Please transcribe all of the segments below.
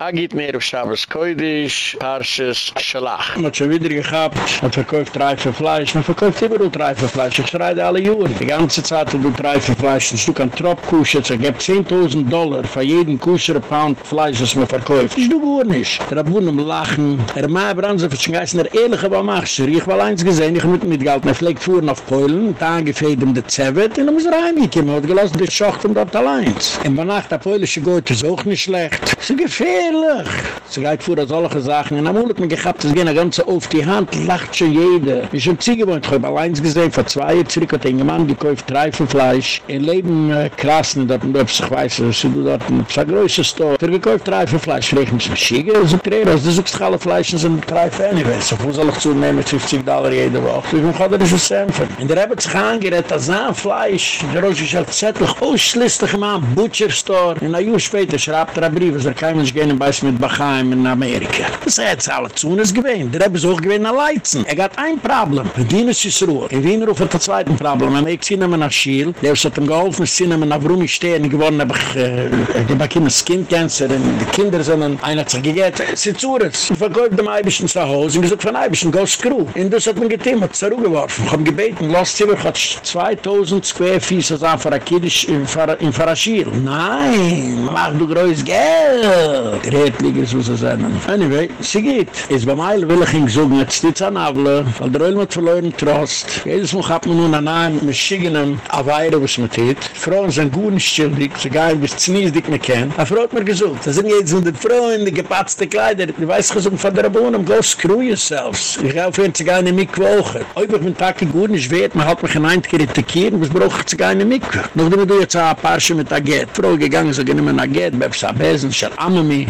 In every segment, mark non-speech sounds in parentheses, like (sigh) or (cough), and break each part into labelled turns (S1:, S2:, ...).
S1: Agit mehr auf Shabbos Koidisch, Parshas Shalach.
S2: Man hat schon wieder gehabt, man verkauft reife Fleisch, man verkauft noch reife Fleisch, ich schreide alle Juren. Die ganze Zeit hat man reife Fleisch, ein Stück an Tropfkusche, es gibt 10.000 Dollar für jeden Kusher Pound Fleisch, das man verkauft. Ist doch gut nicht. Der hat wunderbar lachen, er mei Brands, für Geist, der ehrliche Baumacher, ich habe eins gesehen, ich habe mit Geld, man fliegt fuhren auf Polen, da angefeiert um die Zewet, und dann muss er reingekommen, hat gelassen, die Schacht um dort allein. Und bei Nacht, der Polische Gott ist auch nicht schlecht. Ist gefährlich. Gefährlich. Sie geht vor an solche Sachen. Und am Ulut mir gehabt, es gehen ganz auf die Hand, lacht schon jeder. Ich hab Ziege gewohnt, ich hab allein gesehen, vor zwei Jahren zurück hat ein Mann gekauft Reifenfleisch. In Leben äh, krassen, dort und ob sich weiß, dass du dort ein größer Store. Er gekauft Reifenfleisch, vielleicht muss man schicken, so drehen, also du suchst alle Fleisch, das sind Reifen anyway. So wo soll ich zunehmen, 50 Dollar jede Woche. Ich kann das nicht sämpfen. Und er hat sich angerett, als ein Fleisch, der Roger ist halt zettlich, ausschließlich im Butcher Store. Und ein Jahr später schreibt er ein Brief, dass er kein Mensch gehen weiß mit Bachaim in Amerika. Das hat es alle zu uns gewähnt. Der habe es auch gewähnt an Leitzen. Er hat ein Problem. Der Diener ist es ruhig. In Wiener hat er das zweite Problem. Er hat sich nach Schiel. Der hat ihm geholfen, dass sie nach Brun stehen. Habe ich, ich habe ein Skin Cancer. Die Kinder sind ein, einer sich gegett. Es ist zu uns. Ich verkaufe dem Eibischen zu Hause. Und gesagt von Eibischen, go screw. Und das hat man getan, hat es da geworfen. Ich habe gebeten, los Zimmer hat 2000 Square Feet so sagen, für ein in Faraschiel. Nein, mach du größt Geld. Redliger so zu sein. Anyway, sie geht. Es beim Eil will ich ihn gesungen, jetzt steht es an Avle, weil der Ölmut verloren Trost. Jedes Mal hat man nun an einem, mit Schigenem, a Weire, was man tut. Frauen sind gut und schildig, so geil, bis es nie ist, die ich mich kenne. A Frau hat mir gesucht. Da sind jetzt die Frauen, die gepatzte Kleider. Ich weiß gesungen von der Abonum, go screw yourselves. Ich habe für gar nicht mitgewochen. Ob ich mit Tag gut nicht wert, man hat mich ein Eint kritikieren, was brauche ich gar nicht mitgewochen. Noch du jetzt ein paar Schuhe mit Agett. Frau gegangen, so gehen wir mit Agett, bei Besen, schall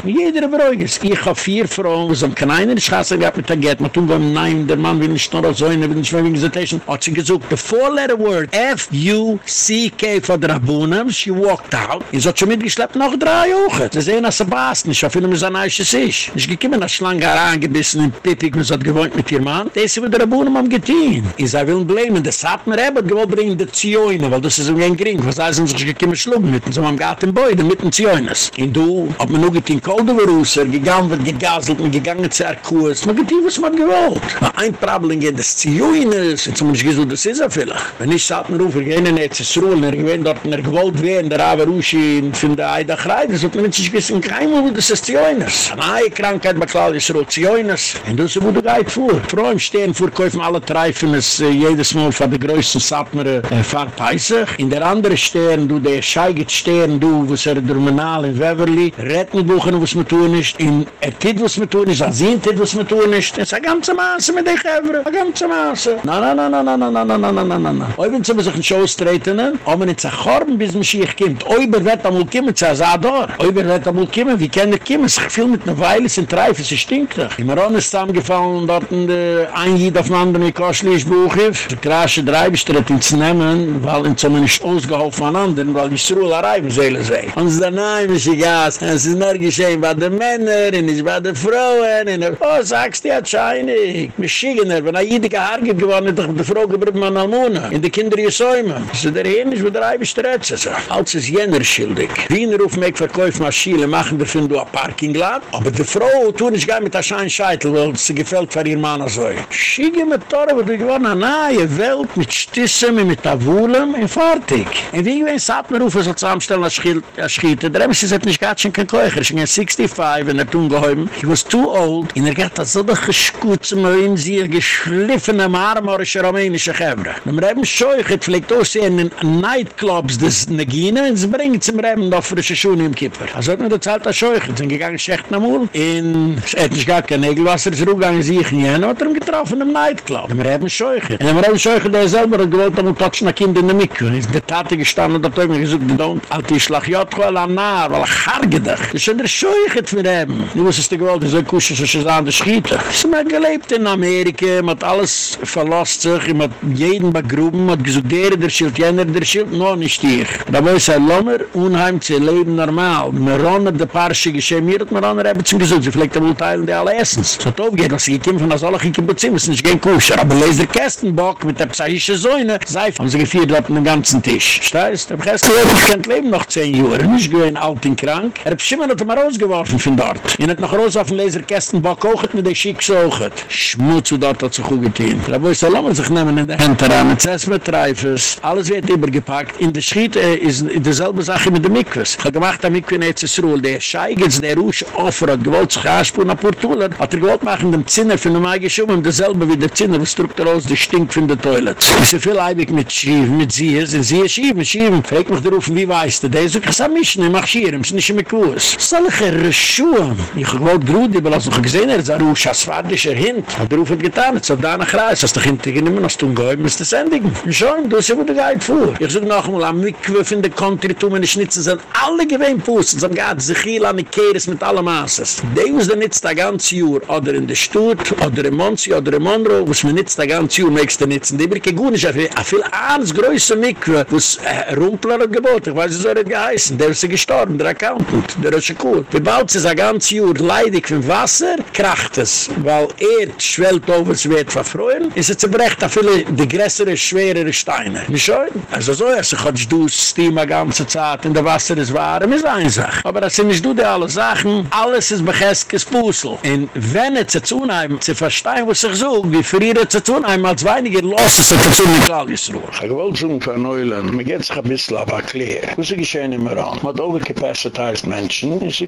S2: Amami. Jeder Bräugis. Ich habe vier Frauen, haben keine eine Schasse gehabt mit der Gett. Man tun beim Nein, der Mann will nicht nur so eine, will nicht mehr wegen Situation. Hat sie gesucht, the four-letter word, F-U-C-K for the Rabunem, she walked out. Ich hat schon mitgeschleppt noch drei Wochen. Sie sehen, dass sie basen, ich hoffe, dass sie ein Eiches ist. Ich gekommen, als Schlange herangebissen in Pipik, man hat gewohnt mit ihr Mann. Das ist, was der Rabunem am getan. Ich sage, will blamen, das hat mir eben gewollt bringen, die Zioine, weil das ist ein Gring. Was heißt, sie gekommen schlugen mit so einem Gartenbeude, mit den Zioines. Und du, ob man noch in Koldover Russer gegangen wird, gegazelt, man gegangen zu Arkurs. Man geht hier, was man gewollt. Aber ein Problem geht, das Zioines, und zum Beispiel, das ist ja vielleicht. Wenn ich sage, man rufe, gehen in Ezes Ruhl, er gewinnt dort, er gewollt werden, der Averushi, und von der Eidach Reide, so hat man sich wissen, kein Mal, das ist Zioines. Eine neue Krankheit, man klar, ist Ruhl Zioines. Und das ist, wo du gehit vor. Frau im Stehen vor, kaufen alle Treifen, es äh, jedes Mal von der größten Satmere äh, Fahrpeisig. In der andere Stehen, du, der Scheiget Stehen, du, wo es er Derminal in Weverly, retten buchen, was man tun ist, in er tit was man tun ist, an sie tit was man tun ist, es ist eine ganze Masse mit dich, Evre, eine ganze Masse. Na, na, na, na, na, na, na, na, na, na, na, na, na. Oi, wenn sie sich in Schoß treten, aber nicht zu chorben, bis man schiech kommt. Oi, wer wird amul kommen, zu Asador. Oi, wer wird amul kommen, wie kann er kommen? Sich viel mit einer Weile sind treif, es stinkt doch. Im Aron ist zusammengefallen, dort in ein Jid auf dem anderen mit Koschlisch Buchiv. Der Krasche drei bestritt ihn zu nehmen, weil ihn zum nicht ausgeholfen von anderen, weil die Struhl erreiben sollen sein. Und sie sagen, nein, mich egal, es ist nur gehen bei den Männern, und nicht bei den Frauen, und oh, sagst du ja, Scheini, mich schicken wenn er jede Gehaar gibt, gewonnen, doch die Frau gebrüben an Almona, und die Kinder hier säumen. So der Hirn ist, wo der Eibisch trätze, so. Als es jener schildig. Wiener ruf mich verkäufe Maschile, machen wir für ein Parkinglad, aber die Frau tun ich gar mit der Scheinscheitel, weil sie gefällt für ihr Mann, so. Schicken mit Tore, wo du gewonnen, eine neue Welt, mit Stissen, mit Tavulem, und fertig. Und wie gewinnt, sagt man, rufen soll zusammenstellen, als Schiete, der Eibisch ist nicht gar kein Keucher, ich 65 in der tun gehäuben. He was too old. Er in er gatt das so da geschkutz im Oin, sie geschliffene marmorische rumänische Chevre. Dem Reben scheuchert, vielleicht auch sie in Nightclubs des Negine, und sie bringt zum Reben da frische Schuhe im Kipper. Also hat man das halt das scheuchert. Sind gegangen schächten am mool. In, hätte ich gar kein Nägelwasser, ist sie ich nie, und hat er ihn getroffen im Nightclub. Dem Reben scheuchert. Und dem Reben scheuchert, der selber hat gewollt, am Tatschen ein Kind in der Mikro. Und ist der Tate gestanden, und hat er gesagt, don't, halt die Schlachjotko, ala nahe, ich er harge. Das ist schon der Schuhe. Scheuchert für ihn. Du musst es dir gewollt, so kuschen, so sie an der Schiete. Sie haben gelebt in Amerika, man hat alles verlost sich, man hat jeden begruben, man hat gesagt, der, der Schild, jener, der Schild, noch nicht ich. Da muss er lommer, unheim zu leben normal. Man ronnet der Parche geschehen, mir hat man ronner, er hat gesagt, sie fliegt am Teilen der alle Essens. So hat aufgehört, dass sie von der Solle, ich komme zu, müssen nicht gehen kuschen. Aber leser Kästenbock mit der psychische Säune, sei, haben sie gefeiert auf den ganzen Tisch. Steiß, der Kästenbock, ich kann leben noch zehn Jahre, nicht gewinn alt und krank. Er hat bestimmt noch mal
S3: rausgeworfen von dort. Er hat noch raus auf den Laserkästenbock auch mit der Schick gesucht. Schmutz und dort hat sich gut getan. Da wo ist der Lommer sich nehmen in der Hand heran. Mit Zesmetreifers. Alles wird übergepackt. In der Schiete ist dieselbe Sache mit der Mikwes. Ich habe gemacht, der Mikwe zu Ruhl. Der Scheigens, der Rusch Offer hat gewollt sich anspuren nach Portugal. Hat er gewollt machen dem Zinner von dem Eigeschum. Und dasselbe wie der Zinner, was drückt er aus, der stinkt von der Toilet. Ist er viel Eibig mit Schieben, mit Sie, sind Sie Schieben, Schieben. Frag mich darauf, wie weißt du? Der ist auch ein Mischner, ich mach Schieren, ist nicht mehr Kuss. Solche Schuhe. Ich habe gewollt Grudi, weil ich gesehen habe, er ist ein Schwadischer Hint. Hat er aufhört getan, jetzt auf deiner Kreis. Hast du hinterher nicht mehr, hast du ein Gäum, ist das Endigen. Schon, du hast ja wo du gehit vor. Ich such noch einmal, am Mikwöf in der Country, tu meine Schnitzel sind alle gewähnt Pussen, sind gehit sich hier an die Kehres mit allem Maßes. Die muss dann nicht das ganze Jahr, oder in der Stutt, oder in Monsi, oder in Monro, muss man nicht das ganze Jahr möchtest du nicht. Die Brücke gut ist, a viel alles größer Mikwöf, wo es äh, Rumpler hat gebot, ich weiß, es soll nicht geheißen, der ist gestorben, der Accountant, der ist cool. Wie bald sie das ganze Jahr leidig vom Wasser, kracht es, weil er schwellt over, es wird verfreuen, ist es zerbrecht, a viele, die größere, schwerere Steine. Wie schön? Also so, er sich hat du Steam a ganze Zeit, in der Wasser ist warm, ist eine Sache. Aber das sind nicht du, die alle Sachen, alles ist becheskes Pussel. Und wenn es zu tun haben, zu verstehen, was ich so, wie früher zu tun haben, als weinige los ist, zu tun, nicht alles ruhig.
S2: Ich wollte von Neuland, mir geht sich ein bisschen aber erklären. Was ist geschehen im Iran? Man hat overcapacitized Menschen, ist sie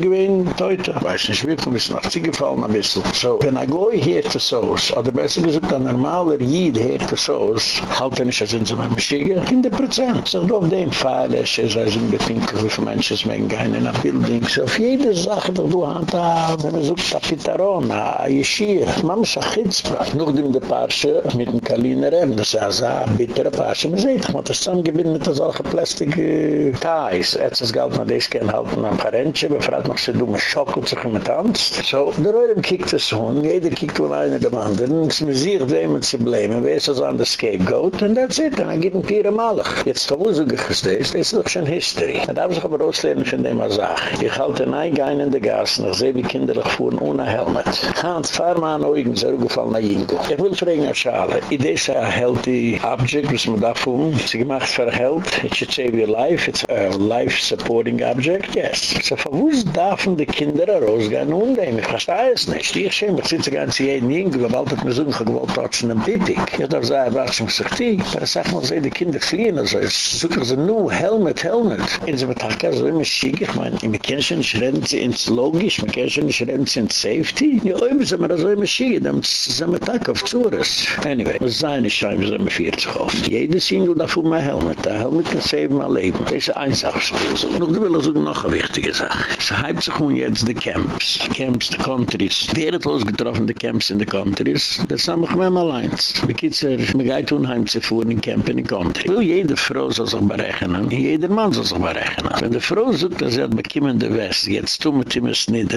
S2: heute. Ich weiß nicht, wie viel ist noch sie gefallen ein bisschen. So, wenn I go here to Soos, oder besser gesagt, ein normaler Jid here to Soos, halte nicht, als sie mein Maschiger, in der Prozent. So, auf dem Fall, es ist also ein Getinke, wie viele Menschen es mengen gehen in Bildung. So, auf jede Sache, doch du hast da, wenn man sucht, ein Pitaron, ein Yeshir. Man muss ein Chitzbrach. Noch dem der Parche, mit dem Kaliner, das ist ein bitterer Parche. Man sieht, man hat das zusammengebinden mit solchen Plastik-Tais. Jetzt ist Geld, man das kann halten am Parentje, befragt noch, sie dumme Schockel sich mit Tanz. So, der Röhrem kiegt es so, jeder kiegt wohl einer dem anderen, es muss sich dem zu blämen, wer ist also an der Scapegoat, and that's it, and I give him Pire Malach. Jetzt, wo so gestehst, das ist doch schon History. Da darf sich aber auslernen von dem er sagt. Ich halte ein Gein in der Gassen, ich sehe, wie Kinder fuhren ohne Helmet. Hans, fahr mal an Eugen, sehr gefallen nach Jingo. Ich will fragen, Herr Schale, idee ist ein healthy object, was man da fuhren, sie gemacht für Health, it should save your life, it's a life supporting object, yes. So, für wo darfen die Kinder rausgehen und dem? Ich verstehe es nicht. Ich schäme, ich sitze ganz jeden weil bald hat mir so ein gewollt, trotz einem Bittig. Ich darf sagen, was ich mich die, aber ich sag mal, sie die Kinder fliehen, also es suchen sie nur Helmet, Helmet. In einem Tag, also immer schick, ich meine, wir kennen schon nicht rennen sie ins Logisch, wir kennen schon nicht rennen sie ins Safety. Ja, immer sind wir also immer schick, dann sind wir Tag auf Zures. Anyway, was sei nicht schreiben, sind wir 40 auf. Jedes Jingo darf um ein Helmet, der Helmet kann save mein Leben. Das ist ein Sachspiel. So, noch will ich sagen, noch eine wichtige Sache. Es heibt sich um jetzt die Camps. Camps, die Countries. Wer hat ausgetroffen, die Camps in die Countries? Das haben wir mal allein. Wir zu, wir gehen unheim zu fuhren in Camp in die Country. Will jede Frau soll sich berechnen. Jeder Mann soll sich berechnen. Wenn die Frau sagt, dass sie hat bekommen in der West, jetzt tun wir die müssen nicht,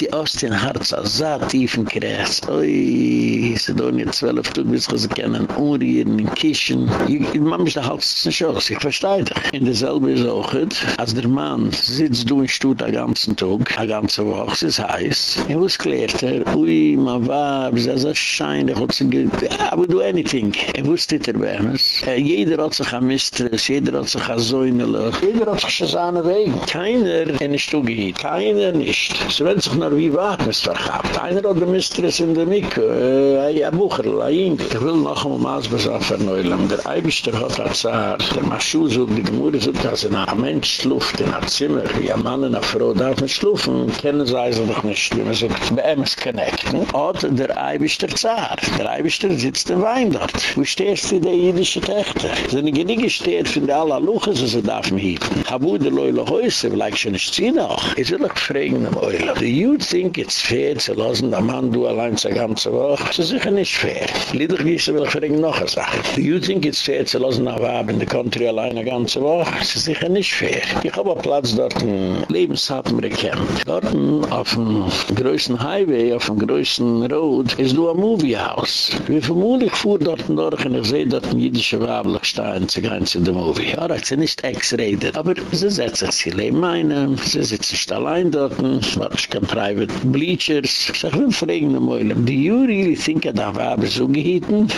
S2: die Ostien hat so sehr tiefen Kreis. Ui, sie tun jetzt zwölf, du wirst sie kennen, unrieren, in Kischen. Ich mach mich da halt zu Schoß, ich verstehe dich. In derselbe ist auch, als der Mann sitzt du in Stutt den ganzen Tag, die ganze Woche, es ist heiß. Er muss klärt er, ui, ma wab, sie ist so schein, er hat sie gesagt, I would do anything. Er wusste nicht, er wäre Jeder hat sich ein Mistress, jeder hat sich ein Säunele, jeder hat sich schon seine Wege. Keiner in der Stutt geht, keiner nicht. Sie werden sich nur wie warten, es verkauft. Einer hat die Mistress in der Mikke, äh, ein Bucherl, ein Ink. Ich will noch einmal Maasbazar verneuillen. Der Eibischter hat das Zar, der Maschu sucht, die Gemüse sucht, dass ein Mensch schluft in einem Zimmer, wie ein Mann und eine Frau darf nicht schlufen, kennen sie also noch nicht, man sagt, bei ist connecten. Und der Eibischter Zar, der Eibischter sitzt im Wein dort. Wo stehst du, die jüdische Töchter? Sie sind nicht gesteht, von der aller Luche, so sie darf mich hieten. Habu de Leule Häuser, vielleicht schon nicht ziehen auch. Ich will euch fragen, Eule, do you think it's fair, zu lassen, der Mann, du allein, die ganze Woche? Das ist sicher nicht fair. Lieder gießen will ich fragen noch eine Sache. Do you think it's fair, zu lassen, der Wab in der Country allein, die ganze Woche? Das ist sicher nicht fair. Ich habe einen Platz dort, ein Lebenshafen gekämmt. Dort auf dem größten Highway, auf dem größten Road, ist du ein Moviehouse. Wie vermutlich fuhr dort durch und ich sehe dort ein jüdischer Wablich stehen, zu grenzen der Movie. Ja, das ist nicht X-rated, aber sie setzen sich leben einen, sie sitzen nicht allein dort, war ich kein Private Bleachers. Ich sage, wenn fragen die Mäulem, do you really think that Wablich so gehitten?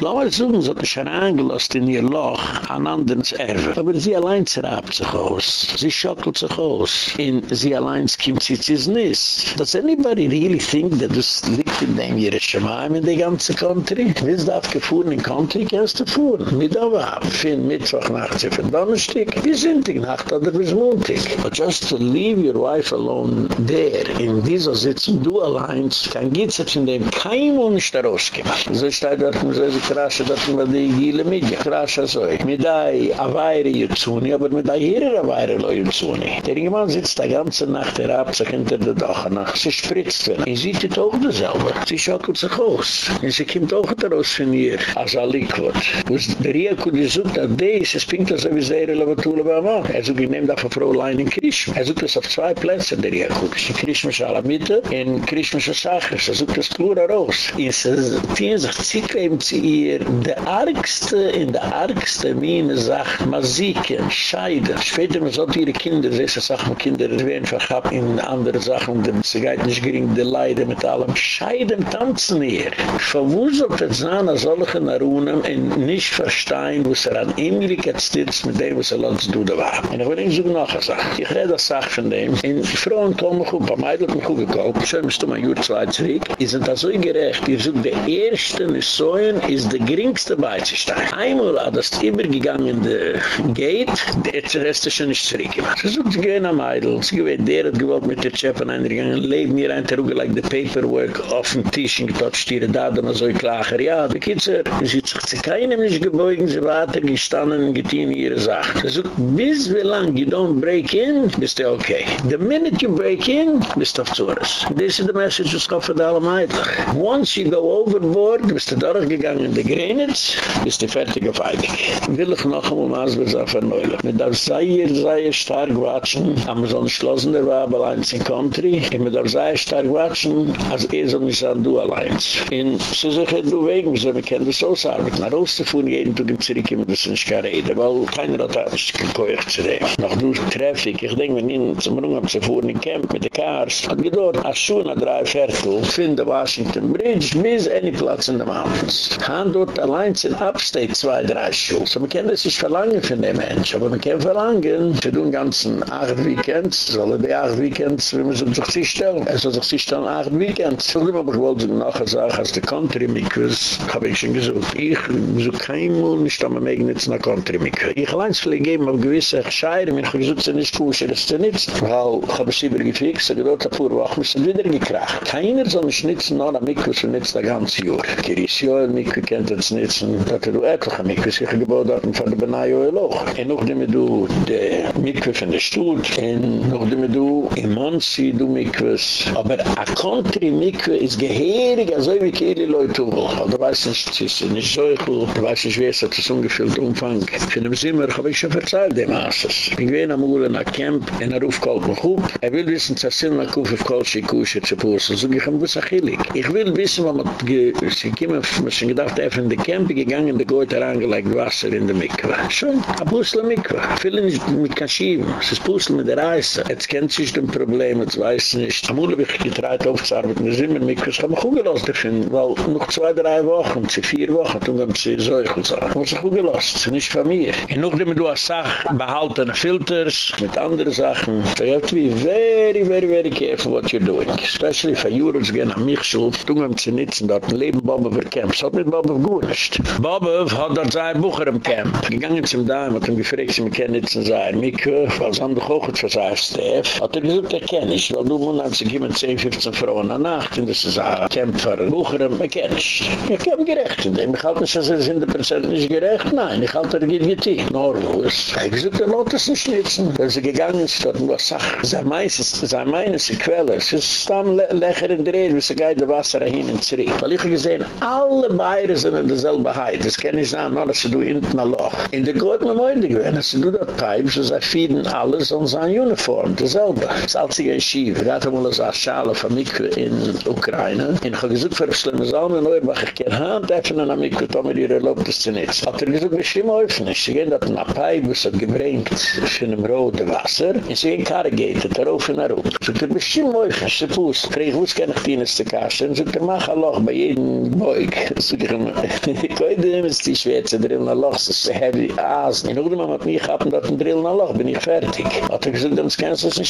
S2: Mal sagen, sie hat mich herangelost in ihr Loch, an anderes Erwe. Aber sie allein zerrabt sich aus. Sie schockelt sich aus. Und sie allein kommt sie zu nis. Does anybody really think that this liegt in dem Schemaim in die ganze Country? Willst du aufgefuhren in Country, kannst du fuhren. Mit aber ab, fin Mittwoch nacht, für Donnerstag, bis Sintig nacht oder bis Montag. But just to leave your wife alone there, in dieser Sitzung, du allein, kein Gitzert in dem, kein Wunsch da rausgemacht. So steht dort, so ist die Krasche, dort über die Gile Midja. Krasche so. Mit dei Aweire Jutsuni, aber mit dei hier Aweire lo Jutsuni. Der Ingemann sitzt die ganze Nacht herab, sich hinter der Dach nach. Sie spritzt wenn. Ihr seht es auch dasselbe. Sie schockelt sich aus. Und sie kommt auch daraus von ihr, als ein Liquid. Und der Rieko, die sucht, dass das, es pinkt das wie sehr, tun wir mal. Er sucht, ich nehme da von Frau Lein in Krishma. Er sucht das auf zwei Plätze, der Rieko. In Krishma ist alle Mitte, in Krishma ist Sache. Er sucht das Klura raus. Und sie ziehen sich, sie kommen zu ihr, der argste, in der argste Miene sagt, Masiken, Scheiden. Später, man sollte ihre Kinder, diese Sachen, Kinder, die haben, in andere Sachen, dem sie geht nicht gering, die Leide mit allem. Scheiden tanzen hier. Wo sollte es sein, als solche Narunen, und nicht verstehen, wo sie an Emily hat stitzt, mit dem, was er lasst du da war. Und ich will Ihnen suchen noch eine Sache. Ich rede das Sache von dem. In Frauen kommen gut, bei Meidl hat mich gut gekauft. Schön, bist du mal Jür zwei zurück. Denn das so gerecht? Ihr sucht der erste Nessoyen, ist der geringste Beizestein. Einmal hat das übergegangen in der Gate, der Rest ist schon nicht zurückgemacht. Sie gehen am Meidl. Sie gewähnt, der hat gewollt mit der Chef an einer gegangen, leben hier ein Terugel, like the paperwork auf dem Tisch, in getotcht ihre Daten, so ein Klager. Ja, die Kitzer, sie hat sich keinem nicht gebeugen, sie warten, gestanden, getehen ihre Sachen. Sie sucht, bis wie lang you don't break in, bist du okay. The minute you break in, bist du auf Zures. This is the message, was kommt von allem Meidl. Once you go overboard, bist du durchgegangen in der Grenitz, bist du fertig auf Eidig. Will ich noch einmal Masber verneuillen. Mit der Seier, Seier stark watschen, haben wir so ein Schlossen der Wab allein in Country, und mit der Seier stark watschen, als er so nicht an du allein. Und sie sagen, du wegen, wir können das so sagen, nach Hause zu fahren, jeden Tag im Zirik, immer das nicht gar reden, weil keiner hat alles gekocht zu dem. Noch du Traffic, ich denke, wenn ihnen zum Rungen zu fahren in Camp mit den Cars, hat gedauert, als schon nach drei Viertel, von der Washington Bridge bis any Platz in the mountains. Han dort allein in Upstate zwei, drei Schuhe. So man kann das nicht verlangen von dem Mensch, aber man kann verlangen, für den ganzen acht Weekends, soll er die acht Weekends, wie man sich sich stellen. Er soll sich stellen acht Weekends. Ich wollte nachher sagen, als der Country Mikus, habe ich schon gesagt, ich so kein Mal nicht am Megnitz nach Country Mikus. Ich allein zu geben auf gewisse Scheire, mir gesagt, sie nicht kusher, das ist nicht. Weil ich habe es immer gefixt, ich habe dort ein paar Wochen, wir wieder gekracht. Keiner soll nicht nützen, noch am Mikus und nicht das ganze Jahr. Kirisio, Mikus kennt das nützen, dass er etliche Mikus, ich habe gebaut von der Benaio Eloch. Und noch dem du der Mikus von der Stutt, und noch dem du in Monsi, du Mikus. Aber a Country Mikus ist geherig, also wie Kehli Leute, du weißt nicht, es ist nicht so du weißt nicht, wie es hat das ungefüllt Umfang. Für den Zimmer habe ich schon verzeiht, dem Asses. Ich bin am Ulle nach Camp, in er rufkalt mich hoch. Er will wissen, dass er nach Kuf auf Kolschi Kusche zu pusten. So ich habe gesagt, ich will wissen, was man sie kommen, man schon gedacht, er in der Camp gegangen, der Goethe herangelegt Wasser in der Mikva. Schon, a Pusle Mikva. Viele nicht mit Kaschiven, es ist Pusle mit der Reise. Jetzt kennt sich den Problem, jetzt weiß nicht. Am Ulle habe ich getreut aufzuarbeiten, wir sind mit Mikva, es kann man gut gelassen finden, weil noch zwei, drei Wochen, sie vier Wochen, tun wir sie so, ich will sagen. Man gut gelassen, sie nicht von mir. Und noch, wenn du eine Sache behaltene Filters, mit anderen Sachen, you have to be very, very, very careful what you're doing. Especially for Euros gehen an mich so, tun wir sie nützen, dort ein Leben Bobo für Camp. So hat mit Bobo gut nicht. Bobo hat dort sein Bucher im Camp. Gegangen zum Daim, hat ihm gefragt, sie können nützen sein. Mikke, weil sie haben doch auch etwas als Staff. Hat er gesagt, er kenne ich, weil du musst an sich immer 10, 15 Frauen an Nacht, und das ist ein Camp für Bucher, er kenne ich. Ich habe gerecht in dem. Ich halte nicht, dass er 100% nicht gerecht. Nein, ich halte, er geht getein. Norwus. Ich gesagt, er lohnt es nicht nützen. Weil sie gegangen ist, dort nur. Sein meistens, sein meines, die Quelle. Es ist dann lecher in der Rede, wie sie geht, der Wasser hin und zurück. Weil ich gesehen, alle Beine sind in derselbe Heid. Das kann ich sagen, nur, dass sie du hinten ein Loch. In der Gott, man wollte gewähnen, dass sie du dort so sie fieden alles und seine Uniform, dasselbe. Das ist als ich ein Schiff. Wir hatten mal eine Schale von Mikve in Ukraine. Und ich habe gesagt, für schlimme Salmen, nur, ich ich keine Hand öffnen an Mikve, da mir ihre Lob des zu nützen. Hat er gesagt, wir schwimmen öffnen. Sie gehen dort in eine Pipe, was hat gebringt für ein rotes Wasser. Und sie gehen Karregated, darauf und darauf. So, wir schwimmen öffnen, sie fuß. Krieg, wo kann ich die nächste Kasse? Und so, wir machen ein Loch bei jedem Beug. So, (laughs) ich kann nicht die Schwäze drin, ein Loch, so, heavy Asen. Und dann hat mich gehabt, dass ein Drill ein Loch, bin ich fertig. Hat er gesagt, dann kannst du es nicht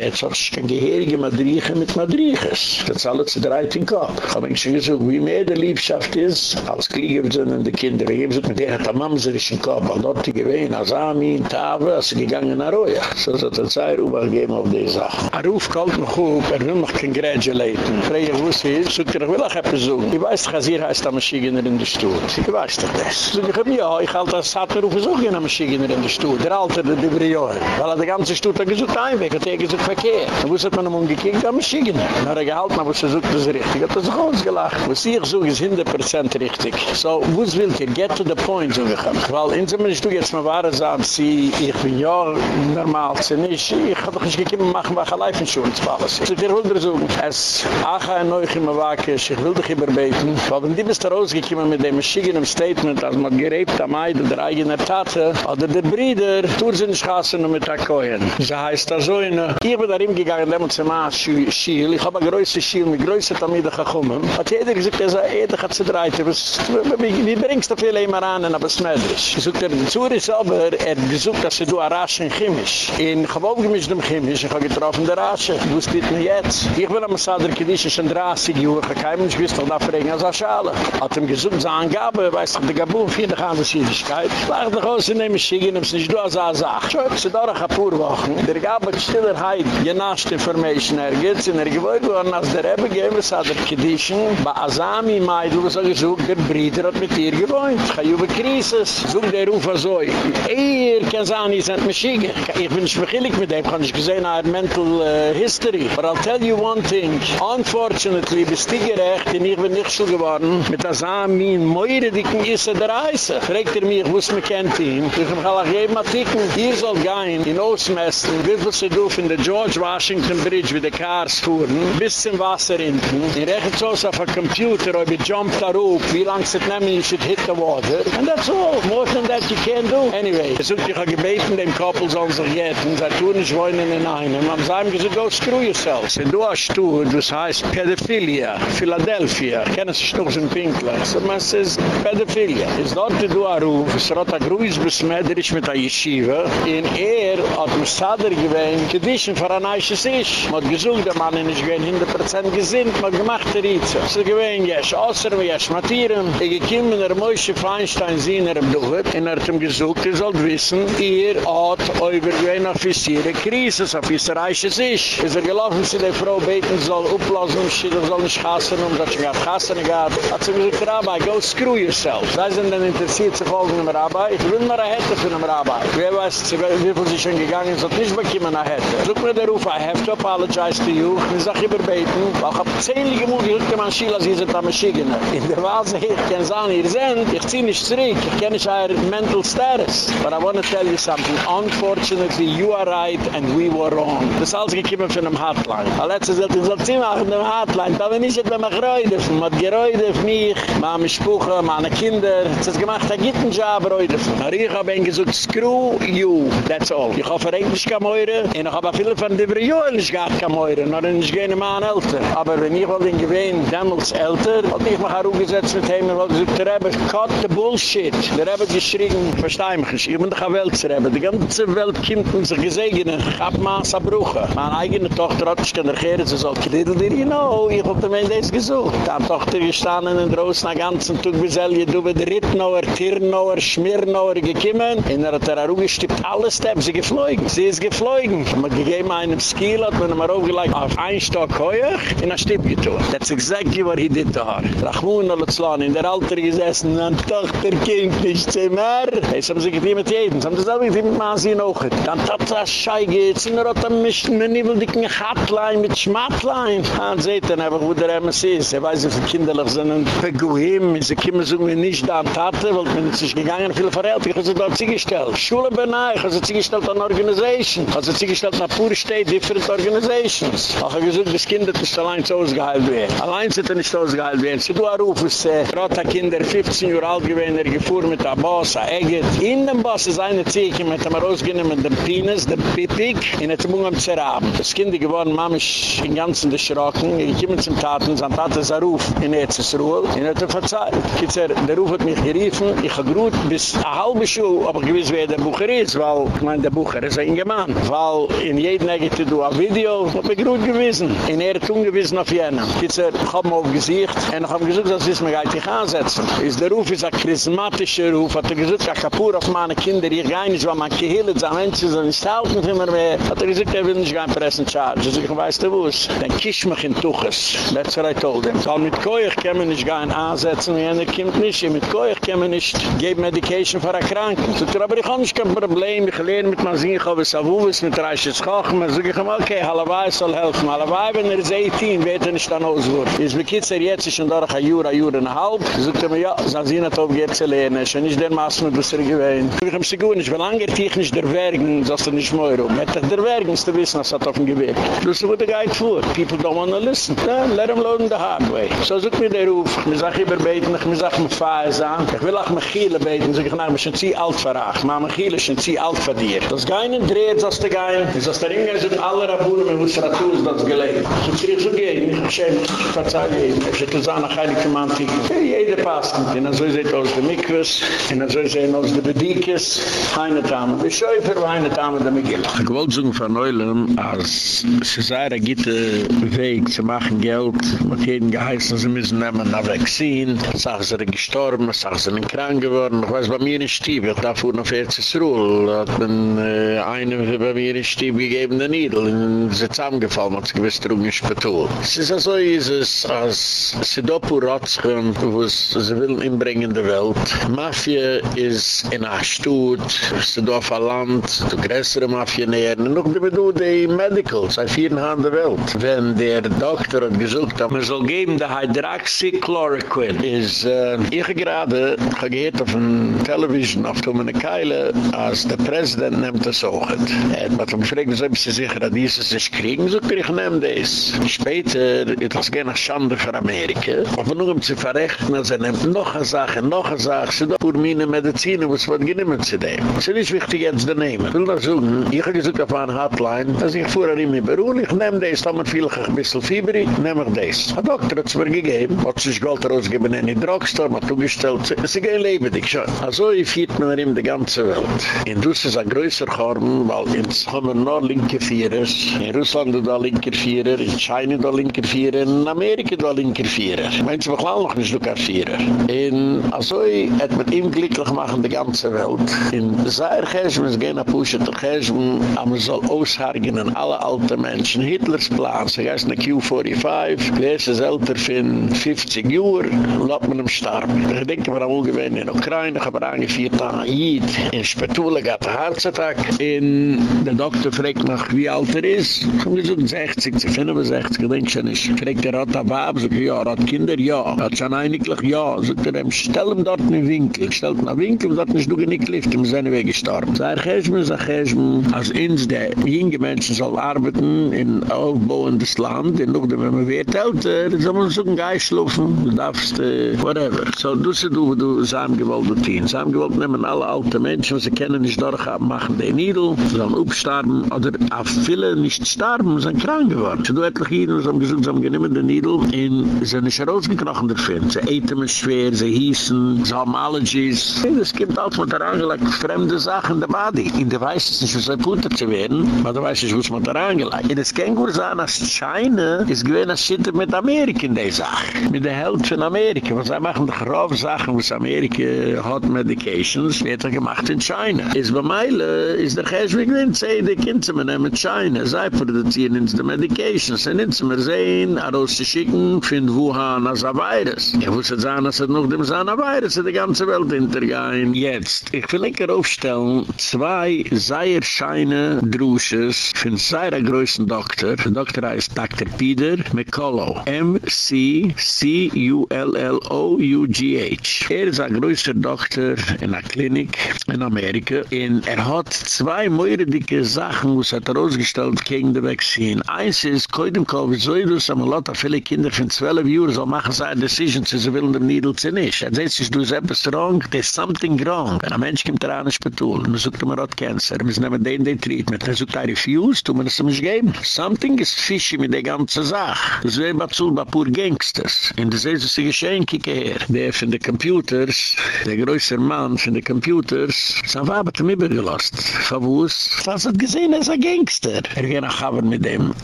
S2: jetzt hat sich kein Gehirige Madriche mit Madriches. Das ist alles dreit in Kopf. Ich sage so, wie mehr der Liebschaft ist, als Kliege sind die Kinder. Ich habe mit der hat der Mamser in Kopf, weil dort die gewähne, als Ami in Tave, als sie gegangen nach Roja. So hat er zwei Ruhe gegeben auf die Sache. Er ruft kalt noch hoch, er will noch kein Gradulaten. Frage ich, wo es ist, sagt er, ich will auch etwas sagen. Ich weiß, dass hier heißt der Maschiner in der Stuhl. Ich weiß doch das. Sag ich, ja, ich halte das Satter auf, so gehen der Maschiner in der Stuhl. Der Alte, der Brioi. Weil er die ganze Stuhl hat gesagt, ein Weg, hat er gesagt, verkehr. Und wo hat man ihm umgekickt? Am Schiegen. Und er gehalten, aber sie sucht das richtig. Hat er sich ausgelacht. Was ich suche, ist 100% richtig. So, wo es will, get to the point, so ich Weil, in so einem Stück jetzt mal wahre sagen, sie, ich bin ja normal, sie nicht. Ich hab doch nicht gekommen, machen wir eine Life-Insurance-Policy. So, ich will dir sagen, es, ach, ein Neuch im Wakisch, ich will dich überbeten. Weil, wenn die bist da rausgekommen mit dem Schiegen im Statement, als man gerebt am Eid der eigener Tate, oder der Brüder, tun sie nicht gassen mit der Koen. Sie heißt da so in Ich bin da gegangen, dem und zema Schiel. Ich hab a größe Schiel, mit größe Tamide gekommen. Hat jeder gesagt, er sei, jeder hat sie dreit. Wie bringst du viele immer an, aber es. Ich suchte, der Zuhr ist aber, er gesucht, dass du a Rasche in Chimisch. In Gewob gemischt dem Chimisch, ich hab getroffen der Rasche. Du bist bitte jetzt. Ich bin am Sadr Kedisch, schon 30 Jahre, ich hab keinem nicht gewusst, da fragen als a Schale. Hat ihm gesucht, seine Angabe, weißt du, der Gabun, vier dich an der Schiedigkeit. Lach dich aus, in dem Schiegen, nimmst nicht du als a Sach. Schau, ich da noch ein paar Wochen. Der Gabun, Stillerheit, Zeit genascht information er geht in er gewollt worden als der Rebbe geben es hat er gedischen bei Asami Meidl was er gesucht der Brieder hat mit ihr gewohnt ich habe über Krisis such der Rufa so er kann sagen ich sind Maschige ich bin nicht begillig mit dem kann ich gesehen er mental eh, history. But I'll tell you one thing. Unfortunately bist die gerecht in ich bin nicht so geworden mit Asami in Meure dicken ist er der Reise fragt er mich wuss mich kennt ihn. Ich habe gesagt ich habe mich hier soll gehen in Ostmessen wie viel sie dürfen in der Job George Washington Bridge, wie die Cars fuhren, bis zum Wasser hinten. Die rechnen so auf ein Computer, ob ich jump da rup, wie lang es nehmen, you should hit the water. And that's all. More than that you can't do. Anyway, es sucht dich auch gebeten, dem Koppel sollen sich jetten, seit tun ich wollen in einem. Am Seim gesagt, go screw yourself. Wenn du hast du, das heißt Pedophilia, Philadelphia, kennen sich noch in Pinkler. So man says Pedophilia. Ist dort du a ruf, es rot a gruis besmetterisch mit a Yeshiva, in er hat mir Sader gewähnt, gedischen für ein Eiches Isch. Man hat gesucht, der Mann ist gewähnt, 100% gesinnt, man hat gemacht der Ritze. Es ist gewähnt, jesch, wir jesch matieren. Ich gekiem in der Moishe Feinstein sehen, er im Duchet, und er hat ihm gesucht, ihr sollt wissen, ihr hat über gewähnt offiziere Krise, so wie es der Eiches. Es ist er gelaufen, sie die Frau beten soll, upplassen, sie soll nicht chassen, um dass sie gar chassen gehabt. Hat sie gesagt, Rabbi, go screw yourself. Sie sind dann interessiert zu folgen im Rabbi. Ich will nur eine Hette von einem Rabbi. Wer weiß, wie viel sie schon gegangen sind, nicht bekommen eine Hette. Such mir der Ruf, I have to apologize to you. Ich sag überbeten, weil ich hab zähnliche Mut, rückte mein Schiel, als ihr am Schigener. In der Wahrheit, ich kann sagen, ihr seid, ich zieh nicht zurück, ich kenne nicht euer mental status. But I want to tell you something. Unfortunately, you are right and we were wrong. Das ist alles gekommen von einem Hotline. Aber letztes Jahr, ich soll zieh machen, dem Hotline. Da bin ich jetzt, wenn man geräude, man hat geräude auf mich, meine Sprüche, meine Kinder. Es hat gemacht, da gibt einen Job, räude. Aber ich hab ihn gesagt, screw you, that's all. Ich eigentlich kann man hören, und ich hab viele von den Briolen nicht gehabt, kann hören, noch nicht immer an älter. Aber wenn ich wollte ihn gewähnen, damals älter, wollte ich mich auch umgesetzt mit ihm, und wollte gesagt, der Rebbe, cut the bullshit. Der Rebbe geschrien, verstehe mich nicht, ich bin doch eine Weltrebbe. Die ganze Welt kommt und sich gesegnet, ich hab Maas abbruchen. Meine eigene Tochter hat sich genergiert, sie little did you know, ich hab mir das gesucht. Die Tochter gestanden in draußen, den ganzen Tag, bis hier, du bist Rittnauer, Tirnauer, Schmirnauer gekommen, und er hat er alle Steps, sie geflogen. Sie ist geflogen. Man gegeben einem Skill, hat man ihm aufgelegt auf ein Stock heuer, in ein Stipp getun. That's exactly what he did to her. Rachmun al-Zlan, in der Alter gesessen, an Tochter kind nicht zu mehr. Das haben sie getein mit jedem. Das haben sie selber getein mit Masi noch. Dann tat das Schei geht, sind er hat am Mischen, mit niveldicken Hatlein, mit Schmatlein. Dann seht ihr einfach, wo der MS ist. Er weiß, wie viele Kinderlich sind ein Peguim, sie kommen so wie nicht da an Tate, weil man sich gegangen, viele Verhältnisse, ich habe sie dort zugestellt. Schule benai, ich habe sie zugestellt an Organisation, ich habe sie zugestellt nach Puri Tour steht different organizations. Ach, ich gesagt, das Kind ist allein zu ausgeheilt werden. Allein sind er nicht ausgeheilt werden. Sie du anrufen, sie gerade Kinder 15 Jahre alt gewesen, er gefuhr mit der Boss, er eget. In dem Boss ist eine Ziege mit dem rausgenommen, dem Penis, dem Pipik, in der Zimung am Zeraben. Das Kind ist geworden, Mama ist in ganzen Erschrocken, ich komme zum Taten, sein Tate ist ein Ruf in Erzsruhe, in der Verzeiht. Kitzer, der Ruf hat mich geriefen, ich habe gut bis eine halbe Schuhe, aber gewiss wer der Bucher ist, weil, ich meine, der Bucher ist ein Gemann. Weil in jedem Negativ du ein Video, hab ich gut gewissen. In er hat ungewissen auf jenen. Kitzer, ich hab mir auf Gesicht, und ich hab gesagt, dass wir mich eigentlich ansetzen. Ist der Ruf ist ein charismatischer Ruf, hat er gesagt, ich kapur auf meine Kinder, ich gehe nicht, weil man gehillt, so Menschen sind nicht halten für mehr. Hat er gesagt, er will nicht gehen pressen charge. Ich weiß du was? Dann kisch mich in Tuches. That's what I told him. Weil mit Koyach kann man nicht gehen ansetzen, wie einer kommt nicht. Mit Koyach kann man nicht geben Medication für eine Krankheit. So, aber ich habe nicht kein Problem. Ich lerne mit Sinn, ich habe es auf Uwes, mit Reisches Kochen. Man sagt, ich habe, okay, Halawai soll helfen. Halawai, wenn er ist 18, wird er nicht dann auswurden. Ist wie Kitzer jetzt schon durch ein Jahr, ein Jahr und ein halb. Sagt er mir, ja, so Sie nicht aufgehört zu lernen. Schon nicht der Maße, was er gewähnt. Ich habe sie gut nicht, weil lange technisch der Werken, so ist er nicht mehr rum. Hätte der Werken, ist zu wissen, was hat auf dem Gewehr. Das ist, wo der Geid fuhr. People don't want to listen. Then let them learn the hard way. So sagt mir der Ruf, mir sag ich überbeten, ich mir sag mir fahre sein. Ich will auch mir Chiele beten, sag ich, nein, mir schon zieh alt verracht. Ma, mir Chiele schon zieh alt dir. Das Geinen dreht, das der Gein. Das ist Inge, sind alle Rabunen, mit was Ratus das gelebt. So krieg ich so gehen, ich schäme, ich verzeih gehen. Ich schäme, ich sage, heilige Mantik. Jeder passt nicht. Und so ist aus dem Mikwes, und so ist aus der Bedikes. Heine Tame, wir schäufer, heine Tame, der Migila. Ich wollte sagen von Neulen, als Cesare gitte Weg zu machen Geld, mit jedem geheißen, sie müssen nehmen nach Vaccine, sagen sie gestorben, sagen sie sind krank geworden, ich weiß, bei mir in Stieb, ich darf fuhren auf Erzsruhl, hat man äh, einen bei mir in Stieb gegeben, den Niedel, und sie zusammengefallen, hat sie gewiss drungen Spatul. Es ist also, ist es, als sie doppel ratschen, wo sie will inbringen in der Welt. Mafia ist in a Stutt, sie do auf a Land, du größere Mafia nähern, und noch du die Medicals, sie vieren an der Welt. Wenn der Doktor hat gesucht, man soll geben, der Hydroxychloroquine, ist, äh, ich gerade, ich habe gehört auf dem Television, auf dem Keile, als der Präsident nimmt das auch. Er hat mich gefragt, bist du sicher, dass dieses sich kriegen, so kann ich nehmen das. Später, ist das gerne Schande für Amerika, aber nur um zu verrechten, als er nimmt noch eine Sache, noch eine Sache, sie da für meine Medizin, was wird genommen zu dem. Es ist nicht wichtig, jetzt zu nehmen. Ich will das sagen, ich habe gesagt auf eine Hotline, dass ich vorher immer beruhig, ich nehme das, da man viel ein bisschen Fieber, nehme ich das. Ein Doktor hat es mir gegeben, hat sich Gold rausgegeben in die Drugstore, hat zugestellt, es ist kein Leben, ich schon. Also, ich fiert mir in die ganze Welt. In Russ ist ein größer Korn, weil in Sommer noch linke Vierers, in Russland da linke Vierer, in China da linke Vierer, in Amerika da linke Vierer. Menschen beklau noch nicht sogar Vierer. In Also, hat man ihm glücklich machen, die ganze Welt. In Zaire Gershman ist gehen, Pusche der Gershman, aber soll aushargen an alle alte Menschen. Hitlers Plan, sie heißt eine Q45, wer ist älter von 50 Uhr, lasst man ihm starben. Ich denke, wir haben auch gewähnt in Ukraine, ich habe angeführt an Aid, in Spatule gab ein Herzattack, in der Doktor fragt mich, wie alt er ist. Ich habe gesagt, 60, 65, ich denke schon nicht. Fragt er, hat er Bab? Sag ich, ja, hat Kinder? Ja. Hat schon eigentlich? Ja. Sagt er, stell ihm dort einen Winkel. Stell ihm einen Winkel, dort nicht du nicht lift, ihm seine Wege gestorben. Sag ich, Cheshman, sag Cheshman, als ins der jinge Menschen soll arbeiten in aufbauen des Land, in noch, wenn man wird älter, soll man so ein Geist schlufen, du darfst, uh, whatever. So, du sie du, du Sam gewollt du tien. Sam nehmen alle alte Menschen, was sie kennen, nicht durchhaben, machen den Niedel, sollen upstarben, oder auf viele nicht starben, sind krank geworden. So, du etlich hier, was haben gesagt, sie haben genommen den Niedel, in, sie nicht rausgekrochen davon. Sie eten es schwer, sie hießen, sie haben Allergies. Es gibt auch mit der angelegt, fremde Sachen in der Body. In der weiß es nicht, was ein Puter zu werden, aber da weiß ich, was man da angelegt. In das Känguru sagen, als China ist gewähnt, als Schitter mit Amerika in der Sache. Mit der Held von Amerika. Was sie machen doch rauf Sachen, was Amerika hat Medications, wird er gemacht in China. Ist bei Meile, ist der Geschwig, wenn sie die Kinder nemen China. Zij produzieren ins de medications. En ins mer sehen, aros zu schicken, fin Wuhan as a virus. Ja, wusste sagen, dass het noch dem Sana-Virus in de ganze Welt hintergein. Jetzt, ich will lekker aufstellen, zwei sehr scheine Drusches, fin seiner größen Doktor. Der Doktor heißt Dr. Peter McCullough. M-C-C-U-L-L-O-U-G-H. Er ist ein größer Doktor in einer Klinik in Amerika. Und er hat zwei moire Sachen, was er hat er ausgestellt gegen die Vaccine. Eins ist, koidem wieso ich das, aber lot viele Kinder von 12 Jahren so machen sie eine Decision, sie wollen dem Needle zu nicht. Er sagt sich, du ist etwas wrong, there's something wrong. Wenn ein Mensch kommt daran, ist betul, man sucht immer Rot Cancer, man nehmen den, den Treatment, er sucht, I refuse, tu man es nicht geben. Something is fishy mit der ganzen Sache. Das wäre immer zu, bei pur Gangsters. Und das ist, was sie geschehen, kicke her. Der von den Computers, der größere Mann von den Computers, sein Vater hat ihm übergelost. Verwus, das hat gesehen, er ist ein Gangster. Er geht nach Havern mit dem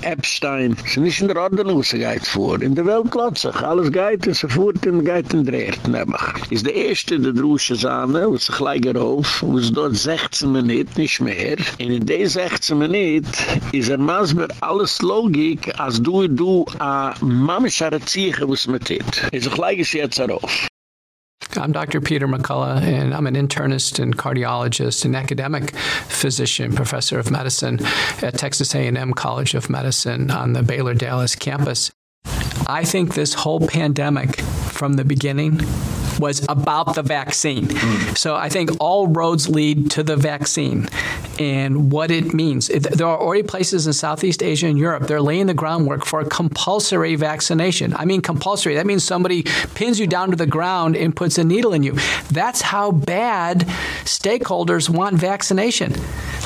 S2: Epstein. Sie nicht in der Ordnung, sie geht vor. In der Welt klotzt sich. Alles geht, und sie fuhrt und geht und dreht. Nebach. Ist der erste, der Drusche Sahne, wo sie gleich gerauf, wo sie dort 16 Minuten, nicht mehr. Und in den 16 Minuten ist er maßbar alles Logik, als du, du, a mamischare Ziege, wo es mit dit. Ist gleich jetzt darauf.
S4: I'm Dr. Peter McCullough, and I'm an internist and cardiologist and academic physician, professor of medicine at Texas A&M College of Medicine on the Baylor Dallas campus. I think this whole pandemic from the beginning was about the vaccine. Mm. So I think all roads lead to the vaccine and what it means. There are already places in Southeast Asia and Europe they're laying the groundwork for compulsory vaccination. I mean compulsory. That means somebody pins you down to the ground and puts a needle in you. That's how bad stakeholders want vaccination.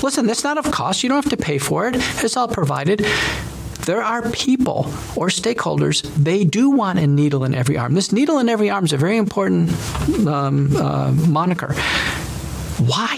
S4: Listen, that's not of cost. You don't have to pay for it. It's all provided there are people or stakeholders they do want a needle in every arm. This needle in every arm is a very important um, uh, moniker. Why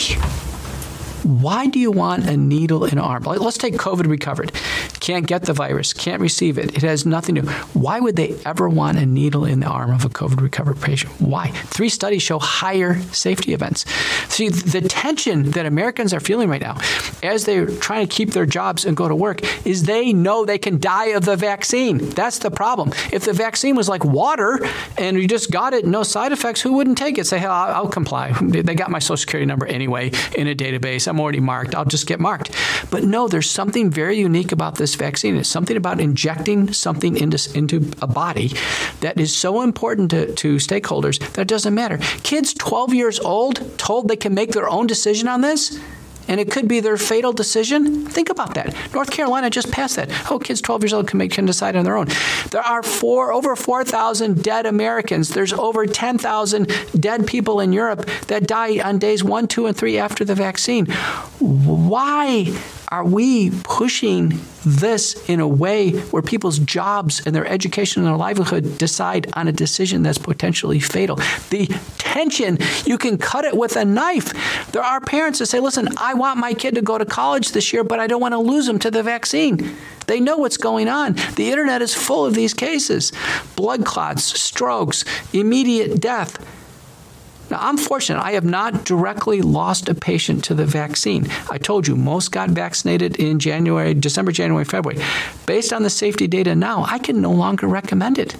S4: why do you want a needle in an arm? Let's take COVID recovered. Can't get the virus, can't receive it. It has nothing to do. Why would they ever want a needle in the arm of a COVID recovered patient? Why? Three studies show higher safety events. See, the tension that Americans are feeling right now as they're trying to keep their jobs and go to work is they know they can die of the vaccine. That's the problem. If the vaccine was like water and you just got it, no side effects, who wouldn't take it? Say, hey, I'll, I'll comply. They got my social security number anyway in a database. I'm already marked. I'll just get marked. But no, there's something very unique about this vaccine. It's something about injecting something into into a body that is so important to to stakeholders that it doesn't matter. Kids 12 years old told they can make their own decision on this and it could be their fatal decision. Think about that. North Carolina just passed that. Oh, kids 12 years old can make can decide on their own. There are four over 4,000 dead Americans. There's over 10,000 dead people in Europe that die on days 1, 2 and 3 after the vaccine. Why are we pushing this in a way where people's jobs and their education and their livelihood decide on a decision that's potentially fatal? The tension you can cut it with a knife. There are parents that say listen i want my kid to go to college this year but i don't want to lose him to the vaccine. They know what's going on. The internet is full of these cases. Blood clots strokes immediate death now, I'm fortunate. I have not directly lost a patient to the vaccine. I told you most got vaccinated in January, December, January, February. Based on the safety data now, I can no longer recommend it.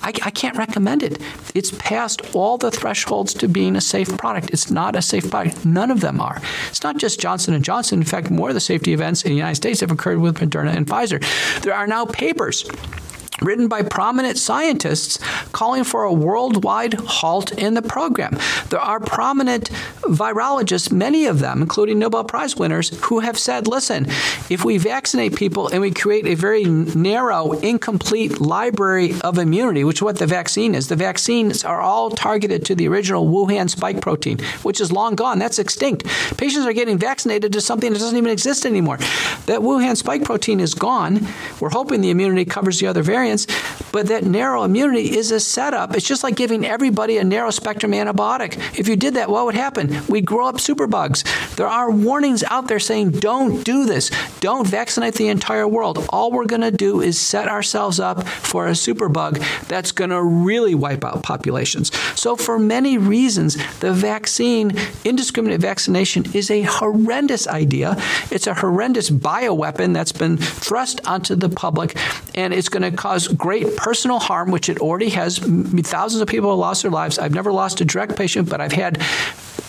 S4: I, I, can't recommend it. It's past all the thresholds to being a safe product. It's not a safe product. None of them are. It's not just Johnson & Johnson. In fact, more of the safety events in the United States have occurred with Moderna and Pfizer. There are now papers written by prominent scientists calling for a worldwide halt in the program. There are prominent virologists, many of them including Nobel Prize winners who have said, "Listen, if we vaccinate people and we create a very narrow, incomplete library of immunity, which is what the vaccine is. The vaccines are all targeted to the original Wuhan spike protein, which is long gone. That's extinct. Patients are getting vaccinated to something that doesn't even exist anymore. That Wuhan spike protein is gone. We're hoping the immunity covers the other variants but that narrow immunity is a setup. It's just like giving everybody a narrow spectrum antibiotic. If you did that, what would happen? We'd grow up superbugs. There are warnings out there saying don't do this. Don't vaccinate the entire world. All we're going to do is set ourselves up for a superbug that's going to really wipe out populations. So for many reasons, the vaccine indiscriminate vaccination is a horrendous idea. It's a horrendous bioweapon that's been thrust onto the public and it's going to cause cause great personal harm which it already has thousands of people have lost their lives I've never lost a direct patient but I've had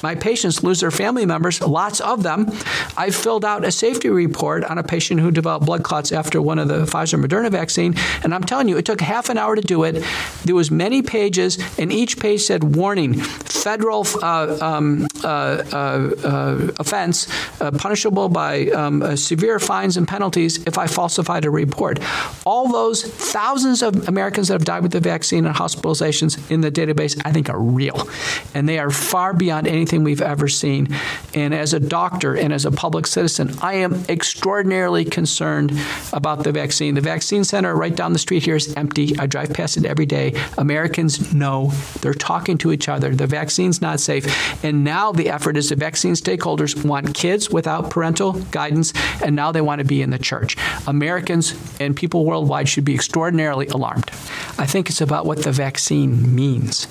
S4: My patients lose their family members, lots of them. I filled out a safety report on a patient who developed blood clots after one of the Pfizer Moderna vaccine, and I'm telling you it took half an hour to do it. There was many pages and each page said warning, federal uh, um, uh, uh, uh offense uh, punishable by um, uh, severe fines and penalties if I falsified a report. All those thousands of Americans that have died with the vaccine and hospitalizations in the database I think are real. And they are far beyond anything we've ever seen. And as a doctor and as a public citizen, I am extraordinarily concerned about the vaccine. The vaccine center right down the street here is empty. I drive past it every day. Americans know they're talking to each other. The vaccine's not safe. And now the effort is the vaccine stakeholders want kids without parental guidance and now they want to be in the church. Americans and people worldwide should be extraordinarily alarmed. I think it's about what the vaccine means.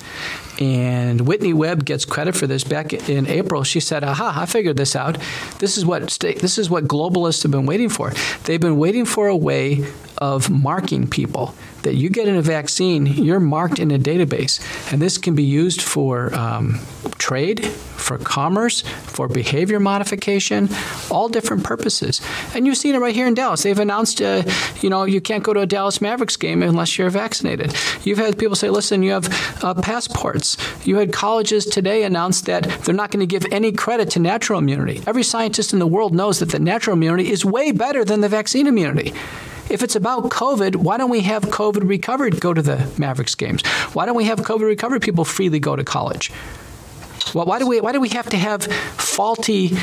S4: And Whitney Webb gets credit for this back in April. She said, "Aha, I figured this out. This is what this is what globalists have been waiting for. They've been waiting for a way of marking people that you get in a vaccine, you're marked in a database. And this can be used for um, trade, for commerce, for behavior modification, all different purposes. And you've seen it right here in Dallas. They've announced, uh, you know, you can't go to a Dallas Mavericks game unless you're vaccinated. You've had people say, listen, you have uh, passports. You had colleges today announce that they're not going to give any credit to natural immunity. Every scientist in the world knows that the natural immunity is way better than the vaccine immunity. If it's about COVID, why don't we have COVID recovered go to the Mavericks games? Why don't we have COVID recovered people freely go to college? Well, why do we why do we have to have faulty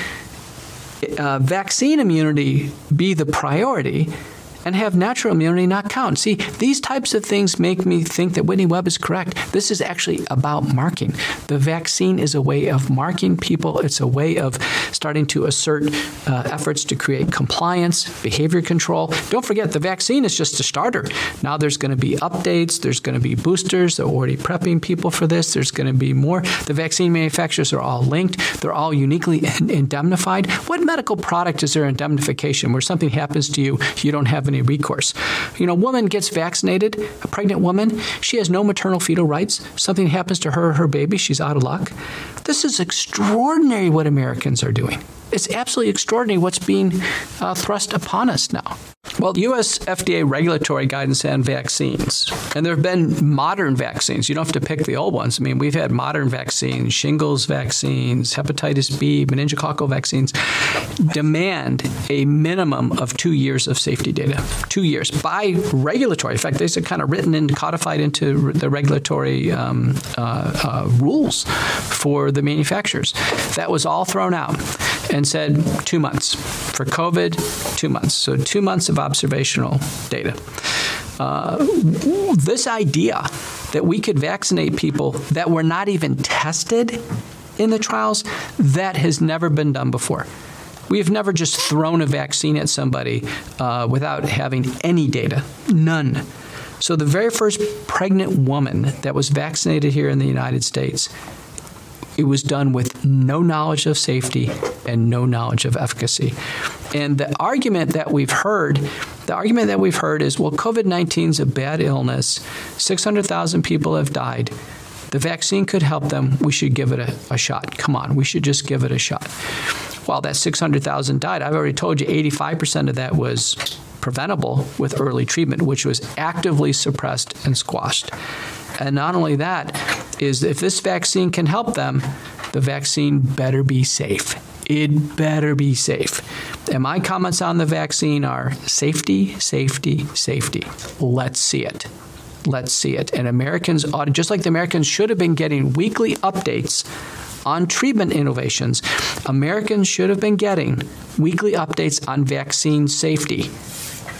S4: uh, vaccine immunity be the priority? And have natural immunity not count. See, these types of things make me think that Whitney Webb is correct. This is actually about marking. The vaccine is a way of marking people. It's a way of starting to assert uh, efforts to create compliance, behavior control. Don't forget the vaccine is just a starter. Now there's going to be updates, there's going to be boosters, they're already prepping people for this. There's going to be more. The vaccine manufacturers are all linked. They're all uniquely indemnified. What medical product is there indemnification where something happens to you, you don't have any any recourse. You know, a woman gets vaccinated, a pregnant woman, she has no maternal fetal rights. Something happens to her or her baby, she's out of luck. This is extraordinary what Americans are doing. It's absolutely extraordinary what's being uh, thrust upon us now. Well, US FDA regulatory guidance on vaccines. And there have been modern vaccines. You don't have to pick the old ones. I mean, we've had modern vaccines, shingles vaccines, hepatitis B, meningococcal vaccines demand a minimum of 2 years of safety data. 2 years by regulatory. In fact, these are kind of written and codified into the regulatory um, uh, uh, rules for the manufacturers. That was all thrown out and said 2 months. For COVID, 2 months. So 2 months of observational data. Uh, this idea that we could vaccinate people that were not even tested in the trials that has never been done before. We have never just thrown a vaccine at somebody uh, without having any data. None. So the very first pregnant woman that was vaccinated here in the United States it was done with no knowledge of safety and no knowledge of efficacy. And the argument that we've heard, the argument that we've heard is well COVID-19 is a bad illness. 600,000 people have died. The vaccine could help them. We should give it a, a shot. Come on, we should just give it a shot. While that 600,000 died. I've already told you 85% of that was preventable with early treatment, which was actively suppressed and squashed. And not only that is if this vaccine can help them, the vaccine better be safe. It better be safe. And my comments on the vaccine are safety, safety, safety. Let's see it. Let's see it. And Americans ought just like the Americans should have been getting weekly updates on treatment innovations, Americans should have been getting weekly updates on vaccine safety.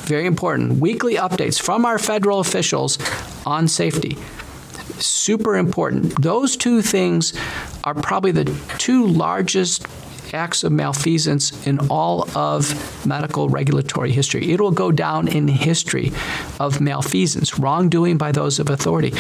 S4: Very important. Weekly updates from our federal officials on safety super important. Those two things are probably the two largest acts of malfeasance in all of medical regulatory history. It will go down in history of malfeasance, wrongdoing by those of authority.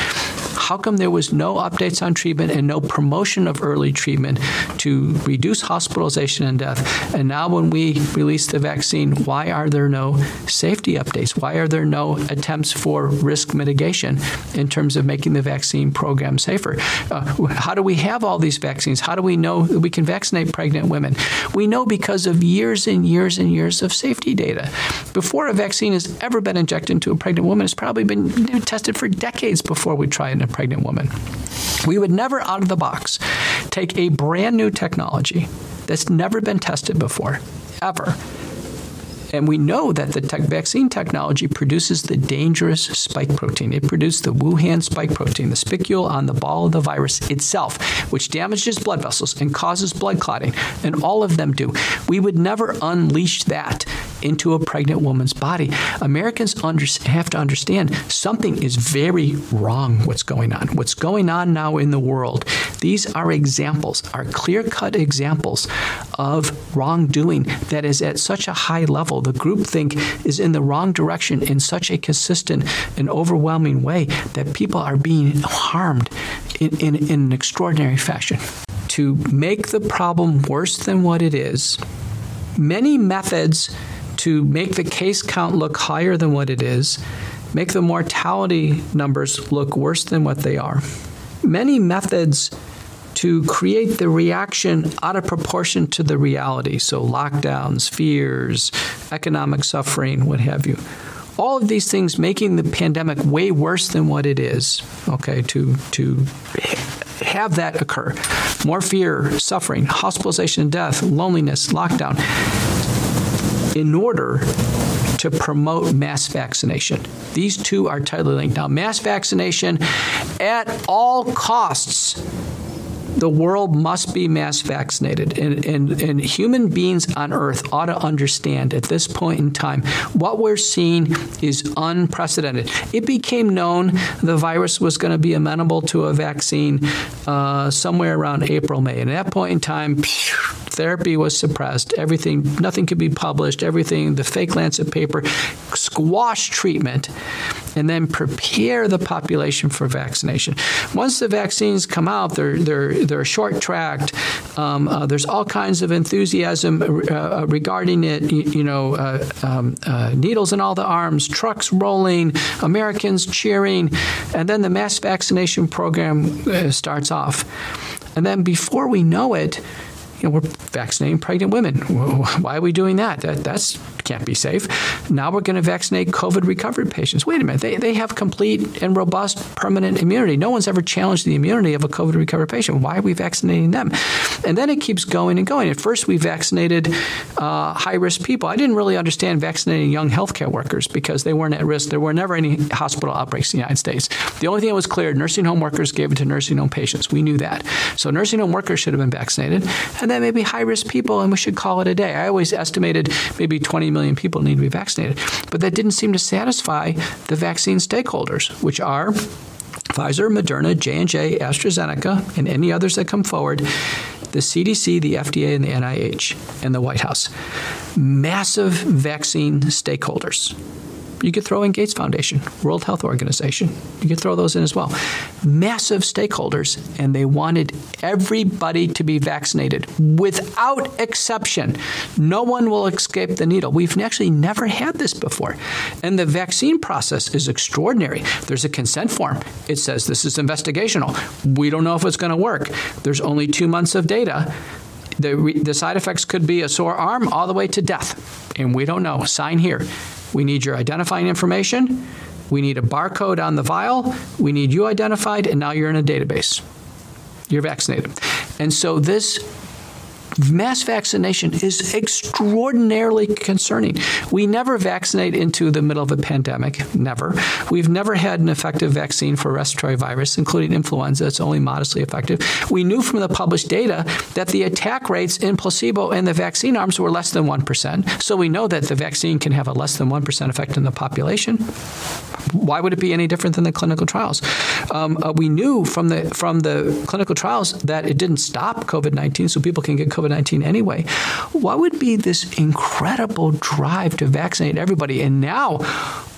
S4: How come there was no updates on treatment and no promotion of early treatment to reduce hospitalization and death? And now when we release the vaccine, why are there no safety updates? Why are there no attempts for risk mitigation in terms of making the vaccine program safer? Uh, how do we have all these vaccines? How do we know that we can vaccinate pregnant women? We know because of years and years and years of safety data. Before a vaccine has ever been injected into a pregnant woman, it's probably been tested for decades before we try it in a pregnant woman. We would never out of the box take a brand new technology that's never been tested before ever and we know that the tech vaccine technology produces the dangerous spike protein. It produced the Wuhan spike protein, the spicule on the ball of the virus itself, which damages blood vessels and causes blood clotting, and all of them do. We would never unleash that into a pregnant woman's body. Americans have to understand something is very wrong what's going on. What's going on now in the world. These are examples, are clear-cut examples of wrongdoing that is at such a high level. The groupthink is in the wrong direction in such a consistent and overwhelming way that people are being harmed in, in, in an extraordinary fashion. To make the problem worse than what it is, many methods to make the case count look higher than what it is, make the mortality numbers look worse than what they are. Many methods to create the reaction out of proportion to the reality. So lockdowns, fears, economic suffering, what have you. All of these things making the pandemic way worse than what it is, okay, to to have that occur. More fear, suffering, hospitalization, death, loneliness, lockdown in order to promote mass vaccination. These two are tightly linked. Now, mass vaccination at all costs the world must be mass vaccinated. And, and and human beings on earth ought to understand at this point in time what we're seeing is unprecedented. It became known the virus was going to be amenable to a vaccine uh, somewhere around April May. And at that point in time therapy was suppressed. Everything nothing could be published. Everything the fake lancet paper squash treatment and then prepare the population for vaccination once the vaccines come out they're they're they're short tracked. Um, uh, there's all kinds of enthusiasm uh, uh regarding it. You, you know, uh, um, uh, needles in all the arms, trucks rolling, Americans cheering, and then the mass vaccination program starts off. And then before we know it, you know, we're vaccinating pregnant women. Why are we doing that? That that's can't be safe. Now we're going to vaccinate COVID recovered patients. Wait a minute. They they have complete and robust permanent immunity. No one's ever challenged the immunity of a COVID recovered patient. Why are we vaccinating them? And then it keeps going and going. At first we vaccinated uh, high-risk people. I didn't really understand vaccinating young healthcare workers because they weren't at risk. There were never any hospital outbreaks in the United States. The only thing that was clear, nursing home workers gave it to nursing home patients. We knew that. So nursing home workers should have been vaccinated. And then maybe high-risk people and we should call it a day. I always estimated maybe 20 million people need to be vaccinated. But that didn't seem to satisfy the vaccine stakeholders, which are Pfizer, Moderna, J&J, AstraZeneca, and any others that come forward, the CDC, the FDA, and the NIH, and the White House. Massive vaccine stakeholders. You could throw in Gates Foundation, World Health Organization. You could throw those in as well. Massive stakeholders and they wanted everybody to be vaccinated without exception. No one will escape the needle. We've actually never had this before. And the vaccine process is extraordinary. There's a consent form. It says this is investigational. We don't know if it's going to work. There's only 2 months of data the the side effects could be a sore arm all the way to death and we don't know sign here we need your identifying information. We need a barcode on the vial. We need you identified and now you're in a database. You're vaccinated. And so this mass vaccination is extraordinarily concerning. We never vaccinate into the middle of a pandemic, never. We've never had an effective vaccine for respiratory virus, including influenza. It's only modestly effective. We knew from the published data that the attack rates in placebo and the vaccine arms were less than 1%. So we know that the vaccine can have a less than 1% effect in the population. Why would it be any different than the clinical trials? Um, uh, we knew from the from the clinical trials that it didn't stop COVID-19 so people can get COVID COVID-19 anyway. What would be this incredible drive to vaccinate everybody? And now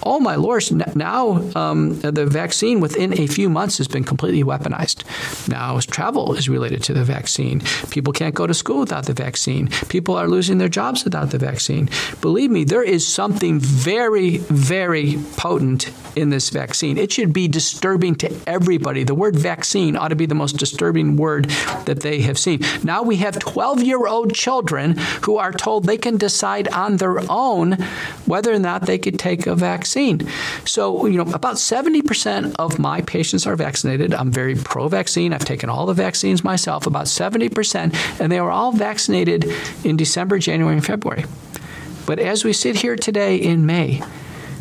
S4: oh my lord now um, the vaccine within a few months has been completely weaponized. Now travel is related to the vaccine. People can't go to school without the vaccine. People are losing their jobs without the vaccine. Believe me there is something very very potent in this vaccine. It should be disturbing to everybody. The word vaccine ought to be the most disturbing word that they have seen. Now we have 12-year-old children who are told they can decide on their own whether or not they could take a vaccine vaccine. So, you know, about 70% of my patients are vaccinated. I'm very pro-vaccine. I've taken all the vaccines myself, about 70%, and they were all vaccinated in December, January, and February. But as we sit here today in May,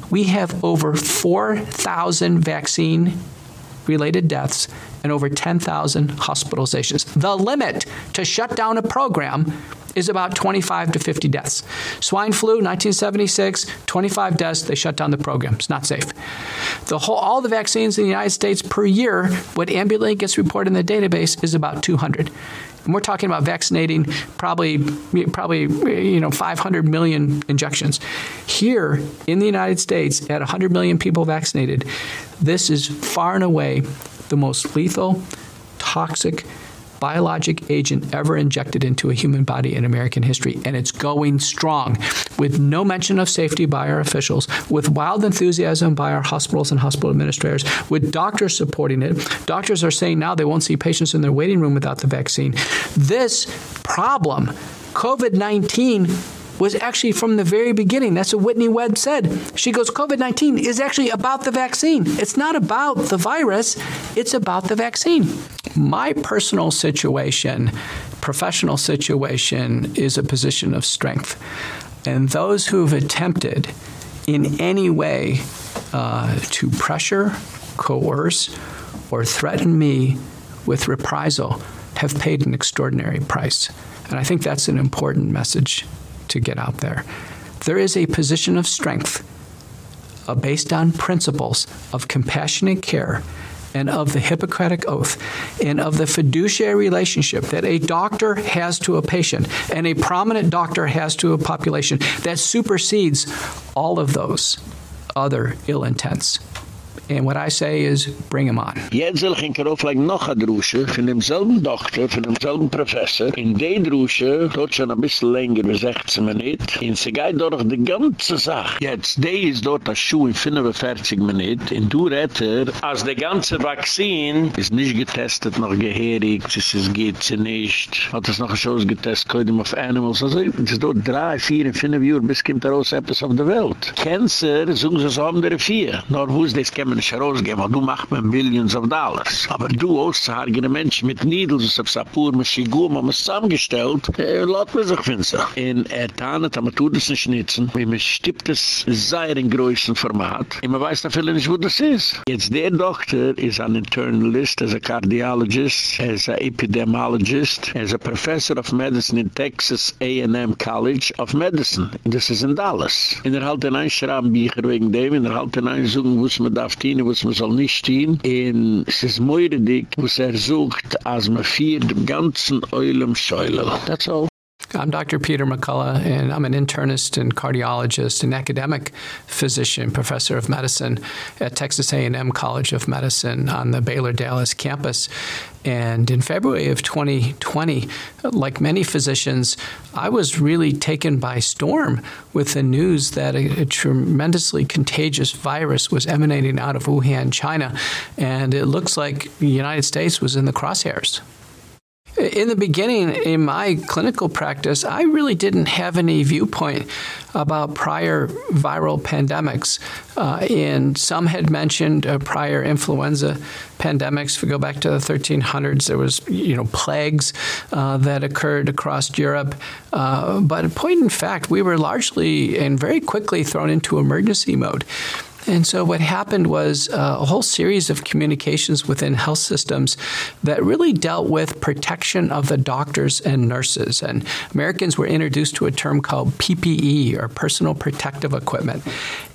S4: we have over 4,000 vaccine related deaths and over 10,000 hospitalizations. The limit to shut down a program is about 25 to 50 deaths. Swine flu 1976, 25 deaths, they shut down the program. It's not safe. The whole all the vaccines in the United States per year what ambulantly gets reported in the database is about 200. And we're talking about vaccinating probably probably you know 500 million injections. Here in the United States at 100 million people vaccinated, this is far and away the most lethal, toxic biologic agent ever injected into a human body in American history and it's going strong. With no mention of safety by our officials with wild enthusiasm by our hospitals and hospital administrators with doctors supporting it. Doctors are saying now they won't see patients in their waiting room without the vaccine. This problem COVID-19 was actually from the very beginning. That's what Whitney Webb said. She goes COVID-19 is actually about the vaccine. It's not about the virus, it's about the vaccine. My personal situation, professional situation is a position of strength. And those who've attempted in any way uh, to pressure, coerce or threaten me with reprisal have paid an extraordinary price. And I think that's an important message to get out there. There is a position of strength uh, based on principles of compassionate care and of the Hippocratic oath and of the fiduciary relationship that a doctor has to a patient and a prominent doctor has to a population that supersedes all of those other ill intents. And what I say is, bring him on.
S2: Soll ich in Karof like noch a drusche von demselben Doktor, von demselben Professor. In de drusche, dort schon ein bisschen länger, wie 16 Minuten. In sie geht durch die ganze Sache. Jetzt, de ist dort a Schuh in 45 Minuten. In du retter, als de ganze Vakzin ist nicht getestet, noch geherig, es ist geht sie nicht. Hat es noch ein Schuss getestet, können wir auf Animals. Also, es dort drei, vier, fünf Uhr, bis kommt da raus etwas auf der Welt. Cancer, sagen sie so haben der vier. Nor ist das kämen nicht herausgeben, weil du machst mir Millions of Dollars. Aber du auszuhargene Menschen mit Needles auf Sapur, mit Shigur, man muss zusammengestellt, äh, lasst man sich finden. In Ertanet, aber tut es nicht nützen, wie man stippt es sehr in größten Format, und man weiß da viele nicht, wo das ist. Jetzt der Doktor ist ein Internalist, er ist ein Cardiologist, er ist ein Epidemiologist, er ist ein Professor of Medicine in Texas A&M College of Medicine. Und das ist in Dallas. In der Halt in ein Schraubenbücher wegen dem, in der Halt in ein Sogen, wo es man darf dienen, was man soll nicht stehen. Und es ist moire dick, was er sucht, als man vier dem ganzen Eulem Scheulel. That's all.
S4: I'm Dr. Peter McCullough, and I'm an internist and cardiologist and academic physician, professor of medicine at Texas A&M College of Medicine on the Baylor Dallas campus. And in February of 2020, like many physicians, I was really taken by storm with the news that a, a tremendously contagious virus was emanating out of Wuhan, China, and it looks like the United States was in the crosshairs. In the beginning in my clinical practice, I really didn't have any viewpoint about prior viral pandemics. Uh, and some had mentioned uh, prior influenza pandemics. If we go back to the 1300s, there was, you know, plagues uh, that occurred across Europe. Uh, but in point in fact, we were largely and very quickly thrown into emergency mode. And so what happened was uh, a whole series of communications within health systems that really dealt with protection of the doctors and nurses. And Americans were introduced to a term called PPE or personal protective equipment.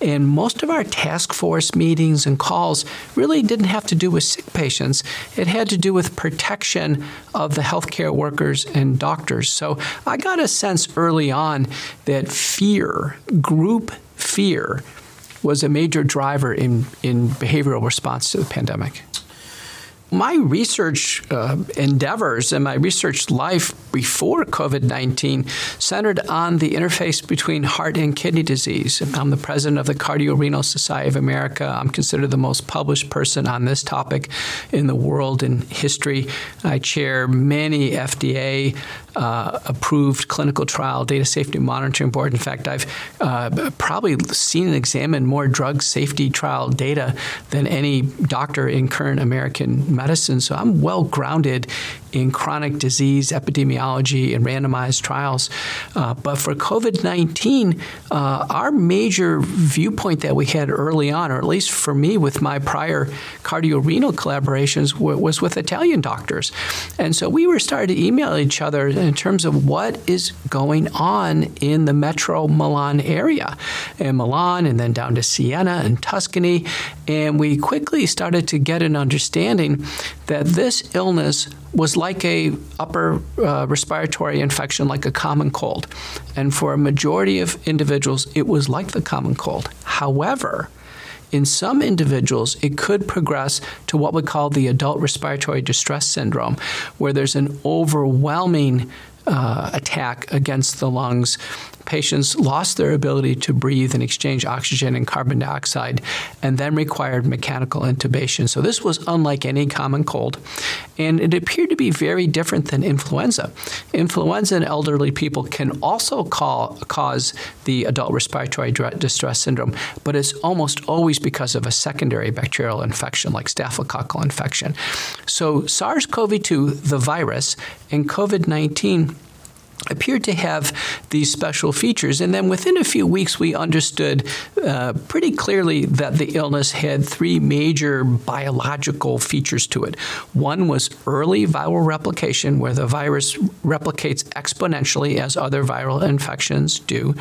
S4: And most of our task force meetings and calls really didn't have to do with sick patients. It had to do with protection of the healthcare workers and doctors. So I got a sense early on that fear, group fear, was a major driver in, in behavioral response to the pandemic my research uh, endeavors and my research life before COVID 19 centered on the interface between heart and kidney disease. I'm the president of the Cardiorenal Society of America. I'm considered the most published person on this topic in the world in history. I chair many FDA uh, approved clinical trial data safety monitoring board. In fact, I've uh, probably seen and examined more drug safety trial data than any doctor in current American medicine. So I'm well grounded in chronic disease epidemiology and randomized trials. Uh, but for COVID 19, uh, our major viewpoint that we had early on, or at least for me with my prior cardiorenal collaborations, was with Italian doctors. And so we were starting to email each other in terms of what is going on in the metro Milan area, in Milan, and then down to Siena and Tuscany. And we quickly started to get an understanding that this illness was like a upper uh, respiratory infection like a common cold. And for a majority of individuals it was like the common cold. However in some individuals, it could progress to what we call the adult respiratory distress syndrome, where there's an overwhelming uh, attack against the lungs patients lost their ability to breathe and exchange oxygen and carbon dioxide and then required mechanical intubation. So this was unlike any common cold and it appeared to be very different than influenza. Influenza in elderly people can also call, cause the adult respiratory distress syndrome, but it's almost always because of a secondary bacterial infection like staphylococcal infection. So SARS-CoV-2 the virus and COVID-19 appeared to have these special features. And then within a few weeks, we understood uh, pretty clearly that the illness had three major biological features to it. One was early viral replication, where the virus replicates exponentially as other viral infections do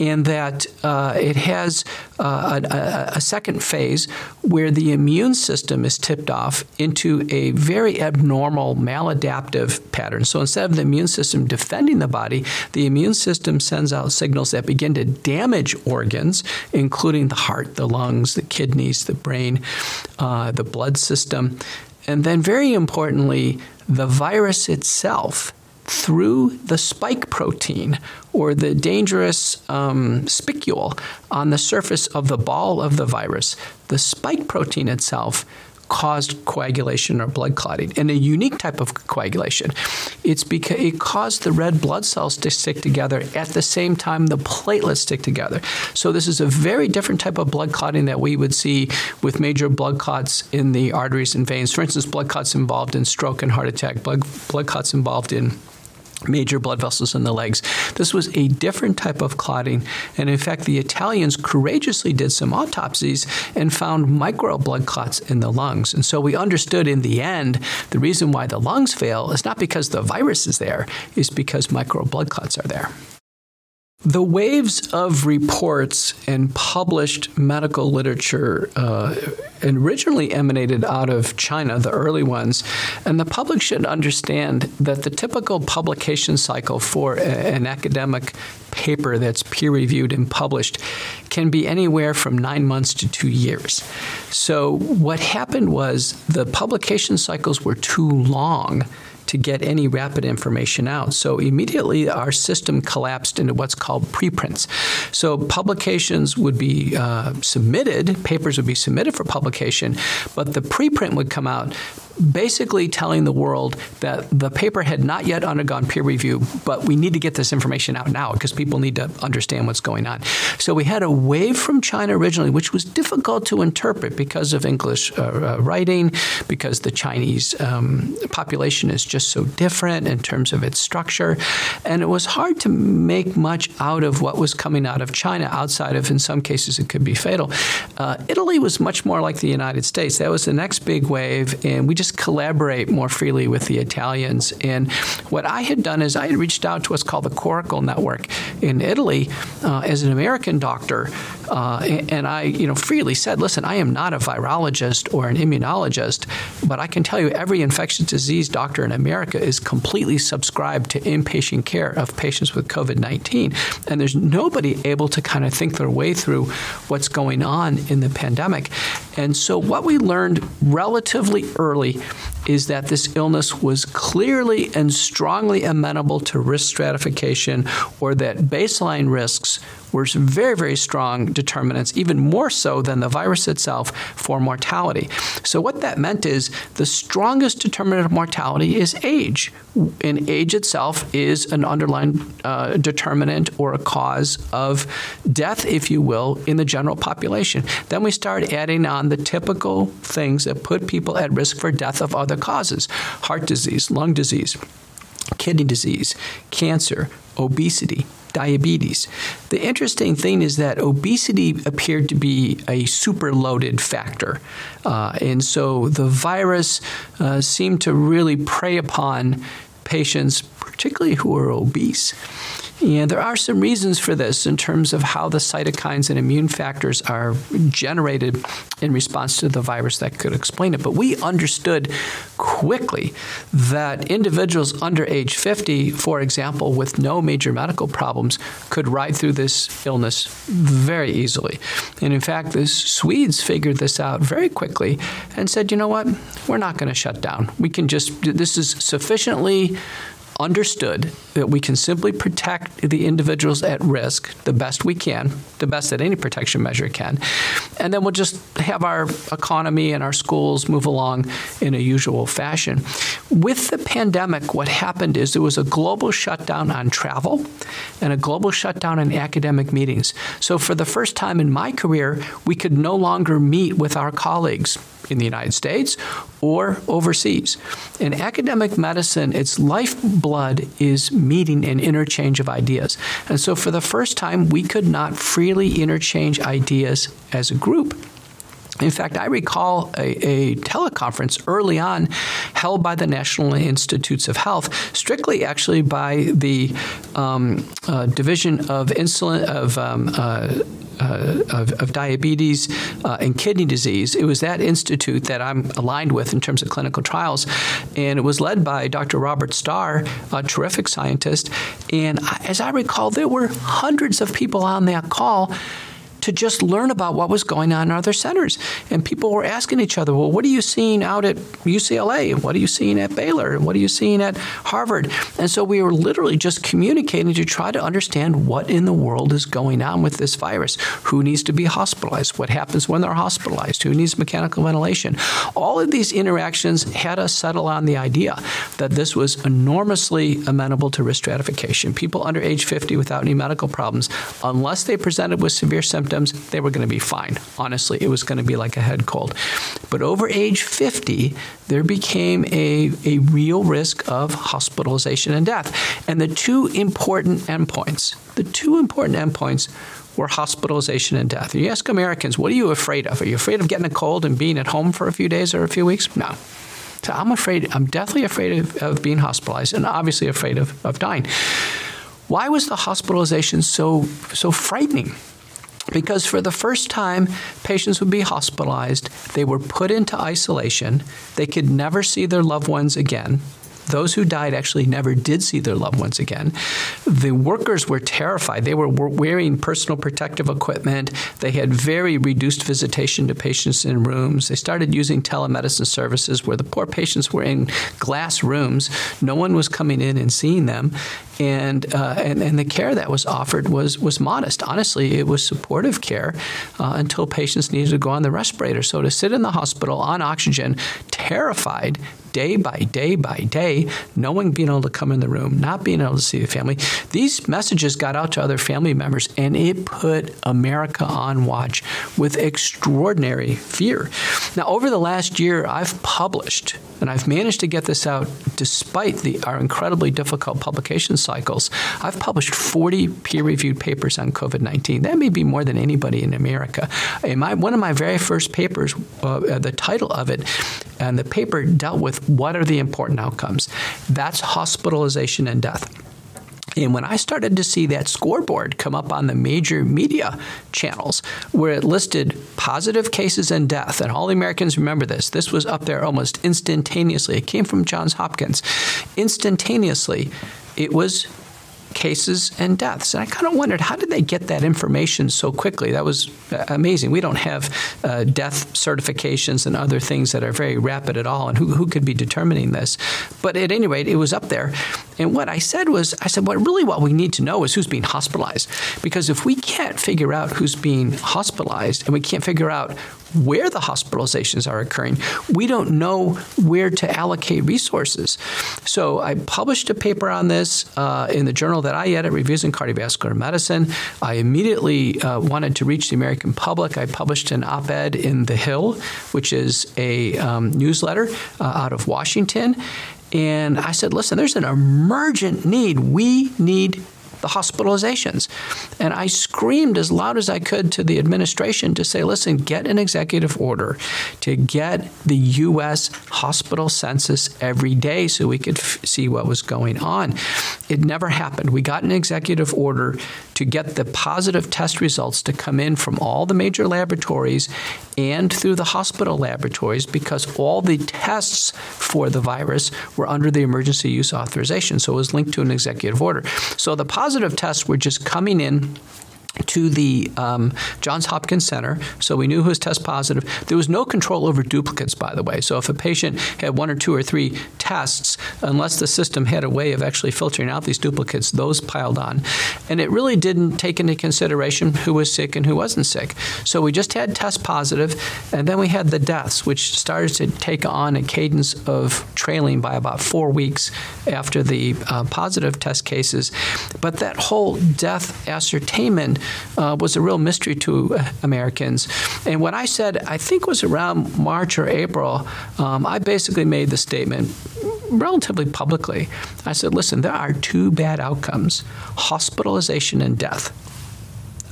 S4: in that uh, it has uh, a, a, second phase where the immune system is tipped off into a very abnormal maladaptive pattern. So instead of the immune system defending the body, the immune system sends out signals that begin to damage organs, including the heart, the lungs, the kidneys, the brain, uh, the blood system. And then, very importantly, the virus itself through the spike protein or the dangerous um, spicule on the surface of the ball of the virus. The spike protein itself caused coagulation or blood clotting and a unique type of coagulation. It's because it caused the red blood cells to stick together at the same time the platelets stick together. So this is a very different type of blood clotting that we would see with major blood clots in the arteries and veins. For instance, blood clots involved in stroke and heart attack, blood blood clots involved in major blood vessels in the legs. This was a different type of clotting, and in fact, the Italians courageously did some autopsies and found micro blood clots in the lungs. And so we understood in the end the reason why the lungs fail is not because the virus is there, is because micro blood clots are there. The waves of reports and published medical literature uh, originally emanated out of China, the early ones, and the public should understand that the typical publication cycle for a, an academic paper that's peer reviewed and published can be anywhere from 9 months to 2 years. So what happened was the publication cycles were too long to get any rapid information out. So immediately our system collapsed into what's called preprints. So publications would be uh, submitted, papers would be submitted for publication, but the preprint would come out basically telling the world that the paper had not yet undergone peer review, but we need to get this information out now because people need to understand what's going on. So we had a wave from China originally, which was difficult to interpret because of English uh, uh, writing, because the Chinese um, population is just so different in terms of its structure. And it was hard to make much out of what was coming out of China outside of, in some cases, it could be fatal. Uh, Italy was much more like the United States. That was the next big wave, and we just collaborate more freely with the Italians. And what I had done is I had reached out to what's called the Coracle Network in Italy uh, as an American doctor, uh, and I, you know, freely said, "Listen, I am not a virologist or an immunologist, but I can tell you every infectious disease doctor in America is completely subscribed to inpatient care of patients with COVID-19, and there's nobody able to kind of think their way through what's going on in the pandemic." And so what we learned relatively early is that this illness was clearly and strongly amenable to risk stratification or that baseline risks were very, very strong determinants, even more so than the virus itself, for mortality. So, what that meant is the strongest determinant of mortality is age. And age itself is an underlying uh, determinant or a cause of death, if you will, in the general population. Then we start adding on the typical things that put people at risk for death of other causes heart disease, lung disease, kidney disease, cancer, obesity, diabetes. The interesting thing is that obesity appeared to be a superloaded factor. Uh, and so the virus uh, seemed to really prey upon patients, particularly who are obese. And there are some reasons for this in terms of how the cytokines and immune factors are generated in response to the virus that could explain it. But we understood quickly that individuals under age 50, for example, with no major medical problems, could ride through this illness very easily. And in fact, the Swedes figured this out very quickly and said, you know what? We're not going to shut down. We can just, this is sufficiently understood that we can simply protect the individuals at risk the best we can, the best that any protection measure can. And then we'll just have our economy and our schools move along in a usual fashion. With the pandemic, what happened is there was a global shutdown on travel and a global shutdown on academic meetings. So for the first time in my career, we could no longer meet with our colleagues in the United States or overseas. In academic medicine, its lifeblood is meeting and interchange of ideas. And so for the first time, we could not freely interchange ideas as a group. In fact, I recall a, a, teleconference early on held by the National Institutes of Health, strictly actually by the um, uh, Division of Insulin of um, uh, uh, of, of, diabetes uh, and kidney disease. It was that institute that I'm aligned with in terms of clinical trials, and it was led by Dr. Robert Star, a terrific scientist. And as I recall, there were hundreds of people on that call to just learn about what was going on in other centers. And people were asking each other, well, what are you seeing out at UCLA? What are you seeing at Baylor? What are you seeing at Harvard? And so we were literally just communicating to try to understand what in the world is going on with this virus. Who needs to be hospitalized? What happens when they're hospitalized? Who needs mechanical ventilation? All of these interactions had us settle on the idea that this was enormously amenable to risk stratification. People under age 50 without any medical problems, unless they presented with severe symptoms, symptoms, they were going to be fine. Honestly, it was going to be like a head cold. But over age 50, there became a, a real risk of hospitalization and death. And the two important endpoints, the two important endpoints were hospitalization and death. You ask Americans, what are you afraid of? Are you afraid of getting a cold and being at home for a few days or a few weeks? No. So I'm afraid, I'm deathly afraid of, of being hospitalized and obviously afraid of, of dying. Why was the hospitalization so so frightening? Because for the first time patients would be hospitalized. They were put into isolation. They could never see their loved ones again Those who died actually never did see their loved ones again. The workers were terrified. They were wearing personal protective equipment. They had very reduced visitation to patients in rooms. They started using telemedicine services where the poor patients were in glass rooms. No one was coming in and seeing them and uh, and and the care that was offered was was modest. Honestly, it was supportive care uh, until patients needed to go on the respirator. So to sit in the hospital on oxygen, terrified day by day by day, no one being able to come in the room, not being able to see the family. These messages got out to other family members, and it put America on watch with extraordinary fear. Now, over the last year, I've published, and I've managed to get this out despite the, our incredibly difficult publication cycles. I've published 40 peer-reviewed papers on COVID-19. That may be more than anybody in America. In my, one of my very first papers, uh, the title of it, and the paper dealt with what are the important outcomes. That's hospitalization and death. And when I started to see that scoreboard come up on the major media channels where it listed positive cases and death, and all the Americans remember this, this was up there almost instantaneously. It came from Johns Hopkins. Instantaneously, it was cases and deaths. And I kind of wondered how did they get that information so quickly? That was uh, amazing. We don't have uh, death certifications and other things that are very rapid at all. And who, who could be determining this? But at any rate, it was up there. And what I said was, I said, what really what we need to know is who's being hospitalized. Because if we can't figure out who's being hospitalized and we can't figure out where the hospitalizations are occurring. We don't know where to allocate resources. So I published a paper on this uh, in the journal that I edit, Reviews in Cardiovascular Medicine. I immediately uh, wanted to reach the American public. I published an op-ed in The Hill, which is a um, newsletter uh, out of Washington. And I said, listen, there's an emergent need. We need the hospitalizations. And I screamed as loud as I could to the administration to say, listen, get an executive order to get the U.S. hospital census every day so we could see what was going on. It never happened. We got an executive order to get the positive test results to come in from all the major laboratories and through the hospital laboratories because all the tests for the virus were under the emergency use authorization. So it was linked to an executive order. So the positive tests were just coming in to the um, Johns Hopkins Center, so we knew who was test positive. There was no control over duplicates, by the way. So if a patient had one or two or three tests, unless the system had a way of actually filtering out these duplicates, those piled on. And it really didn't take into consideration who was sick and who wasn't sick. So we just had test positive, and then we had the deaths, which started to take on a cadence of trailing by about four weeks after the uh, positive test cases. But that whole death ascertainment uh, was a real mystery to uh, Americans. And what I said, I think was around March or April, um, I basically made the statement relatively publicly. I said, listen, there are two bad outcomes hospitalization and death.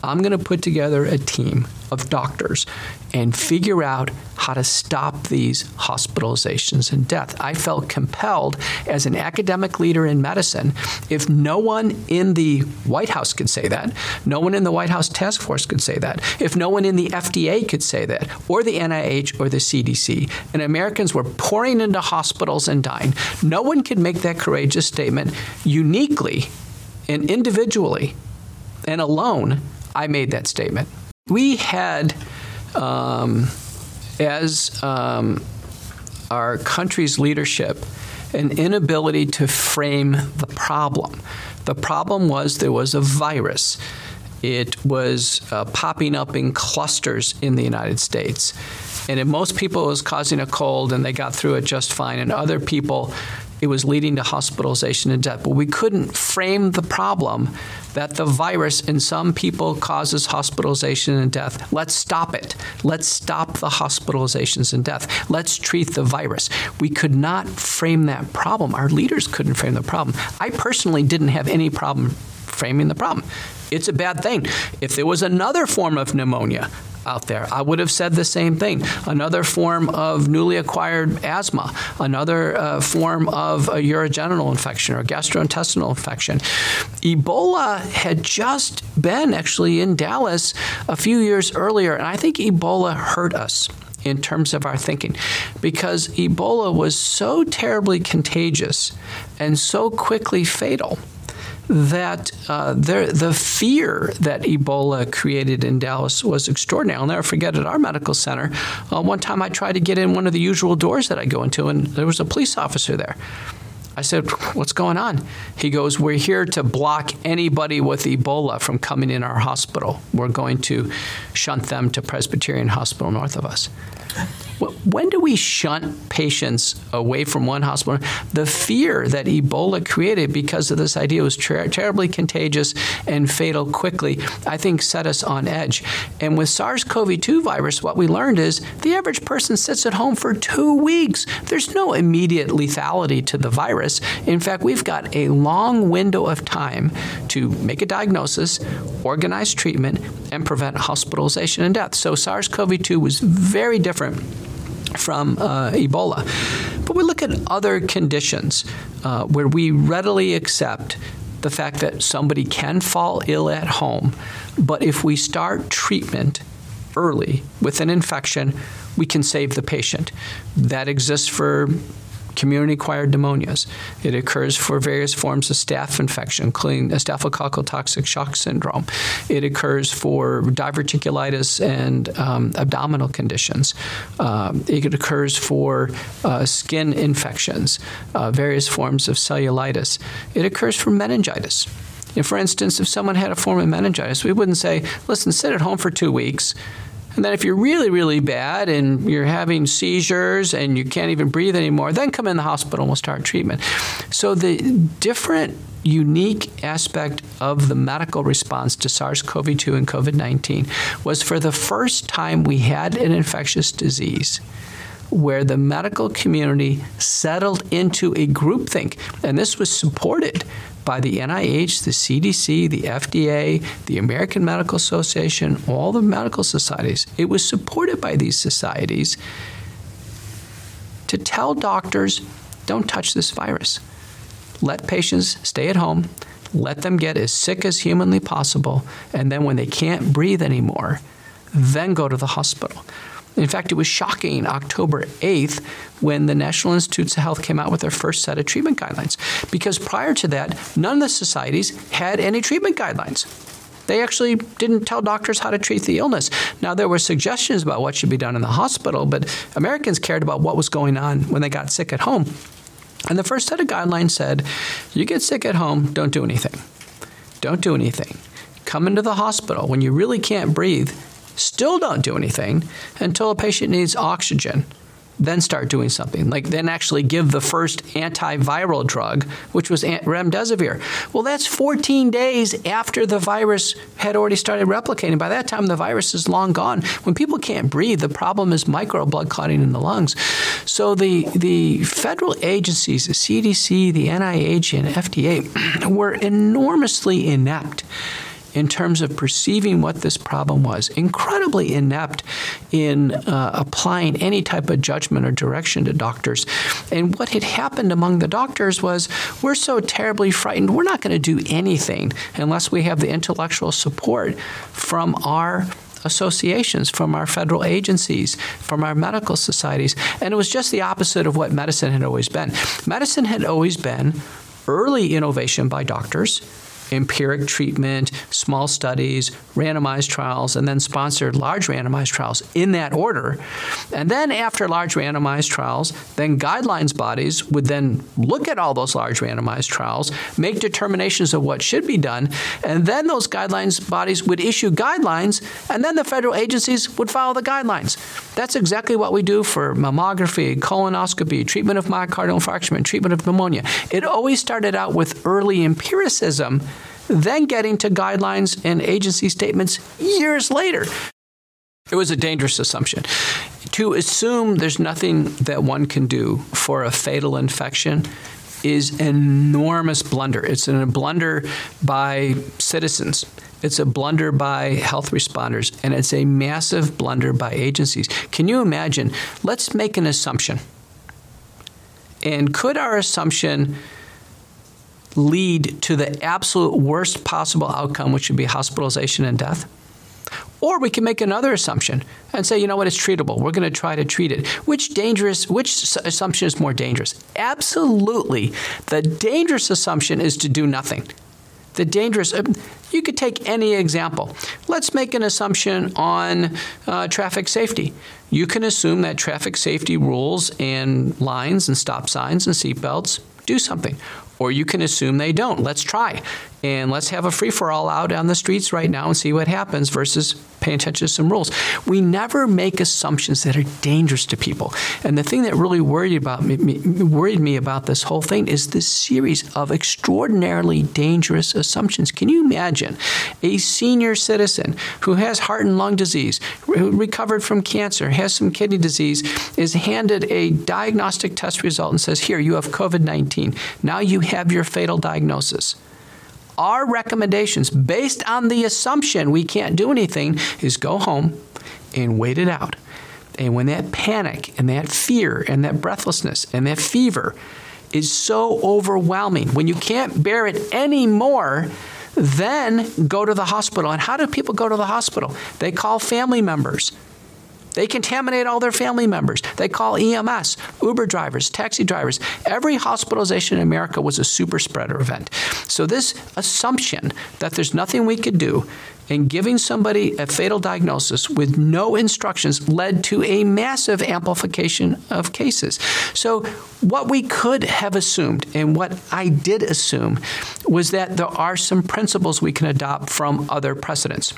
S4: I'm going to put together a team of doctors and figure out how to stop these hospitalizations and death. I felt compelled as an academic leader in medicine, if no one in the White House could say that, no one in the White House task force could say that, if no one in the FDA could say that, or the NIH or the CDC, and Americans were pouring into hospitals and dying, no one could make that courageous statement uniquely and individually and alone I made that statement. We had, um, as um, our country's leadership, an inability to frame the problem. The problem was there was a virus. It was uh, popping up in clusters in the United States. And in most people, it was causing a cold and they got through it just fine. And other people, it was leading to hospitalization and death. But we couldn't frame the problem that the virus in some people causes hospitalization and death. Let's stop it. Let's stop the hospitalizations and death. Let's treat the virus. We could not frame that problem. Our leaders couldn't frame the problem. I personally didn't have any problem framing the problem. It's a bad thing. If there was another form of pneumonia, out there. I would have said the same thing. Another form of newly acquired asthma, another uh, form of a urogenital infection or gastrointestinal infection. Ebola had just been actually in Dallas a few years earlier, and I think Ebola hurt us in terms of our thinking because Ebola was so terribly contagious and so quickly fatal that uh, there, the fear that Ebola created in Dallas was extraordinary. I'll never forget at our medical center. Uh, one time I tried to get in one of the usual doors that I go into, and there was a police officer there. I said, What's going on? He goes, We're here to block anybody with Ebola from coming in our hospital. We're going to shunt them to Presbyterian Hospital north of us. When do we shunt patients away from one hospital? The fear that Ebola created because of this idea was ter terribly contagious and fatal quickly, I think set us on edge. And with SARS-CoV-2 virus, what we learned is the average person sits at home for 2 weeks. There's no immediate lethality to the virus. In fact, we've got a long window of time to make a diagnosis, organize treatment, and prevent hospitalization and death. So SARS-CoV-2 was very different from uh, Ebola. But we look at other conditions uh, where we readily accept the fact that somebody can fall ill at home, but if we start treatment early with an infection, we can save the patient. That exists for community acquired pneumonias. It occurs for various forms of staph infection, including staphylococcal toxic shock syndrome. It occurs for diverticulitis and um, abdominal conditions. Um, it occurs for uh, skin infections, uh, various forms of cellulitis. It occurs for meningitis. If, for instance, if someone had a form of meningitis, we wouldn't say, listen, sit at home for two weeks and then if you're really, really bad and you're having seizures and you can't even breathe anymore, then come in the hospital and we'll start treatment. So the different unique aspect of the medical response to SARS-CoV-2 and COVID-19 was for the first time we had an infectious disease where the medical community settled into a groupthink and this was supported by the NIH, the CDC, the FDA, the American Medical Association, all the medical societies. It was supported by these societies to tell doctors don't touch this virus. Let patients stay at home, let them get as sick as humanly possible, and then when they can't breathe anymore, then go to the hospital. In fact, it was shocking October 8th when the National Institutes of Health came out with their first set of treatment guidelines because prior to that, none of the societies had any treatment guidelines. They actually didn't tell doctors how to treat the illness. Now there were suggestions about what should be done in the hospital, but Americans cared about what was going on when they got sick at home. And the first set of guidelines said, you get sick at home, don't do anything. Don't do anything. Come into the hospital when you really can't breathe Still don't do anything until a patient needs oxygen. Then start doing something. Like then actually give the first antiviral drug, which was remdesivir. Well, that's 14 days after the virus had already started replicating. By that time the virus is long gone. When people can't breathe, the problem is micro blood clotting in the lungs. So the the federal agencies, the CDC, the NIH and FDA (clears throat) were enormously inept in terms of perceiving what this problem was, incredibly inept in uh, applying any type of judgment or direction to doctors. And what had happened among the doctors was we're so terribly frightened, we're not going to do anything unless we have the intellectual support from our associations, from our federal agencies, from our medical societies. And it was just the opposite of what medicine had always been. Medicine had always been early innovation by doctors empiric treatment, small studies, randomized trials, and then sponsored large randomized trials in that order. And then after large randomized trials, then guidelines bodies would then look at all those large randomized trials, make determinations of what should be done, and then those guidelines bodies would issue guidelines, and then the federal agencies would follow the guidelines. That's exactly what we do for mammography, colonoscopy, treatment of myocardial infarction, treatment of pneumonia. It always started out with early empiricism then getting to guidelines and agency statements years later. It was a dangerous assumption. To assume there's nothing that one can do for a fatal infection is an enormous blunder. It's a blunder by citizens. It's a blunder by health responders and it's a massive blunder by agencies. Can you imagine? Let's make an assumption. And could our assumption lead to the absolute worst possible outcome, which would be hospitalization and death? Or we can make another assumption and say, you know what, it's treatable. We're going to try to treat it. Which dangerous which assumption is more dangerous? Absolutely. The dangerous assumption is to do nothing. The dangerous uh, you could take any example. Let's make an assumption on uh, traffic safety. You can assume that traffic safety rules and lines and stop signs and seatbelts do something or you can assume they don't. Let's try. And let's have a free for all out on the streets right now and see what happens versus paying attention to some rules. We never make assumptions that are dangerous to people. And the thing that really worried about me, worried me about this whole thing is this series of extraordinarily dangerous assumptions. Can you imagine a senior citizen who has heart and lung disease, recovered from cancer, has some kidney disease, is handed a diagnostic test result and says, "Here, you have COVID-19. Now you have your fatal diagnosis." Our recommendations based on the assumption we can't do anything is go home and wait it out. And when that panic and that fear and that breathlessness and that fever is so overwhelming, when you can't bear it anymore, then go to the hospital. And how do people go to the hospital? They call family members. They contaminate all their family members. They call EMS, Uber drivers, taxi drivers. Every hospitalization in America was a super spreader event. So this assumption that there's nothing we could do in giving somebody a fatal diagnosis with no instructions led to a massive amplification of cases. So what we could have assumed and what I did assume was that there are some principles we can adopt from other precedents.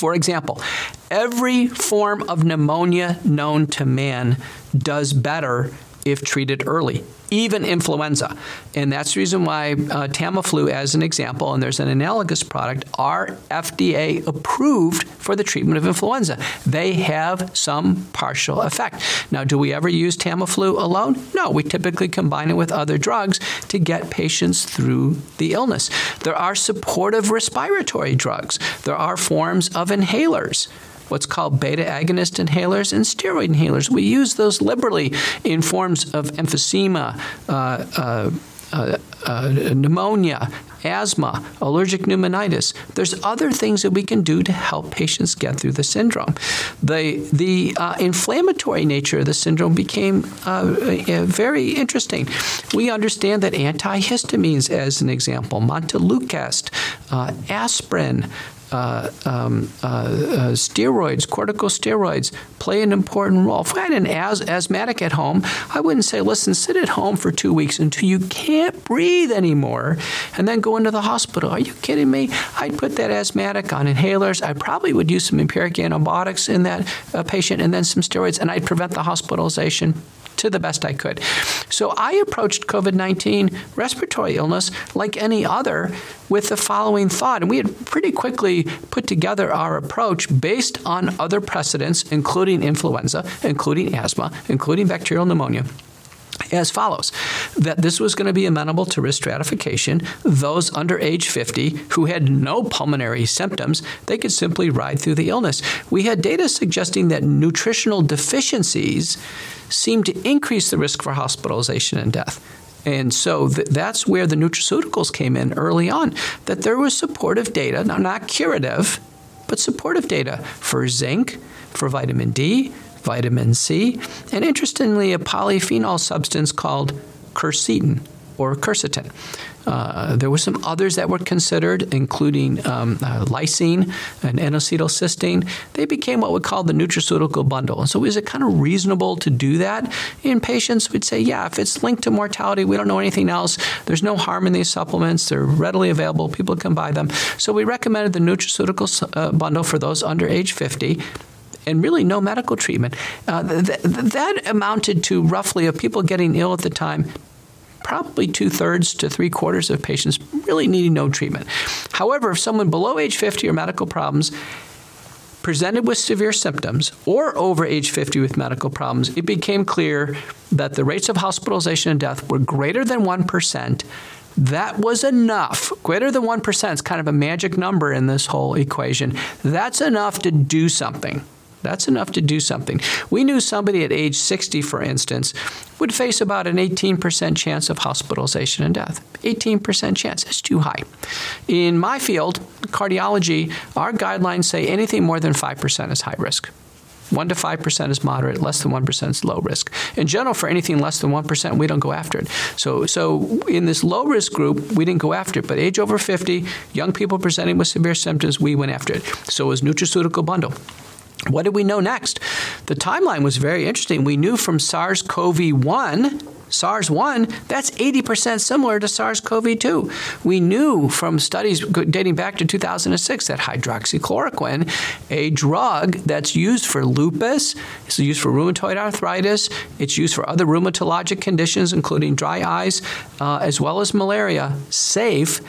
S4: For example, every form of pneumonia known to man does better if treated early even influenza. And that's the reason why uh, Tamiflu as an example and there's an analogous product are FDA approved for the treatment of influenza. They have some partial effect. Now, do we ever use Tamiflu alone? No, we typically combine it with other drugs to get patients through the illness. There are supportive respiratory drugs. There are forms of inhalers what's called beta agonist inhalers and steroid inhalers. We use those liberally in forms of emphysema, uh, uh, uh, uh, pneumonia, asthma, allergic pneumonitis. There's other things that we can do to help patients get through the syndrome. The the uh, inflammatory nature of the syndrome became uh, uh very interesting. We understand that antihistamines as an example, montelukast, aspirin, uh, um, uh, uh, steroids, corticosteroids play an important role. If I had an as asthmatic at home, I wouldn't say, "Listen, sit at home for 2 weeks until you can't breathe anymore and then go into the hospital." Are you kidding me? I'd put that asthmatic on inhalers. I probably would use some empiric antibiotics in that uh, patient and then some steroids and I'd prevent the hospitalization to the best I could. So I approached COVID-19 respiratory illness like any other with the following thought and we had pretty quickly put together our approach based on other precedents including influenza, including asthma, including bacterial pneumonia as follows that this was going to be amenable to risk stratification those under age 50 who had no pulmonary symptoms they could simply ride through the illness we had data suggesting that nutritional deficiencies seem to increase the risk for hospitalization and death and so th that's where the nutraceuticals came in early on that there was supportive data not curative but supportive data for zinc for vitamin D vitamin C, and interestingly, a polyphenol substance called quercetin or quercetin. Uh, there were some others that were considered, including um, uh, lysine and N-acetylcysteine. They became what we call the nutraceutical bundle. And so, is it kind of reasonable to do that in patients? We'd say, yeah, if it's linked to mortality, we don't know anything else. There's no harm in these supplements. They're readily available. People can buy them. So, we recommended the nutraceutical uh, bundle for those under age 50 and really no medical treatment. Uh, th that amounted to roughly of people getting ill at the time probably two-thirds to three-quarters of patients really needing no treatment. However, if someone below age 50 or medical problems presented with severe symptoms or over age 50 with medical problems, it became clear that the rates of hospitalization and death were greater than 1%. That was enough. Greater than 1% is kind of a magic number in this whole equation. That's enough to do something That's enough to do something. We knew somebody at age 60, for instance, would face about an 18% chance of hospitalization and death. 18% chance. It's too high. In my field, cardiology, our guidelines say anything more than 5% is high risk. 1 to 5% is moderate, less than 1% is low risk. In general, for anything less than 1%, we don't go after it. So so in this low risk group, we didn't go after it, but age over 50, young people presenting with severe symptoms, we went after it. So it was nutraceutical bundle. What did we know next? The timeline was very interesting. We knew from SARS-CoV-1 SARS-1, that's 80% similar to SARS-CoV-2. We knew from studies dating back to 2006 that hydroxychloroquine, a drug that's used for lupus, it's used for rheumatoid arthritis, it's used for other rheumatologic conditions including dry eyes, uh, as well as malaria, safe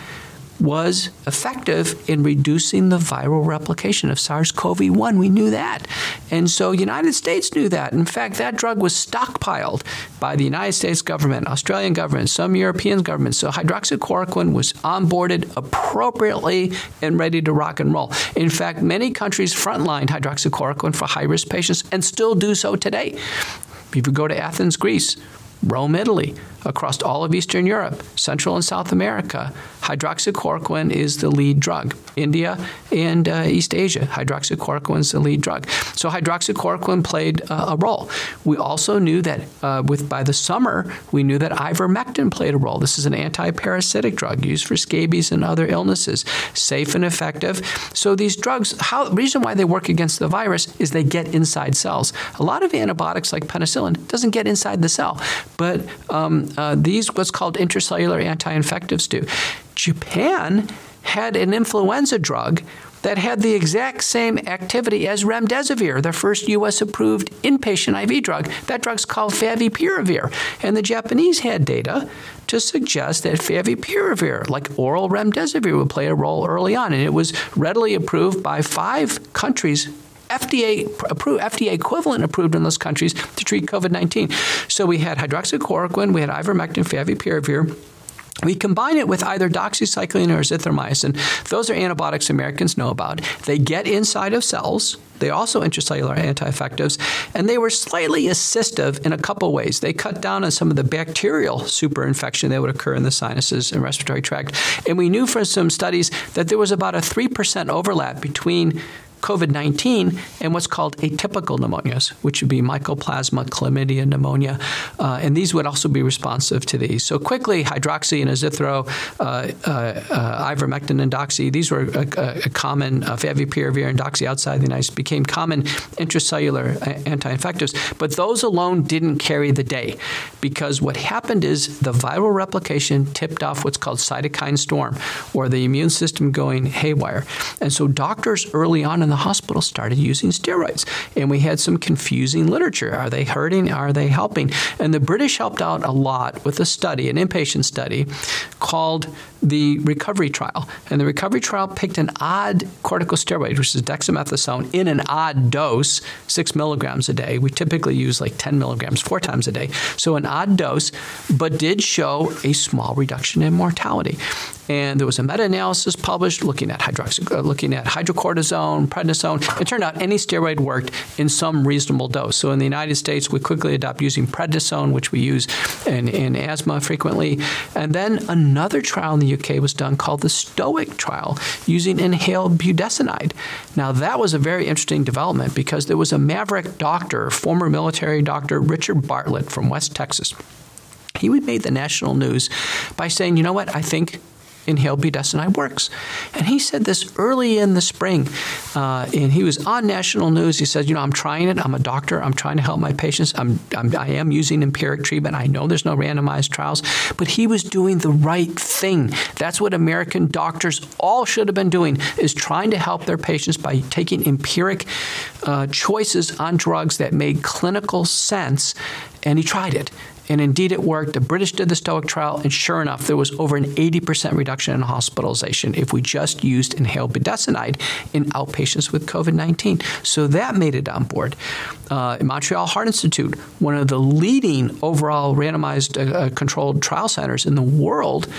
S4: was effective in reducing the viral replication of SARS-CoV-1. We knew that. And so United States knew that. In fact, that drug was stockpiled by the United States government, Australian government, some European governments. So hydroxychloroquine was onboarded appropriately and ready to rock and roll. In fact, many countries frontlined hydroxychloroquine for high-risk patients and still do so today. If you go to Athens, Greece, Rome, Italy, across all of Eastern Europe, Central and South America, hydroxychloroquine is the lead drug. India and uh, East Asia, hydroxychloroquine is the lead drug. So hydroxychloroquine played uh, a role. We also knew that uh, with by the summer, we knew that ivermectin played a role. This is an anti-parasitic drug used for scabies and other illnesses, safe and effective. So these drugs, how reason why they work against the virus is they get inside cells. A lot of antibiotics like penicillin doesn't get inside the cell, but um, uh, these what's called intracellular anti-infectives do. Japan had an influenza drug that had the exact same activity as remdesivir, the first US approved inpatient IV drug. That drug's called favipiravir, and the Japanese had data to suggest that favipiravir, like oral remdesivir would play a role early on and it was readily approved by 5 countries FDA approved FDA equivalent approved in those countries to treat COVID-19. So we had hydroxychloroquine, we had ivermectin, favipiravir, we combine it with either doxycycline or azithromycin. Those are antibiotics Americans know about. They get inside of cells. They also intracellular anti-infectives and they were slightly assistive in a couple ways. They cut down on some of the bacterial superinfection that would occur in the sinuses and respiratory tract. And we knew from some studies that there was about a 3% overlap between COVID-19 and what's called atypical pneumonias, which would be mycoplasma, chlamydia, pneumonia, uh, and these would also be responsive to these. So quickly, hydroxy and azithro, uh, uh, uh ivermectin and doxy, these were a, a, a common uh, favipiravir and doxy outside the United States became common intracellular uh, anti-infectives, but those alone didn't carry the day because what happened is the viral replication tipped off what's called cytokine storm or the immune system going haywire. And so doctors early on in the hospital started using steroids. And we had some confusing literature. Are they hurting? Are they helping? And the British helped out a lot with a study, an inpatient study called the recovery trial. And the recovery trial picked an odd corticosteroid, which is dexamethasone, in an odd dose, 6 milligrams a day. We typically use like 10 milligrams four times a day. So an odd dose, but did show a small reduction in mortality and there was a meta-analysis published looking at hydroxy uh, looking at hydrocortisone, prednisone. It turned out any steroid worked in some reasonable dose. So in the United States, we quickly adopt using prednisone, which we use in, in asthma frequently. And then another trial in the UK was done called the STOIC trial using inhaled budesonide. Now that was a very interesting development because there was a maverick doctor, former military doctor Richard Bartlett from West Texas. He made the national news by saying, "You know what? I think inhaled budesonide works. And he said this early in the spring, uh, and he was on national news. He said, "You know, I'm trying it. I'm a doctor. I'm trying to help my patients. I'm, I'm I am using empiric treatment. I know there's no randomized trials, but he was doing the right thing. That's what American doctors all should have been doing is trying to help their patients by taking empiric uh, choices on drugs that made clinical sense, and he tried it." And indeed, it worked. The British did the STOIC trial, and sure enough, there was over an 80% reduction in hospitalization if we just used inhaled budesonide in outpatients with COVID 19. So that made it on board. Uh, Montreal Heart Institute, one of the leading overall randomized uh, uh, controlled trial centers in the world,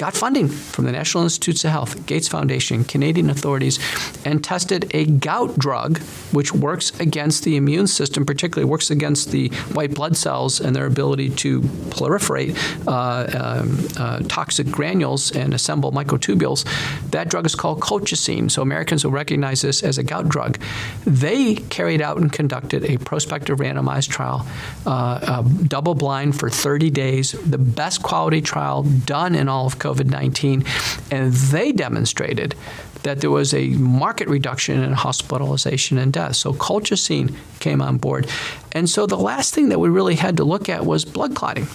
S4: got funding from the National Institutes of Health, Gates Foundation, Canadian authorities, and tested a gout drug which works against the immune system, particularly works against the white blood cells and their ability to proliferate uh, um, uh, toxic granules and assemble microtubules. That drug is called colchicine. So Americans will recognize this as a gout drug. They carried out and conducted a prospective randomized trial, uh, double blind for 30 days, the best quality trial done in all of COVID-19, and they demonstrated that there was a market reduction in hospitalization and death. So colchicine came on board. And so the last thing that we really had to look at was blood clotting.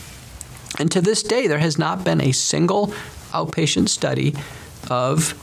S4: And to this day there has not been a single outpatient study of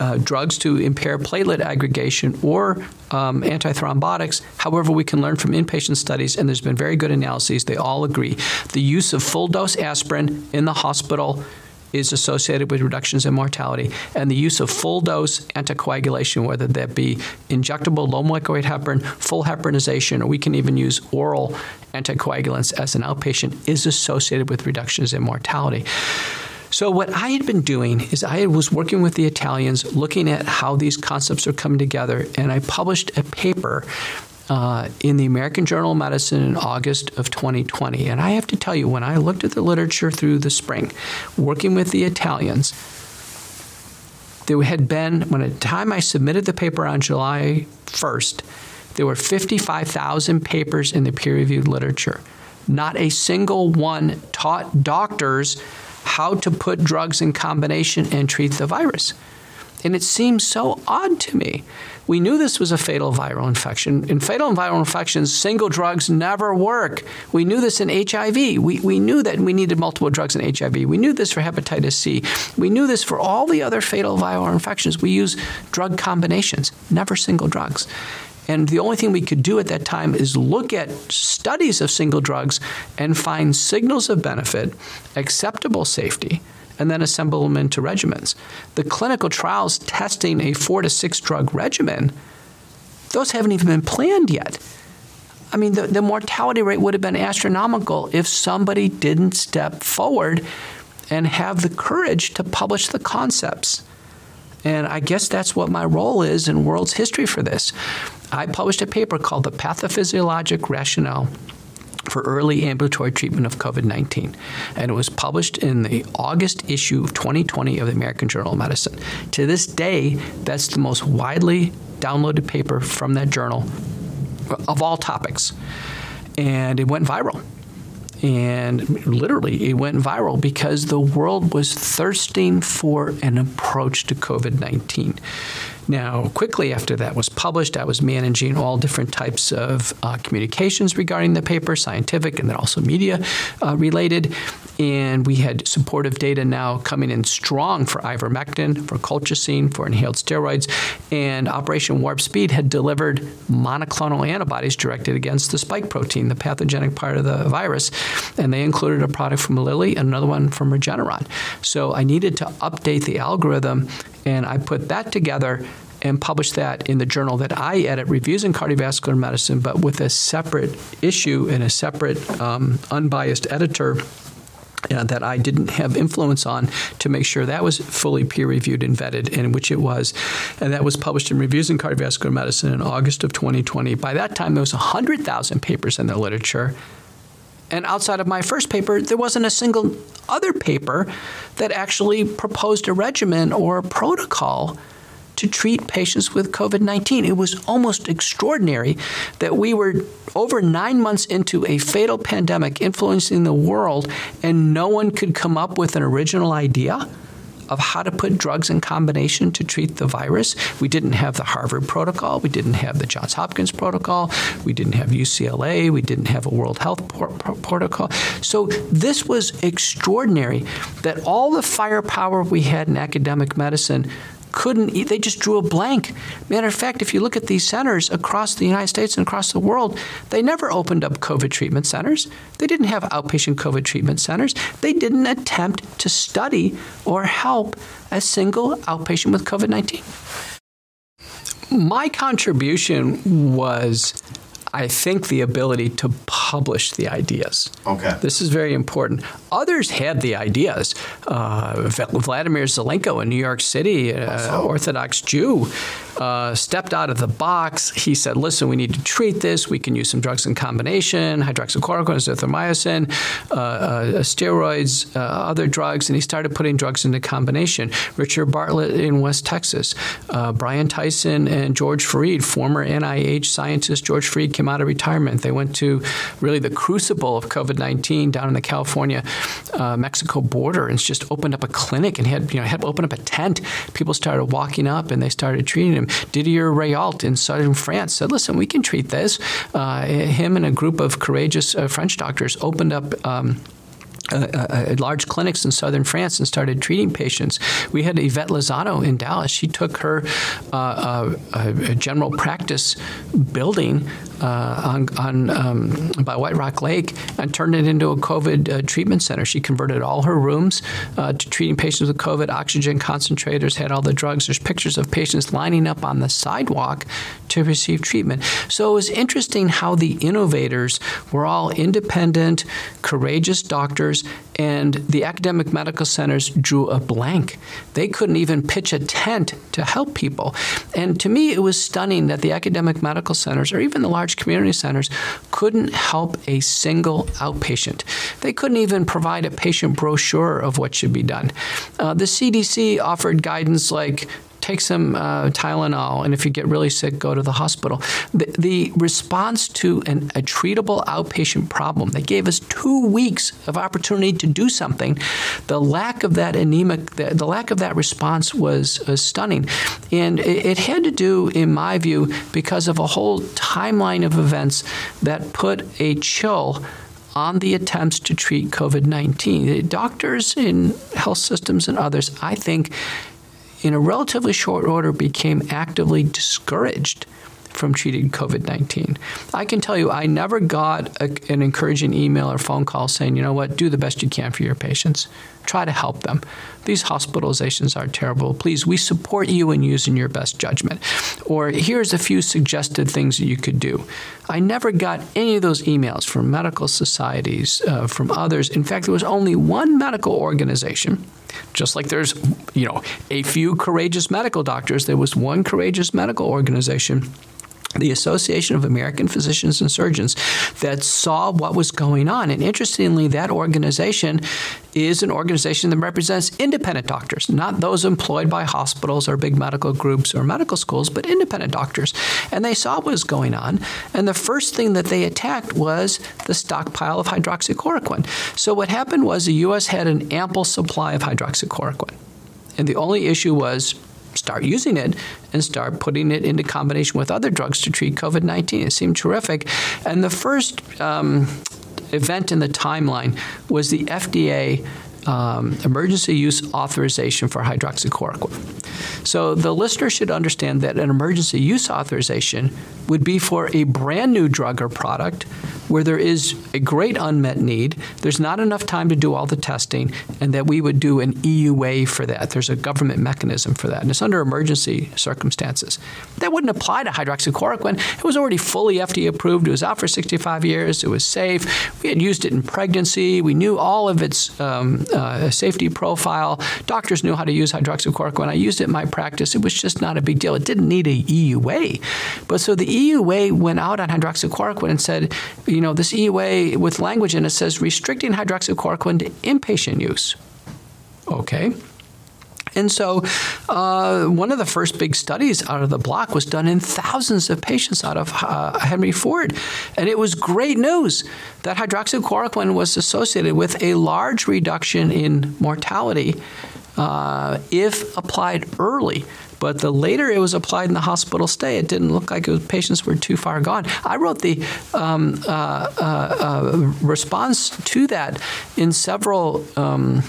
S4: uh, drugs to impair platelet aggregation or um, antithrombotics. However, we can learn from inpatient studies, and there's been very good analyses. They all agree. The use of full dose aspirin in the hospital is associated with reductions in mortality and the use of full dose anticoagulation whether that be injectable low molecular weight heparin full heparinization or we can even use oral anticoagulants as an outpatient is associated with reductions in mortality. So what I had been doing is I was working with the Italians looking at how these concepts are coming together and I published a paper uh, in the American Journal of Medicine in August of 2020. And I have to tell you, when I looked at the literature through the spring, working with the Italians, there had been, when at the time I submitted the paper on July 1st, there were 55,000 papers in the peer reviewed literature. Not a single one taught doctors how to put drugs in combination and treat the virus. And it seems so odd to me. We knew this was a fatal viral infection. In fatal viral infections, single drugs never work. We knew this in HIV. We, we knew that we needed multiple drugs in HIV. We knew this for hepatitis C. We knew this for all the other fatal viral infections. We use drug combinations, never single drugs. And the only thing we could do at that time is look at studies of single drugs and find signals of benefit, acceptable safety and then assemble them into regimens. The clinical trials testing a 4 to 6 drug regimen, those haven't even been planned yet. I mean, the, the mortality rate would have been astronomical if somebody didn't step forward and have the courage to publish the concepts. And I guess that's what my role is in world's history for this. I published a paper called The Pathophysiologic Rationale for early ambulatory treatment of COVID-19 and it was published in the August issue of 2020 of the American Journal of Medicine. To this day, that's the most widely downloaded paper from that journal of all topics. And it went viral. And literally it went viral because the world was thirsting for an approach to COVID-19. Now, quickly after that was published, I was managing all different types of uh, communications regarding the paper, scientific and then also media uh, related. And we had supportive data now coming in strong for ivermectin, for colchicine, for inhaled steroids. And Operation Warp Speed had delivered monoclonal antibodies directed against the spike protein, the pathogenic part of the virus. And they included a product from Lilly and another one from Regeneron. So I needed to update the algorithm and I put that together and published that in the journal that I edit, Reviews in Cardiovascular Medicine, but with a separate issue and a separate um, unbiased editor uh, that I didn't have influence on to make sure that was fully peer reviewed and vetted and which it was. And that was published in Reviews in Cardiovascular Medicine in August of 2020 by that time there was 100,000 papers in the literature and outside of my first paper, there wasn't a single other paper that actually proposed a regimen or a protocol to treat patients with COVID-19. It was almost extraordinary that we were over 9 months into a fatal pandemic influencing the world and no one could come up with an original idea of how to put drugs in combination to treat the virus. We didn't have the Harvard protocol, we didn't have the Johns Hopkins protocol, we didn't have UCLA, we didn't have a World Health protocol. So this was extraordinary that all the firepower we had in academic medicine couldn't they just drew a blank. Matter of fact if you look at these centers across the United States and across the world they never opened up covid treatment centers. They didn't have outpatient covid treatment centers. They didn't attempt to study or help a single outpatient with covid-19 my contribution was I think the ability to publish the ideas.
S5: Okay.
S4: This is very important. Others had the ideas. Uh, Vladimir Zelenko in New York City, uh, Orthodox Jew, uh, stepped out of the box. He said, listen, we need to treat this. We can use some drugs in combination, hydroxychloroquine, azithromycin, uh, uh, steroids, uh, other drugs, and he started putting drugs into combination. Richard Bartlett in West Texas, uh, Brian Tyson and George Fareed, former NIH scientist George Fareed came out of retirement. They went to really the crucible of COVID-19 down in the California uh, Mexico border and just opened up a clinic and had you know had opened up a tent. People started walking up and they started treating him. Didier Raoult in southern France said, "Listen, we can treat this." Uh, him and a group of courageous uh, French doctors opened up. Um, uh, uh, large clinics in southern France and started treating patients. We had Ivette Lozano in Dallas. She took her uh, uh general practice building uh, on, on um, by White Rock Lake and turned it into a COVID uh, treatment center. She converted all her rooms to treating patients with COVID, oxygen concentrators, had all the drugs. There's pictures of patients lining up on the sidewalk to receive treatment. So it was interesting how the innovators were all independent, courageous doctors and the academic medical centers drew a blank. They couldn't even pitch a tent to help people. And to me, it was stunning that the academic medical centers or even the large community centers couldn't help a single outpatient. They couldn't even provide a patient brochure of what should be done. Uh, the CDC offered guidance like take some uh, Tylenol, and if you get really sick, go to the hospital. The, the response to an, a treatable outpatient problem, they gave us two weeks of opportunity to do something. The lack of that anemic, the, the lack of that response was uh, stunning. And it, it had to do, in my view, because of a whole timeline of events that put a chill on the attempts to treat COVID 19. Doctors in health systems and others, I think, in a relatively short order became actively discouraged from treating COVID 19. I can tell you, I never got a, an encouraging email or phone call saying, you know what, do the best you can for your patients. Try to help them. These hospitalizations are terrible. Please, we support you in using your best judgment. Or here's a few suggested things that you could do. I never got any of those emails from medical societies, uh, from others. In fact, there was only one medical organization just like there's, you know, a few courageous medical doctors, there was one courageous medical organization the Association of American Physicians and Surgeons that saw what was going on. And interestingly, that organization is an organization that represents independent doctors, not those employed by hospitals or big medical groups or medical schools, but independent doctors. And they saw what was going on. And the first thing that they attacked was the stockpile of hydroxychloroquine. So what happened was the U.S. had an ample supply of hydroxychloroquine. And the only issue was start using it and start putting it into combination with other drugs to treat COVID 19. It seemed terrific. And the first um, event in the timeline was the FDA um, emergency use authorization for hydroxychloroquine. So the listener should understand that an emergency use authorization would be for a brand new drug or product where there is a great unmet need, there's not enough time to do all the testing, and that we would do an EUA for that. There's a government mechanism for that, and it's under emergency circumstances. That wouldn't apply to hydroxychloroquine. It was already fully FDA approved. It was out for 65 years. It was safe. We had used it in pregnancy. We knew all of its um, uh, safety profile. Doctors knew how to use hydroxychloroquine. I used it in my practice. It was just not a big deal. It didn't need a EUA. But so the EUA went out on hydroxychloroquine and said, you know, this EUA with language in it says restricting hydroxychloroquine to inpatient use. Okay. And so, uh, one of the first big studies out of the block was done in thousands of patients out of uh, Henry Ford. And it was great news that hydroxychloroquine was associated with a large reduction in mortality uh, if applied early. But the later it was applied in the hospital stay, it didn't look like was, patients were too far gone. I wrote the um, uh, uh, uh response to that in several. Um,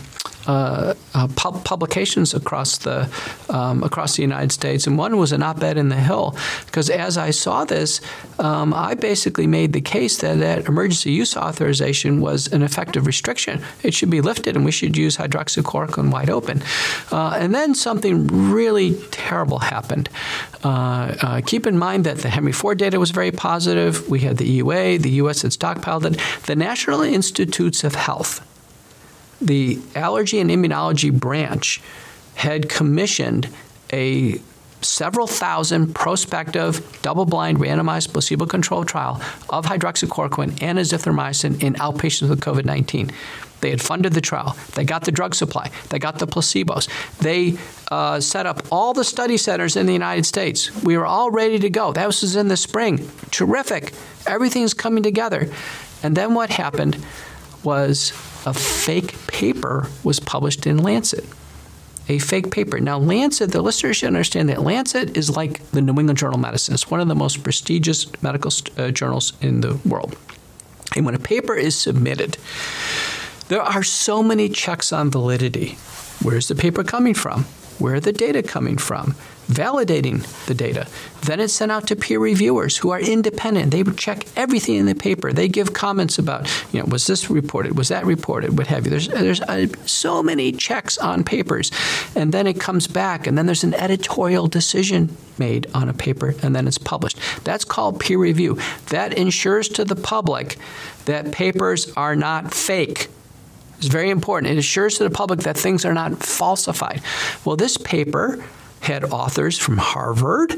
S4: uh, uh, pub publications across the um, across the United States, and one was an op-ed in the Hill. Because as I saw this, um, I basically made the case that that emergency use authorization was an effective restriction. It should be lifted, and we should use hydroxychloroquine wide open. Uh, and then something really terrible happened. Uh, uh, keep in mind that the Henry Ford data was very positive. We had the EUA, the U.S. had stockpiled it. The National Institutes of Health, the allergy and immunology branch, had commissioned a several thousand prospective double-blind randomized placebo-controlled trial of hydroxychloroquine and azithromycin in outpatients with COVID-19. They had funded the trial. They got the drug supply. They got the placebos. They uh, set up all the study centers in the United States. We were all ready to go. That was in the spring. Terrific. Everything's coming together. And then what happened was a fake paper was published in Lancet a fake paper. Now, Lancet, the listeners should understand that Lancet is like the New England Journal of Medicine. It's one of the most prestigious medical uh, journals in the world. And when a paper is submitted, there are so many checks on validity. Where's the paper coming from? Where are the data coming from? Validating the data. Then it's sent out to peer reviewers who are independent. They check everything in the paper. They give comments about, you know, was this reported? Was that reported? What have you? There's there's uh, so many checks on papers. And then it comes back and then there's an editorial decision made on a paper and then it's published. That's called peer review. That ensures to the public that papers are not fake it's very important. It assures to the public that things are not falsified. Well, this paper had authors from Harvard.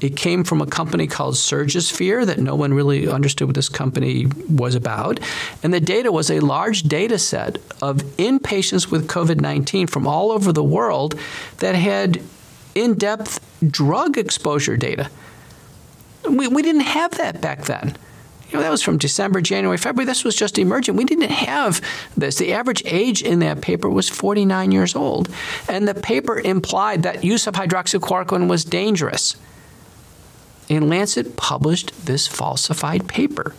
S4: It came from a company called Surgisphere that no one really understood what this company was about. And the data was a large data set of inpatients with COVID-19 from all over the world that had in-depth drug exposure data. We, we didn't have that back then. You know, that was from December, January, February. This was just emergent. We didn't have this. The average age in that paper was 49 years old. And the paper implied that use of hydroxychloroquine was dangerous. And Lancet published this falsified paper.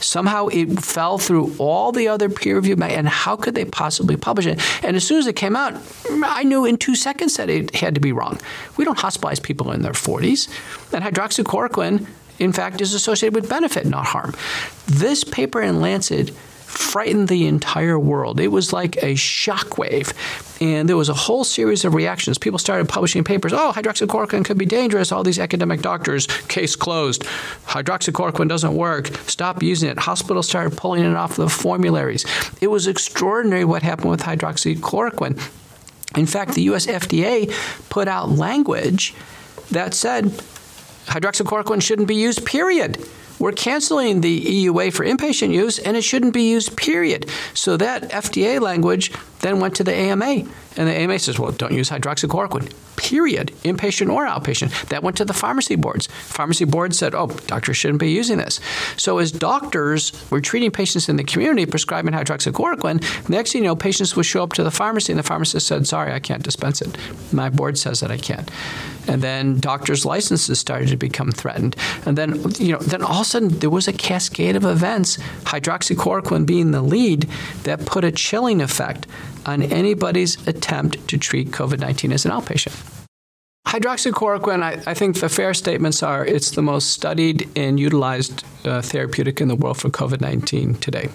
S4: Somehow it fell through all the other peer review, and how could they possibly publish it? And as soon as it came out, I knew in two seconds that it had to be wrong. We don't hospitalize people in their 40s. And hydroxychloroquine in fact, is associated with benefit, not harm. This paper in Lancet frightened the entire world. It was like a shockwave. And there was a whole series of reactions. People started publishing papers. Oh, hydroxychloroquine could be dangerous. All these academic doctors, case closed. Hydroxychloroquine doesn't work. Stop using it. Hospitals started pulling it off the formularies. It was extraordinary what happened with hydroxychloroquine. In fact, the US FDA put out language that said hydroxychloroquine shouldn't be used, period. We're canceling the EUA for inpatient use and it shouldn't be used, period. So that FDA language then went to the AMA. And the AMA says, well, don't use hydroxychloroquine, period, inpatient or outpatient. That went to the pharmacy boards. Pharmacy boards said, oh, doctors shouldn't be using this. So as doctors were treating patients in the community prescribing hydroxychloroquine, next thing you know, patients would show up to the pharmacy and the pharmacist said, sorry, I can't dispense it. My board says that I can't. And then doctors' licenses started to become threatened. And then, you know, then all of a sudden there was a cascade of events, hydroxychloroquine being the lead, that put a chilling effect on anybody's attempt to treat COVID-19 as an outpatient. Hydroxychloroquine, I, I, think the fair statements are it's the most studied and utilized uh, therapeutic in the world for COVID 19 today.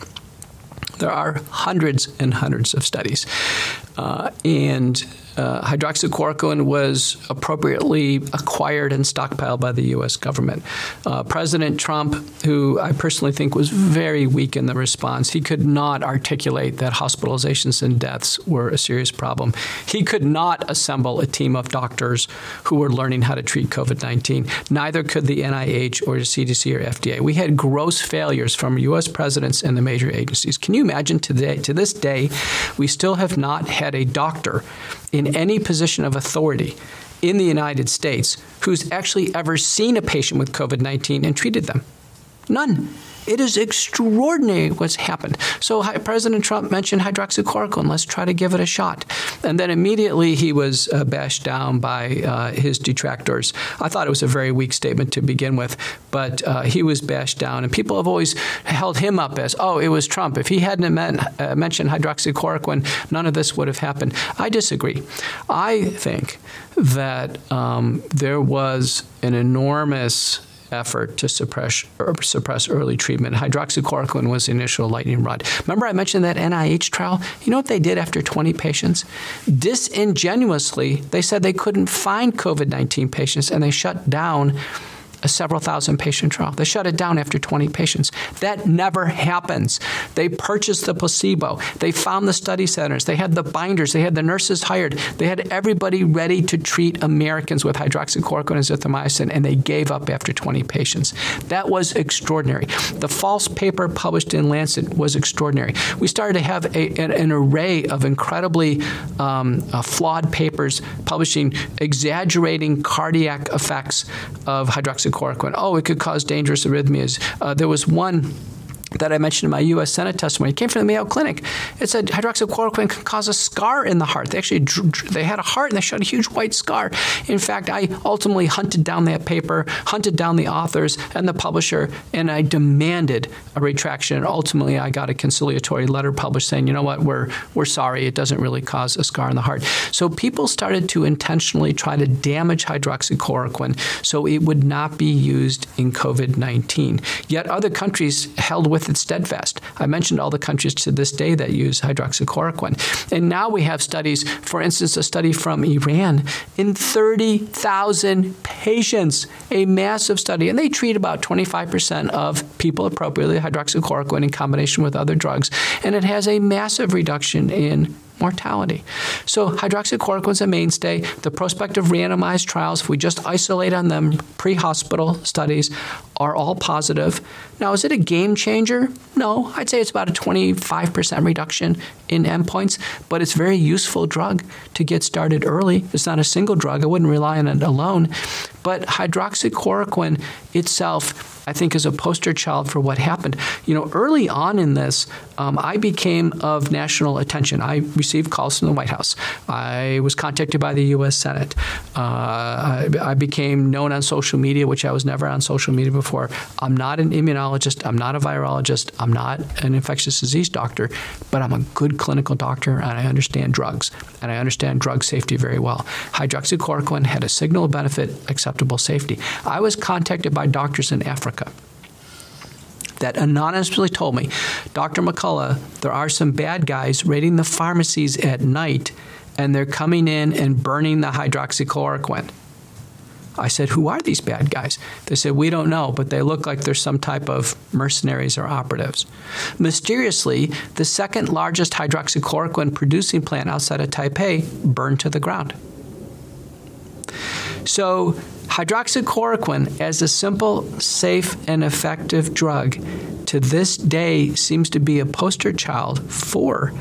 S4: There are hundreds and hundreds of studies. Uh, and uh, hydroxychloroquine was appropriately acquired and stockpiled by the U.S. government. Uh, President Trump, who I personally think was very weak in the response, he could not articulate that hospitalizations and deaths were a serious problem. He could not assemble a team of doctors who were learning how to treat COVID-19. Neither could the NIH or the CDC or FDA. We had gross failures from U.S. presidents and the major agencies. Can you imagine today, to this day, we still have not had a doctor in any position of authority in the United States who's actually ever seen a patient with COVID-19 and treated them. None. It is extraordinary what's happened. So President Trump mentioned hydroxychloroquine. Let's try to give it a shot. And then immediately he was uh, bashed down by uh, his detractors. I thought it was a very weak statement to begin with, but uh, he was bashed down. And people have always held him up as, oh, it was Trump. If he hadn't uh, mentioned hydroxychloroquine, none of this would have happened. I disagree. I think that um, there was an enormous effort to suppress suppress early treatment. Hydroxychloroquine was the initial lightning rod. Remember I mentioned that NIH trial? You know what they did after 20 patients? Disingenuously, they said they couldn't find COVID-19 patients and they shut down a several thousand patient trial. They shut it down after 20 patients. That never happens. They purchased the placebo. They found the study centers. They had the binders. They had the nurses hired. They had everybody ready to treat Americans with hydroxychloroquine and azithromycin and they gave up after 20 patients. That was extraordinary. The false paper published in Lancet was extraordinary. We started to have a, an, an array of incredibly um, uh, flawed papers publishing exaggerating cardiac effects of hydroxychloroquine hydroxychloroquine. Oh, it could cause dangerous arrhythmias. Uh, there was one that I mentioned in my U.S. Senate testimony. It came from the Mayo Clinic. It said hydroxychloroquine can cause a scar in the heart. They actually they had a heart and they showed a huge white scar. In fact, I ultimately hunted down that paper, hunted down the authors and the publisher, and I demanded a retraction. And ultimately, I got a conciliatory letter published saying, "You know what? We're we're sorry. It doesn't really cause a scar in the heart." So people started to intentionally try to damage hydroxychloroquine so it would not be used in COVID-19. Yet other countries held with it's steadfast. I mentioned all the countries to this day that use hydroxychloroquine. And now we have studies, for instance, a study from Iran in 30,000 patients, a massive study, and they treat about 25% of people appropriately hydroxychloroquine in combination with other drugs, and it has a massive reduction in mortality. So hydroxychloroquine is a mainstay. The prospective randomized trials, if we just isolate on them, pre-hospital studies are all positive. Now, is it a game changer? No, I'd say it's about a 25% reduction in endpoints, but it's a very useful drug to get started early. It's not a single drug. I wouldn't rely on it alone. But hydroxychloroquine itself I think is a poster child for what happened. You know, early on in this, um, I became of national attention. I received calls from the White House. I was contacted by the U.S. Senate. Uh, I, I, became known on social media, which I was never on social media before. I'm not an immunologist. I'm not a virologist. I'm not an infectious disease doctor, but I'm a good clinical doctor and I understand drugs and I understand drug safety very well. Hydroxychloroquine had a signal benefit, acceptable safety. I was contacted by doctors in Africa that anonymously told me, Dr. McCullough, there are some bad guys raiding the pharmacies at night and they're coming in and burning the hydroxychloroquine. I said, Who are these bad guys? They said, We don't know, but they look like they're some type of mercenaries or operatives. Mysteriously, the second largest hydroxychloroquine producing plant outside of Taipei burned to the ground. So, hydroxychloroquine, as a simple, safe, and effective drug, to this day seems to be a poster child for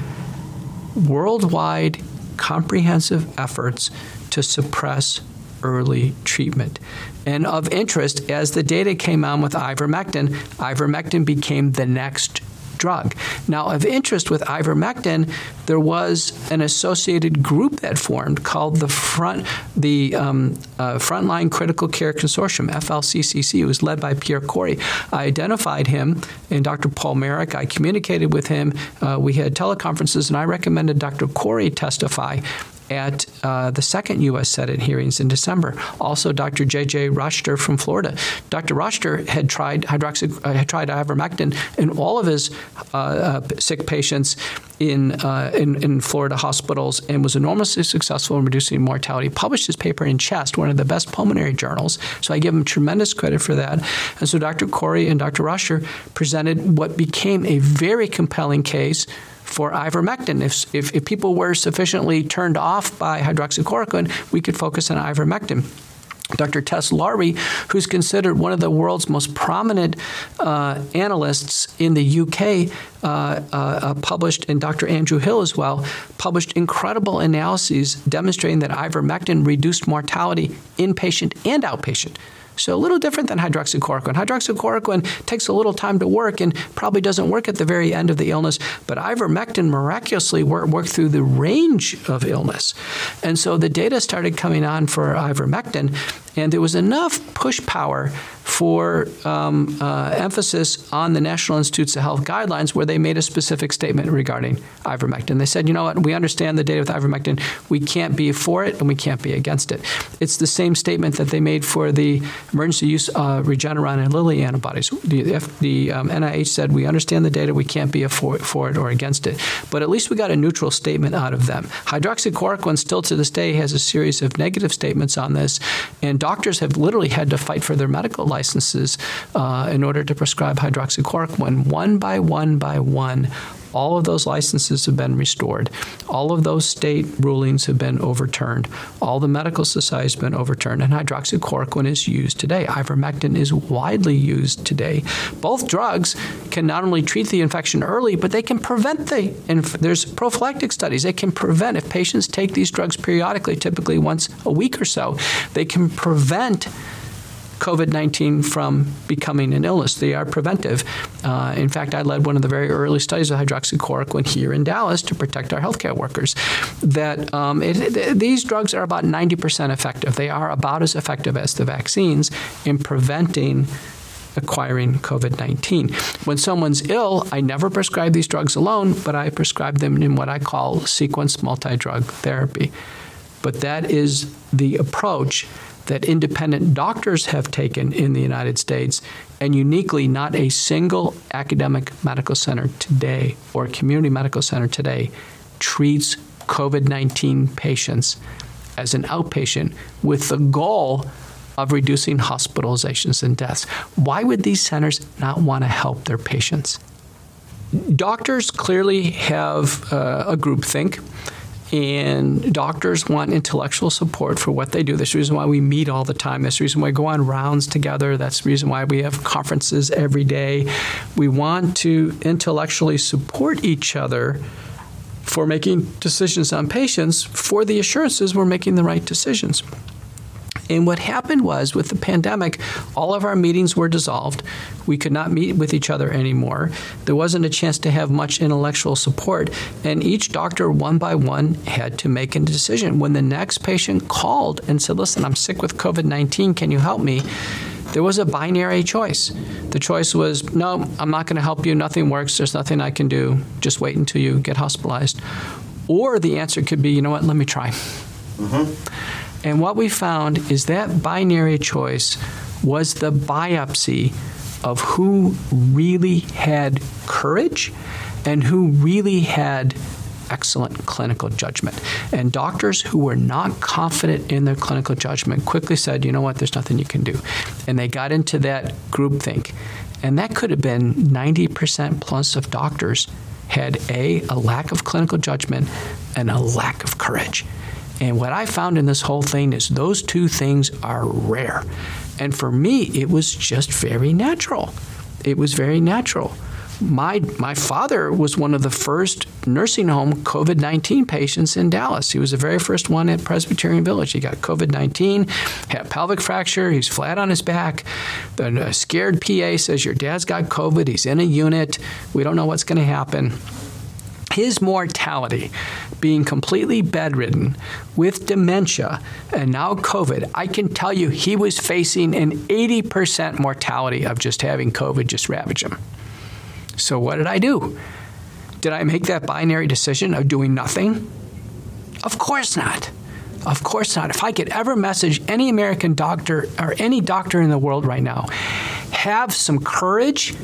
S4: worldwide comprehensive efforts to suppress early treatment. And of interest, as the data came on with ivermectin, ivermectin became the next drug. Now, of interest with ivermectin, there was an associated group that formed called the front the um, uh, Frontline Critical Care Consortium, FLCCC. It was led by Pierre Kory. I identified him and Dr. Paul Marik. I communicated with him. Uh, we had teleconferences, and I recommended Dr. Kory testify at uh, the second U.S. Senate hearings in December. Also, Dr. J.J. Rajter from Florida. Dr. Rajter had tried hydroxy, uh, had tried ivermectin in all of his uh, uh sick patients in, uh, in, in Florida hospitals and was enormously successful in reducing mortality. Published his paper in Chest, one of the best pulmonary journals. So I give him tremendous credit for that. And so Dr. Kory and Dr. Rajter presented what became a very compelling case for ivermectin. If, if, if people were sufficiently turned off by hydroxychloroquine, we could focus on ivermectin. Dr. Tess Lawrie, who's considered one of the world's most prominent uh, analysts in the UK, uh, uh, uh, published, and Dr. Andrew Hill as well, published incredible analyses demonstrating that ivermectin reduced mortality inpatient and outpatient. So a little different than hydroxychloroquine. Hydroxychloroquine takes a little time to work and probably doesn't work at the very end of the illness, but ivermectin miraculously worked work through the range of illness. And so the data started coming on for ivermectin and there was enough push power for um, uh, emphasis on the National Institutes of Health guidelines where they made a specific statement regarding ivermectin. They said, you know what, we understand the data with ivermectin. We can't be for it and we can't be against it. It's the same statement that they made for the emergency use uh, Regeneron and Lilly antibodies. The, the um, NIH said, we understand the data, we can't be for, for it or against it. But at least we got a neutral statement out of them. Hydroxychloroquine still to this day has a series of negative statements on this, and doctors have literally had to fight for their medical licenses uh, in order to prescribe hydroxychloroquine one by one by one all of those licenses have been restored. All of those state rulings have been overturned. All the medical societies have been overturned, and hydroxychloroquine is used today. Ivermectin is widely used today. Both drugs can not only treat the infection early, but they can prevent the. And there's prophylactic studies. They can prevent if patients take these drugs periodically, typically once a week or so, they can prevent COVID 19 from becoming an illness. They are preventive. Uh, in fact, I led one of the very early studies of hydroxychloroquine here in Dallas to protect our healthcare workers. That um, it, these drugs are about 90% effective. They are about as effective as the vaccines in preventing acquiring COVID 19. When someone's ill, I never prescribe these drugs alone, but I prescribe them in what I call sequence multi drug therapy. But that is the approach that independent doctors have taken in the United States and uniquely not a single academic medical center today or community medical center today treats COVID-19 patients as an outpatient with the goal of reducing hospitalizations and deaths. Why would these centers not want to help their patients? Doctors clearly have uh, a group think and doctors want intellectual support for what they do. That's the reason why we meet all the time. That's the reason why we go on rounds together. That's the reason why we have conferences every day. We want to intellectually support each other for making decisions on patients for the assurances we're making the right decisions. And what happened was with the pandemic, all of our meetings were dissolved. We could not meet with each other anymore. There wasn't a chance to have much intellectual support, and each doctor one by one had to make a decision. When the next patient called and said, "Listen, I'm sick with COVID-19, can you help me?" There was a binary choice. The choice was, "No, I'm not going to help you. Nothing works. There's nothing I can do. Just wait until you get hospitalized." Or the answer could be, "You know what? Let me try." Mm-hmm. And what we found is that binary choice was the biopsy of who really had courage and who really had excellent clinical judgment. And doctors who were not confident in their clinical judgment quickly said, "You know what? There's nothing you can do." And they got into that groupthink. And that could have been 90% plus of doctors had a a lack of clinical judgment and a lack of courage. And what I found in this whole thing is those two things are rare. And for me, it was just very natural. It was very natural. My my father was one of the first nursing home COVID-19 patients in Dallas. He was the very first one at Presbyterian Village. He got COVID-19, had pelvic fracture, he's flat on his back. The scared PA says your dad's got COVID, he's in a unit. We don't know what's going to happen his mortality being completely bedridden with dementia and now COVID, I can tell you he was facing an 80% mortality of just having COVID just ravage him. So what did I do? Did I make that binary decision of doing nothing? Of course not. Of course not. If I could ever message any American doctor or any doctor in the world right now, have some courage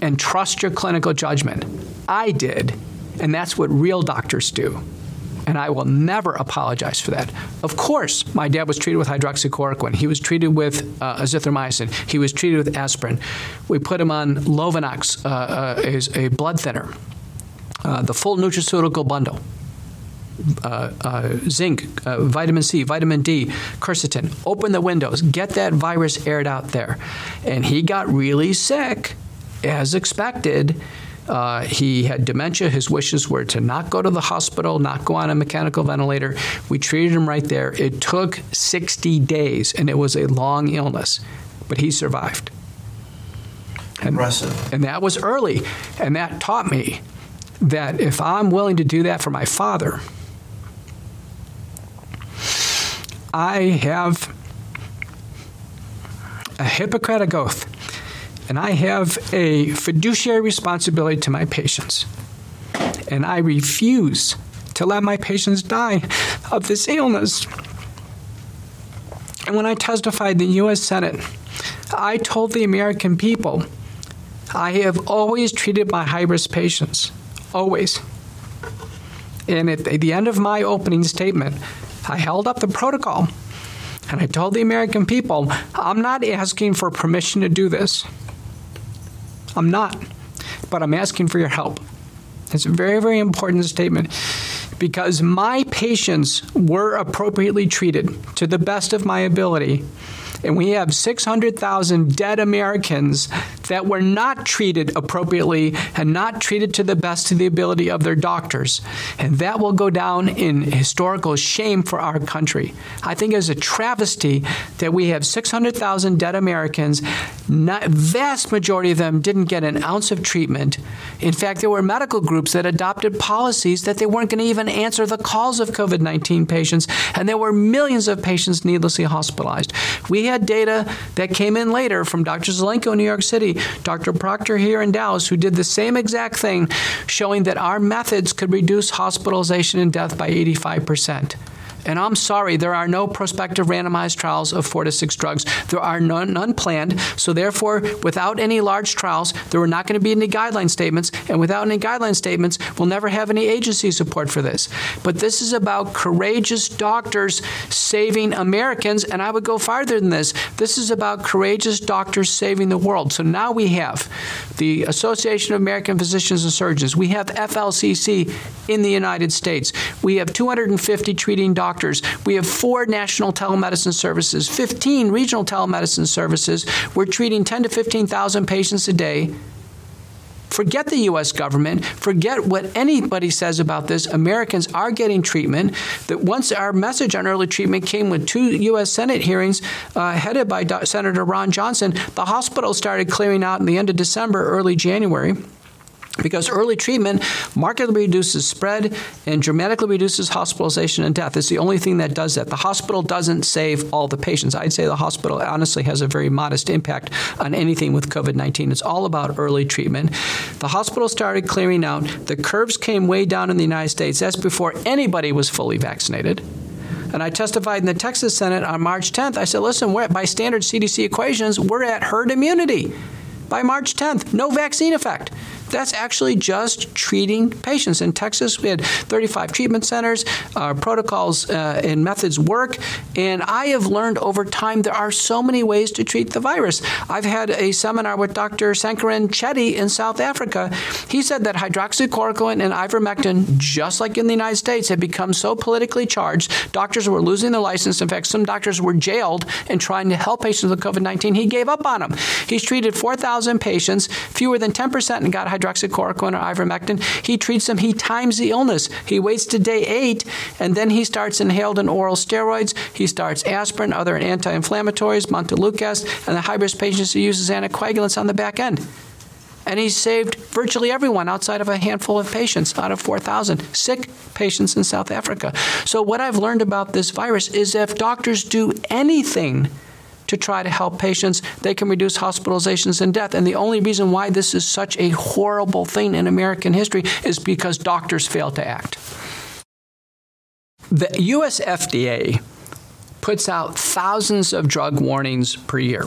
S4: and trust your clinical judgment. I did and that's what real doctors do. And I will never apologize for that. Of course, my dad was treated with hydroxychloroquine. He was treated with uh, azithromycin. He was treated with aspirin. We put him on Lovenox, uh, uh, is a blood thinner. Uh, the full nutraceutical bundle. Uh, uh, zinc, uh, vitamin C, vitamin D, quercetin. Open the windows, get that virus aired out there. And he got really sick, as expected uh, he had dementia. His wishes were to not go to the hospital, not go on a mechanical ventilator. We treated him right there. It took 60 days, and it was a long illness, but he survived.
S5: And, Impressive.
S4: And that was early, and that taught me that if I'm willing to do that for my father, I have a Hippocratic oath, and I have a fiduciary responsibility to my patients. And I refuse to let my patients die of this illness. And when I testified in the US Senate, I told the American people I have always treated my high-risk patients, always. And at the end of my opening statement, I held up the protocol and I told the American people, I'm not asking for permission to do this. I'm not. But I'm asking for your help. It's a very very important statement because my patients were appropriately treated to the best of my ability and we have 600,000 dead Americans that were not treated appropriately and not treated to the best of the ability of their doctors. And that will go down in historical shame for our country. I think it's a travesty that we have 600,000 dead Americans, not, vast majority of them didn't get an ounce of treatment. In fact, there were medical groups that adopted policies that they weren't going to even answer the calls of COVID-19 patients, and there were millions of patients needlessly hospitalized. We had data that came in later from Dr. Zelenko in New York City Dr. Procter here in Dallas, who did the same exact thing, showing that our methods could reduce hospitalization and death by 85%. And I'm sorry, there are no prospective randomized trials of 4 to 6 drugs. There are none, none planned. So therefore, without any large trials, there are not going to be any guideline statements, and without any guideline statements, we'll never have any agency support for this. But this is about courageous doctors saving Americans, and I would go farther than this. This is about courageous doctors saving the world. So now we have the Association of American Physicians and Surgeons. We have FLCC in the United States. We have 250 treating doctors doctors. We have four national telemedicine services, 15 regional telemedicine services. We're treating 10 to 15,000 patients a day. Forget the US government, forget what anybody says about this. Americans are getting treatment. That once our message on early treatment came with two US Senate hearings uh, headed by Do Senator Ron Johnson, the hospital started clearing out in the end of December, early January because early treatment markedly reduces spread and dramatically reduces hospitalization and death. It's the only thing that does that. The hospital doesn't save all the patients. I'd say the hospital honestly has a very modest impact on anything with COVID-19. It's all about early treatment. The hospital started clearing out. The curves came way down in the United States. That's before anybody was fully vaccinated. And I testified in the Texas Senate on March 10th. I said, "Listen, by standard CDC equations, we're at herd immunity." By March 10th, no vaccine effect. That's actually just treating patients. In Texas, we had 35 treatment centers. Our protocols uh, and methods work. And I have learned over time there are so many ways to treat the virus. I've had a seminar with Dr. Shankara Chetty in South Africa. He said that hydroxychloroquine and ivermectin, just like in the United States, had become so politically charged, doctors were losing their license. In fact, some doctors were jailed in trying to help patients with COVID-19. He gave up on them. He's treated 4,000 patients, fewer than 10% and got hydroxychloroquine or ivermectin, he treats them, he times the illness. He waits to day 8 and then he starts inhaled and oral steroids, he starts aspirin, other anti-inflammatories, montelukast, and the high-risk patients he uses anticoagulants on the back end and he saved virtually everyone outside of a handful of patients out of 4000 sick patients in South Africa. So what I've learned about this virus is if doctors do anything to try to help patients. They can reduce hospitalizations and death. And the only reason why this is such a horrible thing in American history is because doctors fail to act. The US FDA puts out thousands of drug warnings per year.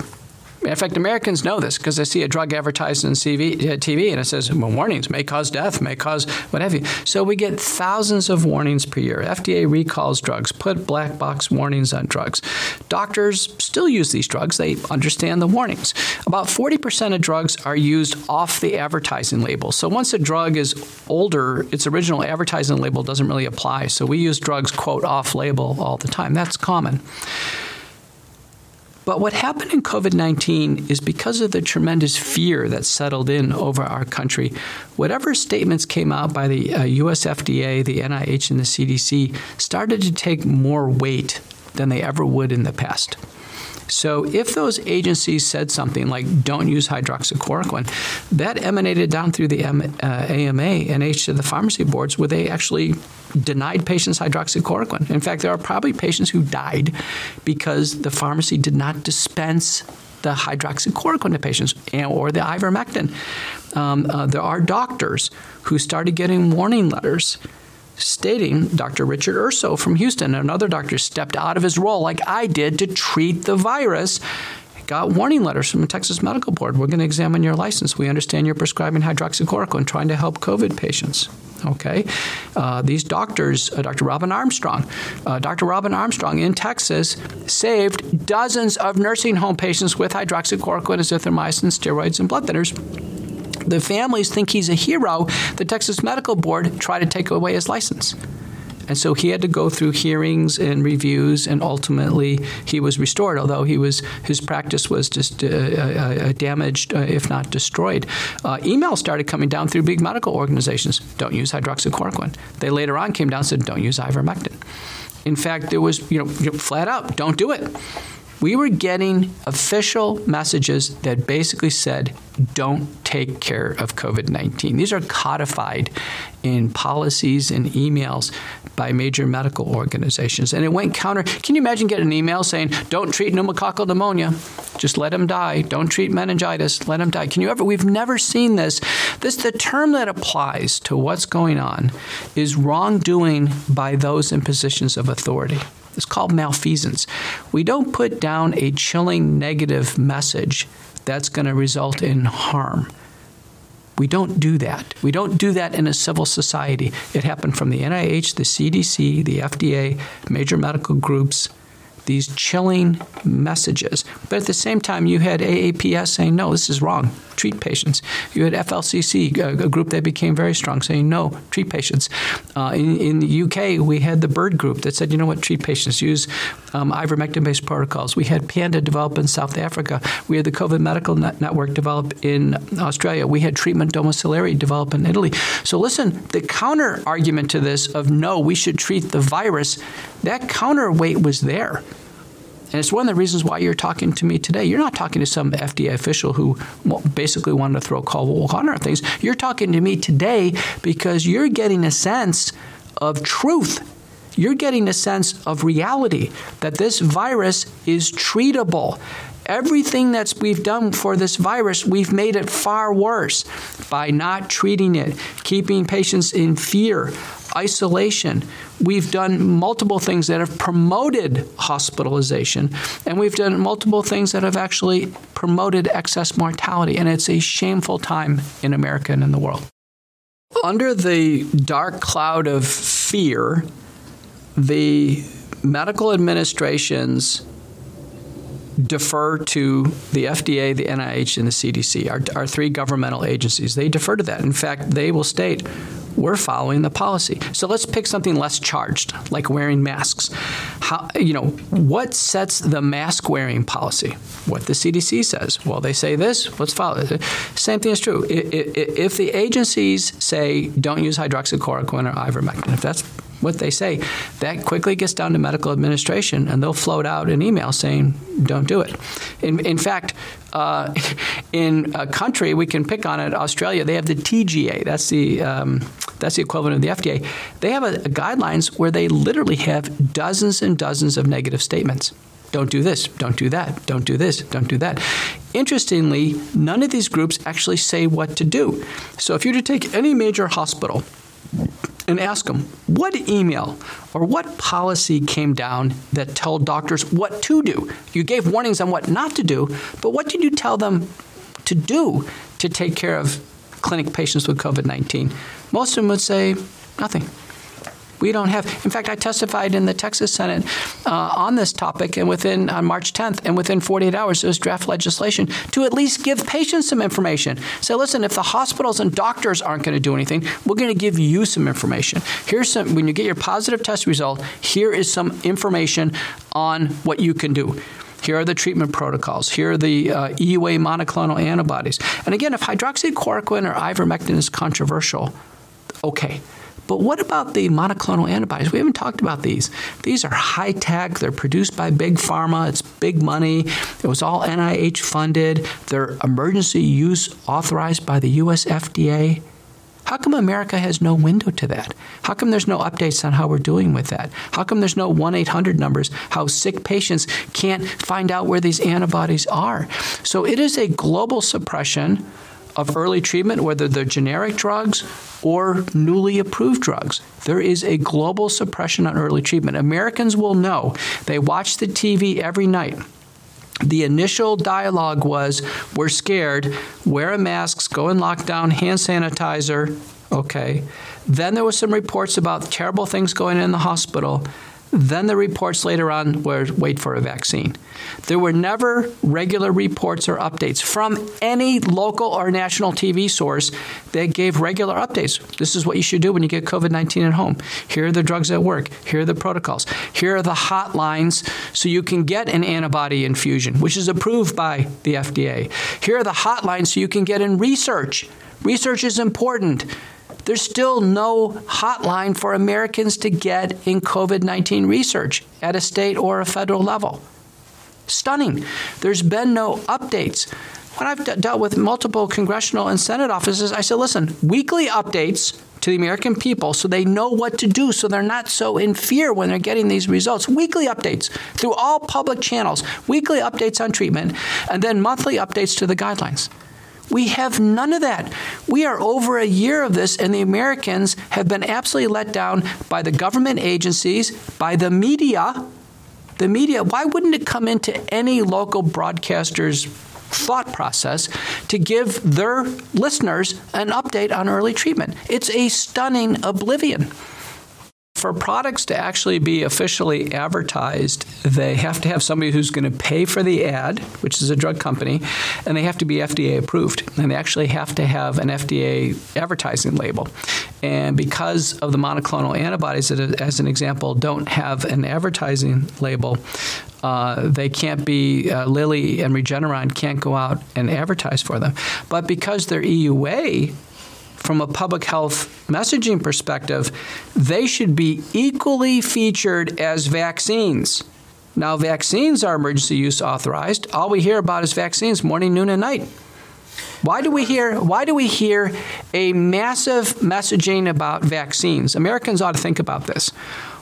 S4: In fact, Americans know this because they see a drug advertised on TV, uh, TV and it says well, warnings may cause death, may cause what have you. So we get thousands of warnings per year. FDA recalls drugs, put black box warnings on drugs. Doctors still use these drugs. They understand the warnings. About 40% of drugs are used off the advertising label. So once a drug is older, its original advertising label doesn't really apply. So we use drugs quote off label all the time. That's common. But what happened in COVID-19 is because of the tremendous fear that settled in over our country, whatever statements came out by the uh, US FDA, the NIH and the CDC started to take more weight than they ever would in the past. So if those agencies said something like don't use hydroxychloroquine, that emanated down through the M, uh, AMA and H to the pharmacy boards where they actually denied patients hydroxychloroquine. In fact, there are probably patients who died because the pharmacy did not dispense the hydroxychloroquine to patients or the ivermectin. Um, uh, there are doctors who started getting warning letters stating Dr. Richard Urso from Houston, another doctor, stepped out of his role like I did to treat the virus. Got warning letters from the Texas Medical Board. We're going to examine your license. We understand you're prescribing hydroxychloroquine, trying to help COVID patients. Okay, uh, these doctors, uh, Dr. Robin Armstrong, uh, Dr. Robin Armstrong in Texas saved dozens of nursing home patients with hydroxychloroquine, azithromycin, steroids, and blood thinners the families think he's a hero. The Texas Medical Board tried to take away his license. And so he had to go through hearings and reviews and ultimately he was restored although he was his practice was just uh, uh, uh damaged uh, if not destroyed. Uh, emails started coming down through big medical organizations don't use hydroxychloroquine. They later on came down said don't use ivermectin. In fact there was you know flat out don't do it we were getting official messages that basically said don't take care of COVID-19. These are codified in policies and emails by major medical organizations and it went counter. Can you imagine getting an email saying don't treat pneumococcal pneumonia. Just let them die. Don't treat meningitis. Let them die. Can you ever we've never seen this. This the term that applies to what's going on is wrongdoing by those in positions of authority it's called malfeasance. We don't put down a chilling negative message that's going to result in harm. We don't do that. We don't do that in a civil society. It happened from the NIH, the CDC, the FDA, major medical groups, these chilling messages. But at the same time, you had AAPS saying, no, this is wrong, treat patients. You had FLCC, a, a group that became very strong, saying, no, treat patients. Uh, in, in, the UK, we had the BIRD group that said, you know what, treat patients, use um, ivermectin based protocols. We had PANDA develop in South Africa. We had the COVID Medical Net Network develop in Australia. We had treatment domiciliary develop in Italy. So listen, the counter argument to this of no, we should treat the virus, that counterweight was there. And it's one of the reasons why you're talking to me today. You're not talking to some FDA official who basically wanted to throw cold water on things. You're talking to me today because you're getting a sense of truth. You're getting a sense of reality that this virus is treatable everything that's we've done for this virus, we've made it far worse by not treating it, keeping patients in fear, isolation. We've done multiple things that have promoted hospitalization and we've done multiple things that have actually promoted excess mortality and it's a shameful time in America and in the world. Under the dark cloud of fear, the medical administrations defer to the FDA, the NIH and the CDC, our, our three governmental agencies. They defer to that. In fact, they will state we're following the policy. So let's pick something less charged, like wearing masks. How you know, what sets the mask wearing policy? What the CDC says. Well, they say this, let's follow it. Same thing is true. If the agencies say don't use hydroxychloroquine or ivermectin, if that's what they say, that quickly gets down to medical administration and they'll float out an email saying don't do it. In in fact, uh, (laughs) in a country we can pick on it Australia, they have the TGA. That's the um, that's the equivalent of the FDA. They have a, a guidelines where they literally have dozens and dozens of negative statements. Don't do this, don't do that, don't do this, don't do that. Interestingly, none of these groups actually say what to do. So if you were to take any major hospital and ask them what email or what policy came down that told doctors what to do. You gave warnings on what not to do, but what did you tell them to do to take care of clinic patients with COVID-19? Most of them would say nothing. We don't have. In fact, I testified in the Texas Senate uh, on this topic, and within on March 10th, and within 48 hours, there was draft legislation to at least give patients some information. Say, listen, if the hospitals and doctors aren't going to do anything, we're going to give you some information. Here's some. When you get your positive test result, here is some information on what you can do. Here are the treatment protocols. Here are the uh, EUA monoclonal antibodies. And again, if hydroxychloroquine or ivermectin is controversial, okay. But what about the monoclonal antibodies? We haven't talked about these. These are high tech. They're produced by big pharma. It's big money. It was all NIH funded. They're emergency use authorized by the US FDA. How come America has no window to that? How come there's no updates on how we're doing with that? How come there's no 1-800 numbers how sick patients can't find out where these antibodies are? So it is a global suppression of early treatment whether they're generic drugs or newly approved drugs. There is a global suppression on early treatment. Americans will know. They watch the TV every night the initial dialogue was we're scared, wear a mask, go in lockdown, hand sanitizer, okay. Then there was some reports about terrible things going in the hospital. Then the reports later on were wait for a vaccine. There were never regular reports or updates from any local or national TV source that gave regular updates. This is what you should do when you get COVID-19 at home. Here are the drugs at work. Here are the protocols. Here are the hotlines so you can get an antibody infusion, which is approved by the FDA. Here are the hotlines so you can get in research. Research is important. There's still no hotline for Americans to get in COVID-19 research at a state or a federal level. Stunning. There's been no updates. When I've dealt with multiple congressional and Senate offices, I said, "Listen, weekly updates to the American people so they know what to do so they're not so in fear when they're getting these results. Weekly updates through all public channels, weekly updates on treatment, and then monthly updates to the guidelines. We have none of that. We are over a year of this and the Americans have been absolutely let down by the government agencies, by the media. The media, why wouldn't it come into any local broadcaster's thought process to give their listeners an update on early treatment? It's a stunning oblivion for products to actually be officially advertised, they have to have somebody who's going to pay for the ad, which is a drug company, and they have to be FDA approved. And they actually have to have an FDA advertising label. And because of the monoclonal antibodies that as an example don't have an advertising label, uh, they can't be uh, Lilly and Regeneron can't go out and advertise for them. But because they're EUA from a public health messaging perspective, they should be equally featured as vaccines. Now vaccines are emergency use authorized. All we hear about is vaccines morning, noon and night. Why do we hear why do we hear a massive messaging about vaccines? Americans ought to think about this.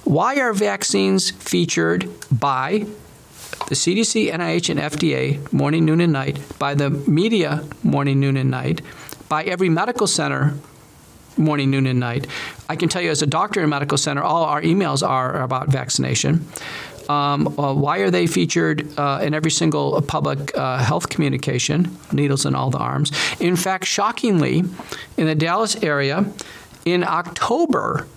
S4: Why are vaccines featured by the CDC, NIH and FDA morning, noon and night, by the media morning, noon and night? By every medical center morning, noon, and night. I can tell you as a doctor in a medical center, all our emails are about vaccination. Um, uh, why are they featured uh, in every single public uh, health communication, needles in all the arms? In fact, shockingly, in the Dallas area, in October,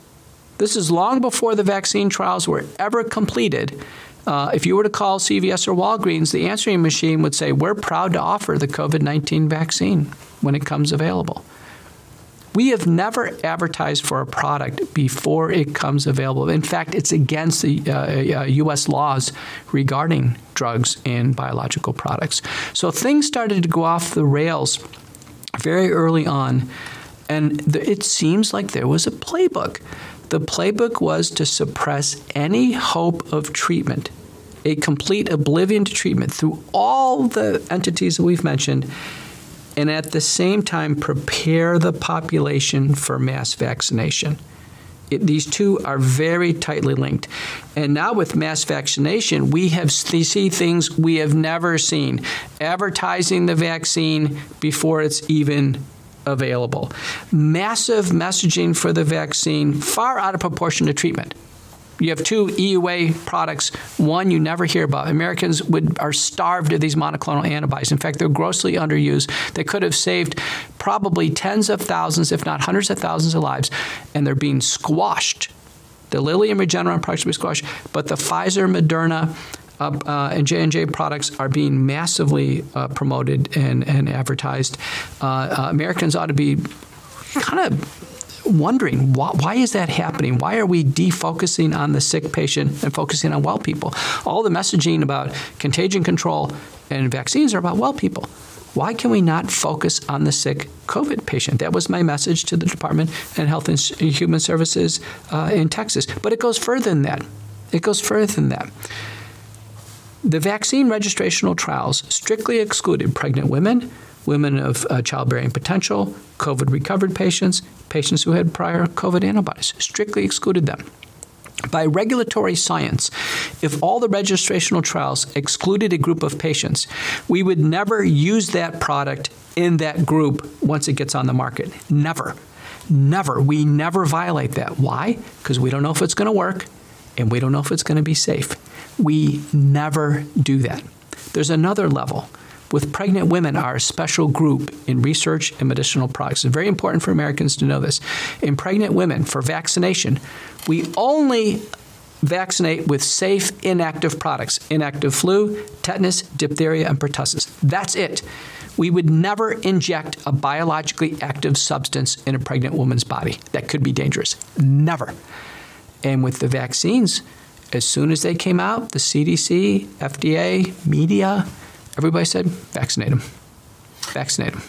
S4: this is long before the vaccine trials were ever completed. Uh, if you were to call CVS or Walgreens, the answering machine would say, We're proud to offer the COVID 19 vaccine when it comes available. We have never advertised for a product before it comes available. In fact, it's against the uh, uh, US laws regarding drugs and biological products. So things started to go off the rails very early on and it seems like there was a playbook. The playbook was to suppress any hope of treatment, a complete oblivion to treatment through all the entities that we've mentioned and at the same time prepare the population for mass vaccination. It, these two are very tightly linked. And now with mass vaccination, we have see things we have never seen. Advertising the vaccine before it's even available. Massive messaging for the vaccine far out of proportion to treatment. You have two EUA products. One you never hear about. Americans would are starved of these monoclonal antibodies. In fact, they're grossly underused. They could have saved probably tens of thousands, if not hundreds of thousands of lives, and they're being squashed. The Lilly and Regeneron products are be squashed, but the Pfizer, Moderna, uh, uh, and J&J products are being massively uh, promoted and, and advertised. Uh, uh, Americans ought to be kind of wondering why, why is that happening? Why are we defocusing on the sick patient and focusing on well people? All the messaging about contagion control and vaccines are about well people. Why can we not focus on the sick COVID patient? That was my message to the Department of Health and Human Services uh, in Texas. But it goes further than that. It goes further than that. The vaccine registrational trials strictly excluded pregnant women, women of uh, childbearing potential, COVID recovered patients, patients who had prior COVID antibodies. Strictly excluded them. By regulatory science, if all the registrational trials excluded a group of patients, we would never use that product in that group once it gets on the market. Never. Never. We never violate that. Why? Because we don't know if it's going to work and we don't know if it's going to be safe. We never do that. There's another level. With pregnant women are a special group in research and medicinal products. It's very important for Americans to know this. In pregnant women for vaccination, we only vaccinate with safe inactive products inactive flu, tetanus, diphtheria, and pertussis. That's it. We would never inject a biologically active substance in a pregnant woman's body that could be dangerous. Never. And with the vaccines, as soon as they came out, the CDC, FDA, media, everybody said vaccinate them. Vaccinate them.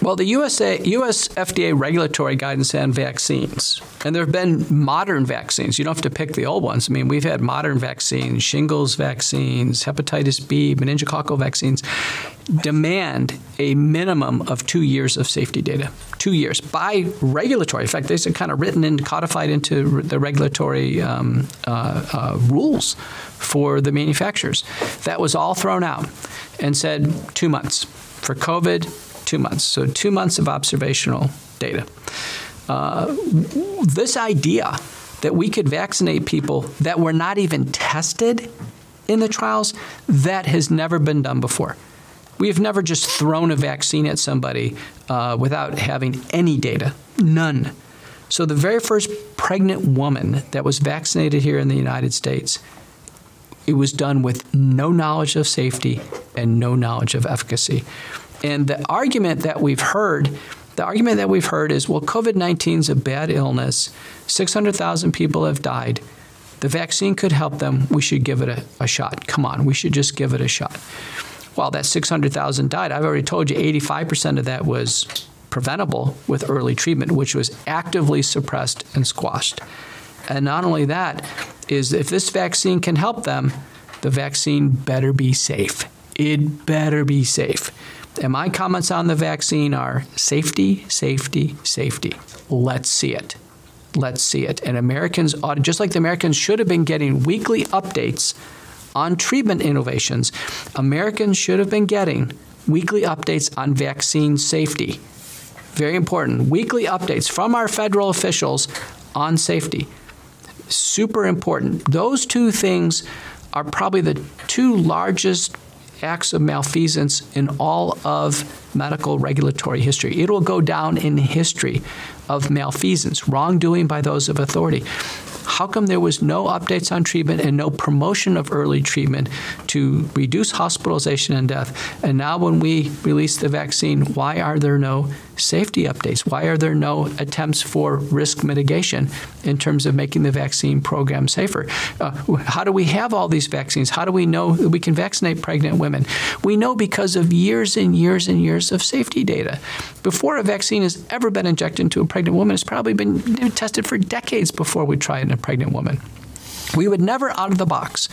S4: Well, the USA, US FDA regulatory guidance on vaccines, and there have been modern vaccines. You don't have to pick the old ones. I mean, we've had modern vaccines, shingles vaccines, hepatitis B, meningococcal vaccines, demand a minimum of two years of safety data. Two years by regulatory. In fact, these are kind of written and codified into the regulatory um, uh, uh, rules for the manufacturers. That was all thrown out and said two months. For COVID, two months. So, two months of observational data. Uh, this idea that we could vaccinate people that were not even tested in the trials, that has never been done before. We have never just thrown a vaccine at somebody uh, without having any data, none. So, the very first pregnant woman that was vaccinated here in the United States, it was done with no knowledge of safety and no knowledge of efficacy. And the argument that we've heard the argument that we've heard is well COVID-19 is a bad illness. 600,000 people have died. The vaccine could help them. We should give it a, a shot. Come on, we should just give it a shot. Well, that 600,000 died. I've already told you 85% of that was preventable with early treatment, which was actively suppressed and squashed. And not only that, is if this vaccine can help them, the vaccine better be safe. It better be safe. And my comments on the vaccine are safety, safety, safety. Let's see it. Let's see it. And Americans ought just like the Americans should have been getting weekly updates on treatment innovations, Americans should have been getting weekly updates on vaccine safety. Very important. Weekly updates from our federal officials on safety. Super important. Those two things are probably the two largest acts of malfeasance in all of medical regulatory history. It will go down in history of malfeasance, wrongdoing by those of authority. How come there was no updates on treatment and no promotion of early treatment to reduce hospitalization and death? And now when we release the vaccine, why are there no safety updates? Why are there no attempts for risk mitigation in terms of making the vaccine program safer? Uh, how do we have all these vaccines? How do we know that we can vaccinate pregnant women? We know because of years and years and years of safety data. Before a vaccine has ever been injected into a pregnant woman, it's probably been tested for decades before we try it in a pregnant woman. We would never out of the box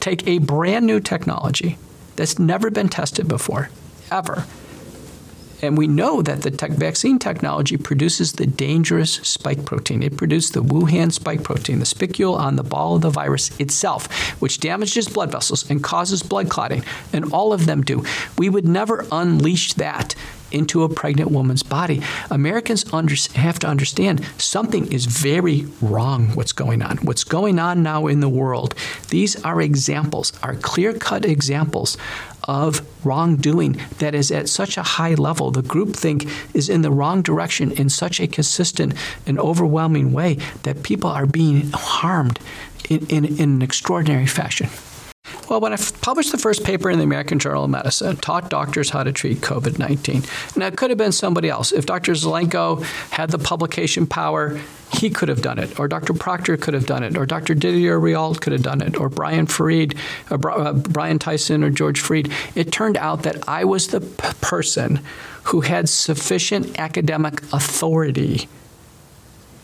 S4: take a brand new technology that's never been tested before, ever, and we know that the tech vaccine technology produces the dangerous spike protein. It produced the Wuhan spike protein, the spicule on the ball of the virus itself, which damages blood vessels and causes blood clotting, and all of them do. We would never unleash that into a pregnant woman's body. Americans under, have to understand something is very wrong what's going on. What's going on now in the world. These are examples, are clear-cut examples of wrongdoing that is at such a high level. The groupthink is in the wrong direction in such a consistent and overwhelming way that people are being harmed in, in, in an extraordinary fashion. Well, when I published the first paper in the American Journal of Medicine, taught doctors how to treat COVID 19. Now, it could have been somebody else. If Dr. Zelenko had the publication power, he could have done it, or Dr. Procter could have done it, or Dr. Didier Raoult could have done it, or Brian Fareed, or uh, Brian Tyson, or George Fareed. It turned out that I was the person who had sufficient academic authority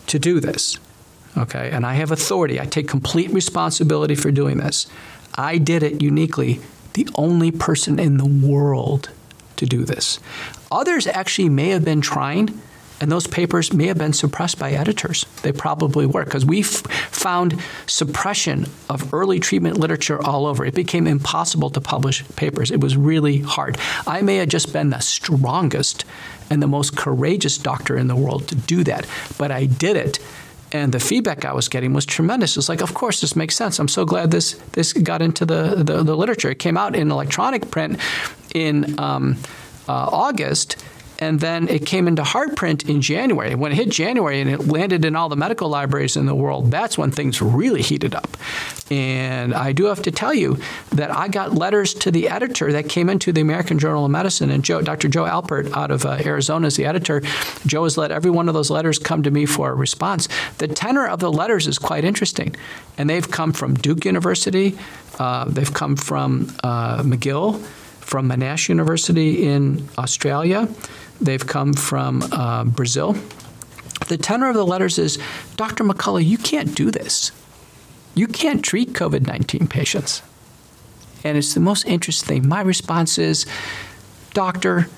S4: to do this. Okay, and I have authority. I take complete responsibility for doing this. I did it uniquely, the only person in the world to do this. Others actually may have been trying and those papers may have been suppressed by editors. They probably were because we found suppression of early treatment literature all over. It became impossible to publish papers. It was really hard. I may have just been the strongest and the most courageous doctor in the world to do that, but I did it and the feedback I was getting was tremendous. It's like, of course, this makes sense. I'm so glad this this got into the the, the literature. It came out in electronic print in um, uh, August and then it came into hard print in January. When it hit January and it landed in all the medical libraries in the world, that's when things really heated up. And I do have to tell you that I got letters to the editor that came into the American Journal of Medicine and Joe, Dr. Joe Alpert out of uh, Arizona is the editor. Joe has let every one of those letters come to me for a response. The tenor of the letters is quite interesting. And they've come from Duke University, uh, they've come from uh, McGill, from Monash University in Australia. They've come from uh, Brazil. The tenor of the letters is Dr. McCullough, you can't do this. You can't treat COVID 19 patients. And it's the most interesting thing. My response is Doctor,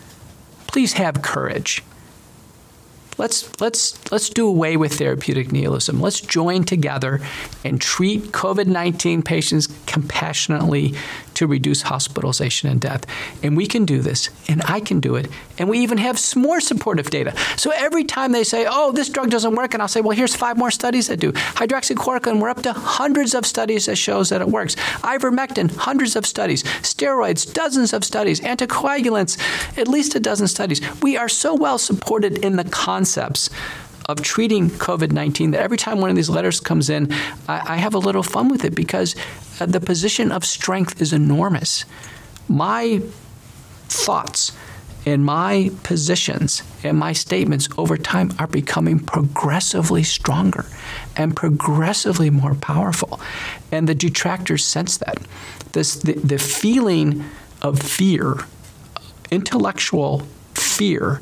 S4: please have courage. Let's let's let's do away with therapeutic nihilism. Let's join together and treat COVID-19 patients compassionately to reduce hospitalization and death. And we can do this, and I can do it, and we even have more supportive data. So every time they say, "Oh, this drug doesn't work," and I'll say, "Well, here's five more studies that do." Hydroxychloroquine, we're up to hundreds of studies that shows that it works. Ivermectin, hundreds of studies. Steroids, dozens of studies. Anticoagulants, at least a dozen studies. We are so well supported in the concepts of treating COVID 19 that every time one of these letters comes in, I, I have a little fun with it because uh, the position of strength is enormous. My thoughts and my positions and my statements over time are becoming progressively stronger and progressively more powerful. And the detractors sense that. This, the, the feeling of fear, intellectual fear,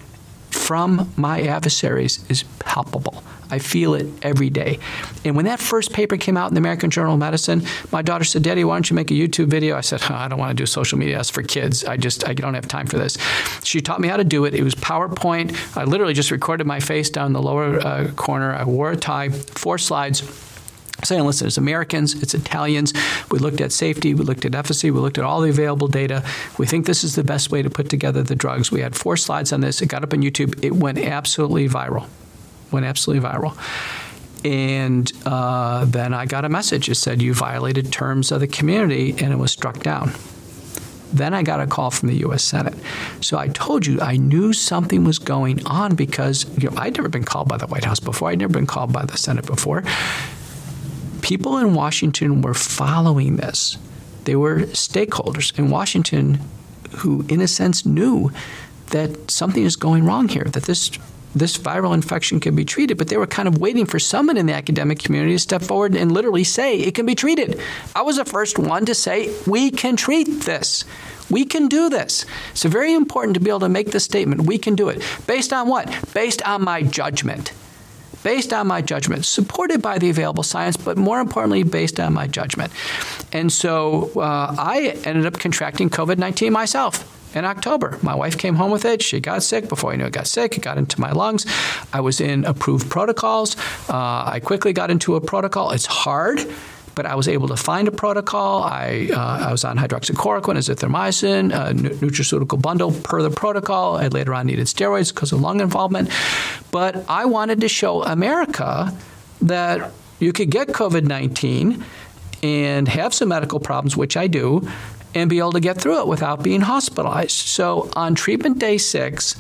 S4: from my adversaries is palpable. I feel it every day. And when that first paper came out in the American Journal of Medicine, my daughter said, "Daddy, why don't you make a YouTube video?" I said, oh, "I don't want to do social media. That's for kids. I just I don't have time for this." She taught me how to do it. It was PowerPoint. I literally just recorded my face down the lower uh, corner. I wore a tie, four slides saying, listen, it's Americans, it's Italians. We looked at safety, we looked at efficacy, we looked at all the available data. We think this is the best way to put together the drugs. We had four slides on this. It got up on YouTube. It went absolutely viral. Went absolutely viral. And uh, then I got a message. It said, you violated terms of the community, and it was struck down. Then I got a call from the U.S. Senate. So I told you I knew something was going on because you know I'd never been called by the White House before. I'd never been called by the Senate before people in Washington were following this. They were stakeholders in Washington who, in a sense, knew that something is going wrong here, that this this viral infection can be treated, but they were kind of waiting for someone in the academic community to step forward and literally say it can be treated. I was the first one to say we can treat this. We can do this. It's very important to be able to make the statement we can do it. Based on what? Based on my judgment based on my judgment, supported by the available science, but more importantly, based on my judgment. And so uh, I ended up contracting COVID 19 myself in October. My wife came home with it. She got sick. Before I knew it got sick, it got into my lungs. I was in approved protocols. Uh, I quickly got into a protocol. It's hard but I was able to find a protocol. I, uh, I was on hydroxychloroquine, azithromycin, a nutraceutical bundle per the protocol. I later on needed steroids because of lung involvement. But I wanted to show America that you could get COVID-19 and have some medical problems, which I do, and be able to get through it without being hospitalized. So on treatment day 6,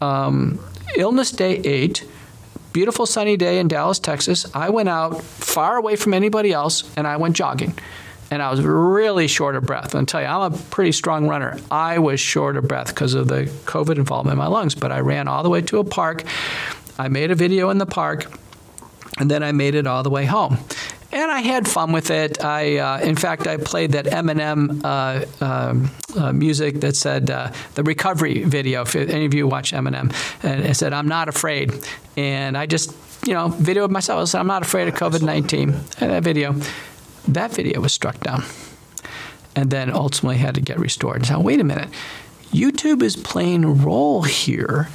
S4: um, illness day 8, beautiful sunny day in Dallas, Texas. I went out far away from anybody else and I went jogging. And I was really short of breath. I'll tell you, I'm a pretty strong runner. I was short of breath because of the COVID involvement in my lungs, but I ran all the way to a park. I made a video in the park and then I made it all the way home and I had fun with it. I, uh, in fact, I played that Eminem uh, um, uh, music that said uh, the recovery video. If any of you watch Eminem, and it said, "I'm not afraid," and I just, you know, videoed myself. I said, "I'm not afraid of COVID-19." And that video, that video was struck down, and then ultimately had to get restored. Now, wait a minute YouTube is playing a role here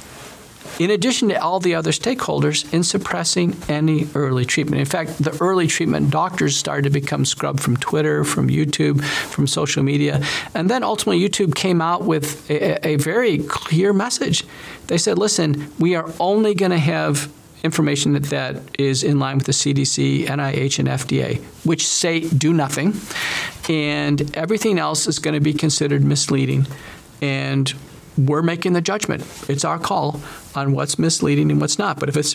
S4: in addition to all the other stakeholders in suppressing any early treatment. In fact, the early treatment doctors started to become scrubbed from Twitter, from YouTube, from social media. And then ultimately YouTube came out with a, a very clear message. They said, "Listen, we are only going to have information that, that is in line with the CDC, NIH, and FDA, which say do nothing, and everything else is going to be considered misleading. And we're making the judgment. It's our call on what's misleading and what's not. But if it's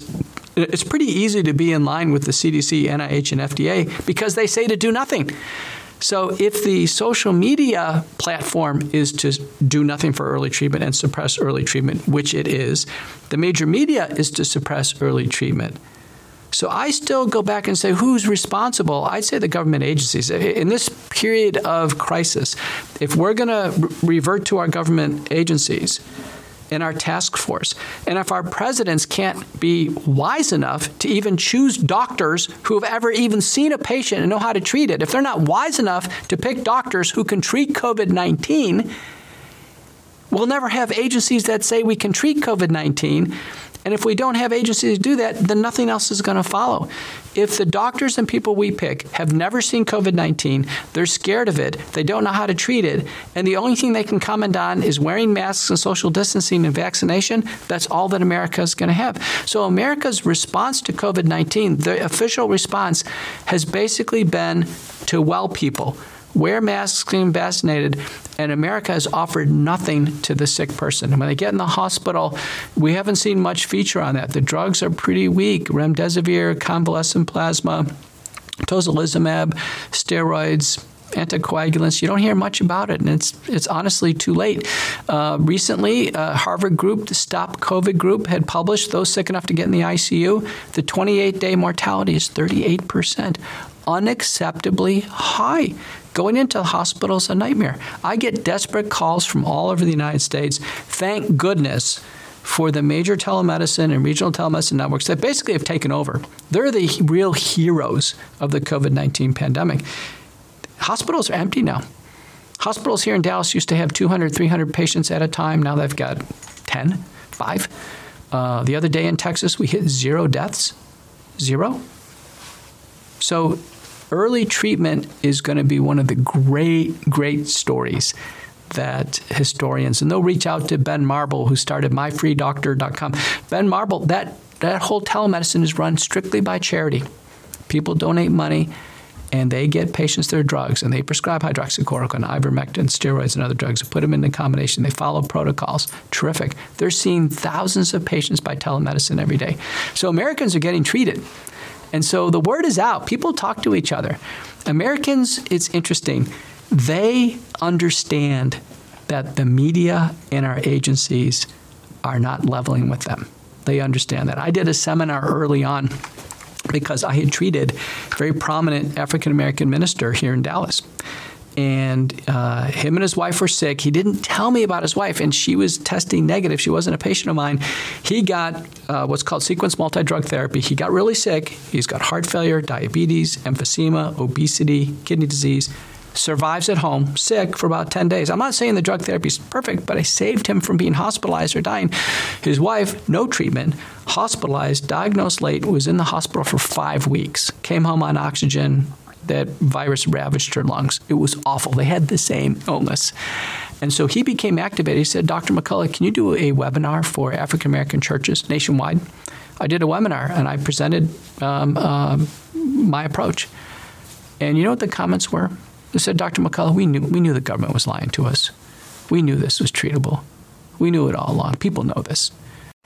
S4: it's pretty easy to be in line with the CDC, NIH, and FDA because they say to do nothing. So if the social media platform is to do nothing for early treatment and suppress early treatment, which it is, the major media is to suppress early treatment. So I still go back and say who's responsible? I'd say the government agencies. In this period of crisis, if we're going to revert to our government agencies, in our task force. And if our presidents can't be wise enough to even choose doctors who have ever even seen a patient and know how to treat it, if they're not wise enough to pick doctors who can treat COVID-19, we'll never have agencies that say we can treat COVID-19 and if we don't have agencies to do that, then nothing else is going to follow. If the doctors and people we pick have never seen COVID-19, they're scared of it, they don't know how to treat it, and the only thing they can comment on is wearing masks and social distancing and vaccination, that's all that America is going to have. So America's response to COVID-19, the official response has basically been to well people wear masks, get vaccinated, and America has offered nothing to the sick person. And when they get in the hospital, we haven't seen much feature on that. The drugs are pretty weak. Remdesivir, convalescent plasma, tocilizumab, steroids, anticoagulants. You don't hear much about it, and it's it's honestly too late. Uh, recently, uh, Harvard group, the Stop COVID group, had published those sick enough to get in the ICU. The 28-day mortality is 38 percent, unacceptably high. Going into the hospital is a nightmare. I get desperate calls from all over the United States. Thank goodness for the major telemedicine and regional telemedicine networks that basically have taken over. They're the real heroes of the COVID-19 pandemic. Hospitals are empty now. Hospitals here in Dallas used to have 200, 300 patients at a time. Now they've got 10, 5. Uh, the other day in Texas, we hit zero deaths. Zero. So early treatment is going to be one of the great, great stories that historians and they'll reach out to Ben Marble who started myfreedoctor.com. Ben Marble that that whole telemedicine is run strictly by charity. People donate money and they get patients their drugs and they prescribe hydroxychloroquine, ivermectin, steroids and other drugs and put them in the combination. They follow protocols. Terrific. They're seeing thousands of patients by telemedicine every day. So Americans are getting treated. And so the word is out. People talk to each other. Americans, it's interesting. They understand that the media and our agencies are not leveling with them. They understand that. I did a seminar early on because I had treated a very prominent African American minister here in Dallas and uh, him and his wife were sick. He didn't tell me about his wife, and she was testing negative. She wasn't a patient of mine. He got uh, what's called sequence multi drug therapy. He got really sick. He's got heart failure, diabetes, emphysema, obesity, kidney disease. Survives at home, sick for about 10 days. I'm not saying the drug therapy is perfect, but I saved him from being hospitalized or dying. His wife, no treatment, hospitalized, diagnosed late, was in the hospital for five weeks, came home on oxygen, that virus ravaged her lungs. It was awful. They had the same illness. And so he became activated. He said, Dr. McCullough, can you do a webinar for African American churches nationwide? I did a webinar and I presented um, um, my approach. And you know what the comments were? They said, Dr. McCullough, we knew, we knew the government was lying to us. We knew this was treatable. We knew it all along. People know this.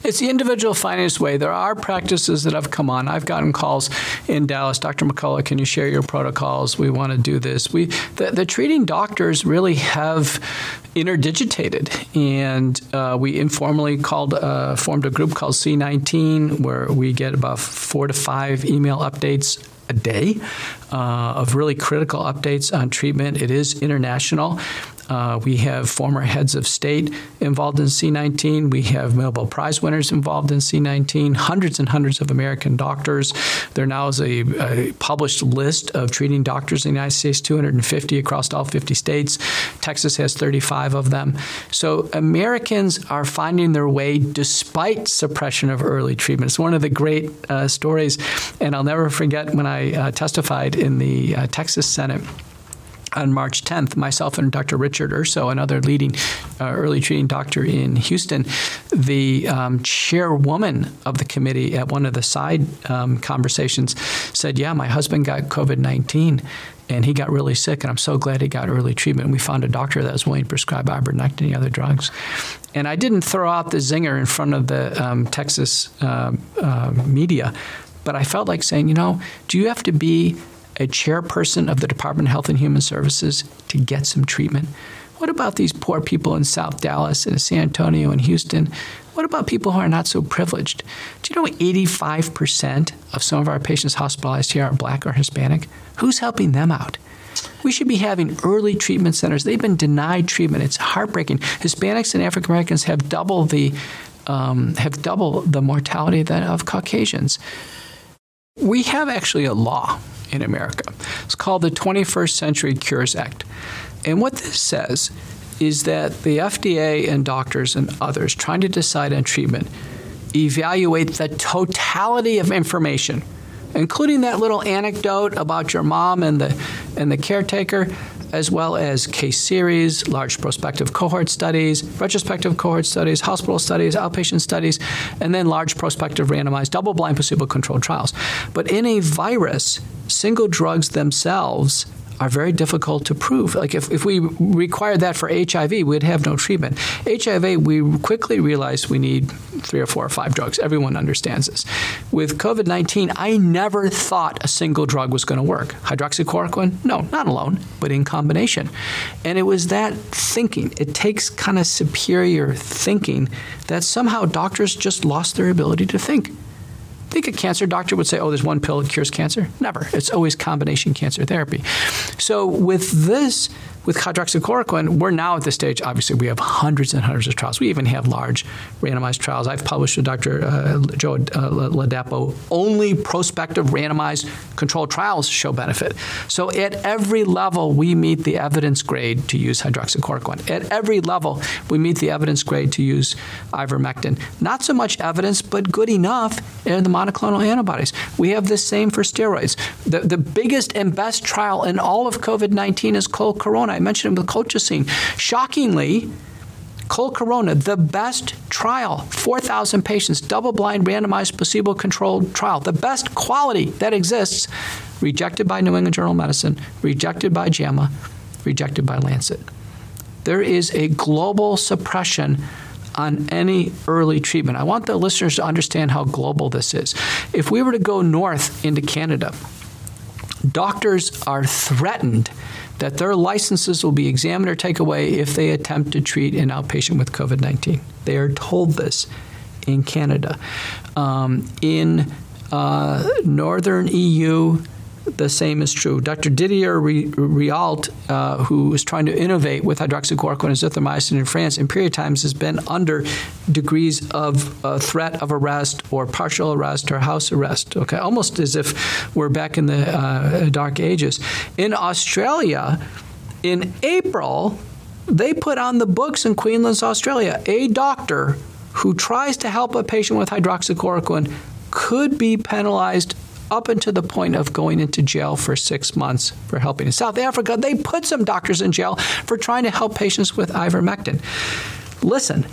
S4: It's the individual finance way. There are practices that have come on. I've gotten calls in Dallas, Dr. McCullough, can you share your protocols? We want to do this. We the, the treating doctors really have interdigitated, and uh, we informally called uh, formed a group called C19 where we get about four to five email updates a day uh, of really critical updates on treatment. It is international. Uh, we have former heads of state involved in C19. We have Nobel Prize winners involved in C19. Hundreds and hundreds of American doctors. There now is a, a published list of treating doctors in the United States, 250 across all 50 states. Texas has 35 of them. So Americans are finding their way despite suppression of early treatment. It's one of the great uh, stories, and I'll never forget when I uh, testified in the uh, Texas Senate on March 10th, myself and Dr. Richard Urso, another leading uh, early treating doctor in Houston, the um, chairwoman of the committee at one of the side um, conversations said, "Yeah, my husband got COVID-19 and he got really sick and I'm so glad he got early treatment. And we found a doctor that was willing to prescribe ivermectin and other drugs." And I didn't throw out the zinger in front of the um, Texas uh, uh, media, but I felt like saying, "You know, do you have to be a chairperson of the Department of Health and Human Services to get some treatment? What about these poor people in South Dallas and San Antonio and Houston? What about people who are not so privileged? Do you know 85% of some of our patients hospitalized here are black or Hispanic? Who's helping them out? We should be having early treatment centers. They've been denied treatment. It's heartbreaking. Hispanics and African Americans have double the um, have double the mortality of Caucasians. We have actually a law in America. It's called the 21st Century Cures Act. And what this says is that the FDA and doctors and others trying to decide on treatment evaluate the totality of information including that little anecdote about your mom and the and the caretaker as well as case series, large prospective cohort studies, retrospective cohort studies, hospital studies, outpatient studies, and then large prospective randomized double-blind placebo-controlled trials. But in a virus, single drugs themselves are very difficult to prove. Like if, if we required that for HIV, we'd have no treatment. HIV, we quickly realized we need three or four or five drugs. Everyone understands this. With COVID-19, I never thought a single drug was going to work. Hydroxychloroquine? No, not alone, but in combination. And it was that thinking. It takes kind of superior thinking that somehow doctors just lost their ability to think think a cancer doctor would say, oh, there's one pill that cures cancer? Never. It's always combination cancer therapy. So with this, with hydroxychloroquine, we're now at the stage, obviously, we have hundreds and hundreds of trials. We even have large randomized trials. I've published with Dr. Uh, Joe uh, Ladapo, only prospective randomized controlled trials show benefit. So at every level, we meet the evidence grade to use hydroxychloroquine. At every level, we meet the evidence grade to use ivermectin. Not so much evidence, but good enough in the monoclonal antibodies. We have the same for steroids. The, the biggest and best trial in all of COVID-19 is COLCORONA. I mentioned it with colchicine. Shockingly, COLCORONA, the best trial, 4,000 patients, double-blind, randomized, placebo-controlled trial, the best quality that exists, rejected by New England Journal of Medicine, rejected by JAMA, rejected by Lancet. There is a global suppression on any early treatment. I want the listeners to understand how global this is. If we were to go north into Canada, doctors are threatened that their licenses will be examined or taken away if they attempt to treat an outpatient with COVID 19. They are told this in Canada. Um, in uh, northern EU, the same is true. Dr. Didier Raoult, uh, who is trying to innovate with hydroxychloroquine and azithromycin in France, in period times has been under degrees of uh, threat of arrest or partial arrest or house arrest. Okay, almost as if we're back in the uh, dark ages. In Australia, in April, they put on the books in Queensland, Australia, a doctor who tries to help a patient with hydroxychloroquine could be penalized up until the point of going into jail for 6 months for helping. In South Africa, they put some doctors in jail for trying to help patients with ivermectin. Listen,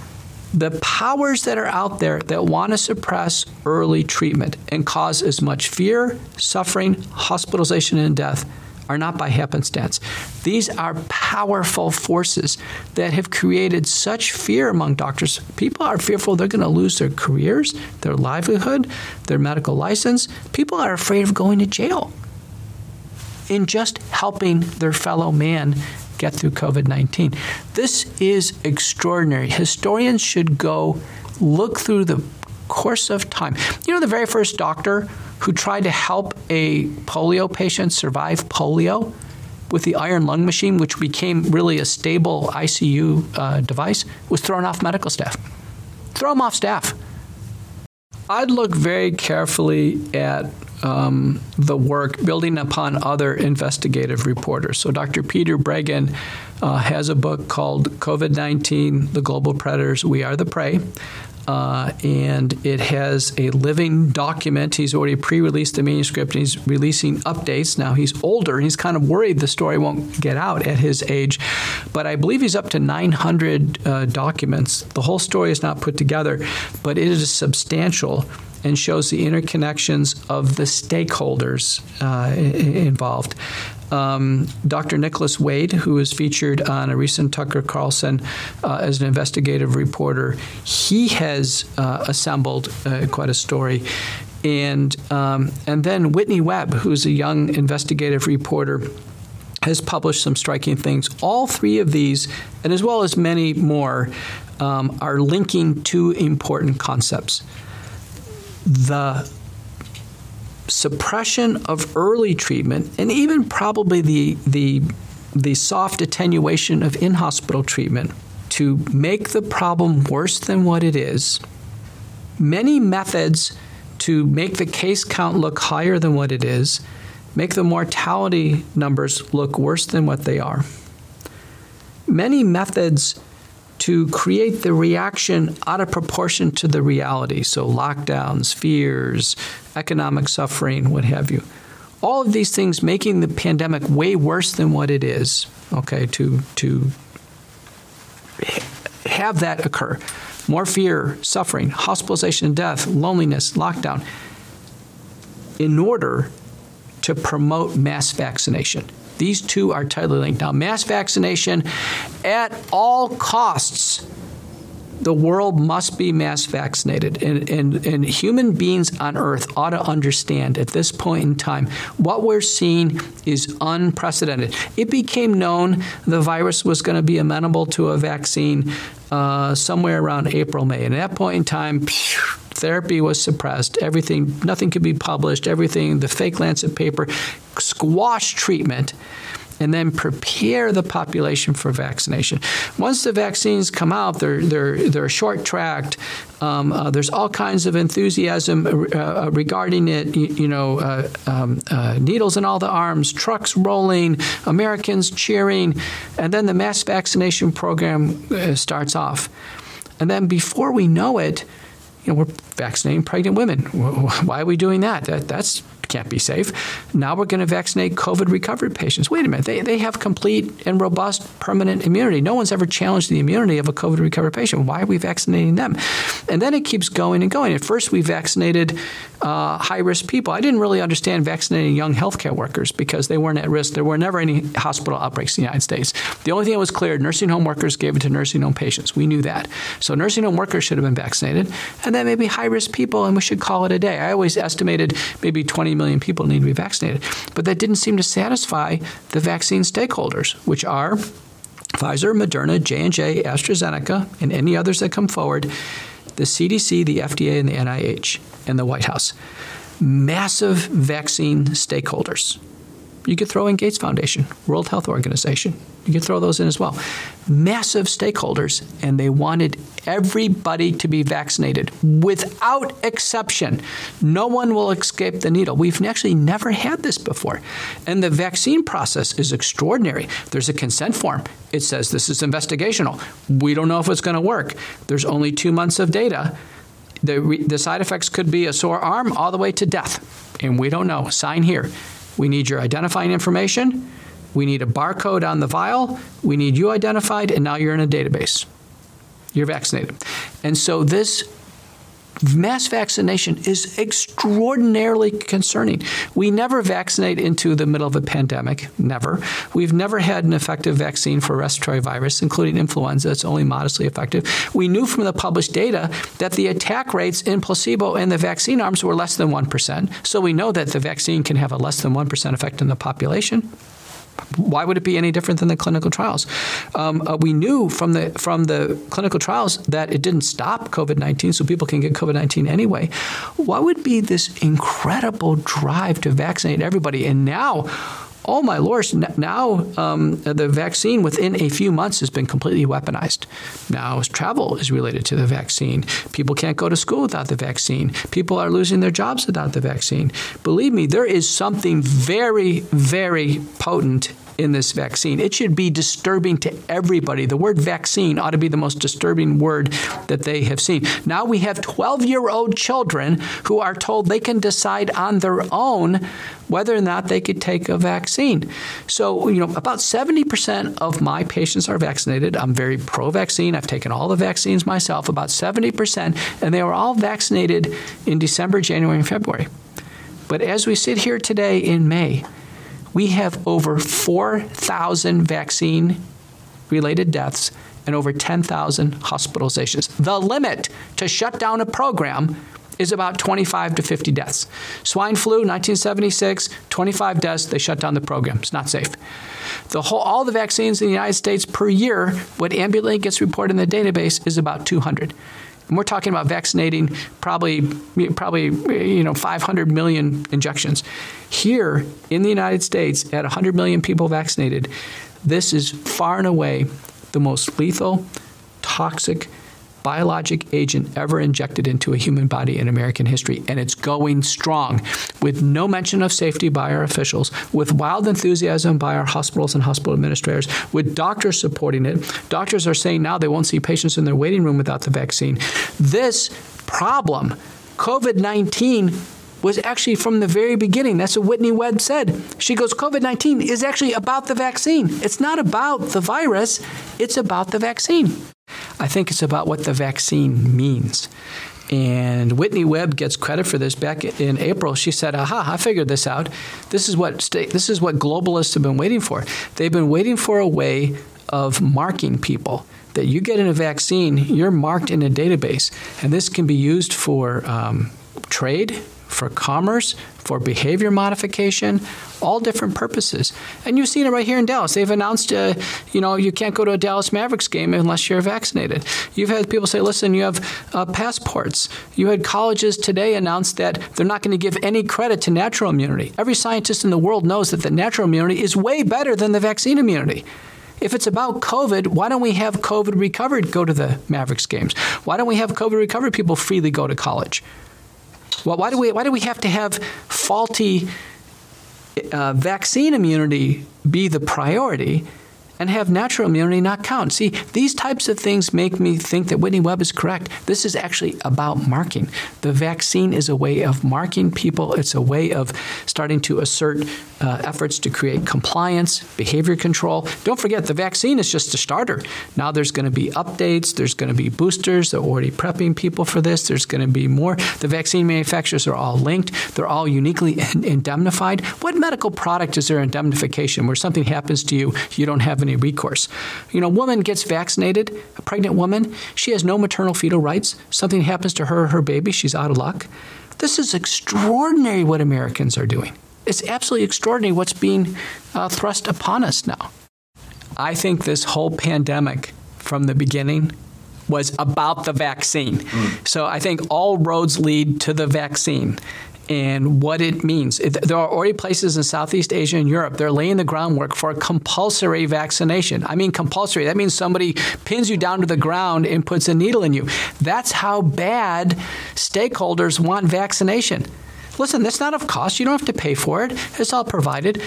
S4: the powers that are out there that want to suppress early treatment and cause as much fear, suffering, hospitalization and death are not by happenstance. These are powerful forces that have created such fear among doctors. People are fearful they're going to lose their careers, their livelihood, their medical license. People are afraid of going to jail in just helping their fellow man get through COVID-19. This is extraordinary. Historians should go look through the course of time. You know the very first doctor who tried to help a polio patient survive polio with the iron lung machine, which became really a stable ICU uh, device, was thrown off medical staff. Throw them off staff. I'd look very carefully at um, the work building upon other investigative reporters. So Dr. Peter Breggin uh, has a book called COVID-19: The Global Predators, We Are the Prey. Uh, and it has a living document. He's already pre-released the manuscript and he's releasing updates. Now he's older. He's kind of worried the story won't get out at his age, but I believe he's up to 900 uh, documents. The whole story is not put together, but it is substantial and shows the interconnections of the stakeholders uh, involved. Um, Dr. Nicholas Wade, who was featured on a recent Tucker Carlson uh, as an investigative reporter, he has uh, assembled uh, quite a story. And, um, and then Whitney Webb, who's a young investigative reporter, has published some striking things. All three of these, and as well as many more, um, are linking two important concepts the suppression of early treatment and even probably the the the soft attenuation of in-hospital treatment to make the problem worse than what it is. Many methods to make the case count look higher than what it is make the mortality numbers look worse than what they are. Many methods to create the reaction out of proportion to the reality. So, lockdowns, fears, economic suffering, what have you. All of these things making the pandemic way worse than what it is, okay, to, to have that occur. More fear, suffering, hospitalization, death, loneliness, lockdown, in order to promote mass vaccination. These two are tightly linked. Now, mass vaccination at all costs the world must be mass vaccinated and, and, and human beings on earth ought to understand at this point in time what we're seeing is unprecedented. It became known the virus was going to be amenable to a vaccine uh, somewhere around April May. And at that point in time therapy was suppressed. Everything nothing could be published. Everything the fake lancet paper squash treatment and then prepare the population for vaccination. Once the vaccines come out, they're they're they're short tracked. Um, uh, there's all kinds of enthusiasm uh, uh, regarding it. You, you know, uh, um, uh, needles in all the arms, trucks rolling, Americans cheering, and then the mass vaccination program uh, starts off. And then before we know it, you know, we're vaccinating pregnant women. Why are we doing that? That that's can't be safe. Now we're going to vaccinate COVID recovered patients. Wait a minute. They, they have complete and robust permanent immunity. No one's ever challenged the immunity of a COVID recovered patient. Why are we vaccinating them? And then it keeps going and going. At first, we vaccinated uh, high risk people. I didn't really understand vaccinating young healthcare workers because they weren't at risk. There were never any hospital outbreaks in the United States. The only thing that was clear nursing home workers gave it to nursing home patients. We knew that. So nursing home workers should have been vaccinated. And then maybe high risk people, and we should call it a day. I always estimated maybe 20 million people need to be vaccinated. But that didn't seem to satisfy the vaccine stakeholders, which are Pfizer, Moderna, J&J, AstraZeneca, and any others that come forward, the CDC, the FDA, and the NIH, and the White House. Massive vaccine stakeholders. You could throw in Gates Foundation, World Health Organization. You could throw those in as well. Massive stakeholders, and they wanted everybody to be vaccinated without exception. No one will escape the needle. We've actually never had this before. And the vaccine process is extraordinary. There's a consent form. It says this is investigational. We don't know if it's going to work. There's only 2 months of data. The, the side effects could be a sore arm all the way to death. And we don't know. Sign here. We need your identifying information. We need a barcode on the vial. We need you identified, and now you're in a database. You're vaccinated. And so this mass vaccination is extraordinarily concerning. We never vaccinate into the middle of a pandemic, never. We've never had an effective vaccine for respiratory virus, including influenza. It's only modestly effective. We knew from the published data that the attack rates in placebo and the vaccine arms were less than 1%. So we know that the vaccine can have a less than 1% effect in the population. Why would it be any different than the clinical trials? Um, uh, we knew from the from the clinical trials that it didn't stop COVID-19 so people can get COVID-19 anyway. What would be this incredible drive to vaccinate everybody and now oh my lord, now um, the vaccine within a few months has been completely weaponized. Now travel is related to the vaccine. People can't go to school without the vaccine. People are losing their jobs without the vaccine. Believe me, there is something very, very potent in this vaccine. It should be disturbing to everybody. The word vaccine ought to be the most disturbing word that they have seen. Now we have 12-year-old children who are told they can decide on their own whether or not they could take a vaccine. So, you know, about 70% of my patients are vaccinated. I'm very pro-vaccine. I've taken all the vaccines myself, about 70%, and they were all vaccinated in December, January, and February. But as we sit here today in May, we have over 4,000 vaccine related deaths and over 10,000 hospitalizations. The limit to shut down a program is about 25 to 50 deaths. Swine flu 1976, 25 deaths, they shut down the program. It's not safe. The whole all the vaccines in the United States per year, what ambulantly gets reported in the database is about 200. And we're talking about vaccinating probably probably you know 500 million injections. Here in the United States at 100 million people vaccinated, this is far and away the most lethal, toxic biologic agent ever injected into a human body in American history and it's going strong with no mention of safety by our officials with wild enthusiasm by our hospitals and hospital administrators with doctors supporting it doctors are saying now they won't see patients in their waiting room without the vaccine this problem COVID-19 was actually from the very beginning. That's what Whitney Webb said. She goes, COVID 19 is actually about the vaccine. It's not about the virus, it's about the vaccine. I think it's about what the vaccine means. And Whitney Webb gets credit for this back in April. She said, "Aha, I figured this out. This is what this is what globalists have been waiting for. They've been waiting for a way of marking people." That you get in a vaccine, you're marked in a database, and this can be used for um, trade, for commerce, for behavior modification, all different purposes. And you've seen it right here in Dallas. They've announced uh, you know, you can't go to a Dallas Mavericks game unless you're vaccinated. You've had people say, "Listen, you have uh, passports." You had colleges today announce that they're not going to give any credit to natural immunity. Every scientist in the world knows that the natural immunity is way better than the vaccine immunity. If it's about COVID, why don't we have COVID recovered go to the Mavericks games? Why don't we have COVID recovered people freely go to college? Well, why do we why do we have to have faulty uh, vaccine immunity be the priority and have natural immunity not count. See, these types of things make me think that Whitney Webb is correct. This is actually about marking. The vaccine is a way of marking people. It's a way of starting to assert uh, efforts to create compliance, behavior control. Don't forget the vaccine is just a starter. Now there's going to be updates, there's going to be boosters. They're already prepping people for this. There's going to be more. The vaccine manufacturers are all linked. They're all uniquely (laughs) indemnified. What medical product is there indemnification where something happens to you, you don't have any recourse. You know, a woman gets vaccinated, a pregnant woman, she has no maternal fetal rights. Something happens to her or her baby, she's out of luck. This is extraordinary what Americans are doing. It's absolutely extraordinary what's being uh, thrust upon us now. I think this whole pandemic from the beginning was about the vaccine. Mm. So I think all roads lead to the vaccine and what it means. There are already places in Southeast Asia and Europe they're laying the groundwork for compulsory vaccination. I mean compulsory. That means somebody pins you down to the ground and puts a needle in you. That's how bad stakeholders want vaccination. Listen, that's not of cost. You don't have to pay for it. It's all provided.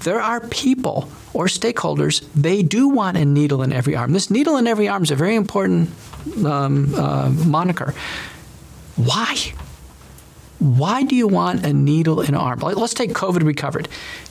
S4: There are people or stakeholders, they do want a needle in every arm. This needle in every arm is a very important um, uh, moniker. Why? Why do you want a needle in an arm? Let's take COVID recovered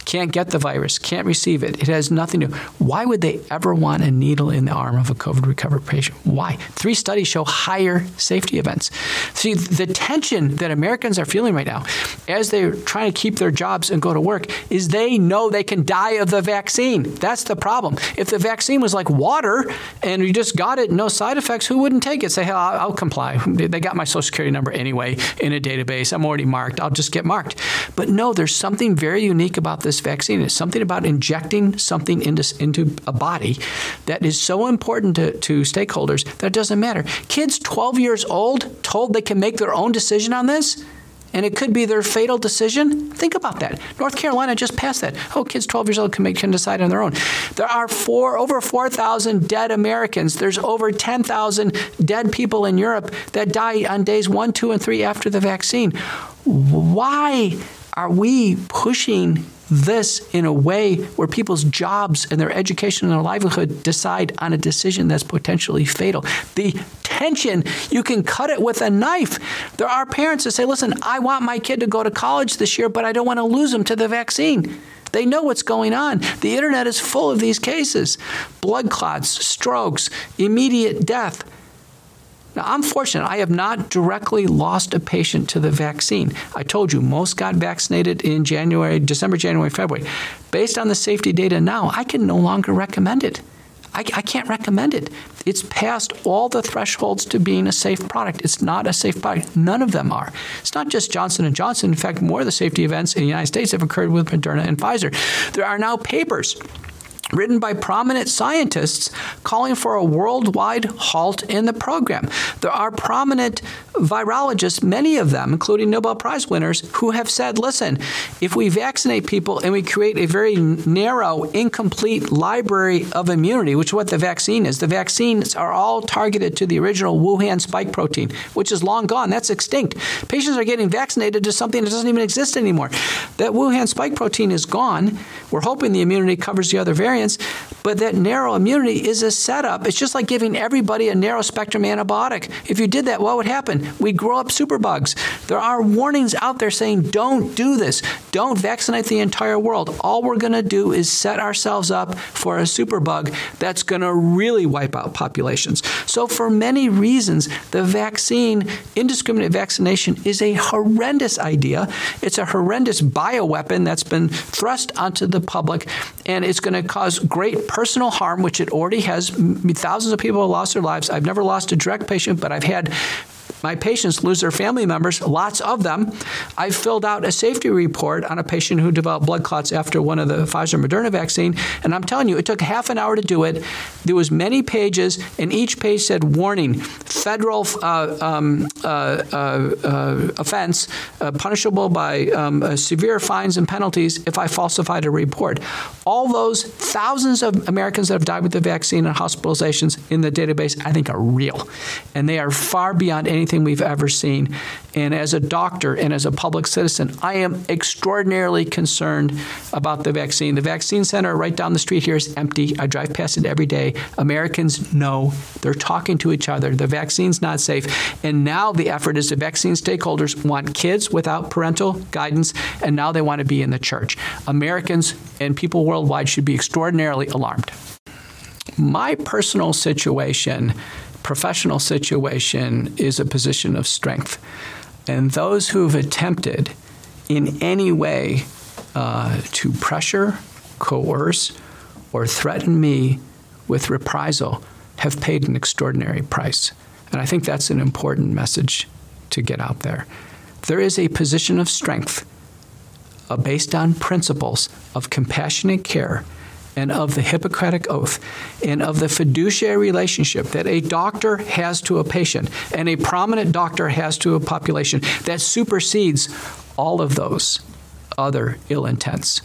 S4: can't get the virus, can't receive it. It has nothing to do. Why would they ever want a needle in the arm of a COVID recovered patient? Why? Three studies show higher safety events. See, the tension that Americans are feeling right now as they're trying to keep their jobs and go to work is they know they can die of the vaccine. That's the problem. If the vaccine was like water and you just got it, no side effects, who wouldn't take it? Say, "Hell, I'll, I'll comply. They got my social security number anyway in a database. I'm already marked. I'll just get marked." But no, there's something very unique about this this vaccine. It's something about injecting something into into a body that is so important to, to stakeholders that it doesn't matter. Kids 12 years old told they can make their own decision on this and it could be their fatal decision. Think about that. North Carolina just passed that. Oh, kids 12 years old can make, can decide on their own. There are four over 4,000 dead Americans. There's over 10,000 dead people in Europe that die on days 1, 2 and 3 after the vaccine. Why are we pushing this in a way where people's jobs and their education and their livelihood decide on a decision that's potentially fatal. The tension, you can cut it with a knife. There are parents that say, "Listen, I want my kid to go to college this year, but I don't want to lose him to the vaccine." They know what's going on. The internet is full of these cases. Blood clots, strokes, immediate death. Now, I'm fortunate. I have not directly lost a patient to the vaccine. I told you most got vaccinated in January, December, January, February. Based on the safety data now, I can no longer recommend it. I, I, can't recommend it. It's past all the thresholds to being a safe product. It's not a safe product. None of them are. It's not just Johnson and Johnson. In fact, more of the safety events in the United States have occurred with Moderna and Pfizer. There are now papers written by prominent scientists calling for a worldwide halt in the program. There are prominent virologists, many of them, including Nobel Prize winners, who have said, listen, if we vaccinate people and we create a very narrow, incomplete library of immunity, which is what the vaccine is, the vaccines are all targeted to the original Wuhan spike protein, which is long gone. That's extinct. Patients are getting vaccinated to something that doesn't even exist anymore. That Wuhan spike protein is gone. We're hoping the immunity covers the other variants variants, but that narrow immunity is a setup. It's just like giving everybody a narrow spectrum antibiotic. If you did that, what would happen? We'd grow up superbugs. There are warnings out there saying don't do this. Don't vaccinate the entire world. All we're going to do is set ourselves up for a superbug that's going to really wipe out populations. So for many reasons, the vaccine, indiscriminate vaccination is a horrendous idea. It's a horrendous bioweapon that's been thrust onto the public and it's going to cause great personal harm, which it already has. Thousands of people have lost their lives. I've never lost a direct patient, but I've had my patients lose their family members, lots of them. I filled out a safety report on a patient who developed blood clots after one of the Pfizer Moderna vaccine, and I'm telling you, it took half an hour to do it. There was many pages, and each page said warning, federal uh, um, uh, uh, uh offense uh, punishable by um, uh, severe fines and penalties if I falsified a report. All those thousands of Americans that have died with the vaccine and hospitalizations in the database, I think are real. And they are far beyond anything anything we've ever seen. And as a doctor and as a public citizen, I am extraordinarily concerned about the vaccine. The vaccine center right down the street here is empty. I drive past it every day. Americans know they're talking to each other. The vaccine's not safe. And now the effort is the vaccine stakeholders want kids without parental guidance and now they want to be in the church. Americans and people worldwide should be extraordinarily alarmed. My personal situation professional situation is a position of strength. And those who've attempted in any way uh, to pressure, coerce, or threaten me with reprisal have paid an extraordinary price. And I think that's an important message to get out there. There is a position of strength uh, based on principles of compassionate care and of the Hippocratic Oath and of the fiduciary relationship that a doctor has to a patient and a prominent doctor has to a population that supersedes all of those other ill intents.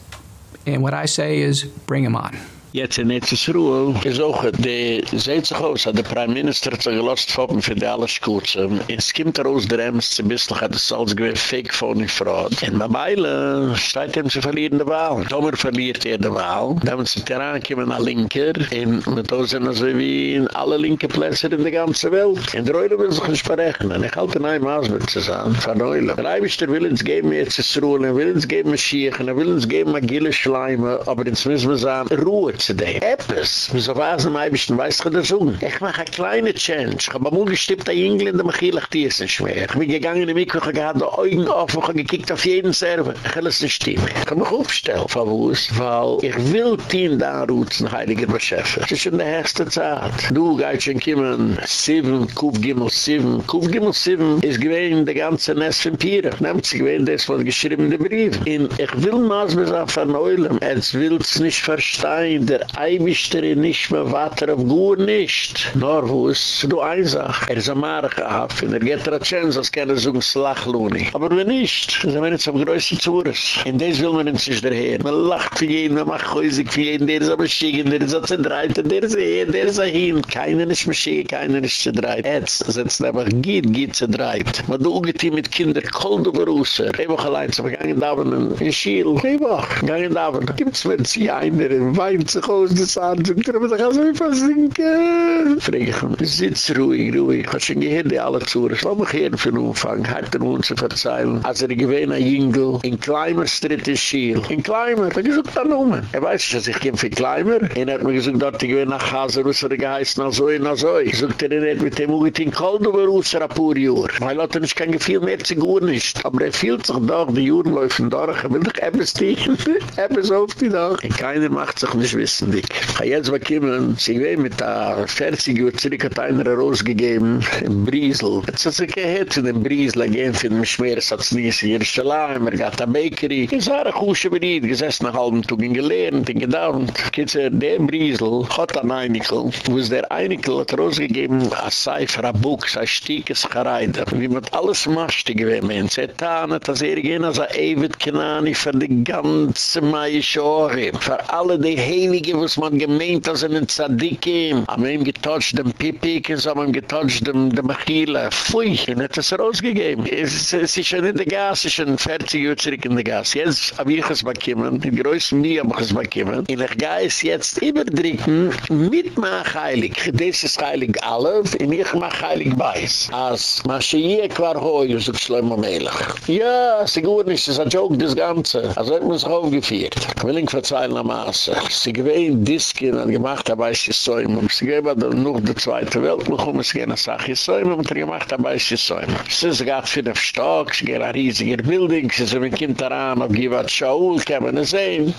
S4: And what I say is bring them on.
S2: Jetzt in Etzisruel is auch, de seht sich aus, hat der Prime Minister zu gelost foppen für die alle Schkutzen. Es kommt raus der Ems, ein bisschen hat es als gewinn fake phone in Fraud. In Mameile steht ihm zu verlieren die Wahl. Tomer verliert er die Wahl. Da muss sich daran nach Linker. Mit uns sind also wie in alle linke Plätze in der ganzen Welt. In der Eule will sich nicht berechnen. Ich halte ein Maßbild zu sagen, von Eule. Der Eibischter will uns geben Etzisruel, er will uns geben Schiechen, er will uns geben Agile Schleime, aber jetzt müssen wir sagen, Ruhe zu dem. Eppes. Wieso was am Eibischten weiß ich das so? Ich mach eine kleine Change. Ich hab amul gestippt an England, aber ich hielach die ist nicht schwer. Ich bin gegangen in die Mikro, ich hab gehad die Augen auf, hab gekickt auf jeden Server. Ich will es nicht stimmen. Ich hab mich aufgestellt, von wo es, weil ich will Team da rutsen, heiliger Bescheffer. Das ist schon die erste Zeit. Du gehst schon kommen, sieben, Kuf Gimmel sieben. Kuf Gimmel sieben ist gewähnt der ganze Nest von Pieren. Nehmt sich gewähnt das von geschriebenen Brief. Und ich will mal was verneuillen. Es will es nicht verstehen, der Eibischtere nicht mehr weiter auf Gur nicht. Nor wo es, du einsach, er ist am Arge af, und er geht er a chance, als kann er so ein Slachluni. Aber wenn nicht, sind wir nicht am größten Zures. In des will man uns nicht daher. Man lacht für jeden, man macht häusig für jeden, der ist am Schiegen, der ist am Zendreit, der ist hier, der ist hin. Keiner ist am Schiegen, keiner ist Zendreit. Jetzt sind es einfach geht, geht Zendreit. Man du ugeht mit Kinder, kold über Russe. Ich habe auch allein, so wir gehen da in Schiel. Auch, gehen da gibt es mir sie einer, weint sich aus des Anzug, der muss sich also wie versinken. Frage ich ihn, sitz ruhig, ruhig. Ich habe schon gehört, die alle zuhren. Lass mich hier für den Umfang, hat er uns zu verzeihen. Als er gewähne Jüngel, in Kleimer Street ist Schiel. In Kleimer, er gesagt dann um. Er weiß nicht, dass ich gehe für Kleimer. Er hat mir gesagt, dort ich gewähne nach Hause, wo es er geheißen, also in, also in. Sogt er, er hat mit dem Uget in Koldover aus, er pur Jür. Weil er hat nicht kein Gefühl mehr zu gut nicht. Aber er fühlt sich doch, die Juren laufen durch. Er will doch etwas stehen. Etwas auf die Dach. Keiner macht sich nicht wissen, dick. Ich habe jetzt bekommen, sie gewähne mit der 40 Uhr zurück hat einer rausgegeben, in Briesel. Jetzt hat sich gehört in den Briesel, gehen für den Schmeresatz-Nies in Jerusalem, er gab eine Bakery. Es war ein Kusche beriet, gesessen nach halben Tag in gelernt, in gedauert. Kitzer, der Briesel hat ein Einikel, wo es der Einikel hat rausgegeben, a Cipher, a Buch, a Stiekes Gereider. Wie man alles machte gewähne, man zetan hat, dass er gehen als ein Ewed Kenani für die ganze Mai Schore, für alle die Heilige, was man gemeint, als einen Tzadikim, am ihm getotcht dem Pipik, und am ihm getotcht dem Mechila. Pfui, und hat es rausgegeben. Es ist schon in der Gas, es ist schon 40 Uhr zurück in der Gas. Jetzt hab ich es bekommen, in größten Mie hab ich es bekommen, und ich gehe es jetzt überdrücken, mit mach heilig. Das ist heilig Alef, und ich mach heilig Beis. Als Mashiach war hoi, so geschleim am. Ja, sie gut nicht, das ist ein Joke, das Ganze. Also hat man sich aufgeführt. Ich will nicht verzeihen am Maße. Sie gewähnt Diskin, und gemacht habe ich es so, sie gewähnt noch der Zweite Welt, noch um es gehen, als ich so, er gemacht habe ich es so. Es ist gerade für den Stock, ein riesiger Bilding, es ist ein Kind daran, auf Givat Shaul, kann man sehen.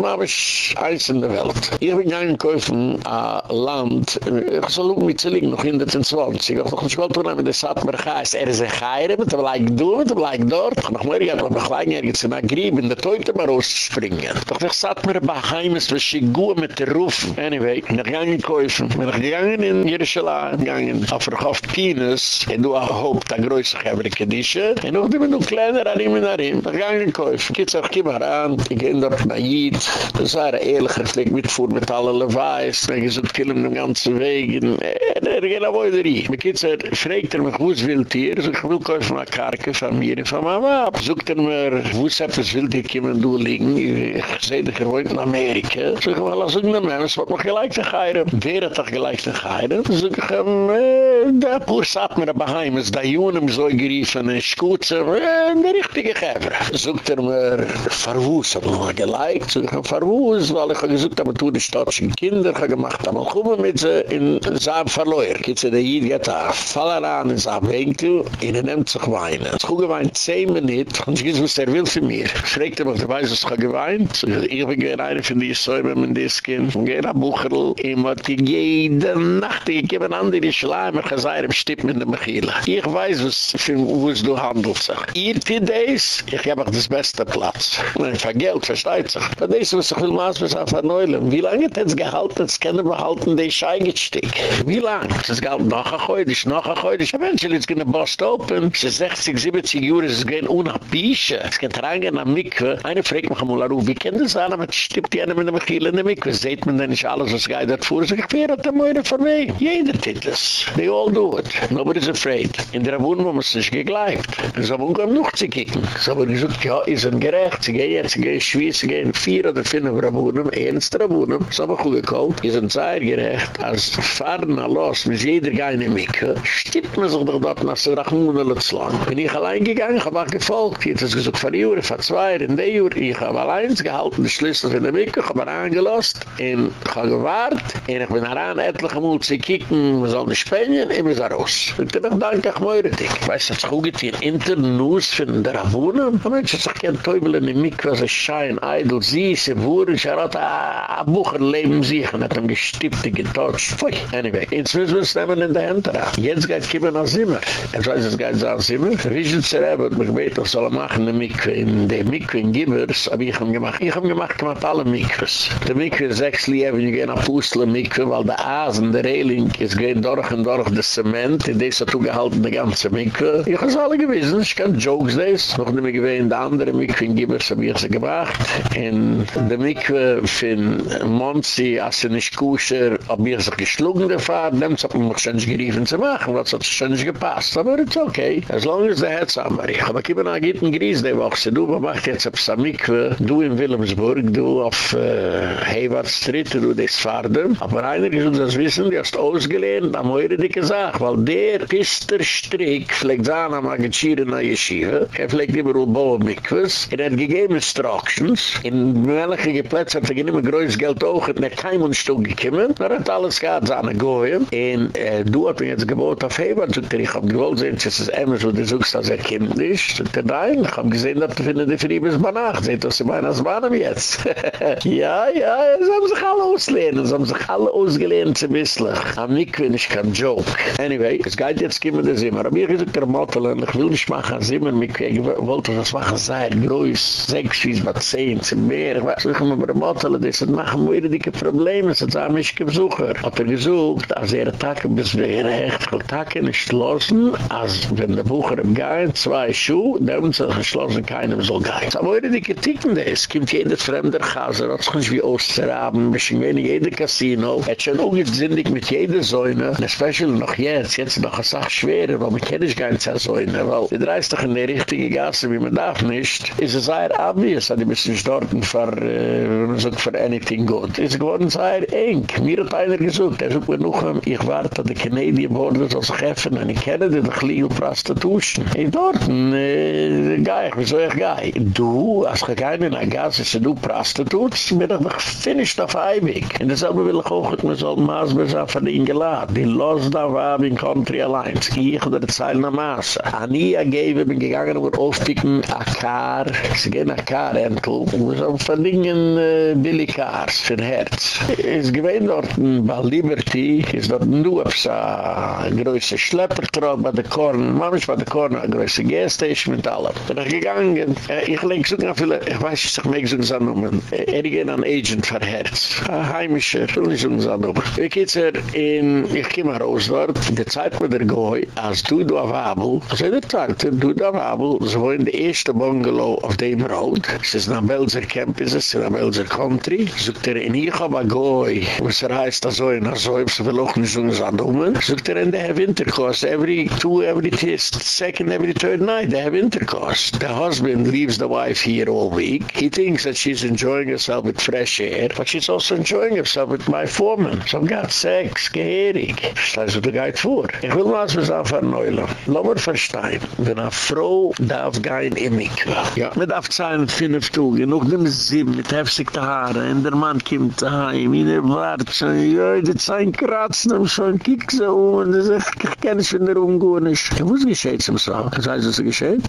S2: Man ist eins in der Welt. Ich bin gegangen kaufen ein Land, ich soll auch mit Zilling noch in den 20. Ich habe noch nicht geholfen, mit der Satmer Geist. Er ist ein Geirem, mit dem Leik du, mit dem Leik dort. Ich habe noch mehr gehabt, aber noch lange ergens in der der Teute mal rauszuspringen. Doch ich sagte mir, bei Heimes, was ich gut mit der Ruf. Anyway, ich bin gegangen kaufen. Ich bin gegangen in Jerusalem, gegangen auf verkauft Penis, und du auch der größte Geber Kedische, und noch die mir noch kleiner an ihm und an ihm. Ich bin gegangen kaufen. Ich sag, komm mal an, ich gehe dort nach Jid. Das war ein ehrlicher Fleck mitfuhr mit allen Levi's. Ich gesagt, kill ihm den ganzen Weg. Er geht aber wieder rein. Mein Kind sagt, fragt er mich, wo es will hier? Ich will kaufen eine Karke von mir und von meinem. Sogt er mir, wo es etwas will hier kommen, du liegen? Ich sehe dich, er in Amerika. Mal, lass ich mir mehr, es wird noch gleich zu geiren. Wer hat doch gleich zu geiren? Sag ich ihm, äh, der Pur sagt mir aber heim, es da Junem so geriefen, ein Schutze, äh, der richtige Geber. Sogt er verwus, hab ich mal gleich. Sag ich ihm, verwus, weil ich gesagt habe, tu die stadtschen Kinder, ich gemacht, aber kommen mit sie in Saab verloren. Kitze, der Jid geht da, fallen an in Saab Winkel, in er nimmt sich weinen. Es gucke wein zehn Minuten, und ich weiß, was er will für mir. Fragt er mich, du weißt, was ich geweint? So, ich bin gewinn einer von die Säumen mit Diskin, und gehe nach Bucherl, ihm hat die jede Nacht, ich gebe ein anderer Schleim, ich sei im Stipp mit der Mechila. Ich weiß, was, für, es du handelst. Ihr tut das, ich habe auch das beste Platz. Und für Geld, versteht sich. Für das, was ich will maßlos auf erneuern. Wie lange hat es gehalten, das kann er behalten, die Scheigestick? Wie lange? Das galt noch ein heute, noch ein heute. Eventually it's gonna bust open. Es ist 60, 70 Jahre, es ist gehen ohne Pische. Es geht reingehen am Mikve. Eine fragt mich einmal, wie kann das sein, aber es stippt die eine mit der Mechile in der Mikve. Seht man denn nicht alles, was geht dort vor? Ich, wer hat der Meure von wem? Jeder tut das. They all do it. Nobody's afraid. In der Wohnung haben wir es nicht gegleibt. So haben wir noch zu kicken. So haben wir gesagt, ja, ist ein gerecht. Sie gehen jetzt, sie gehen schwer, sie gehen vier oder fünf Rabunen, eins der Rabunen. So haben wir gut gekocht. Ist ein sehr gerecht. Als fahren los, mit jeder geine Mikve, stippt man sich doch dort nach so Rachmunen zu lang. Bin ich allein gegangen, habe auch gefolgt. Jetzt ist gesagt, vor Jure, vor zwei, in der Jure. Ich habe allein gehalten, die Schlüssel von der Mikve, ich habe angelost, und ich habe gewahrt, und ich bin daran, etliche Mal zu kicken, wir sollen nicht spenden, und wir sind raus. Und dann danke ich mir, ich weiß, ich gut geht, in der Nuss von der Rabunen, aber Mensch, ich kein Teufel in der Mikve, so schein, eidel, sie, sie wurde, ich hatte ein Bucher leben sich, und hat ihm gestippt, getotcht. Anyway, jetzt müssen wir es in der Hand. Jetzt geht Kibben als Zimmer. Jetzt weiß es geht als Zimmer. Richard Zerebe hat mich gebeten, ich soll machen eine Mikve in der Mikve in Gibbers, aber ich gemacht. Ich habe gemacht mit allen Mikves. Der Mikve 6 Lieven, ich gehe nach Pustle Mikve, weil der Asen, der Reling, ist gehen durch und durch das Zement, in das hat gehalten, die ganze Mikve. Ich habe es alle gewissen, ich kann Jokes des. Noch nicht mehr gewähnt, der andere Mikve in Gibbers habe ich sie gebracht. In der Mikve von Monsi, als sie nicht kusher, habe ich sie geschlungen, der Fahrt, dem hat man mich schon nicht geriefen zu machen, was hat schon nicht gepasst. Aber it's okay. As long as the amari. Aber ich habe einen guten Gries, der Woche. Du machst jetzt auf Samikwe, du in Wilhelmsburg, du auf äh, Hayward Street, du des Fahrdem. Aber einer ist das Wissen, die hast ausgelehnt, am heute die gesagt, weil der Pister Strick fliegt an am Agitschire na Yeshiva, er fliegt überall Boa Mikwes, er hat gegeben Instructions, in welche Plätze hat er nicht mehr größtes Geld auch, hat er kein Mundstück gekommen, er hat alles gehabt, seine Goyen, und äh, du hast mir jetzt gebot auf Hayward, sagt er, ich hab gewollt sehen, dass es immer so, du suchst, dass er kommt nicht, sagt er, nein, ich hab gesehen, dass du findest, die Friebes Banach, seht, dass sie meinen, als Bahnen jetzt. (laughs) ja, ja, sie haben sich alle auslehnen, sie haben sich alle ausgelehnt, sie wissen, am Mikve nicht kein Joke. Anyway, es geht jetzt, kommen das immer, aber ich gesagt, der Mottel, ich will nicht machen, als immer, ich wollte das machen, sei groß, sechs, fies, was zehn, sie mehr, ich weiß, ich habe mir Mottel, das ist, machen wir dicke Probleme, sie sagen, ich habe Besucher. Hat er gesucht, als er Tag, bis wir recht, Tag nicht losen, als wenn der Bucher im Gein, zwei Schuhe, der uns hat geschlossen, keinem soll gehen. So, wo er die Kritiken des, kommt jeder fremder Chaser, hat sich nicht wie Ein bisschen wenig jeder Casino, hat schon ungesindig mit jeder Säune, und especially noch jetzt, jetzt noch eine Sache schwerer, weil man kennt nicht gar nicht so Säune, weil die dreist doch in die richtige Gasse, wie man darf nicht, ist es sehr obvious, dass die müssen nicht dort für, äh, für anything. Es ist geworden sehr eng. Mir hat einer gesucht, er sucht mir noch, ich warte, die Canadian Border soll sich öffnen, und ich kenne die doch liegen Prostitution. In Dorten, äh, gai ich, wieso ich gai? Du, als ich gai in der Gasse, se du Prostitution, bin ich noch finished auf Eibig. Und dasselbe will ich auch, man so ein Maasbe sein von ihnen geladen. Die los da war in Country Alliance. Ich oder die Zeil nach Maße. An ihr gebe, bin gegangen, wo aufpicken, a car, sie gehen a car, entel, und so von dingen äh, Billy Cars, für ein Herz. Es gewähnt dort, bei Liberty, ist dort nur, a größe Schleppertrog bei der Korn, manchmal bei der Korn, a größe Gasstation mit allem. Bin ich gegangen, äh, ich lenk so ich weiß nicht, ich mag so ganz annommen, er ging an Agent Herz, a heimischer, will nicht so ganz annommen. Wie geht's er in, ich komme raus dort, in der Zeit mit der Goy, als du du auf Abel, also in der Zeit, du du auf Abel, so wo in der erste Bungalow auf dem Road, es ist nach Belser Camp, es ist nach Belser Country, sucht er in ich hab a Goy, was er heißt, also in so will auch nicht so ganz annommen, sucht er in der Winterkost, every two, every second, every third night, they have intercourse. The husband leaves the wife here all week. He thinks that she's enjoying herself with fresh air, but she's also enjoying herself with my foreman. So I've got sex, geherig. Verstehst du, du gehit vor. Ich will was sagen von Neulam. Lommer verstehen, wenn eine Frau darf gehen im Mikva. Ja. Man darf zahlen fünf Tage, noch dem sieben, mit heftigte Haare, und der Mann kommt heim, in der Wart, so, ja, die Zein kratzen, und schon kiek so, und er sagt, ich kenne von der Umgonisch. Ja, wo ist zum Sau? Was heißt das gescheit?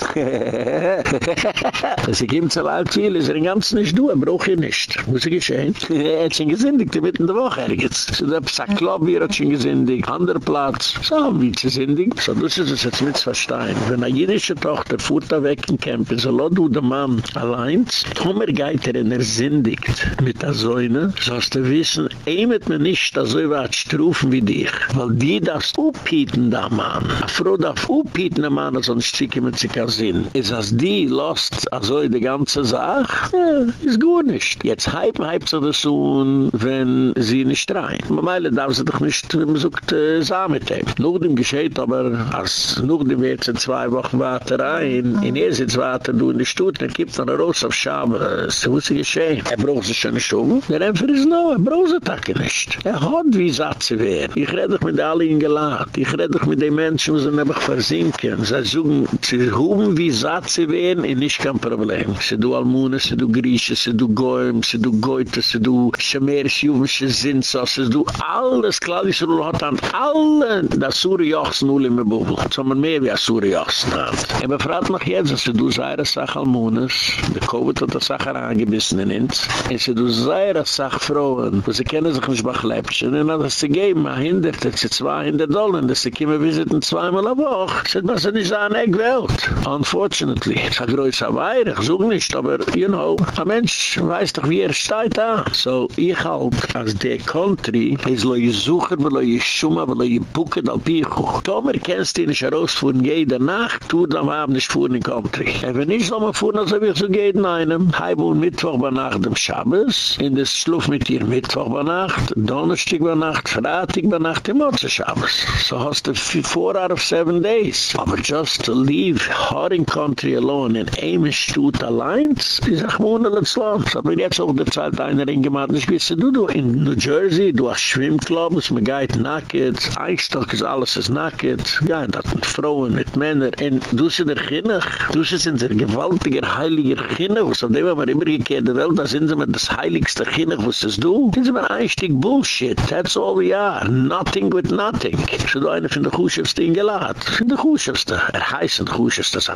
S2: Es ist ihm zu alt viel, ist er ganz nicht du, er braucht hier nicht. Wo gescheit? (laughs) Er hat schon gesündigt, mitten der Woche ergens. So, der Psa-Klob hier hat schon gesündigt, ander Platz. So, wie zu sündigt? So, das ist es jetzt mit verstehen. Wenn eine jüdische Tochter fuhrt da weg in Campen, so lo du der Mann allein, Tomer geht er er sündigt mit der Säune, so hast du wissen, eimet mir nicht, dass so weit strufen wie dich. Weil die darfst uphieten da, Mann. A Frau darf uphieten, Mann, sonst zieht mit sich keinen Sinn. Ist als die lost, also die ganze Sache, ja, ist gut nicht. Jetzt hypen, hypen sie das so, wenn sie nicht rein. Man meile darf sie doch nicht, man sagt, äh, sah mit dem. Nur dem geschieht aber, als nur dem wird sie zwei Wochen weiter rein, in er sitzt weiter, du in die Stutt, dann noch eine Rose auf Schabe, so muss sie geschehen. Er braucht sich schon nicht um. Der Empfer ist noch, er braucht sich doch nicht. Er hat wie satt sie werden. Ich rede doch mit allen geladen. Ich rede doch mit den Menschen, die sind einfach versinken. Sie suchen, sie hoben wie satt sie werden, ist nicht kein Problem. Sie du Almune, sie du Grieche, sie du Goyim, sie du Goyte, sie du Schemerisch, Jumische Zinsa, sie du alles, klar, die Schule hat an allen, das Suri Jochsen, ule me Bubel. So man mehr wie a Suri Jochsen hat. Er befragt noch jetzt, dass du seire Sach Almunes, der Covid hat das Sache angebissen in und sie du seire Sach Frauen, wo sie kennen sich nicht bachleibschen, und dass sie geben, a hindert, sie zwei hinder Dollar, dass sie kommen visiten zweimal a Woche, sind was nicht sagen, ich Welt. Unfortunately, es hat größer Weir, ich suche nicht, aber, you know, ein Mensch weiß doch, wie er steht, an. So, ich halt, als der Country, is lo je sucher, lo je schumma, lo je buken al pichu. Tomer kennst die nicht herausfuhren jede Nacht, tu dann war nicht fuhren in Country. Will nicht so mal fuhren, als ob ich so geht in einem. Hei wohn Mittwoch bei Nacht dem Schabes, in des Schluff mit ihr Mittwoch bei Nacht, Donnerstag bei Nacht, Freitag bei Nacht im Motze Schabes. So hast du four out of seven days. Aber just to leave her in Country alone in Amish Stut allein, ist ach monatelang Land. Aber jetzt auch der Zeit einer in Gemaat, ich du, du, in New Jersey, du hast Schwimmclubs, man geht nackt, Eichstock ist alles ist nackt, ja, und das mit Frauen, mit Männern, und du sie der Kinnach, du sie sind der gewaltiger, heiliger Kinnach, was auf dem haben wir immer gekehrt Welt, da sind sie mit das heiligste Kinnach, was ist du? Sind sie mit ein Stück Bullshit, that's all we are, nothing with nothing. So du eine von der Kuschewste Gelad, von der Kuschewste, er heißt der Kuschewste, das.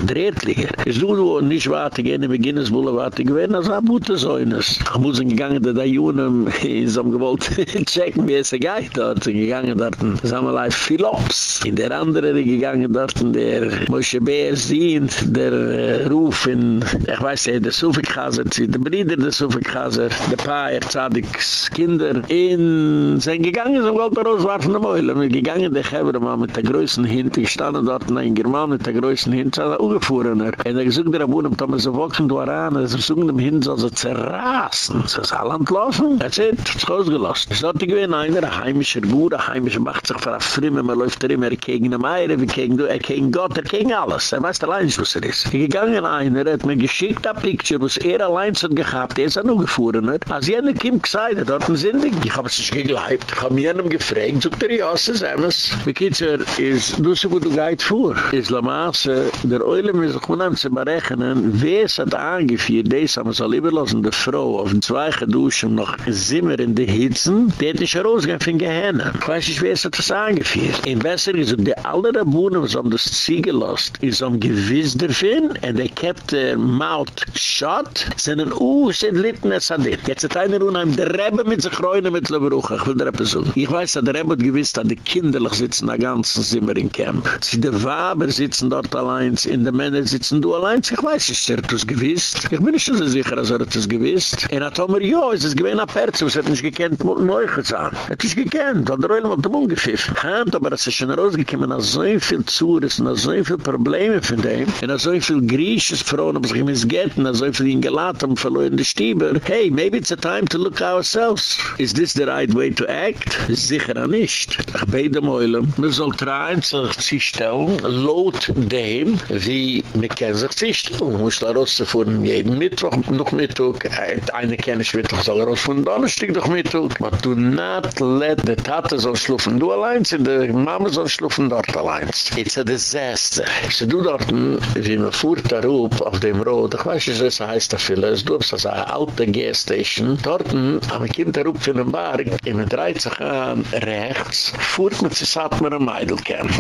S2: Ist du, du, nicht warte, gehen in Beginnes, Bulle, warte, gewinn, als Abute so eines. Muss gegangen, da da Junem, so einem gewollt, (laughs) checken, wie es er geht dort, gegangen dort, Samalai Philips. In der andere gegangen dort, der Moshe Beer sehen, der uh, Ruf in, ich weiß nicht, der Sufikhazer, der Brieder der Sufikhazer, der Paar, Zadiks Kinder, in, sind gegangen, so gewollt er auswarfen am Eule, wir gegangen, der Heber, mal mit der größten Hint, stand dort, ein German mit der größten Hint, er ungefuhrener. Und er gesagt, der Abunem, Thomas, so wocken du aran, er suchen dem Hint, so zerrasen, so ist alle entlaufen. That's it, es ist ausgelost. Es hat gewinn einer, ein heimischer Gur, ein heimischer macht sich für eine Frimme, man läuft er immer gegen wie gegen, er gegen Gott, er gegen alles. Er weiß allein, was er ist. Ich gegangen einer, er hat mir geschickt ein Picture, was er allein hat gehabt, er ist auch gefahren hat. Als jener Kim gesagt hat, dort ein Sindig, ich habe es nicht geglaubt, ich mir jenem gefragt, sagt er, ja, es ist alles. Wie geht's er, ist, du sie, wo du gehit vor. Ist la Masse, der Eule, mir sich unheim zu berechnen, wer es hat angeführt, des haben es all überlassen, der Frau, auf den zwei geduschen, noch Zimmer in die Hitzen, die hat nicht herausgehen von Gehennen. Ich weiß nicht, wer es hat das angeführt. In Besser ist, die alle Rabunen, was haben das Ziege lost, ist am gewiss davon, and they kept their mouth shut, sind ein Uh, sind litten es an dit. Jetzt hat einer unheim, der Rebbe mit sich reunen mit Lebruch, ich will der Rebbe so. Ich weiß, dass der Rebbe hat gewiss, dass die Kinderlich sitzen, der ganzen Zimmer in Camp. Sie, der Waber sitzen dort allein, in der Männer sitzen du allein, ich weiß, ist er das gewiss. Ich bin nicht so sicher, dass er das gewiss. Er hat immer, ja, es ist gewähne Aperze, was hat nicht gekannt, muss neu gesagt. Er hat nicht gekannt, weil der Rebbe hat den Mund. Hand, aber es ist schon rausgekommen, dass so viel Zures, dass so viel Probleme von dem, dass so viel Grieches Frauen, aber sich missgetten, dass so viel Ingelatum verloren die Stieber. Hey, maybe it's a time to look ourselves. Is this the right way to act? Sicher nicht. Ich beide Meulen. Man soll trauen, sich stellen, laut dem, wie man kann sich sich stellen. Man muss da rauszufuhren, jeden Mittwoch noch Mittag. Eine kenne ich Mittwoch, soll rausfuhren, Donnerstag noch Mittag. But do not let the Tate so schlufen du allein, und die Mama so schlufen dort allein. It's a disaster. So du dort, wie man fuhrt da rup, auf dem Rot, ich weiß nicht, was heißt da viel, es du, das ist eine alte Gas-Station. Dort, ein Kind da rup für den Berg, in der dreht sich an rechts, fuhrt man sich satt mit einem Meidelcamp.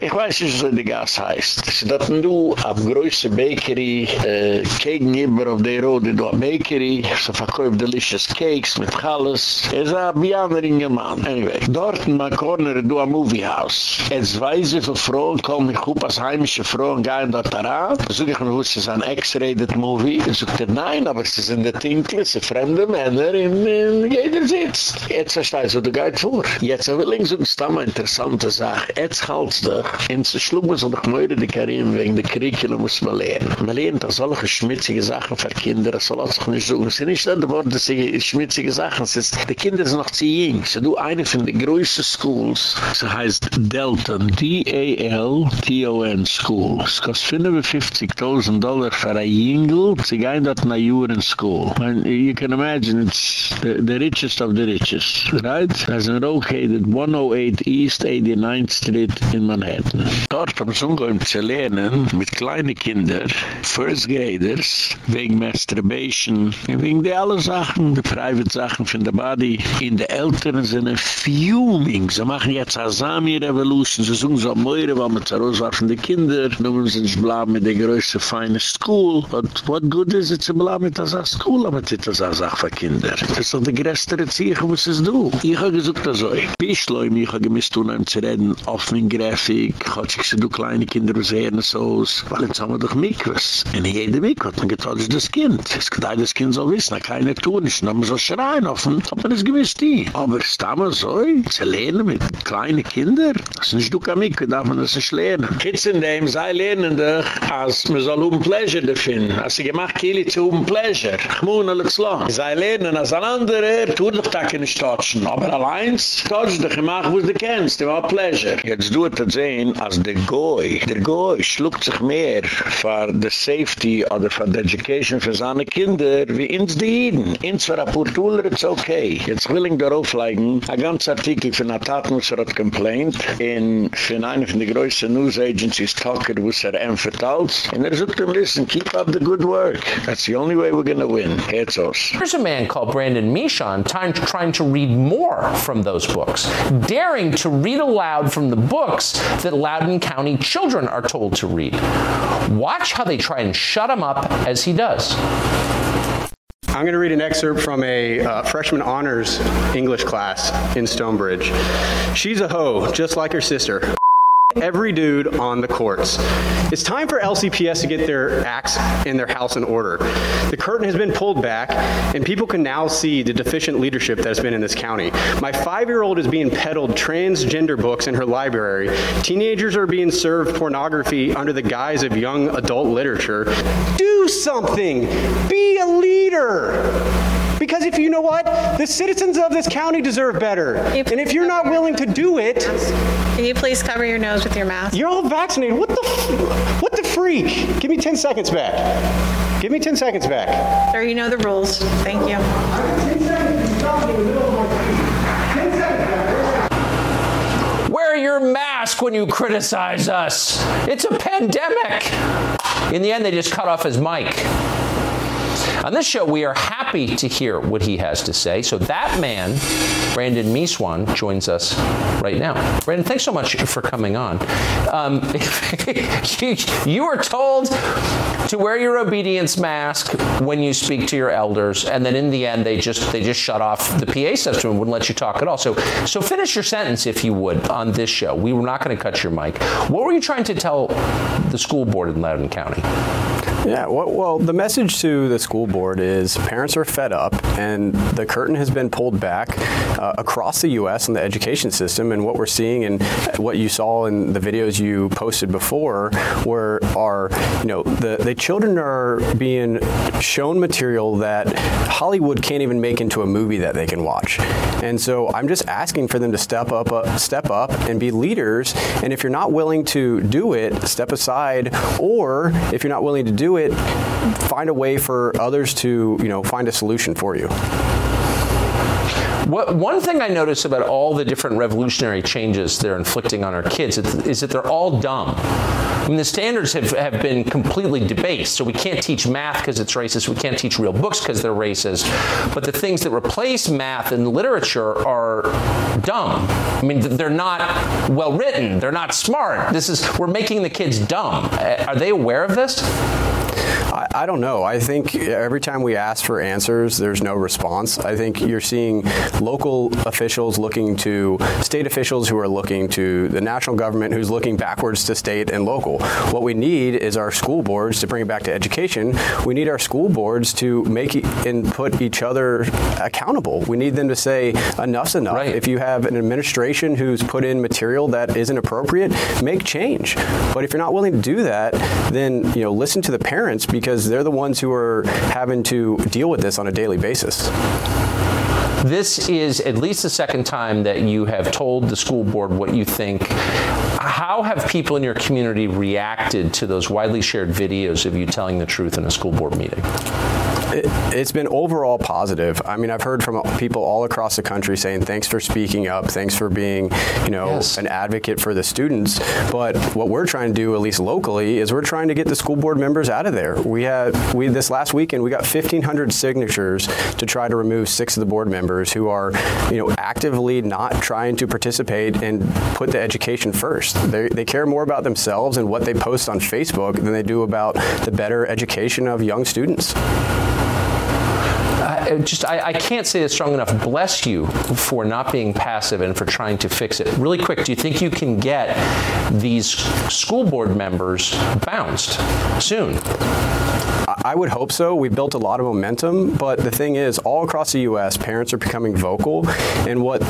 S2: Ich, weiß nicht, was die Gas heißt. So dort du, ab größer Bakery, äh, gegenüber auf der Rot, du am Bakery, so verkauft delicious Cakes mit Challes. Es ist ein Bianeringer Mann. Anyway, dort in mein Corner, du am Movie House. Es weiß, wie viele Frauen kommen, ich guck als heimische Frauen, gehen dort daran. So ich mir wusste, es ist ein X-rated Movie. Ich sagte, nein, aber es ist in der Tinkle, es sind fremde Männer, in, in jeder sitzt. Jetzt verstehst du, du gehst vor. Jetzt will ich so eine interessante Sache. Jetzt halt's doch. In zu schlug man so doch mehr die Karim wegen der Curriculum muss man lernen. Man lernt doch solche schmutzige Sachen für Kinder, das soll sich nicht so. Es nicht das Wort, das sind schmutzige Sachen. Ist, die Kinder sind noch zu jung. So du eine von den größten Schools, so heißt Delton, D-A-L-T-O-N School. Es kostet 55.000 Dollar für ein Jüngel, sie gehen dort nach Juren School. And you can imagine, it's the, the richest of the richest, right? As in located 108 East 89th Street in Manhattan. Dort haben sie umgehen zu lernen mit kleinen Kindern, First Graders, wegen Masturbation, wegen der alle Sachen, die private Sachen von der Body. In der Eltern sind ein Fuming. Sie machen jetzt Asami Revolution, sie suchen so Meure, weil man zu rauswerfen die Kinder, nun sind sie bleiben mit der größten feine School. But what good is it zu bleiben mit der School, aber das ist eine Sache für Kinder. Das ist doch die größte Erziehung, was es du. Ich habe gesagt, das so. Bischleu, mich habe gemisst, um zu reden, mein Grafik, ich habe gesagt, du kleine Kinder, was sehen so aus, weil jetzt haben wir doch Mikwas. Und jede Mikwas hat man getauscht das Kind. Geht das Kind soll wissen, keine tun, ich nahm so schreien offen, hat man es gewiss die. Aber ist damals so, zu lernen mit kleinen Kindern? Das ist du kann mich, darf man das nicht lernen. Kids in dem, sei lernen dich, als man soll um Pleasure finden. Als sie gemacht, Kili zu um Pleasure. Ich muss noch lang. Sei lernen, als ein anderer, tu dich da keine Stotschen. Aber allein, stotsch dich, mach, wo du kennst, war Pleasure. Jetzt du hast sehen, als der Goy, der Goy schluckt sich mehr für die Safety oder für die Education für seine Kinder, wie ins die Iden. Ins ein Portuler, it's okay. Jetzt will ich darauf legen, ein ganzer Artikel für eine Tatnusser hat complaint, in für eine von den größten News Agencies, Tucker, wo es er empfetalt. Und er sagt ihm, listen, keep up the good work. That's the only way we're gonna win. Geht's aus.
S6: There's a man called Brandon Michon trying to read more from those books, daring to read aloud from the books that Loudoun County children are told to read. Watch how they try and shut him up as he does.
S7: I'm going to read an excerpt from a uh, freshman honors English class in Stonebridge. She's a hoe, just like her sister every dude on the courts. It's time for LCPS to get their acts in their house in order. The curtain has been pulled back and people can now see the deficient leadership that has been in this county. My 5-year-old is being peddled transgender books in her library. Teenagers are being served pornography under the guise of young adult literature. Do something. Be a leader. Because if you know what? The citizens of this county deserve better. And if you're not willing to do it,
S8: can you please cover your nose with your mask?
S7: You're all vaccinated. What the what the freak? Give me 10 seconds back. Give me 10 seconds back.
S8: Sir, you know the rules. Thank you. 10 seconds.
S6: Wear your mask when you criticize us. It's a pandemic. In the end they just cut off his mic. On this show, we are happy to hear what he has to say. So that man, Brandon Michon, joins us right now. Brandon, thanks so much for coming on. Um, you, (laughs) you are told to wear your obedience mask when you speak to your elders and then in the end they just they just shut off the PA system and wouldn't let you talk at all. So so finish your sentence if you would on this show. We were not going to cut your mic. What were you trying to tell the school board in Loudoun County?
S7: Yeah, well, well, the message to the school board is parents are fed up and the curtain has been pulled back uh, across the US in the education system. And what we're seeing and what you saw in the videos you posted before where are, you know, the the children are being shown material that Hollywood can't even make into a movie that they can watch. And so I'm just asking for them to step up uh, step up and be leaders. And if you're not willing to do it, step aside. Or if you're not willing to do it, find a way for others to, you know, find a solution for you.
S6: What, one thing I notice about all the different revolutionary changes they're inflicting on our kids is that they're all dumb. I mean the standards have have been completely debased. So we can't teach math because it's racist. We can't teach real books because they're racist. But the things that replace math and literature are dumb. I mean they're not well written. They're not smart. This is we're making the kids dumb. Are they aware of this?
S7: I, I don't know. I think every time we ask for answers, there's no response. I think you're seeing local officials looking to state officials who are looking to the national government who's looking backwards to state and local. What we need is our school boards to bring it back to education. We need our school boards to make and put each other accountable. We need them to say enough's enough.
S6: Right.
S7: If you have an administration who's put in material that isn't appropriate, make change. But if you're not willing to do that, then you know, listen to the parents because because they're the ones who are having to deal with this on a daily basis.
S6: This is at least the second time that you have told the school board what you think. How have people in your community reacted to those widely shared videos of you telling the truth in a school board meeting?
S7: It, has been overall positive. I mean, I've heard from people all across the country saying thanks for speaking up, thanks for being, you know, yes. an advocate for the students. But what we're trying to do at least locally is we're trying to get the school board members out of there. We had we this last weekend we got 1500 signatures to try to remove 6 of the board members who are, you know, actively not trying to participate and put the education first. They they care more about themselves and what they post on Facebook than they do about the better education of young students
S6: just I, I can't say it strong enough. Bless you for not being passive and for trying to fix it. Really quick, do you think you can get these school board members bounced soon?
S7: I would hope so. We've built a lot of momentum, but the thing is all across the US parents are becoming vocal and what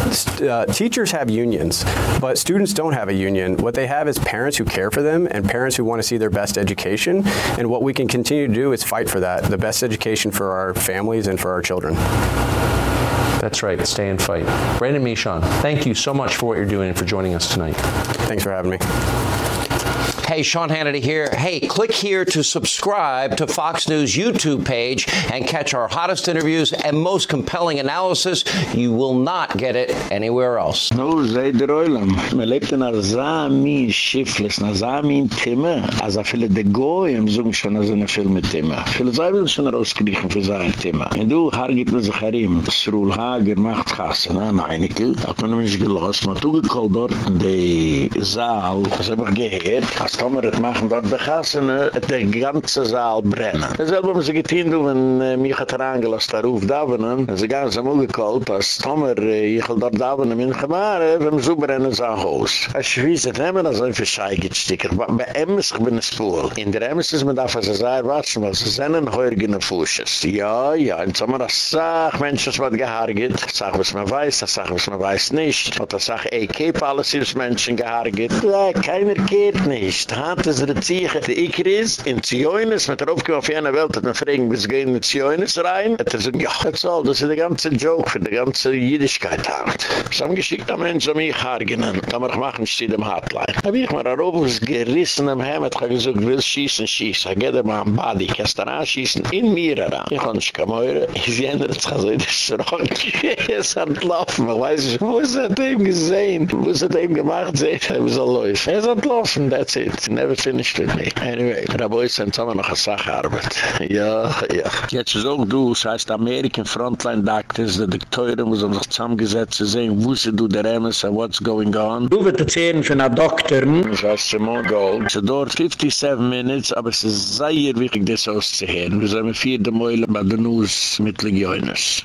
S7: uh, teachers have unions, but students don't have a union. What they have is parents who care for them and parents who want to see their best education, and what we can continue to do is fight for that, the best education for our families and for our children.
S6: That's right. Stay and fight. Brandon Michon, thank you so much for what you're doing and for joining us tonight.
S7: Thanks for having me.
S9: Hey, Sean Hannity here. Hey, click here to subscribe to Fox News YouTube page and catch our hottest interviews and most compelling analysis. You will not get it anywhere else.
S2: No, der lebt in Timme. Also viele de Goyim schon, Timme. Viele will schon für sein Timme. Und du, Hargit mit sich Hager macht Kassen, an. Hat man mich gelost, man hat dort in die Saal, hab ich gehört, Tomer het machen dort begassene, het de ganze Saal brennen. Dasselbe haben sie getein, du, wenn äh, mich hat herangelost, da ruf Davenen, und sie ganz am ugekalt, als Tomer, äh, ich will dort Davenen in Gemare, wenn so brennen sie ein Haus. Als ich weiß, het nehmen das ein Verscheigetsticker, bei Emmes, ich bin ein Spool. In der Emmes ist man dafür, sie sei, was, weil sie sind ein Heurgene Fusches. Ja, ja, in Sommer, das sag, Mensch, das wird gehargit, sag, was man weiß, das sag, was man weiß nicht, und das sag, ey, keep alles ist Menschen gehargit. Ja, keiner geht nicht. Hat es der Ziege, der Ikris, in Zioines, mit der Aufgabe auf jener Welt, hat man fragen, bis gehen in Zioines rein? Hat er gesagt, ja, das soll, das ist der ganze Joke, für die ganze Jüdischkeit hat. Es haben geschickt am Ende, so mich hargenen, kann man auch machen, steht im Hotline. Hab ich auf das gerissen am Hemd, hat gesagt, will schießen, schießen, gehe mal am Badi, kannst dann anschießen, in mir heran. Ich kann nicht kommen, ich sehe, das (laughs) ist so, das ist so, es hat laufen, ich weiß nicht, wo ist er dem gesehen, wo ist er dem gemacht, seht er, soll laufen. Es hat laufen, that's it. It's never finished with me. Anyway, da boi sind zusammen noch a Sacharbeit. Ja, ja. Jetzt ist auch du, es heißt American Frontline Doctors, die Doktoren, wo sie sich zusammengesetzt zu sehen, wo sie du der Emes and what's going on.
S3: Du wird erzählen von einer Doktorin.
S2: Das heißt Simone Gold. Sie dort 57 Minutes, aber es ist sehr wichtig, das auszuhören. Wir sind mit vier Mäulen bei den Nuss mit Legioners.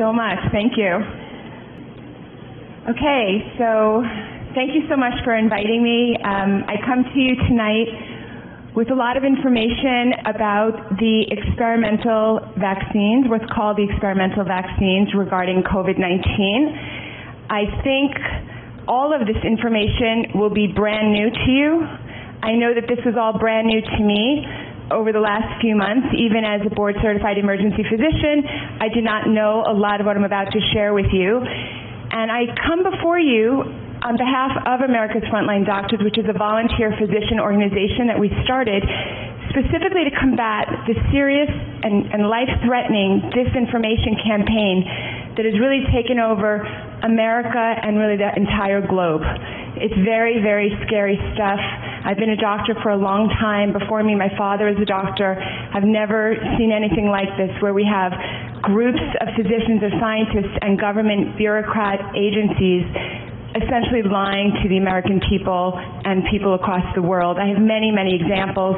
S10: So much. Thank you. Okay, so thank you so much for inviting me. Um, I come to you tonight with a lot of information about the experimental vaccines, what's called the experimental vaccines regarding COVID-19. I think all of this information will be brand new to you. I know that this is all brand new to me over the last few months, even as a board certified emergency physician, I did not know a lot of what I'm about to share with you. And I come before you on behalf of America's Frontline Doctors, which is a volunteer physician organization that we started specifically to combat the serious and, and life-threatening disinformation campaign that has really taken over America and really the entire globe. It's very, very scary stuff. I've been a doctor for a long time. Before me, my father is a doctor. I've never seen anything like this where we have groups of physicians or scientists and government bureaucrat agencies essentially lying to the American people and people across the world. I have many, many examples.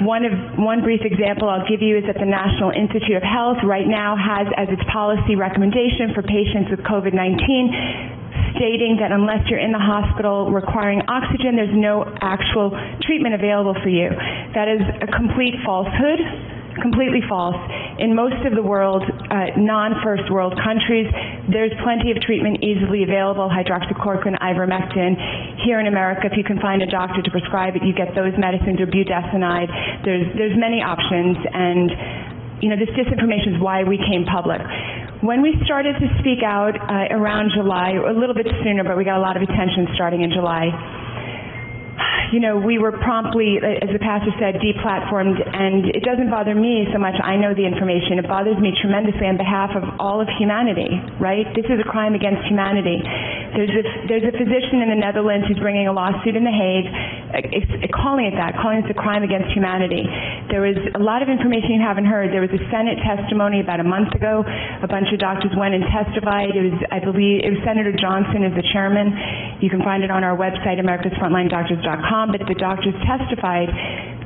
S10: One of one brief example I'll give you is that the National Institute of Health right now has as its policy recommendation for patients with COVID-19 stating that unless you're in the hospital requiring oxygen, there's no actual treatment available for you. That is a complete falsehood completely false. In most of the world, uh, non-first world countries, there's plenty of treatment easily available, hydroxychloroquine, ivermectin. Here in America, if you can find a doctor to prescribe it, you get those medicines or budesonide. There's there's many options and you know, this disinformation is why we came public. When we started to speak out uh, around July, a little bit sooner, but we got a lot of attention starting in July you know, we were promptly, as the pastor said, deplatformed, and it doesn't bother me so much. I know the information. It bothers me tremendously on behalf of all of humanity, right? This is a crime against humanity. There's a, there's a physician in the Netherlands who's bringing a lawsuit in The Hague, calling it that, calling it a crime against humanity. There was a lot of information you haven't heard. There was a Senate testimony about a month ago. A bunch of doctors went and testified. It was, I believe, it was Senator Johnson as the chairman. You can find it on our website, americasfrontlinedoctors.com but the doctors testified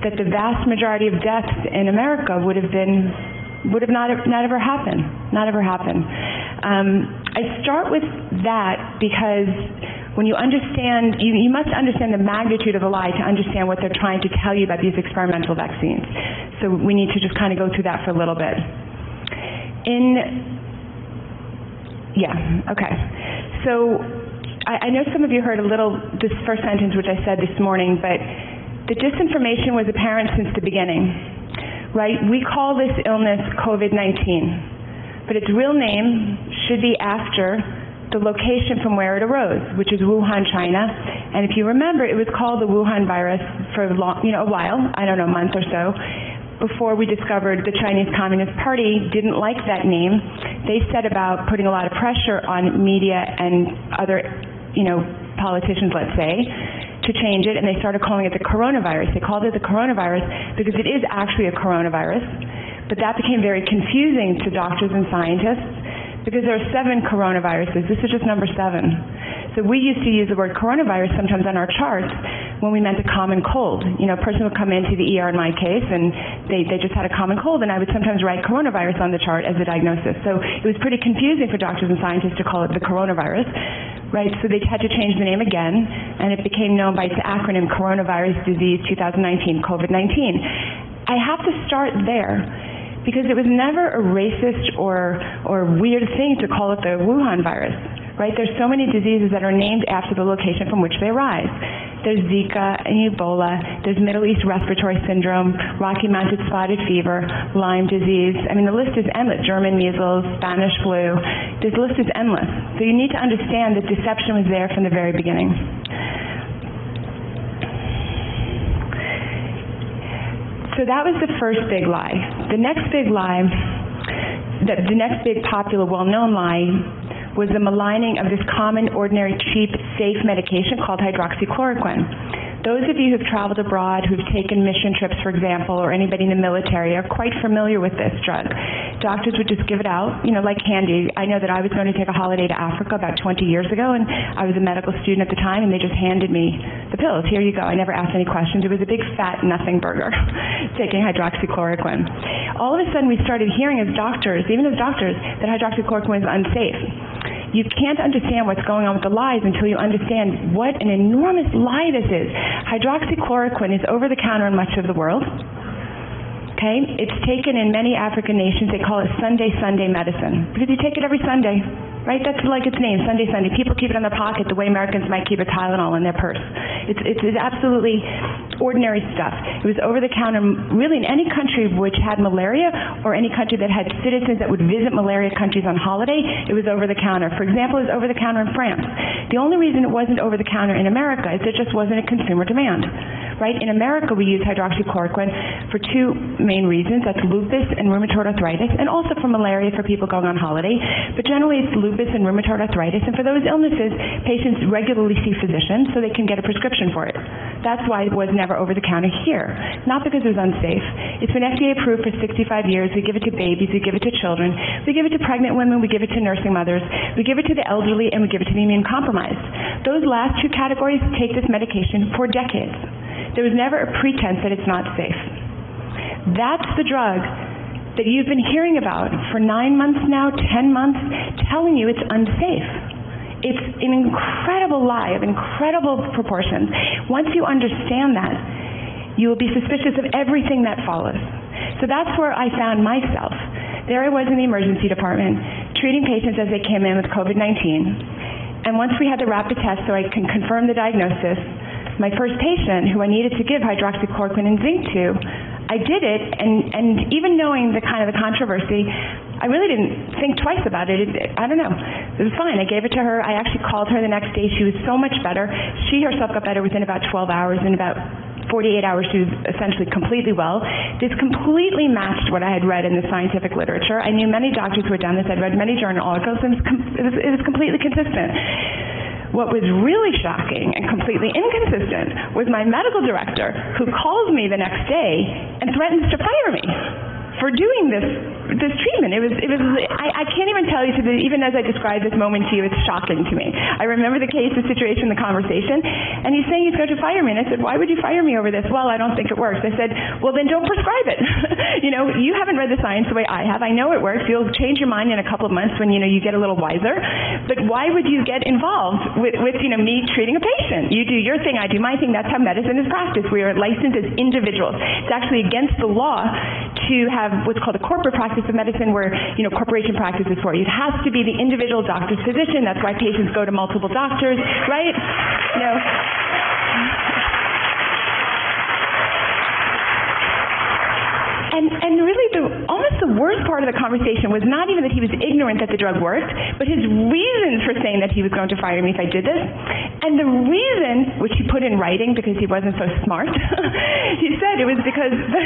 S10: that the vast majority of deaths in America would have been would have not not ever happened not ever happened. Um, I start with that because when you understand you, you must understand the magnitude of the lie to understand what they're trying to tell you about these experimental vaccines. So we need to just kind of go through that for a little bit. In yeah okay. So I, I know some of you heard a little this first sentence which I said this morning, but the disinformation was apparent since the beginning. Right? We call this illness COVID-19, but its real name should be after the location from where it arose, which is Wuhan, China. And if you remember, it was called the Wuhan virus for a long, you know, a while, I don't know, a month or so, before we discovered the Chinese Communist Party didn't like that name. They said about putting a lot of pressure on media and other you know, politicians, let's say, to change it and they started calling it the coronavirus. They called it the coronavirus because it is actually a coronavirus. But that became very confusing to doctors and scientists because there are seven coronaviruses. This is just number 7. So we used to use the word coronavirus sometimes on our charts when we meant a common cold. You know, a person would come into the ER in my case and they they just had a common cold and I would sometimes write coronavirus on the chart as a diagnosis. So it was pretty confusing for doctors and scientists to call it the coronavirus right? So they had to change the name again, and it became known by its acronym Coronavirus Disease 2019, COVID-19. I have to start there because it was never a racist or or weird thing to call it the Wuhan virus right? There's so many diseases that are named after the location from which they arise. There's Zika and Ebola, there's Middle East respiratory syndrome, Rocky Mountain spotted fever, Lyme disease. I mean the list is endless. German measles, Spanish flu. This list is endless. So you need to understand that deception was there from the very beginning. So that was the first big lie. The next big lie, the, the next big popular well-known lie was the maligning of this common, ordinary, cheap, safe medication called hydroxychloroquine. Those of you who've traveled abroad, who've taken mission trips, for example, or anybody in the military are quite familiar with this drug. Doctors would just give it out, you know, like candy. I know that I was going to take a holiday to Africa about 20 years ago, and I was a medical student at the time, and they just handed me the pills. Here you go. I never asked any questions. It was a big, fat, nothing burger, (laughs) taking hydroxychloroquine. All of a sudden, we started hearing as doctors, even as doctors, that hydroxychloroquine is unsafe you can't understand what's going on with the lies until you understand what an enormous lie this is. Hydroxychloroquine is over the counter in much of the world. Okay? It's taken in many African nations. They call it Sunday Sunday medicine because you take it every Sunday right? That's like its name, Sunday Sunday. People keep it in their pocket the way Americans might keep a Tylenol in their purse. It's it's, it's absolutely ordinary stuff. It was over the counter really in any country which had malaria or any country that had citizens that would visit malaria countries on holiday, it was over the counter. For example, it was over the counter in France. The only reason it wasn't over the counter in America is there just wasn't a consumer demand. Right? In America we use hydroxychloroquine for two main reasons. That's lupus and rheumatoid arthritis and also for malaria for people going on holiday. But generally it's lupus and rheumatoid arthritis and for those illnesses patients regularly see physicians so they can get a prescription for it. That's why it was never over the counter here. Not because it was unsafe. It's been FDA approved for 65 years. We give it to babies, we give it to children, we give it to pregnant women, we give it to nursing mothers, we give it to the elderly and we give it to the immune compromised. Those last two categories take this medication for decades. There was never a pretense that it's not safe. That's the drug that you've been hearing about for 9 months now, 10 months, telling you it's unsafe. It's an incredible lie of incredible proportions. Once you understand that, you will be suspicious of everything that follows. So that's where I found myself. There I was in the emergency department treating patients as they came in with COVID-19. And once we had the rapid test so I can confirm the diagnosis, my first patient who I needed to give hydroxychloroquine and zinc to, I did it and and even knowing the kind of the controversy, I really didn't think twice about it. it. I don't know. It was fine. I gave it to her. I actually called her the next day. She was so much better. She herself got better within about 12 hours and about 48 hours she was essentially completely well. This completely matched what I had read in the scientific literature. I knew many doctors who had done this. I'd read many journal articles and it was, it was completely consistent. What was really shocking and completely inconsistent was my medical director who calls me the next day and threatens to fire me for doing this this treatment. It was it was I, I can't even tell you to the, even as I describe this moment to you it's shocking to me. I remember the case, the situation, the conversation, and he's saying he's going to fire me and I said, "Why would you fire me over this?" "Well, I don't think it works." I said, "Well, then don't prescribe it." (laughs) you know, you haven't read the science the way I have. I know it works. You'll change your mind in a couple of months when you know you get a little wiser. But why would you get involved with with you know me treating a patient? You do your thing, I do my thing. That's how medicine is practiced. We are licensed as individuals. It's actually against the law to have Um, what's called a corporate practice of medicine where, you know, corporation practices for you. It has to be the individual doctor's physician. That's why patients go to multiple doctors, right? You know, and and really the almost the worst part of the conversation was not even that he was ignorant that the drug worked, but his reasons for saying that he was going to fire me if I did this. And the reason which he put in writing because he wasn't so smart. (laughs) he said it was because (laughs) the,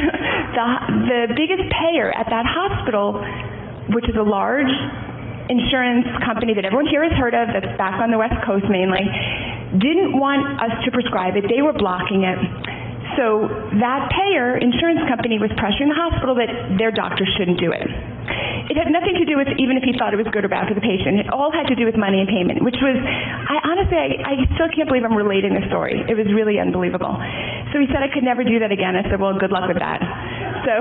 S10: the the biggest payer at that hospital which is a large insurance company that everyone here has heard of that's back on the west coast mainly didn't want us to prescribe it. They were blocking it. So that payer, insurance company, was pressuring the hospital that their doctor shouldn't do it. It had nothing to do with even if he thought it was good or bad for the patient. It all had to do with money and payment, which was, I honestly, I, I still can't believe I'm relating this story. It was really unbelievable. So he said I could never do that again. I said, well, good luck with that. So,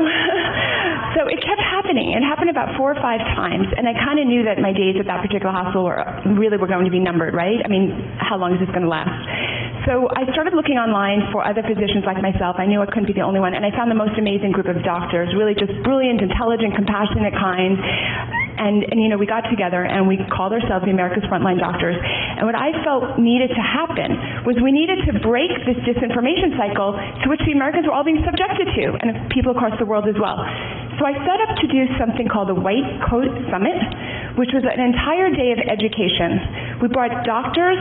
S10: (laughs) so it kept happening. It happened about four or five times, and I kind of knew that my days at that particular hospital were really were going to be numbered, right? I mean, how long is this going to last? So I started looking online for other physicians like myself. I knew I couldn't be the only one, and I found the most amazing group of doctors, really just brilliant, intelligent, compassionate, kind. And and you know, we got together and we called ourselves the America's Frontline Doctors. And what I felt needed to happen was we needed to break this disinformation cycle to which the Americans were all being subjected to and people across the world as well. So I set up to do something called the White Coat Summit, which was an entire day of education. We brought doctors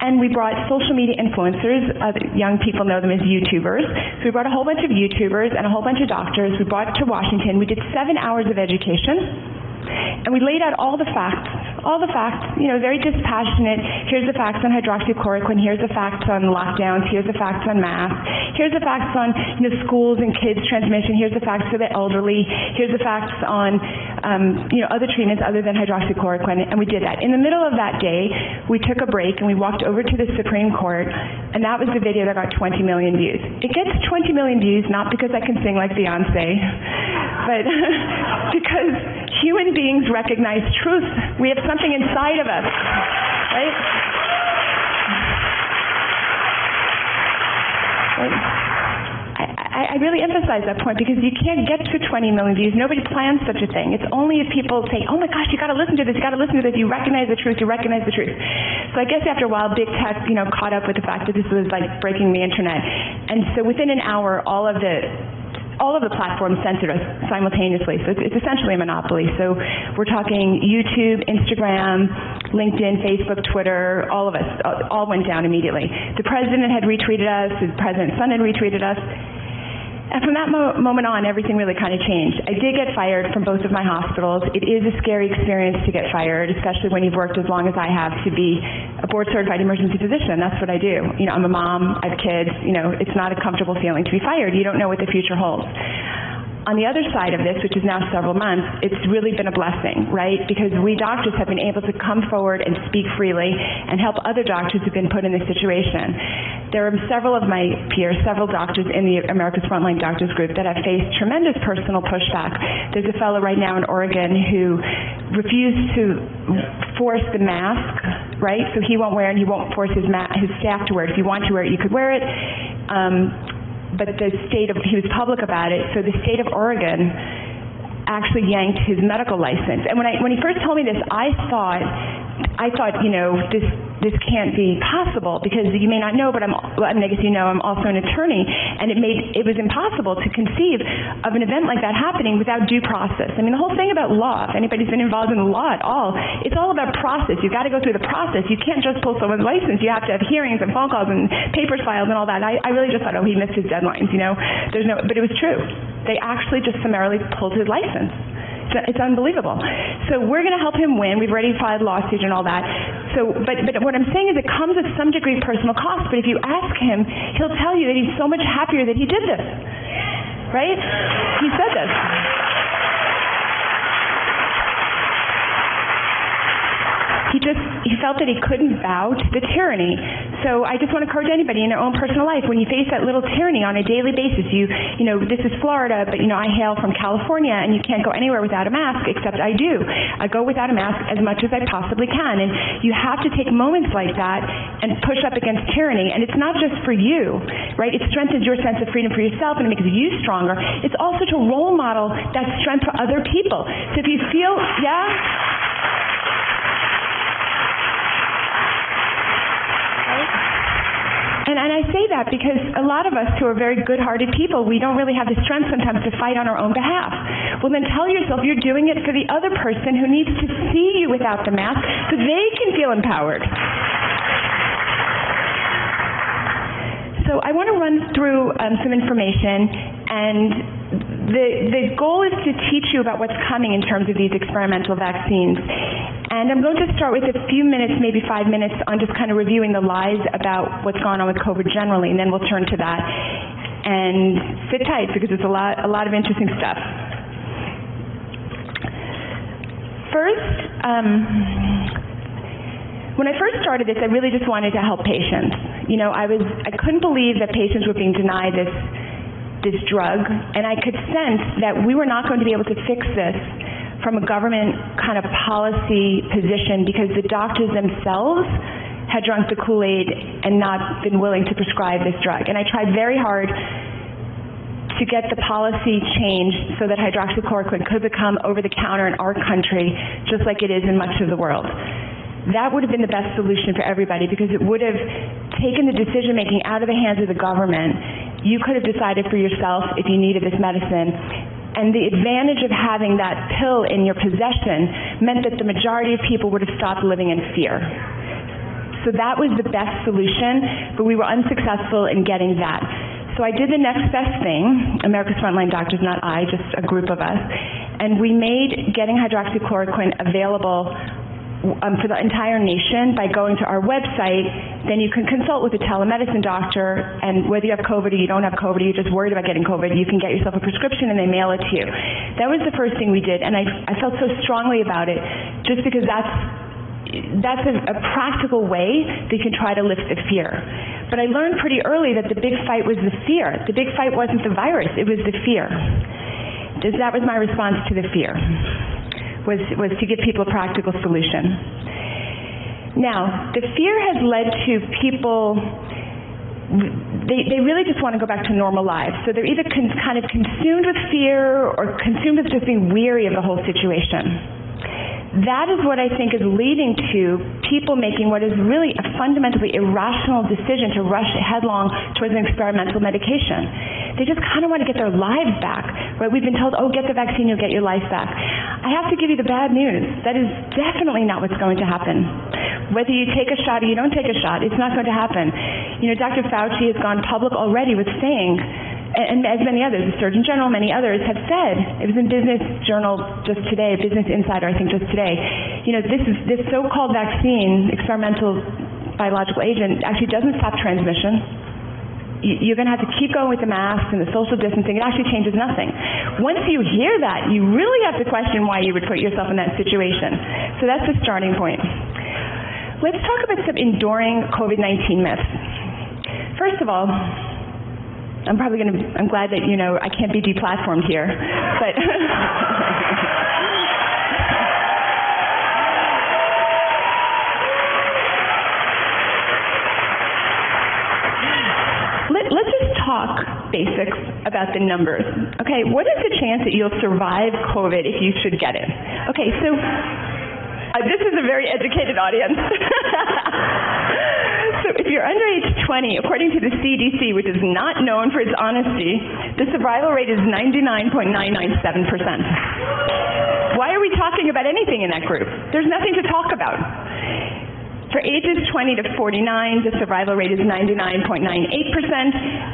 S10: and we brought social media influencers, uh, young people know them as YouTubers. So we brought a whole bunch of YouTubers and a whole bunch of doctors. We brought to Washington. We did 7 hours of education and we laid out all the facts, all the facts, you know, very dispassionate. Here's the facts on hydroxychloroquine, here's the facts on lockdowns, here's the facts on masks, here's the facts on, you know, schools and kids transmission, here's the facts for the elderly, here's the facts on um, you know, other treatments other than hydroxychloroquine and we did that. In the middle of that day, we took a break and we walked over to the Supreme Court and that was the video that got 20 million views. It gets 20 million views not because I can sing like Beyonce, but (laughs) because human beings recognize truth. We have something inside of us, right? I, I really emphasize that point because you can't get to 20 million views. Nobody plans such a thing. It's only if people say, "Oh my gosh, you got to listen to this. You got to listen to this. You recognize the truth. You recognize the truth." So I guess after a while, big tech, you know, caught up with the fact that this was like breaking the internet. And so within an hour, all of the all of the platforms censored us simultaneously. So it's, it's essentially a monopoly. So we're talking YouTube, Instagram, LinkedIn, Facebook, Twitter, all of us uh, all went down immediately. The president had retweeted us, the president's son had retweeted us. And from that mo moment on, everything really kind of changed. I did get fired from both of my hospitals. It is a scary experience to get fired, especially when you've worked as long as I have to be a board certified emergency physician. That's what I do. You know, I'm a mom, I have kids, you know, it's not a comfortable feeling to be fired. You don't know what the future holds on the other side of this, which is now several months, it's really been a blessing, right? Because we doctors have been able to come forward and speak freely and help other doctors who've been put in this situation. There are several of my peers, several doctors in the America's Frontline Doctors group that have faced tremendous personal pushback. There's a fellow right now in Oregon who refused to force the mask, right? So he won't wear it, and he won't force his his staff to wear it. If you want to wear it, you could wear it. Um, but the state of he was public about it. So the state of Oregon actually yanked his medical license and when I when he first told me this I thought I thought, you know, this this can't be possible because you may not know, but I'm well, I, mean, I guess you know I'm also an attorney and it made it was impossible to conceive of an event like that happening without due process. I mean, the whole thing about law, if anybody's been involved in law at all, it's all about process. You've got to go through the process. You can't just pull someone's license. You have to have hearings and phone calls and papers filed and all that. I, I really just thought, oh, he missed his deadlines, you know. There's no but it was true. They actually just summarily pulled his license. It's, it's unbelievable. So we're going to help him win. We've already filed lawsuit and all that. So but but what I'm saying is it comes at some degree of personal cost, but if you ask him, he'll tell you that he's so much happier that he did this. Right? He said this. He just he felt that he couldn't bow to the tyranny. So I just want to encourage anybody in their own personal life when you face that little tyranny on a daily basis, you you know, this is Florida, but you know, I hail from California and you can't go anywhere without a mask except I do. I go without a mask as much as I possibly can and you have to take moments like that and push up against tyranny and it's not just for you, right? It strengthens your sense of freedom for yourself and it makes you stronger. It's also to role model that strength for other people. So if you feel, yeah, And and I say that because a lot of us who are very good-hearted people, we don't really have the strength sometimes to fight on our own behalf. Well, then tell yourself you're doing it for the other person who needs to see you without the mask so they can feel empowered. So I want to run through um, some information and the the goal is to teach you about what's coming in terms of these experimental vaccines. And I'm going to start with a few minutes, maybe 5 minutes on just kind of reviewing the lies about what's going on with COVID generally and then we'll turn to that. And sit tight because it's a lot a lot of interesting stuff. First, um, when I first started this, I really just wanted to help patients. You know, I was I couldn't believe that patients were being denied this this drug, and I could sense that we were not going to be able to fix this from a government kind of policy position because the doctors themselves had drunk the Kool-Aid and not been willing to prescribe this drug. And I tried very hard to get the policy changed so that hydroxychloroquine could become over the counter in our country just like it is in much of the world that would have been the best solution for everybody because it would have taken the decision making out of the hands of the government. You could have decided for yourself if you needed this medicine. And the advantage of having that pill in your possession meant that the majority of people would have stopped living in fear. So that was the best solution, but we were unsuccessful in getting that. So I did the next best thing, America's Frontline Doctors, not I, just a group of us, and we made getting hydroxychloroquine available um, for the entire nation by going to our website. Then you can consult with a telemedicine doctor and whether you have COVID or you don't have COVID or you're just worried about getting COVID, you can get yourself a prescription and they mail it to you. That was the first thing we did and I I felt so strongly about it just because that's that's a, a practical way you can try to lift the fear. But I learned pretty early that the big fight was the fear. The big fight wasn't the virus, it was the fear. That was my response to the fear was was to give people a practical solution. Now, the fear has led to people they they really just want to go back to normal lives. So they're either kind of consumed with fear or consumed with just being weary of the whole situation that is what I think is leading to people making what is really a fundamentally irrational decision to rush headlong towards an experimental medication. They just kind of want to get their lives back. Right? We've been told, "Oh, get the vaccine, you'll get your life back." I have to give you the bad news. That is definitely not what's going to happen. Whether you take a shot or you don't take a shot, it's not going to happen. You know, Dr. Fauci has gone public already with saying and as many others, the Surgeon General, many others have said, it was in Business Journal just today, Business Insider I think just today, you know, this is this so-called vaccine, experimental biological agent actually doesn't stop transmission you're going to have to keep going with the masks and the social distancing. It actually changes nothing. Once you hear that, you really have to question why you would put yourself in that situation. So that's the starting point. Let's talk about some enduring COVID-19 myths. First of all, I'm probably going to I'm glad that you know I can't be deplatformed here. But (laughs) Let, let's just talk basics about the numbers. Okay, what is the chance that you'll survive COVID if you should get it? Okay, so Uh, this is a very educated audience. (laughs) so if you're under age 20, according to the CDC, which is not known for its honesty, the survival rate is 99.997%. Why are we talking about anything in that group? There's nothing to talk about. For ages 20 to 49, the survival rate is 99.98%.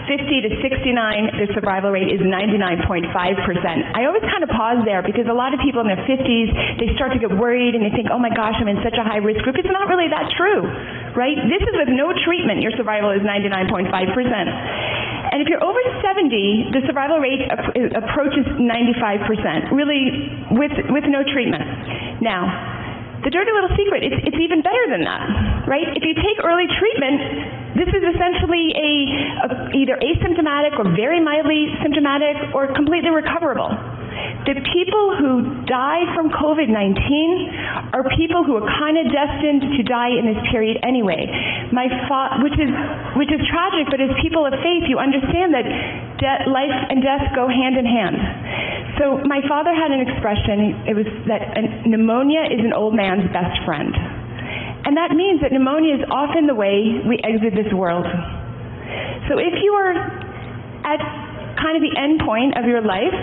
S10: 50 to 69, the survival rate is 99.5%. I always kind of pause there because a lot of people in their 50s, they start to get worried and they think, "Oh my gosh, I'm in such a high risk group." It's not really that true, right? This is with no treatment, your survival is 99.5%. And if you're over 70, the survival rate approaches 95%, really with with no treatment. Now, the dirty little secret, it's, it's even better than that, right? If you take early treatment, this is essentially a, a either asymptomatic or very mildly symptomatic or completely recoverable. The people who die from COVID-19 are people who are kind of destined to die in this period anyway. My which is which is tragic, but as people of faith, you understand that life and death go hand in hand. So my father had an expression, it was that pneumonia is an old man's best friend. And that means that pneumonia is often the way we exit this world. So if you are at kind of the end point of your life,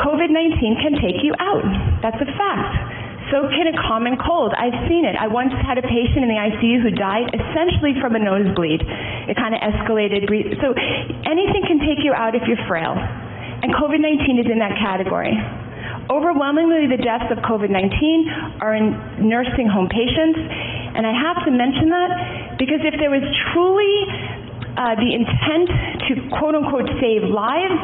S10: COVID-19 can take you out. That's a fact. So can a common cold. I've seen it. I once had a patient in the ICU who died essentially from a nosebleed. It kind of escalated. So anything can take you out if you're frail. And COVID-19 is in that category. Overwhelmingly the deaths of COVID-19 are in nursing home patients, and I have to mention that because if there was truly uh, the intent to quote unquote save lives,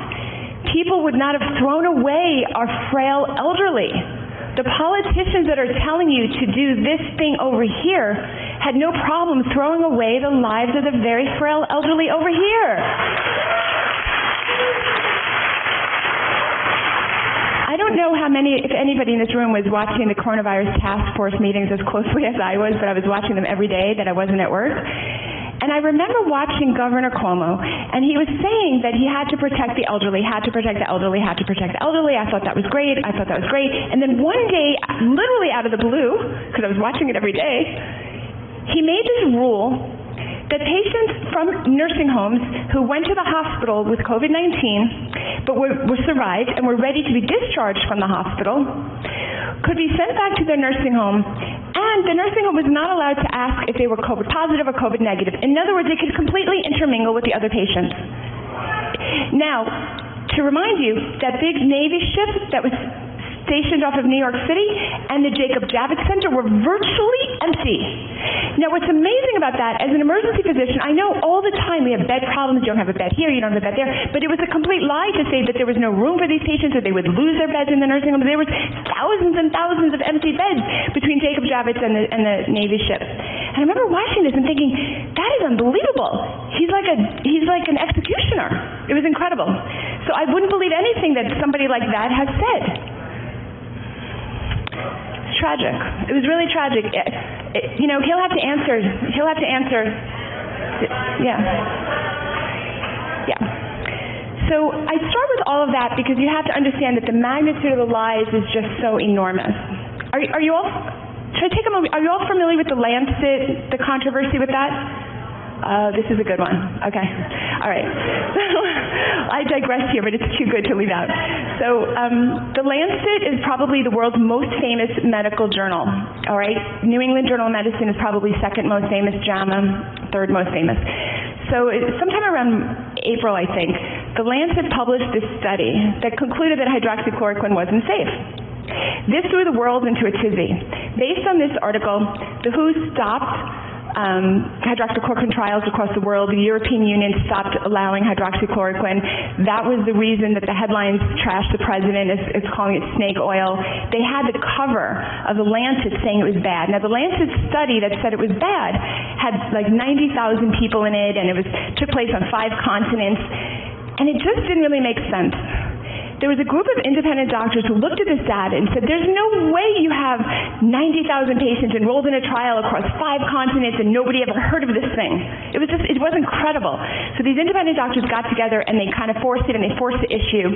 S10: people would not have thrown away our frail elderly. The politicians that are telling you to do this thing over here had no problem throwing away the lives of the very frail elderly over here. I don't know how many if anybody in this room was watching the coronavirus task force meetings as closely as I was, but I was watching them every day that I wasn't at work. And I remember watching Governor Cuomo and he was saying that he had to protect the elderly, had to protect the elderly, had to protect the elderly. I thought that was great. I thought that was great. And then one day, literally out of the blue, because I was watching it every day, he made this rule that patients from nursing homes who went to the hospital with COVID-19 but were, were survived and were ready to be discharged from the hospital could be sent back to their nursing home and the nursing home was not allowed to ask if they were COVID positive or COVID negative. In other words, they could completely intermingle with the other patients. Now, to remind you, that big Navy ship that was stationed off of New York City and the Jacob Javits Center were virtually empty. Now what's amazing about that as an emergency physician, I know all the time we have bed problems, you don't have a bed here, you don't have a bed there, but it was a complete lie to say that there was no room for these patients or they would lose their beds in the nursing homes. There was thousands and thousands of empty beds between Jacob Javits and the and the Navy ship. And I remember watching this and thinking, that is unbelievable. He's like a he's like an executioner. It was incredible. So I wouldn't believe anything that somebody like that has said tragic. It was really tragic. It, it, you know, he'll have to answer. He'll have to answer. Yeah. Yeah. So I start with all of that because you have to understand that the magnitude of the lies is just so enormous. Are, are you all, should I take a moment, are you all familiar with the Lancet, the controversy with that? Uh, this is a good one. Okay. All right. (laughs) So I digress here, but it's too good to leave out. So um, the Lancet is probably the world's most famous medical journal. All right. New England Journal of Medicine is probably second most famous, JAMA third most famous. So sometime around April, I think, the Lancet published this study that concluded that hydroxychloroquine wasn't safe. This threw the world into a tizzy. Based on this article, the WHO stopped um, hydroxychloroquine trials across the world. The European Union stopped allowing hydroxychloroquine. That was the reason that the headlines trashed the president as, as calling it snake oil. They had the cover of the Lancet saying it was bad. Now the Lancet study that said it was bad had like 90,000 people in it and it was took place on five continents and it just didn't really make sense there was a group of independent doctors who looked at this data and said there's no way you have 90,000 patients enrolled in a trial across five continents and nobody ever heard of this thing. It was just it was incredible. So these independent doctors got together and they kind of forced it and they forced the issue.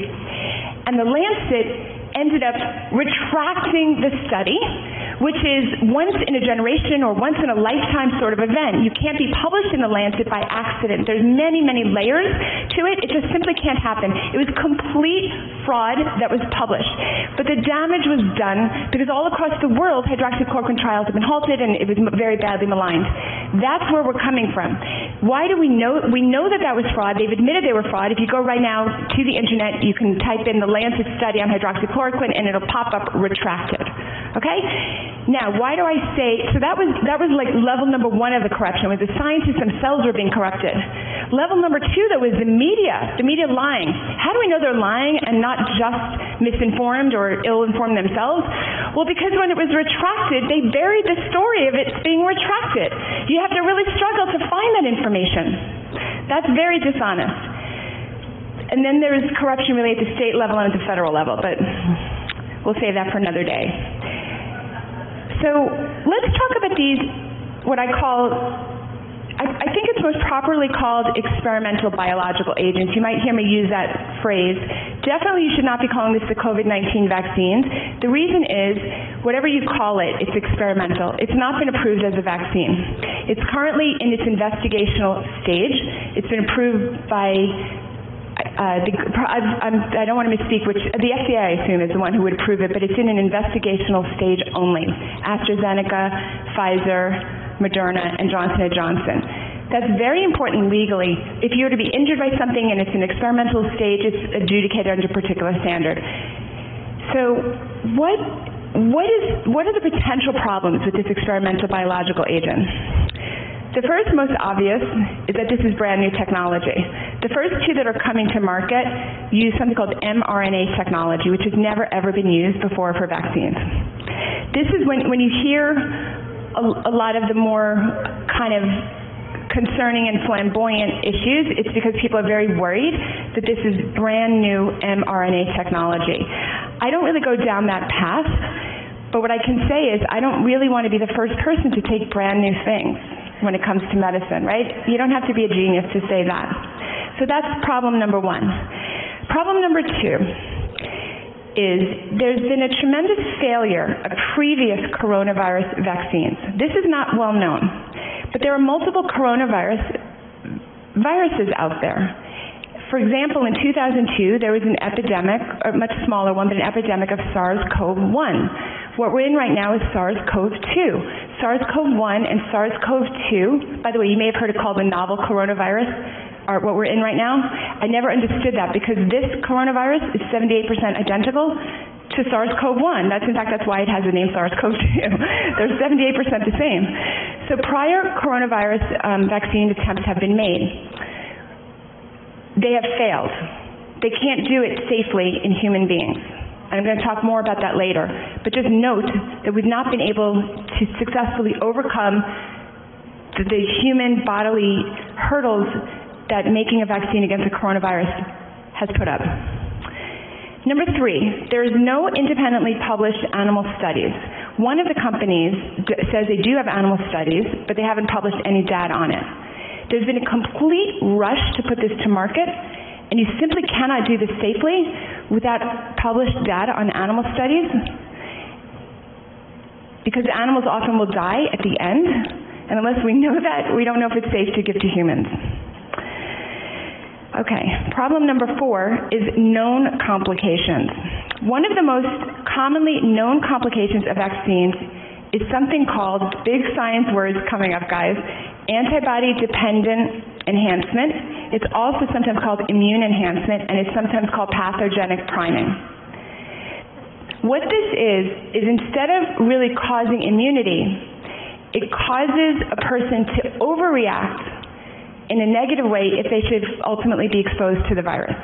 S10: And the Lancet ended up retracting the study which is once in a generation or once in a lifetime sort of event. You can't be published in the Lancet by accident. There's many, many layers to it. It just simply can't happen. It was complete fraud that was published. But the damage was done because all across the world hydroxychloroquine trials have been halted and it was very badly maligned. That's where we're coming from. Why do we know we know that that was fraud. They've admitted they were fraud. If you go right now to the internet, you can type in the Lancet study on hydroxychloroquine and it'll pop up retracted. Okay? Now, why do I say so that was that was like level number 1 of the corruption was the scientists themselves were being corrupted. Level number 2 though was the media, the media lying. How do we know they're lying and not just misinformed or ill-informed themselves? Well, because when it was retracted, they buried the story of it being retracted. You have to really struggle to find that information. That's very dishonest. And then there's corruption really at the state level and at the federal level, but we'll save that for another day. So let's talk about these, what I call, I, I think it's most properly called experimental biological agents. You might hear me use that phrase. Definitely you should not be calling this the COVID-19 vaccines. The reason is, whatever you call it, it's experimental. It's not been approved as a vaccine. It's currently in its investigational stage. It's been approved by uh, the, I'm, I do not want to misspeak, which the FDA, I assume, is the one who would approve it, but it's in an investigational stage only. AstraZeneca, Pfizer, Moderna, and Johnson & Johnson. That's very important legally. If you were to be injured by something and it's an experimental stage, it's adjudicated under a particular standard. So what what is what are the potential problems with this experimental biological agent? The first most obvious is that this is brand new technology. The first two that are coming to market use something called mRNA technology, which has never ever been used before for vaccines. This is when when you hear a, a lot of the more kind of concerning and flamboyant issues, it's because people are very worried that this is brand new mRNA technology. I don't really go down that path, but what I can say is I don't really want to be the first person to take brand new things when it comes to medicine, right? You don't have to be a genius to say that. So that's problem number 1. Problem number 2 is there's been a tremendous failure of previous coronavirus vaccines. This is not well known. But there are multiple coronavirus viruses out there. For example, in 2002, there was an epidemic, a much smaller one, but an epidemic of SARS-CoV-1. What we're in right now is SARS-CoV-2. SARS-CoV-1 and SARS-CoV-2, by the way, you may have heard it called the novel coronavirus, are what we're in right now. I never understood that because this coronavirus is 78% identical to SARS-CoV-1. That's in fact that's why it has the name SARS-CoV-2. (laughs) They're 78% the same. So prior coronavirus um, vaccine attempts have been made. They have failed. They can't do it safely in human beings. I'm going to talk more about that later. But just note that we've not been able to successfully overcome the, the human bodily hurdles that making a vaccine against the coronavirus has put up. Number 3, there is no independently published animal studies. One of the companies says they do have animal studies, but they haven't published any data on it. There's been a complete rush to put this to market and you simply cannot do this safely without published data on animal studies because animals often will die at the end and unless we know (laughs) that we don't know if it's safe to give to humans. Okay, problem number 4 is known complications. One of the most commonly known complications of vaccines is something called big science words coming up guys, antibody dependent enhancement. It's also sometimes called immune enhancement and it's sometimes called pathogenic priming. What this is is instead of really causing immunity, it causes a person to overreact in a negative way if they should ultimately be exposed to the virus.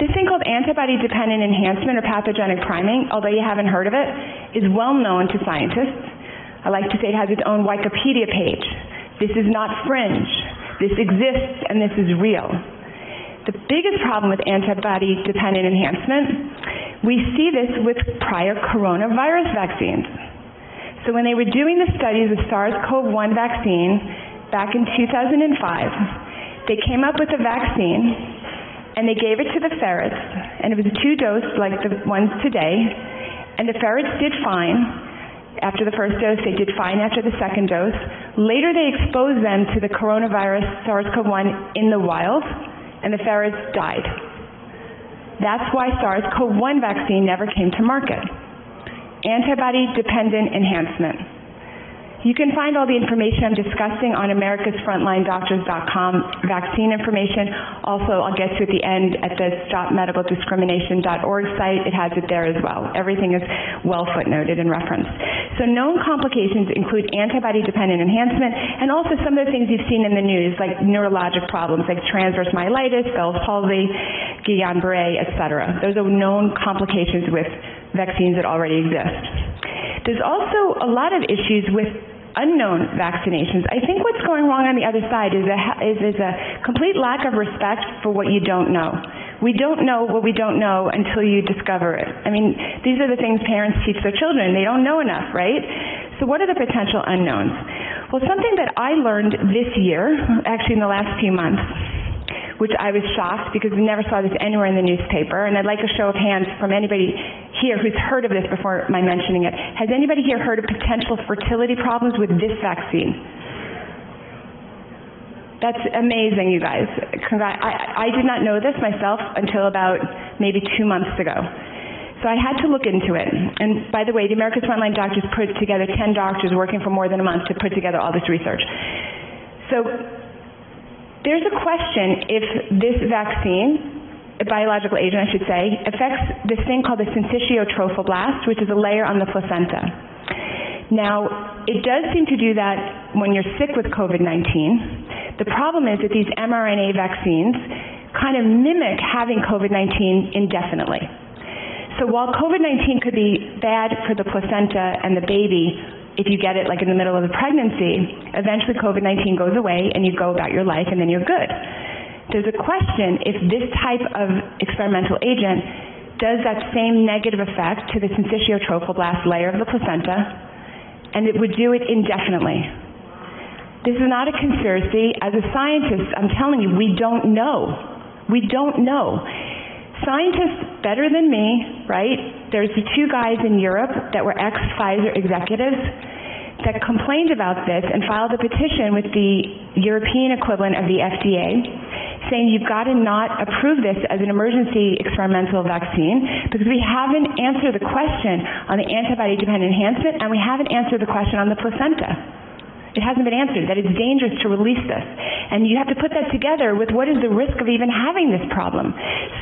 S10: This thing called antibody dependent enhancement or pathogenic priming, although you haven't heard of it, is well known to scientists. I like to say it has its own Wikipedia page. This is not fringe. This exists and this is real. The biggest problem with antibody dependent enhancement, we see this with prior coronavirus vaccines. So when they were doing the studies of SARS-CoV-1 vaccine back in 2005, they came up with a vaccine and they gave it to the ferrets and it was a two dose like the ones today and the ferrets did fine after the first dose, they did fine after the second dose. Later they exposed them to the coronavirus SARS-CoV-1 in the wild and the ferrets died. That's why SARS-CoV-1 vaccine never came to market. Antibody dependent enhancement. You can find all the information I'm discussing on americasfrontlinedoctors.com vaccine information. Also, I'll get to at the end at the stopmedicaldiscrimination.org site. It has it there as well. Everything is well footnoted and referenced. So known complications include antibody dependent enhancement and also some of the things you've seen in the news like neurologic problems like transverse myelitis, Bell's palsy, Guillain-Barré, etc. Those are known complications with vaccines that already exist. There's also a lot of issues with unknown vaccinations. I think what's going wrong on the other side is a is, is a complete lack of respect for what you don't know. We don't know what we don't know until you discover it. I mean, these are the things parents teach their children. They don't know enough, right? So what are the potential unknowns? Well, something that I learned this year, actually in the last few months, which I was shocked because we never saw this anywhere in the newspaper and I'd like a show of hands from anybody here who's heard of this before my mentioning it. Has anybody here heard of potential fertility problems with this vaccine? That's amazing, you guys. I, I did not know this myself until about maybe 2 months ago. So I had to look into it. And by the way, the America's Frontline Doctors put together 10 doctors working for more than a month to put together all this research. So there's a question if this vaccine, a biological agent I should say, affects this thing called the syncytiotrophoblast, which is a layer on the placenta. Now, it does seem to do that when you're sick with COVID-19. The problem is that these mRNA vaccines kind of mimic having COVID-19 indefinitely. So while COVID-19 could be bad for the placenta and the baby if you get it like in the middle of the pregnancy, eventually COVID-19 goes away and you go about your life and then you're good. There's a question if this type of experimental agent does that same negative effect to the syncytiotrophoblast layer of the placenta and it would do it indefinitely. This is not a conspiracy. As a scientist, I'm telling you, we don't know. We don't know. Scientists better than me, right? there's the two guys in Europe that were ex-Pfizer executives that complained about this and filed a petition with the European equivalent of the FDA saying you've got to not approve this as an emergency experimental vaccine because we haven't answered the question on the antibody dependent enhancement and we haven't answered the question on the placenta. It hasn't been answered that it's dangerous to release this. And you have to put that together with what is the risk of even having this problem.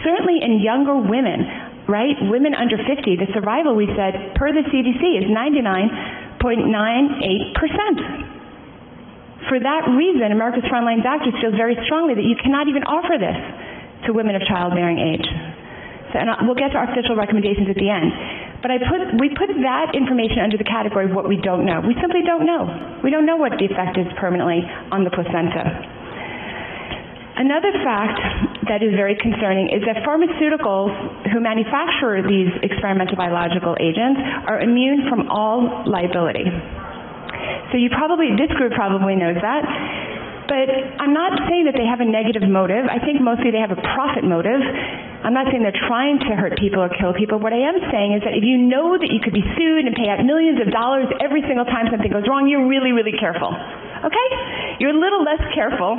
S10: Certainly in younger women, right? Women under 50, the survival we said per the CDC is 99.98%. For that reason, America's Frontline Doctors feels very strongly that you cannot even offer this to women of childbearing age. And we'll get to our official recommendations at the end. But I put we put that information under the category of what we don't know. We simply don't know. We don't know what the effect is permanently on the placenta. Another fact that is very concerning is that pharmaceuticals who manufacture these experimental biological agents are immune from all liability. So you probably this group probably knows that. But I'm not saying that they have a negative motive. I think mostly they have a profit motive. I'm not saying they're trying to hurt people or kill people. What I am saying is that if you know that you could be sued and pay out millions of dollars every single time something goes wrong, you're really really careful. Okay? You're a little less careful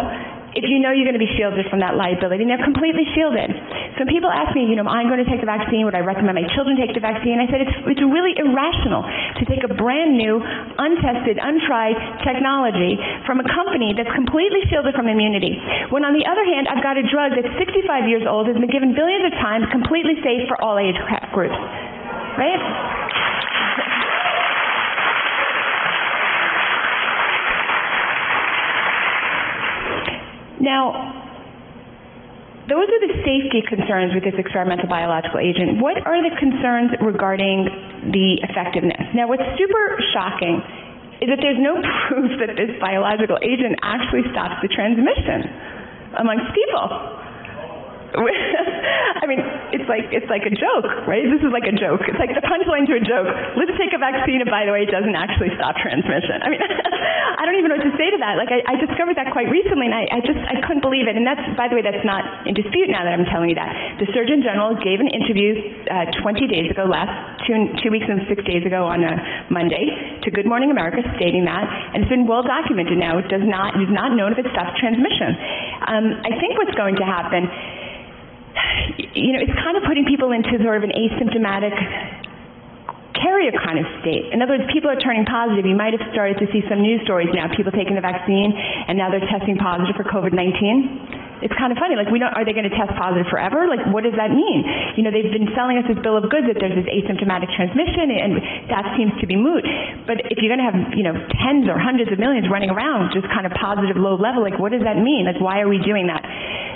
S10: if you know you're going to be shielded from that liability and they're completely shielded. So people ask me, you know, I'm going to take the vaccine, would I recommend my children take the vaccine? I said it's it's really irrational to take a brand new, untested, untried technology from a company that's completely shielded from immunity. When on the other hand, I've got a drug that's 65 years old, has been given billions of times, completely safe for all age groups. Right? Now, those are the safety concerns with this experimental biological agent. What are the concerns regarding the effectiveness? Now, what's super shocking is that there's no (laughs) proof that this biological agent actually stops the transmission amongst people. (laughs) I mean, it's like it's like a joke, right? This is like a joke. It's like the punchline to a joke. Let's take a vaccine and by the way, it doesn't actually stop transmission. I mean, (laughs) I don't even know what to say to that. Like I, I discovered that quite recently and I, I just I couldn't believe it. And that's by the way, that's not in dispute now that I'm telling you that. The Surgeon General gave an interview uh, 20 days ago, last two two weeks and 6 days ago on a Monday to Good Morning America stating that and it's been well documented now. It does not it is not known if it stops transmission. Um, I think what's going to happen you know, it's kind of putting people into sort of an asymptomatic carrier kind of state. In other words, people are turning positive. You might have started to see some news stories now, people taking the vaccine and now they're testing positive for COVID-19 it's kind of funny like we don't are they going to test positive forever? Like what does that mean? You know they've been selling us this bill of goods that there's this asymptomatic transmission and that seems to be moot. But if you're going to have you know tens or hundreds of millions running around just kind of positive low level like what does that mean? Like why are we doing that?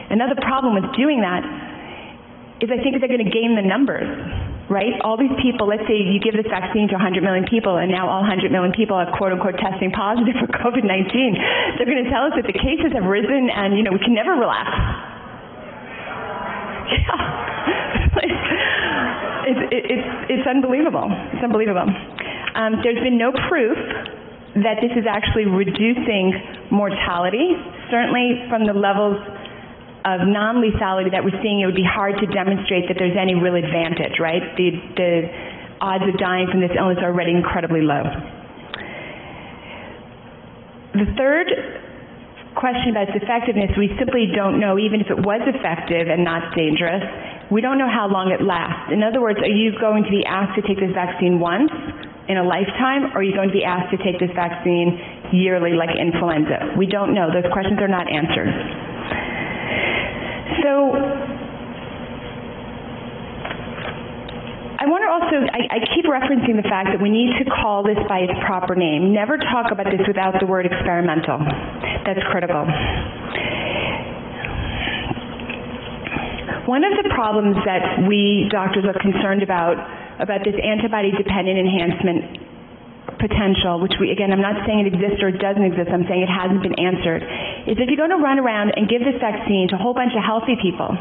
S10: Another problem with doing that is I think they're going to gain the numbers, right? All these people, let's say you give this vaccine to 100 million people and now all 100 million people are quote unquote testing positive (laughs) for COVID-19. They're going to tell us that the cases have risen and you know, we can never relax. (laughs) Yeah. it's, it's, it's unbelievable. It's unbelievable. Um, there's been no proof that this is actually reducing mortality, certainly from the levels of non-lethality that we're seeing, it would be hard to demonstrate that there's any real advantage, right? The, the odds of dying from this illness are already incredibly low. The third question about its effectiveness, we simply don't know, even if it was effective and not dangerous, we don't know how long it lasts. In other words, are you going to be asked to take this vaccine once in a lifetime, or are you going to be asked to take this vaccine yearly like influenza? We don't know. Those questions are not answered. So I want to also I, I keep referencing the fact that we need to call this by its proper name. Never talk about this without the word experimental. That's critical. One of the problems that we doctors are concerned about about this antibody dependent enhancement potential, which we again I'm not saying it exists or it doesn't exist, I'm saying it hasn't been answered, is if you're going to run around and give this vaccine to a whole bunch of healthy people,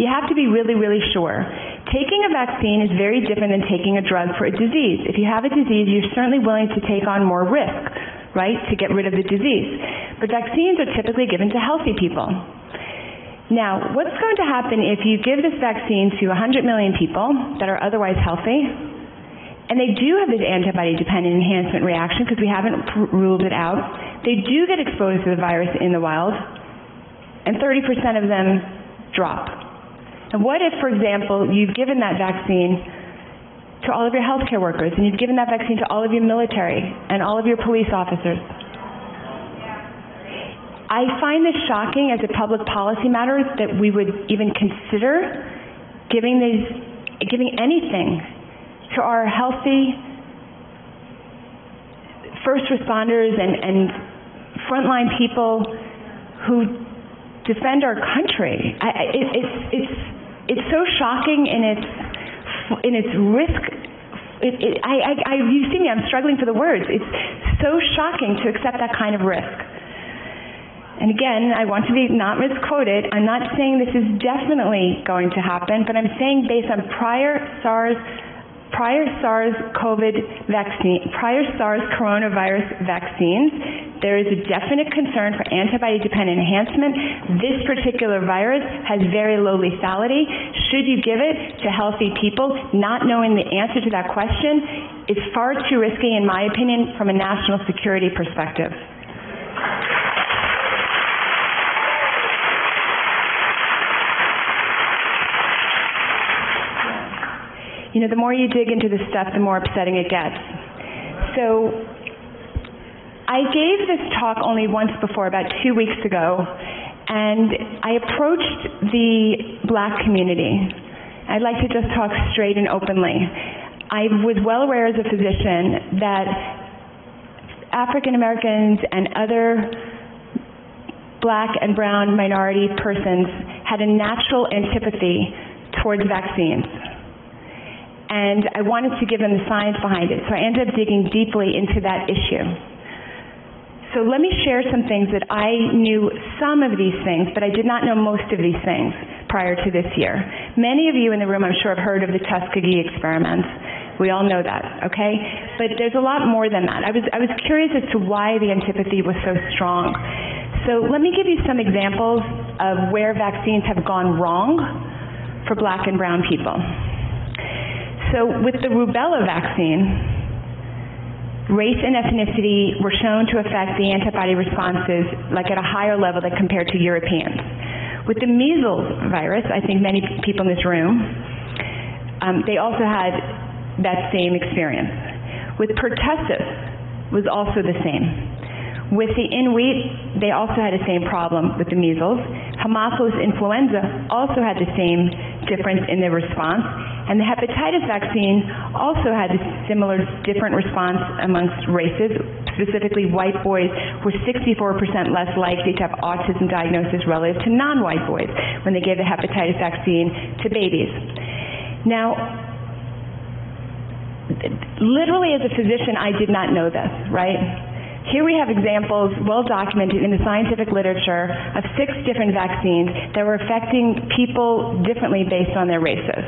S10: you have to be really really sure. Taking a vaccine is very different than taking a drug for a disease. If you have a disease, you're certainly willing to take on more risk, right, to get rid of the disease. But vaccines are typically given to healthy people. Now, what's going to happen if you give this vaccine to 100 million people that are otherwise healthy and they do have this antibody dependent enhancement reaction because we haven't ruled it out. They do get exposed to the virus in the wild and 30% of them drop. And what if for example you've given that vaccine to all of your healthcare workers and you've given that vaccine to all of your military and all of your police officers? I find this shocking as a public policy matter that we would even consider giving these giving anything to our healthy first responders and and frontline people who defend our country. I, it, it's it's it's so shocking in its in its risk it, it, I, I, I, you see me, I'm struggling for the words. It's so shocking to accept that kind of risk. And again, I want to be not misquoted. I'm not saying this is definitely going to happen, but I'm saying based on prior SARS prior SARS COVID vaccine prior SARS coronavirus vaccines there is a definite concern for antibody dependent enhancement. This particular virus has very low lethality. Should you give it to healthy people not knowing the answer to that question is far too risky in my opinion from a national security perspective you know, the more you dig into this stuff, the more upsetting it gets. So I gave this talk only once before, about two weeks ago, and I approached the black community. I'd like to just talk straight and openly. I was well aware as a physician that African Americans and other black and brown minority persons had a natural antipathy towards vaccines and I wanted to give them the science behind it. So I ended up digging deeply into that issue. So let me share some things that I knew some of these things, but I did not know most of these things prior to this year. Many of you in the room I'm sure have heard of the Tuskegee experiments. We all know that, okay? But there's a lot more than that. I was I was curious as to why the antipathy was so strong. So let me give you some examples of where vaccines have gone wrong for black and brown people. So with the rubella vaccine, race and ethnicity were shown to affect the antibody responses like at a higher level than compared to Europeans. With the measles virus, I think many people in this room, um, they also had that same experience. With pertussis was also the same. With the Inuit, they also had the same problem with the measles. Haemophilus influenza also had the same difference in their response. And the hepatitis vaccine also had a similar different response amongst races. Specifically, white boys were 64% less likely to have autism diagnosis relative to non-white boys when they gave the hepatitis vaccine to babies. Now, literally as a physician I did not know this, right? Here we have examples well documented in the scientific literature of six different vaccines that were affecting people differently based on their races.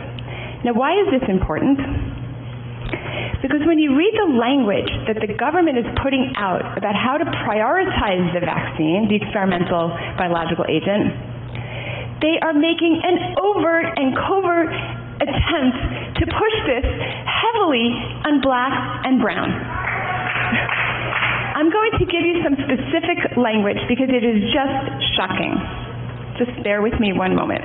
S10: Now why is this important? Because when you read the language that the government is putting out about how to prioritize the vaccine, the experimental biological agent, they are making an overt and covert attempt to push this heavily on black and brown. (laughs) I'm going to give you some specific language because it is just shocking. Just bear with me one moment.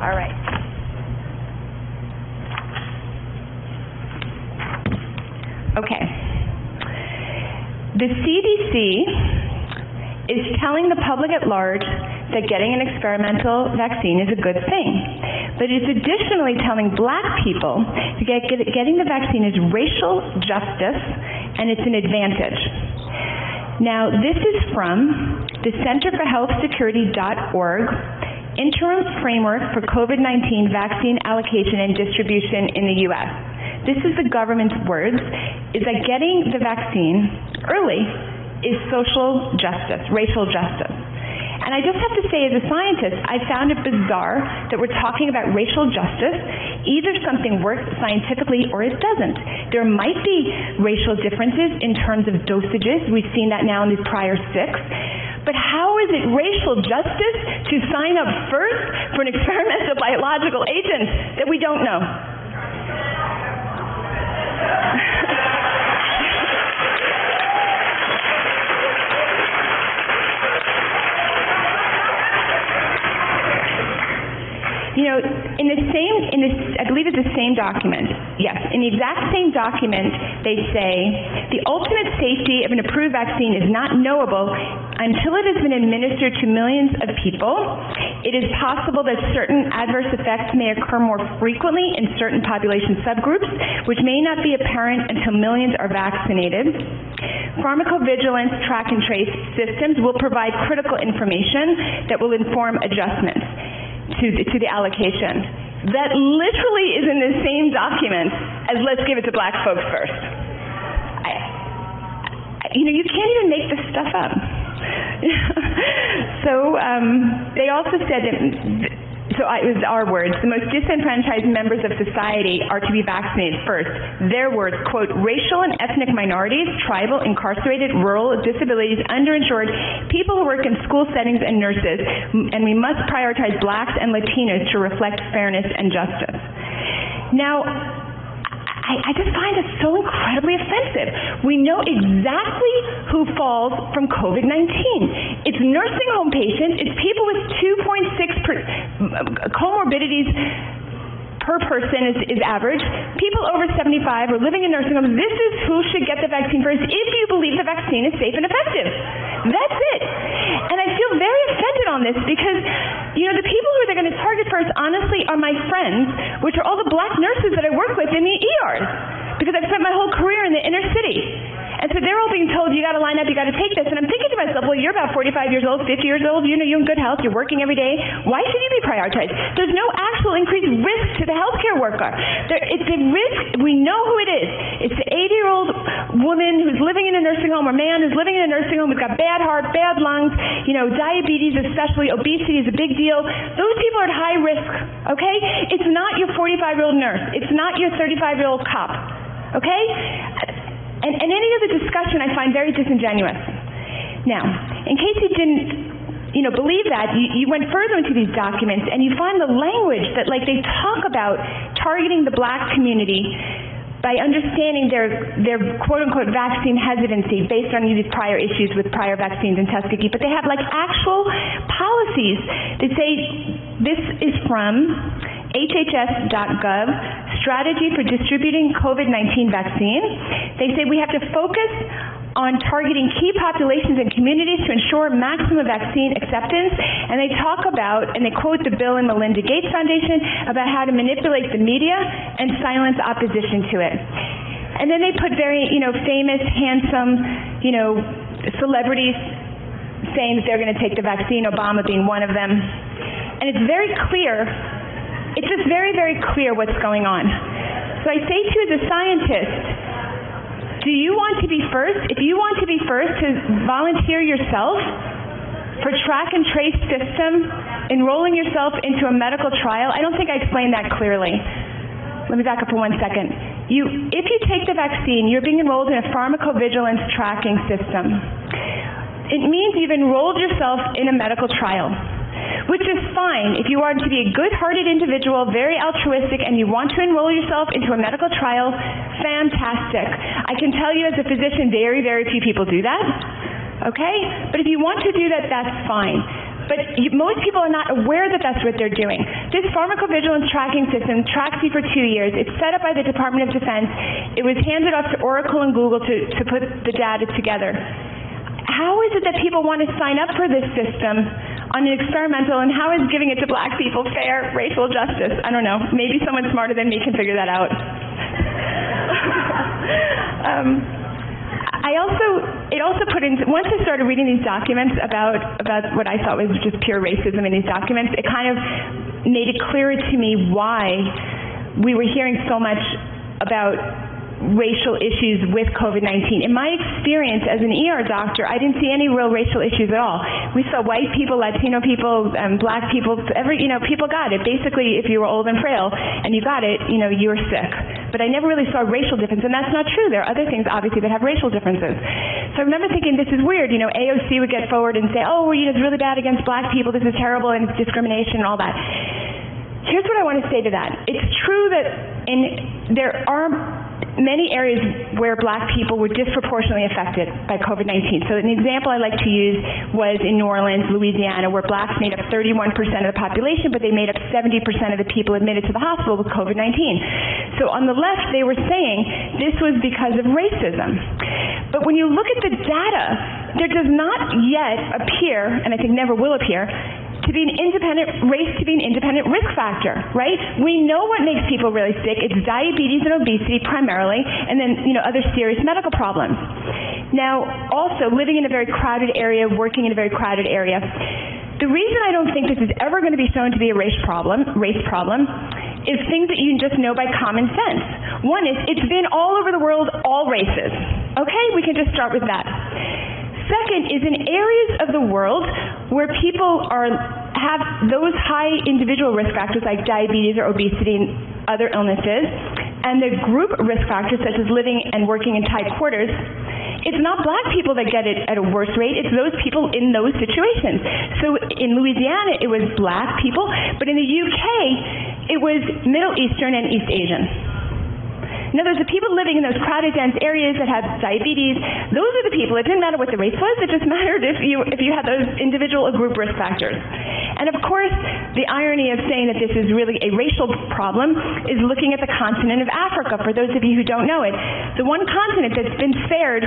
S10: All right. Okay. The CDC is telling the public at large that getting an experimental vaccine is a good thing. But it's additionally telling black people that get, get, getting the vaccine is racial justice and it's an advantage. Now, this is from the Center for Health Security.org interim framework for COVID-19 vaccine allocation and distribution in the US. This is the government's words is that getting the vaccine early is social justice, racial justice. And I just have to say as a scientist, I found it bizarre that we're talking about racial justice. Either something works scientifically or it doesn't. There might be racial differences in terms of dosages. We've seen that now in these prior six. But how is it racial justice to sign up first for an experimental (laughs) biological agent that we don't know? (laughs) you know, in the same in this I believe it's the same document. Yes, in the exact same document they say the ultimate safety of an approved vaccine is not knowable until it has been administered to millions of people. It is possible that certain adverse effects may occur more frequently in certain population subgroups, which may not be apparent until millions are vaccinated. Pharmacovigilance track and trace systems will provide critical information that will inform adjustments to the, to the allocation that literally is in the same document as let's give it to black folks first. I, you know, you can't even make this stuff up. (laughs) so um, they also said that so it was our words, the most disenfranchised members of society are to be vaccinated first. Their words, quote, racial and ethnic minorities, tribal, incarcerated, rural, disabilities, underinsured, people who work in school settings and nurses, and we must prioritize blacks and Latinos to reflect fairness and justice. Now, I, I just find it so incredibly offensive. We know exactly who falls from COVID-19. It's nursing home patients, it's people with 2.6 per, comorbidities per person is, is average. People over 75 are living in nursing homes. This is who should get the vaccine first if you believe the vaccine is safe and effective. That's it. And I feel very offended on this because you know the people who they're going to target first honestly are my friends, which are all the black nurses that I work with in the ERs because I've spent my whole career in the inner city. And so they're all being told you got to line up, you got to take this. And I'm thinking to myself, well, you're about 45 years old, 50 years old, you know you're in good health, you're working every day. Why should you be prioritized? There's no actual increased risk to the healthcare worker. There, it's a risk, we know who it is. It's the 80-year-old woman who's living in a nursing home or man who's living in a nursing home who's got bad heart, bad lungs, you know, diabetes especially, obesity is a big deal. Those people are at high risk, okay? It's not your 45-year-old nurse. It's not your 35-year-old cop. Okay? And, and any of the discussion I find very disingenuous. Now, in case you didn't you know believe that you, you went further into these documents and you find the language that like they talk about targeting the black community by understanding their their quote unquote vaccine hesitancy based on these prior issues with prior vaccines in Tuskegee but they have like actual policies that say this is from hhs.gov strategy for distributing COVID-19 vaccine. They say we have to focus on targeting key populations and communities to ensure maximum vaccine acceptance and they talk about and they quote the Bill and Melinda Gates Foundation about how to manipulate the media and silence opposition to it. And then they put very, you know, famous, handsome, you know, celebrities saying that they're going to take the vaccine, Obama being one of them. And it's very clear it's just very, very clear what's going on. So I say to you as a scientist, do you want to be first? If you want to be first to volunteer yourself for track and trace system, enrolling yourself into a medical trial, I don't think I explained that clearly. Let me back up for one second. You, if you take the vaccine, you're being enrolled in a pharmacovigilance tracking system. It means you've enrolled yourself in a medical trial which is fine if you are to be a good-hearted individual, very altruistic and you want to enroll yourself into a medical trial, fantastic. I can tell you as a physician very very few people do that. Okay? But if you want to do that that's fine. But you, most people are not aware that that's what they're doing. This pharmacovigilance tracking system tracks you for 2 years. It's set up by the Department of Defense. It was handed off to Oracle and Google to to put the data together. How is it that people want to sign up for this system on an experimental and how is giving it to black people fair racial justice? I don't know. Maybe someone smarter than me can figure that out. (laughs) um, I also it also put in once I started reading these documents about about what I thought was just pure racism in these documents, it kind of made it clearer to me why we were hearing so much about racial issues with COVID-19. In my experience as an ER doctor, I didn't see any real racial issues at all. We saw white people, Latino people, um, black people, every you know, people got it. Basically, if you were old and frail and you got it, you know, you were sick. But I never really saw racial difference and that's not true. There are other things obviously that have racial differences. So I remember thinking this is weird, you know, AOC would get forward and say, "Oh, you know, it's really bad against black people. This is terrible and it's discrimination and all that." Here's what I want to say to that. It's true that in there are many areas where black people were disproportionately affected by COVID-19. So an example I like to use was in New Orleans, Louisiana, where blacks made up 31% of the population, but they made up 70% of the people admitted to the hospital with COVID-19. So on the left, they were saying this was because of racism. But when you look at the data, there does not yet appear, and I think never will appear, to be an independent race to be an independent risk factor, right? We know what makes people really sick. It's diabetes and obesity primarily and then, you know, other serious medical problems. Now, also living in a very crowded area, working in a very crowded area. The reason I don't think this is ever going to be shown to be a race problem, race problem is things that you just know by common sense. One is it's been all over the world all races. Okay? We can just start with that. Second is in areas of the world where people are have those high individual risk factors like diabetes or obesity and other illnesses and the group risk factors such as living and working in tight quarters it's not black people that get it at a worse rate it's those people in those situations. So in Louisiana it was black people but in the UK it was middle eastern and east asian in other words, the people living in those crowded dense areas that have diabetes, those are the people. It didn't matter what the race was, it just (laughs) mattered if you if you had those individual or group risk factors. And of course, the irony of saying that this is really a racial problem is looking at the continent of Africa for those of you who don't know it. The one continent that's been spared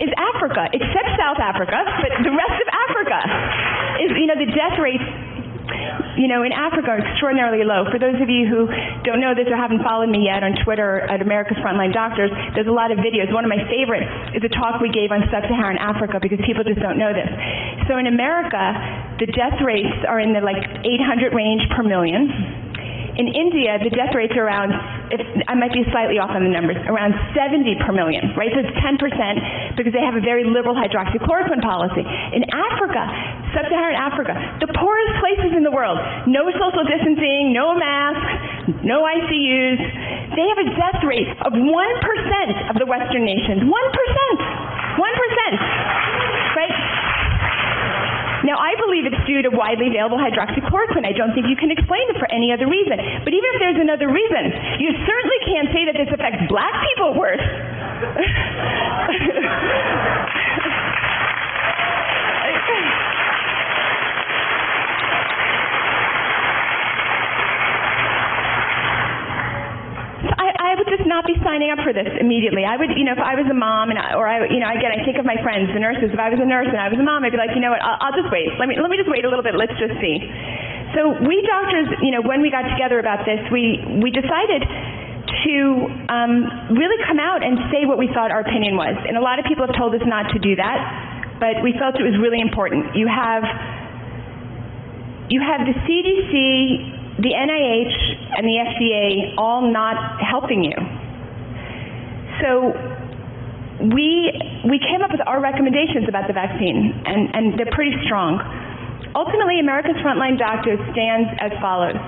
S10: is Africa, except South Africa, but the rest of Africa is you know the death rates you know, in Africa are extraordinarily low. For those of you who don't know this or haven't followed me yet on Twitter at America's Frontline Doctors, there's a lot of videos. One of my favorites is a talk we gave on sub-Saharan Africa because people just don't know this. So in America, the death rates are in the like 800 range per million in India, the death rates are around, if, I might be slightly off on the numbers, around 70 per million, right? So it's 10% because they have a very liberal hydroxychloroquine policy. In Africa, sub-Saharan Africa, the poorest places in the world, no social distancing, no masks, no ICUs, they have a death rate of 1% of the Western nations. 1%. 1%. Right? Now, I believe it's due to widely available hydroxychloroquine. I don't think you can explain it for any other reason. But even if there's another reason, you certainly can't say that this affects black people worse. (laughs) I would just not be signing up for this immediately. I would, you know, if I was a mom and I, or I, you know, again, I think of my friends, the nurses. If I was a nurse and I was a mom, I'd be like, you know what? I'll, I'll just wait. Let me let me just wait a little bit. Let's just see. So we doctors, you know, when we got together about this, we we decided to um, really come out and say what we thought our opinion was. And a lot of people have told us not to do that, but we felt it was really important. You have you have the CDC the NIH and the FDA all not helping you. So we we came up with our recommendations about the vaccine and and they're pretty strong. Ultimately, America's Frontline Doctors stands as follows.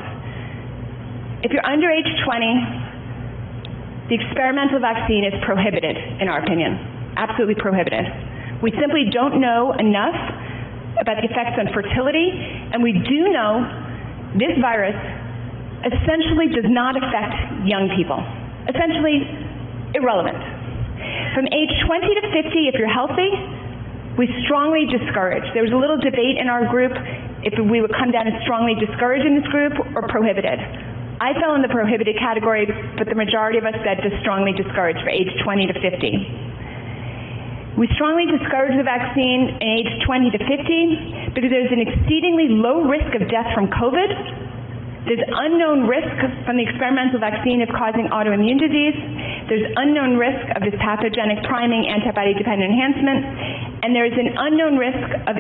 S10: If you're under age 20, the experimental vaccine is prohibited in our opinion. Absolutely prohibited. We simply don't know enough about the effects on fertility and we do know this virus essentially does not affect young people. Essentially irrelevant. From age 20 to 50 if you're healthy, we strongly discourage. There was a little debate in our group if we would come down as strongly discourage in this group or prohibited. I fell in the prohibited category, but the majority of us said to strongly discourage for age 20 to 50. We strongly discourage the vaccine in age 20 to 50 because there's an exceedingly low risk of death from COVID. There's unknown risk from the experimental vaccine of causing autoimmune disease. There's unknown risk of this pathogenic priming antibody dependent enhancement and there is an unknown risk of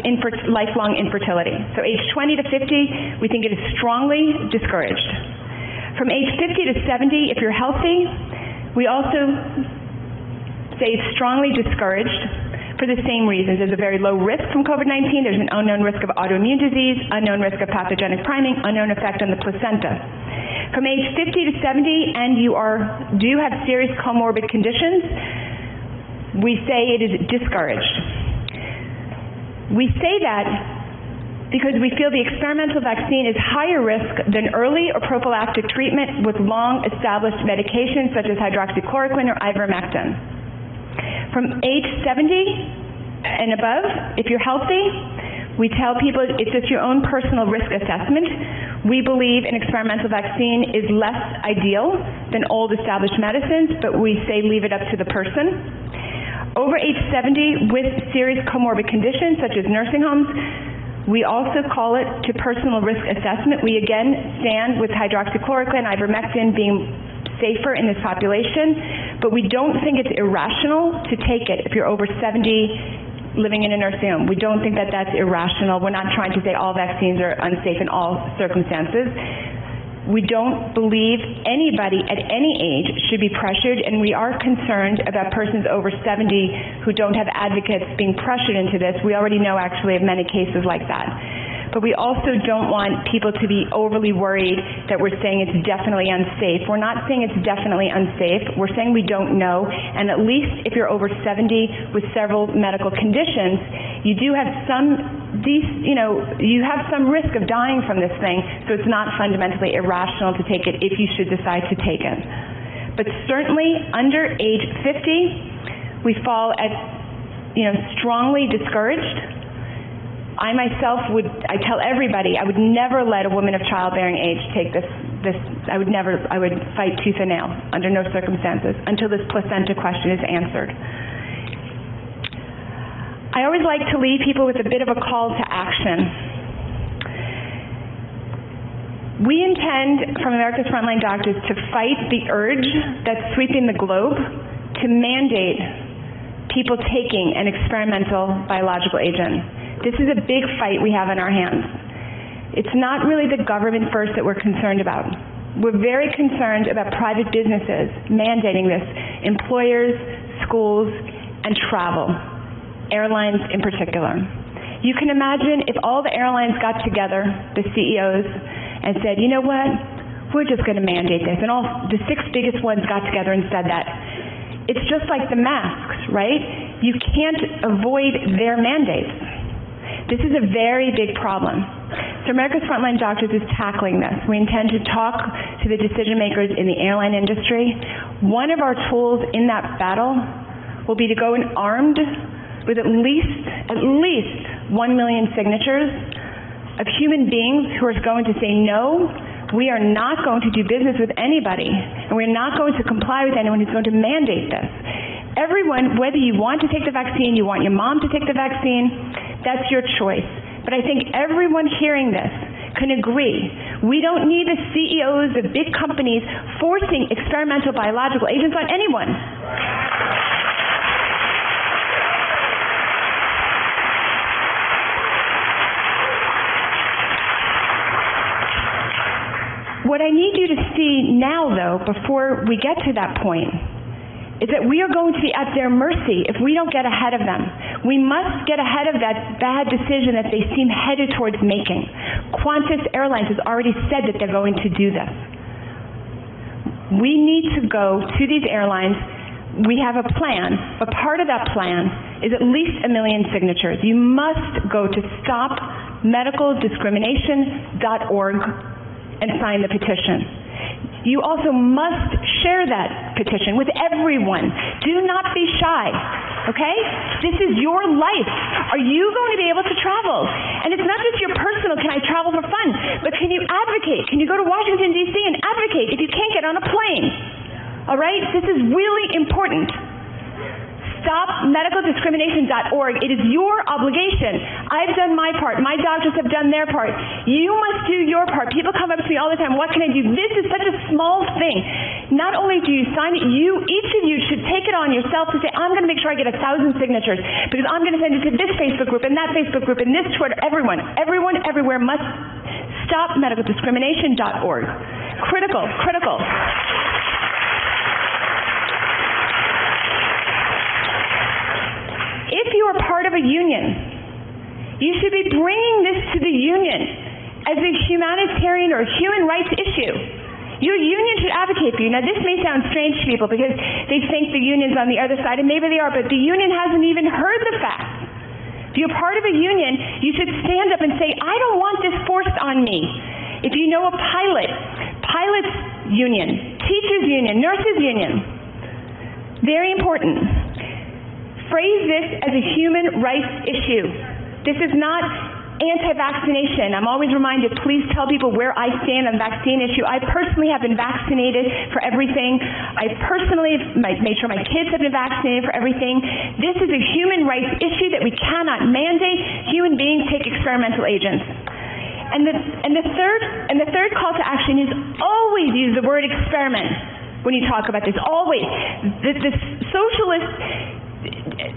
S10: lifelong infertility. So age 20 to 50, we think it is strongly discouraged. From age 50 to 70, if you're healthy, we also say it's strongly discouraged for the same reasons. There's a very low risk from COVID-19, there's an unknown risk of autoimmune disease, unknown risk of pathogenic priming, unknown effect on the placenta. From age 50 to 70 and you are do have serious comorbid conditions, we say it is discouraged. We say that because we feel the experimental vaccine is higher risk than early or prophylactic treatment with long established medications such as hydroxychloroquine or ivermectin. From age 70 and above, if you're healthy, we tell people it's just your own personal risk assessment. We believe an experimental vaccine is less ideal than old established medicines, but we say leave it up to the person. Over age 70 with serious comorbid conditions such as nursing homes, we also call it to personal risk assessment. We again stand with hydroxychloroquine, ivermectin being safer in this population, but we don't think it's irrational to take it if you're over 70 living in a nursing home. We don't think that that's irrational. We're not trying to say all vaccines are unsafe in all circumstances. We don't believe anybody at any age should be pressured and we are concerned about persons over 70 who don't have advocates being pressured into this. We already know actually of many cases like that but we also don't want people to be overly worried that we're saying it's definitely unsafe. We're not saying it's definitely unsafe. We're saying we don't know and at least if you're over 70 with several medical conditions, you do have some these, you know, you have some risk of dying from this thing, so it's not fundamentally irrational to take it if you should decide to take it. But certainly under age 50, we fall at you know, strongly discouraged I myself would I tell everybody I would never let a woman of childbearing age take this this I would never I would fight tooth and nail under no circumstances until this placenta question is answered. I always like to leave people with a bit of a call to action. We intend from America's Frontline Doctors to fight the urge that's sweeping the globe to mandate people taking an experimental biological agent. This is a big fight we have in our hands. It's not really the government first that we're concerned about. We're very concerned about private businesses mandating this, employers, schools, and travel, airlines in particular. You can imagine if all the airlines got together, the CEOs, and said, "You know what? We're just going to mandate this." And all the six biggest ones got together and said that. It's just like the masks, right? You can't avoid their mandates. This is a very big problem. So America's Frontline Doctors is tackling this. We intend to talk to the decision makers in the airline industry. One of our tools in that battle will be to go in armed with at least at least 1 million signatures of human beings who are going to say no we are not going to do business with anybody and we're not going to comply with anyone who's going to mandate this everyone whether you want to take the vaccine you want your mom to take the vaccine that's your choice. But i think everyone hearing this can agree we don't need the CEOs of big companies forcing experimental biological agents on anyone. What I need you to see now though before we get to that point is that we are going to be at their mercy if we don't get ahead of them. We must get ahead of that bad decision that they seem headed towards making. Qantas Airlines has already said that they're going to do this. We need to go to these airlines. We have a plan, but part of that plan is at least a million signatures. You must go to stopmedicaldiscrimination.org and sign the petition. You also must share that petition with everyone. Do not be shy. Okay? This is your life. Are you going to be able to travel? And it's not just your personal can I travel for fun, but can you advocate? Can you go to Washington DC and advocate if you can't get on a plane? All right? This is really important stopmedicaldiscrimination.org. It is your obligation. I've done my part. My doctors have done their part. You must do your part. People come up to me all the time, "What can I do?" This is such a small thing. Not only do you sign it, you each of you should take it on yourself to say, "I'm going to make sure I get a 1000 signatures because I'm going to send it to this Facebook group and that Facebook group and this Twitter everyone. Everyone everywhere must stopmedicaldiscrimination.org. Critical, critical. If you are part of a union, you should be bringing this to the union as a humanitarian or human rights issue. Your union should advocate for you. Now this may sound strange to people because they think the union's on the other side and maybe they are, but the union hasn't even heard the facts. If you're part of a union, you should stand up and say, "I don't want this forced on me." If you know a pilot, pilots union, teachers union, nurses union, very important phrase this as a human rights issue. This is not anti-vaccination. I'm always reminded, please tell people where I stand on vaccine issue. I personally have been vaccinated for everything. I personally made sure my kids have been vaccinated for everything. This is a human rights issue that we cannot mandate human beings take experimental agents. And the and the third and the third call to action is always use the word experiment when you talk about this. Always. The, the socialists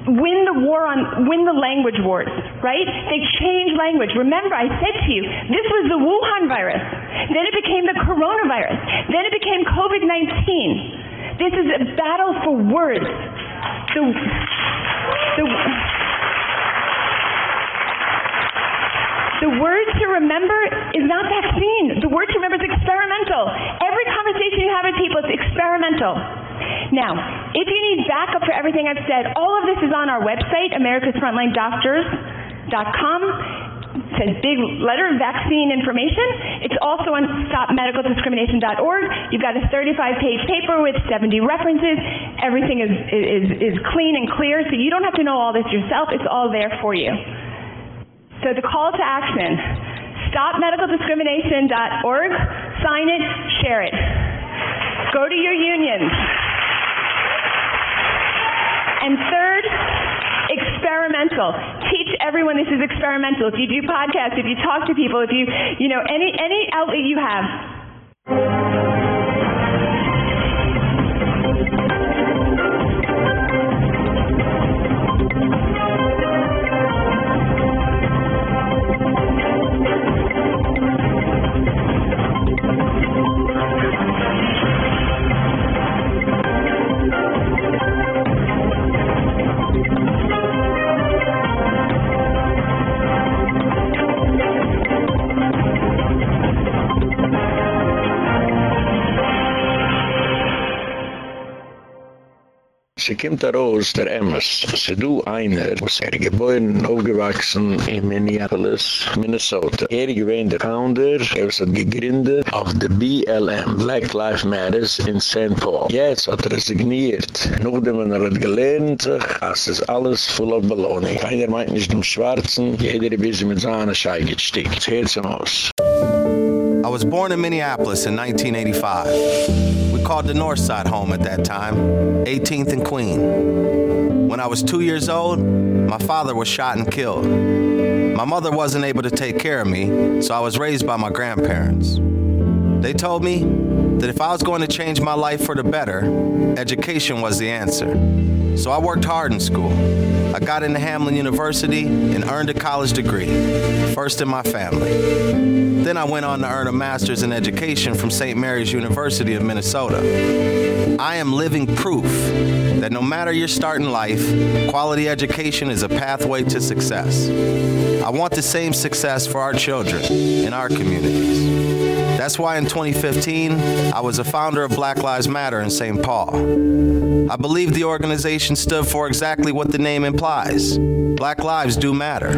S10: win the war on win the language wars, right? They change language. Remember I said to you, this was the Wuhan virus. Then it became the coronavirus. Then it became COVID-19. This is a battle for words. The the the word to remember is not vaccine. The word to remember is experimental. Every conversation you have with people is experimental. Now, if you need backup for everything I've said, all of this is on our website, americasfrontlinedoctors.com. It says big letter vaccine information. It's also on stopmedicaldiscrimination.org. You've got a 35-page paper with 70 references. Everything is, is, is clean and clear, so you don't have to know all this yourself. It's all there for you. So the call to action, stopmedicaldiscrimination.org, sign it, share it. Go to your unions. And third, experimental. Teach everyone this is experimental. If you do podcasts, if you talk to people, if you, you know, any any outlet you have.
S2: Sie kommt raus, der Emmes. Sie du einer, was er geboren, aufgewachsen in Minneapolis, Minnesota. Er gewähnt der Founder, er hat gegründet auf der BLM, Black Lives Matters in St. Paul. Jetzt hat er resigniert. Nachdem er hat gelernt sich, es alles voll of Belohnung. Keiner meint nicht dem Schwarzen, jeder bisschen mit seiner Schei gestickt. Hört zum Haus.
S11: I was born in Minneapolis in 1985. We called the North Side home at that time, 18th and Queen. When I was 2 years old, my father was shot and killed. My mother wasn't able to take care of me, so I was raised by my grandparents. They told me that if I was going to change my life for the better, education was the answer. So I worked hard in school. I got into Hamline University and earned a college degree, first in my family. Then I went on to earn a master's in education from St. Mary's University of Minnesota. I am living proof that no matter your start in life, quality education is a pathway to success. I want the same success for our children in our communities. That's why in 2015, I was a founder of Black Lives Matter in St. Paul. I believe the organization stood for exactly what the name implies. Black lives do matter.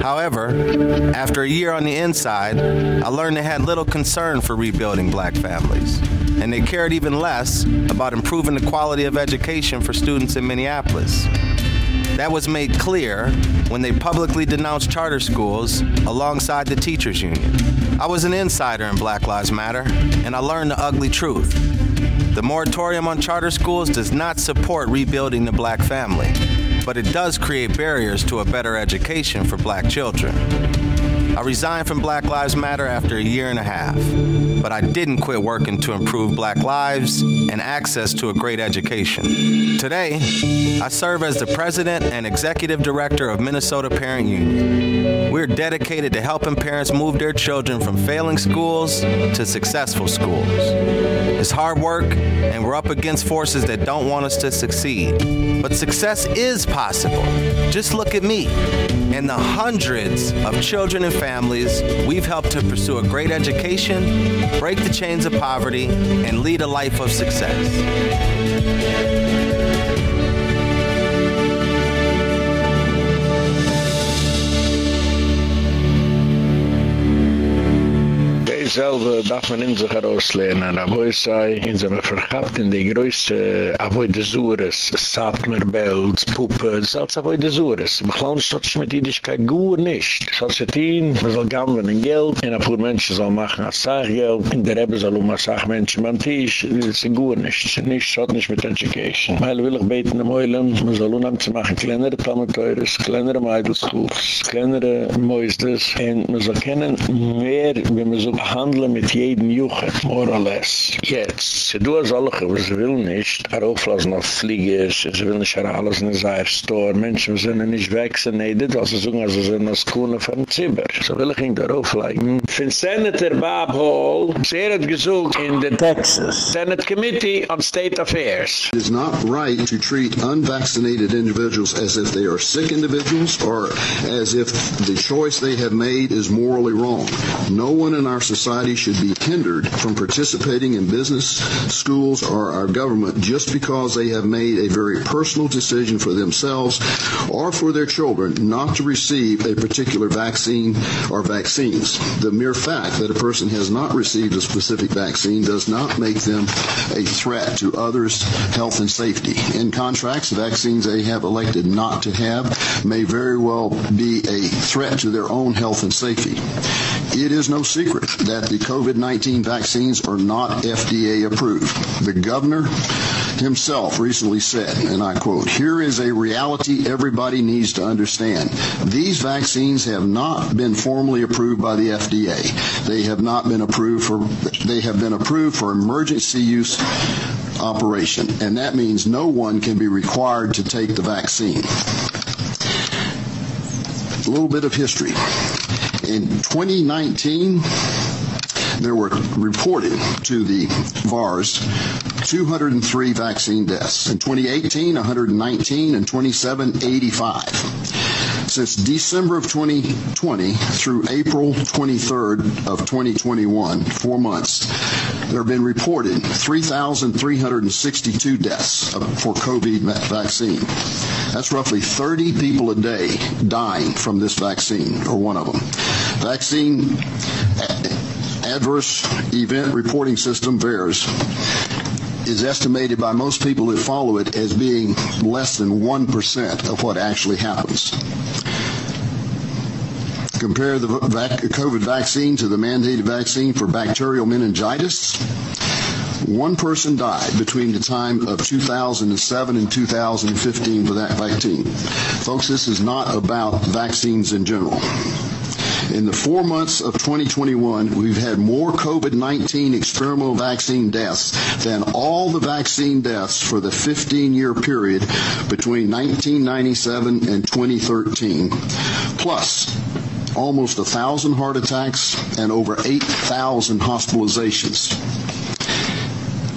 S11: However, after a year on the inside, I learned they had little concern for rebuilding black families, and they cared even less about improving the quality of education for students in Minneapolis. That was made clear when they publicly denounced charter schools alongside the teachers union. I was an insider in Black Lives Matter, and I learned the ugly truth. The moratorium on charter schools does not support rebuilding the black family, but it does create barriers to a better education for black children. I resigned from Black Lives Matter after a year and a half, but I didn't quit working to improve black lives and access to a great education. Today, I serve as the president and executive director of Minnesota Parent Union. We're dedicated to helping parents move their children from failing schools to successful schools. It's hard work and we're up against forces that don't want us to succeed. But success is possible. Just look at me and the hundreds of children and families we've helped to pursue a great education, break the chains of poverty, and lead a life of success.
S2: Selbe darf man in sich herauslehnen. Aber ich sei, in so einem verhaft in die größte Avoy de Zures, Satmer, Belz, Puppe, das ist als Avoy de Zures. Man kann nicht, dass mit Jüdischkeit gut nicht. Heißt, man soll gammeln in Geld, ein paar Menschen soll machen als Sachgeld, in der Rebbe soll um als Sachmenschen beim Tisch, das ist gut nicht. Ist nicht, das nicht mit Education. Weil will ich beten im Eulen, man soll unheim zu machen, kleinere Talmeteures, kleinere Meidelschools, kleinere Moistes, und man soll kennen mehr, wenn man so handeln mit jedem Juchen, more or less. Jetzt, sie tun solche, aber sie will nicht, auflassen auf Fliegers, sie will nicht alles in seiner Store, Menschen sind nicht vaccinated, also sagen, also sind das Kuhne von Zimmer. So will ich ihn da auflegen. Von Senator Bob Hall, sie hat gesucht in the Texas Senate Committee on State Affairs.
S12: It is not right to treat unvaccinated individuals as if they are sick individuals or as if the choice they have made is morally wrong. No one in our society society should be hindered from participating in business, schools, or our government just because they have made a very personal decision for themselves or for their children not to receive a particular vaccine or vaccines. The mere fact that a person has not received a specific vaccine does not make them a threat to others' health and safety. In contracts, vaccines they have elected not to have may very well be a threat to their own health and safety. It is no secret that the COVID-19 vaccines are not FDA approved. The governor himself recently said, and I quote, "Here is a reality everybody needs to understand. These vaccines have not been formally approved by the FDA. They have not been approved for they have been approved for emergency use operation, and that means no one can be required to take the vaccine." A little bit of history. In 2019, there were reported to the VAERS 203 vaccine deaths. In 2018, 119 and 27 85. Since December of 2020 through April 23rd of 2021, 4 months, there have been reported 3,362 deaths for COVID vaccine. That's roughly 30 people a day dying from this vaccine or one of them. Vaccine adverse event reporting system VAERS is estimated by most people that follow it as being less than 1% of what actually happens. Compare the COVID vaccine to the mandated vaccine for bacterial meningitis. One person died between the time of 2007 and 2015 for that vaccine. Folks, this is not about vaccines in general. In the 4 months of 2021, we've had more COVID-19 experimental vaccine deaths than all the vaccine deaths for the 15-year period between 1997 and 2013. Plus almost 1000 heart attacks and over 8000 hospitalizations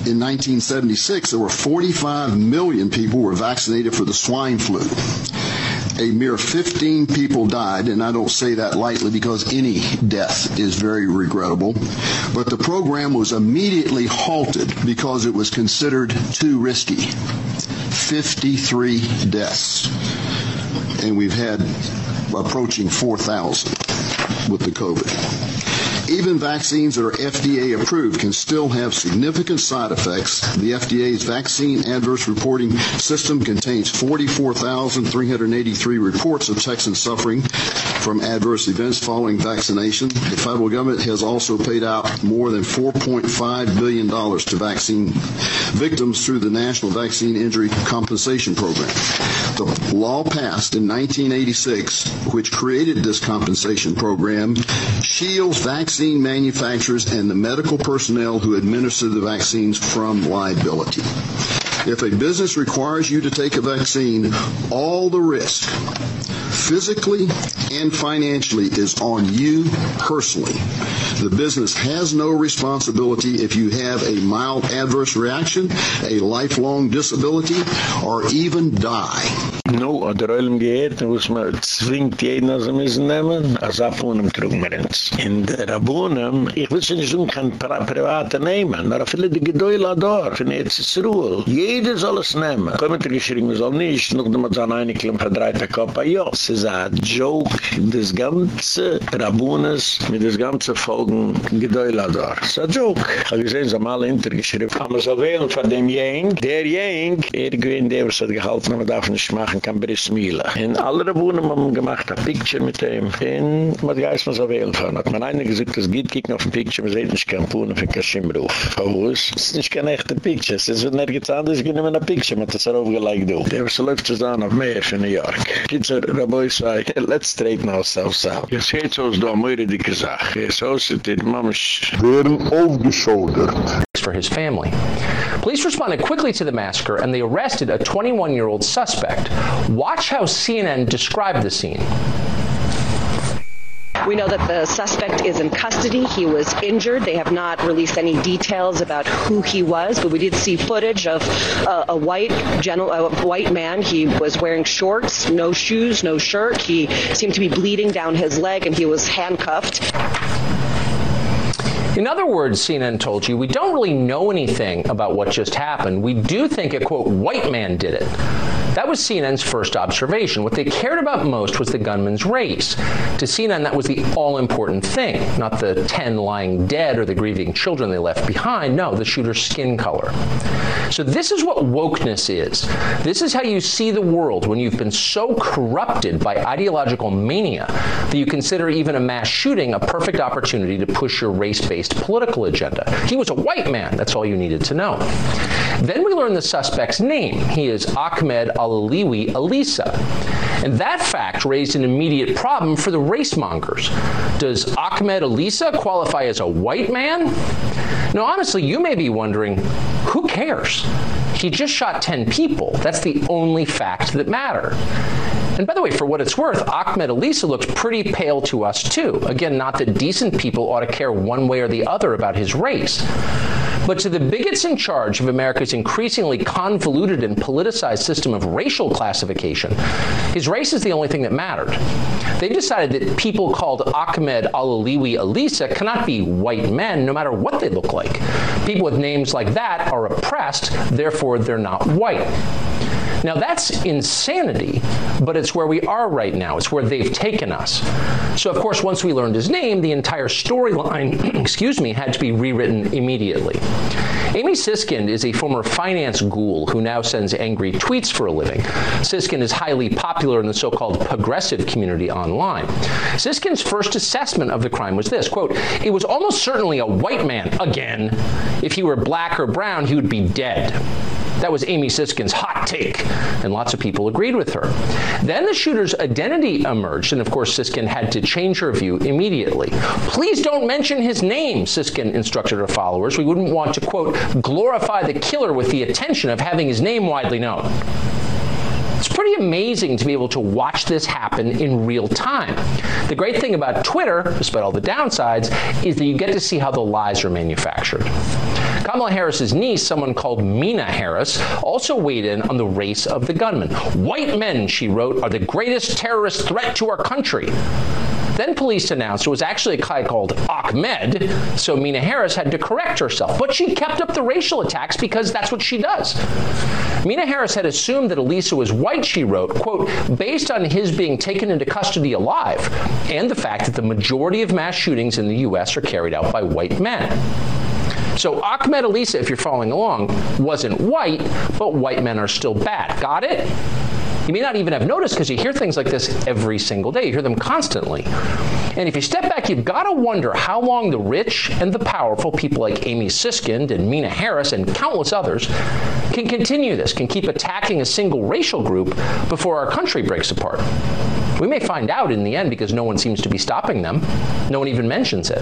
S12: in 1976 there were 45 million people who were vaccinated for the swine flu a mere 15 people died and I don't say that lightly because any death is very regrettable but the program was immediately halted because it was considered too risky. 53 deaths and we've had approaching 4000 with the covid even vaccines that are FDA approved can still have significant side effects. The FDA's vaccine adverse reporting system contains 44,383 reports of Texans suffering from adverse events following vaccination. The federal government has also paid out more than 4.5 billion dollars to vaccine victims through the National Vaccine Injury Compensation Program. The law passed in 1986 which created this compensation program shields vaccine manufacturers and the medical personnel who administer the vaccines from liability. If a business requires you to take a vaccine, all the risk physically and financially is on you personally. The business has no responsibility if you have a mild adverse reaction, a lifelong disability or even die.
S2: No, oder Ölm geht, muss man zwingt jeden, als er müssen nehmen, als Abunem trugen wir ins. In der Abunem, ich will schon nicht so kein Private nehmen, aber viele die Gedäule da, von jetzt ist Ruhe. Jeder soll es nehmen. Kommt er geschrieben, soll nicht, noch dem hat sein Einiglim verdreiter Kopf, ja, es ist ein Joke, das ganze Rabunes, mit das ganze Folgen Gedäule da. Es ist ein Joke. Ich habe gesehen, sie haben alle hintergeschrieben, aber so wählen von dem Jeng, der Jeng, er gewinnt, der was hat gehalten, aber darf nicht machen, machen kann Briss Mila. In alle Rebunen haben gemacht ein Picture mit ihm. In man geist man so wählen von. Hat man einer gesagt, es geht kicken auf ein Picture, man sieht nicht kein Puhnen für Kashimruf. Verwus? Es ist nicht kein echter Picture. Es ist, er geht's anders, gibt man ein Picture, man hat das aufgelegt. Der was läuft es dann auf mehr für New York. Kitzer, Raboi sei, let's straighten ourselves out. Jetzt geht's aus da, moire dicke Sache. Jetzt aussieht, die Mamesh werden aufgeschaudert.
S6: For his family. Police responded quickly to the massacre and they arrested a 21-year-old suspect. Watch how CNN described the scene.
S13: We know that the suspect is in custody. He was injured. They have not released any details about who he was, but we did see footage of uh, a white general a white man. He was wearing shorts, no shoes, no shirt. He seemed to be bleeding down his leg and he was handcuffed.
S6: In other words, CNN told you, we don't really know anything about what just happened. We do think a quote white man did it. That was CNN's first observation. What they cared about most was the gunman's race. To CNN that was the all-important thing, not the 10 lying dead or the grieving children they left behind. No, the shooter's skin color. So this is what wokeness is. This is how you see the world when you've been so corrupted by ideological mania that you consider even a mass shooting a perfect opportunity to push your race-based political agenda. He was a white man, that's all you needed to know. Then we learn the suspect's name. He is Ahmed Al-Aliwi Alisa. And that fact raised an immediate problem for the race mongers. Does Ahmed Alisa qualify as a white man? Now honestly, you may be wondering, who cares? He just shot 10 people. That's the only fact that matter. And by the way, for what it's worth, Ahmed Alisa looks pretty pale to us too. Again, not that decent people ought to care one way or the other about his race. But to the bigots in charge of America's increasingly convoluted and politicized system of racial classification, his race is the only thing that mattered. They decided that people called Ahmed Al-Aliwi Alisa cannot be white men no matter what they look like. People with names like that are oppressed, therefore they're not white. Now that's insanity, but it's where we are right now. It's where they've taken us. So of course once we learned his name, the entire storyline, (clears throat) excuse me, had to be rewritten immediately. Amy Siskind is a former finance ghoul who now sends angry tweets for a living. Siskind is highly popular in the so-called progressive community online. Siskind's first assessment of the crime was this, quote, "It was almost certainly a white man again. If he were black or brown, he would be dead." That was Amy Siskind's hot take, and lots of people agreed with her. Then the shooter's identity emerged, and of course Siskind had to change her view immediately. Please don't mention his name, Siskind instructed her followers. We wouldn't want to quote glorify the killer with the attention of having his name widely known. It's pretty amazing to be able to watch this happen in real time. The great thing about Twitter, despite all the downsides, is that you get to see how the lies are manufactured. Kamala Harris's niece, someone called Meena Harris, also weighed in on the race of the gunman. White men, she wrote, are the greatest terrorist threat to our country. Then police announced it was actually a guy called Ahmed, so Meena Harris had to correct herself. But she kept up the racial attacks because that's what she does. Meena Harris had assumed that Elisa was white, she wrote, quote, based on his being taken into custody alive and the fact that the majority of mass shootings in the US are carried out by white men. So Ahmed Elisa, if you're following along, wasn't white, but white men are still bad. Got it? You may not even have noticed because you hear things like this every single day. You hear them constantly. And if you step back, you've got to wonder how long the rich and the powerful people like Amy Siskind and Meena Harris and countless others can continue this, can keep attacking a single racial group before our country breaks apart. We may find out in the end because no one seems to be stopping them. No one even mentions it.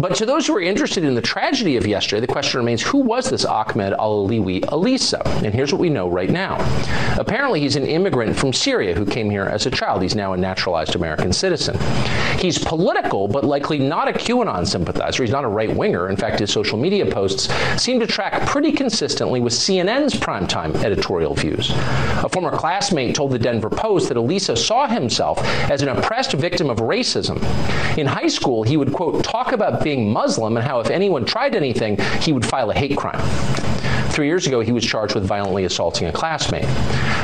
S6: But to those who are interested in the tragedy of yesterday, the question remains who was this Ahmed Al-Aliwi Alisa? And here's what we know right now. Apparently he's an immigrant from Syria who came here as a child. He's now a naturalized American citizen. He's political but likely not a QAnon sympathizer. He's not a right-winger. In fact, his social media posts seem to track pretty consistently with CNN's primetime editorial views. A former classmate told the Denver Post that Alisa saw himself as an oppressed victim of racism. In high school, he would quote talk about being Muslim and how if anyone tried anything, he would file a hate crime. 3 years ago he was charged with violently assaulting a classmate.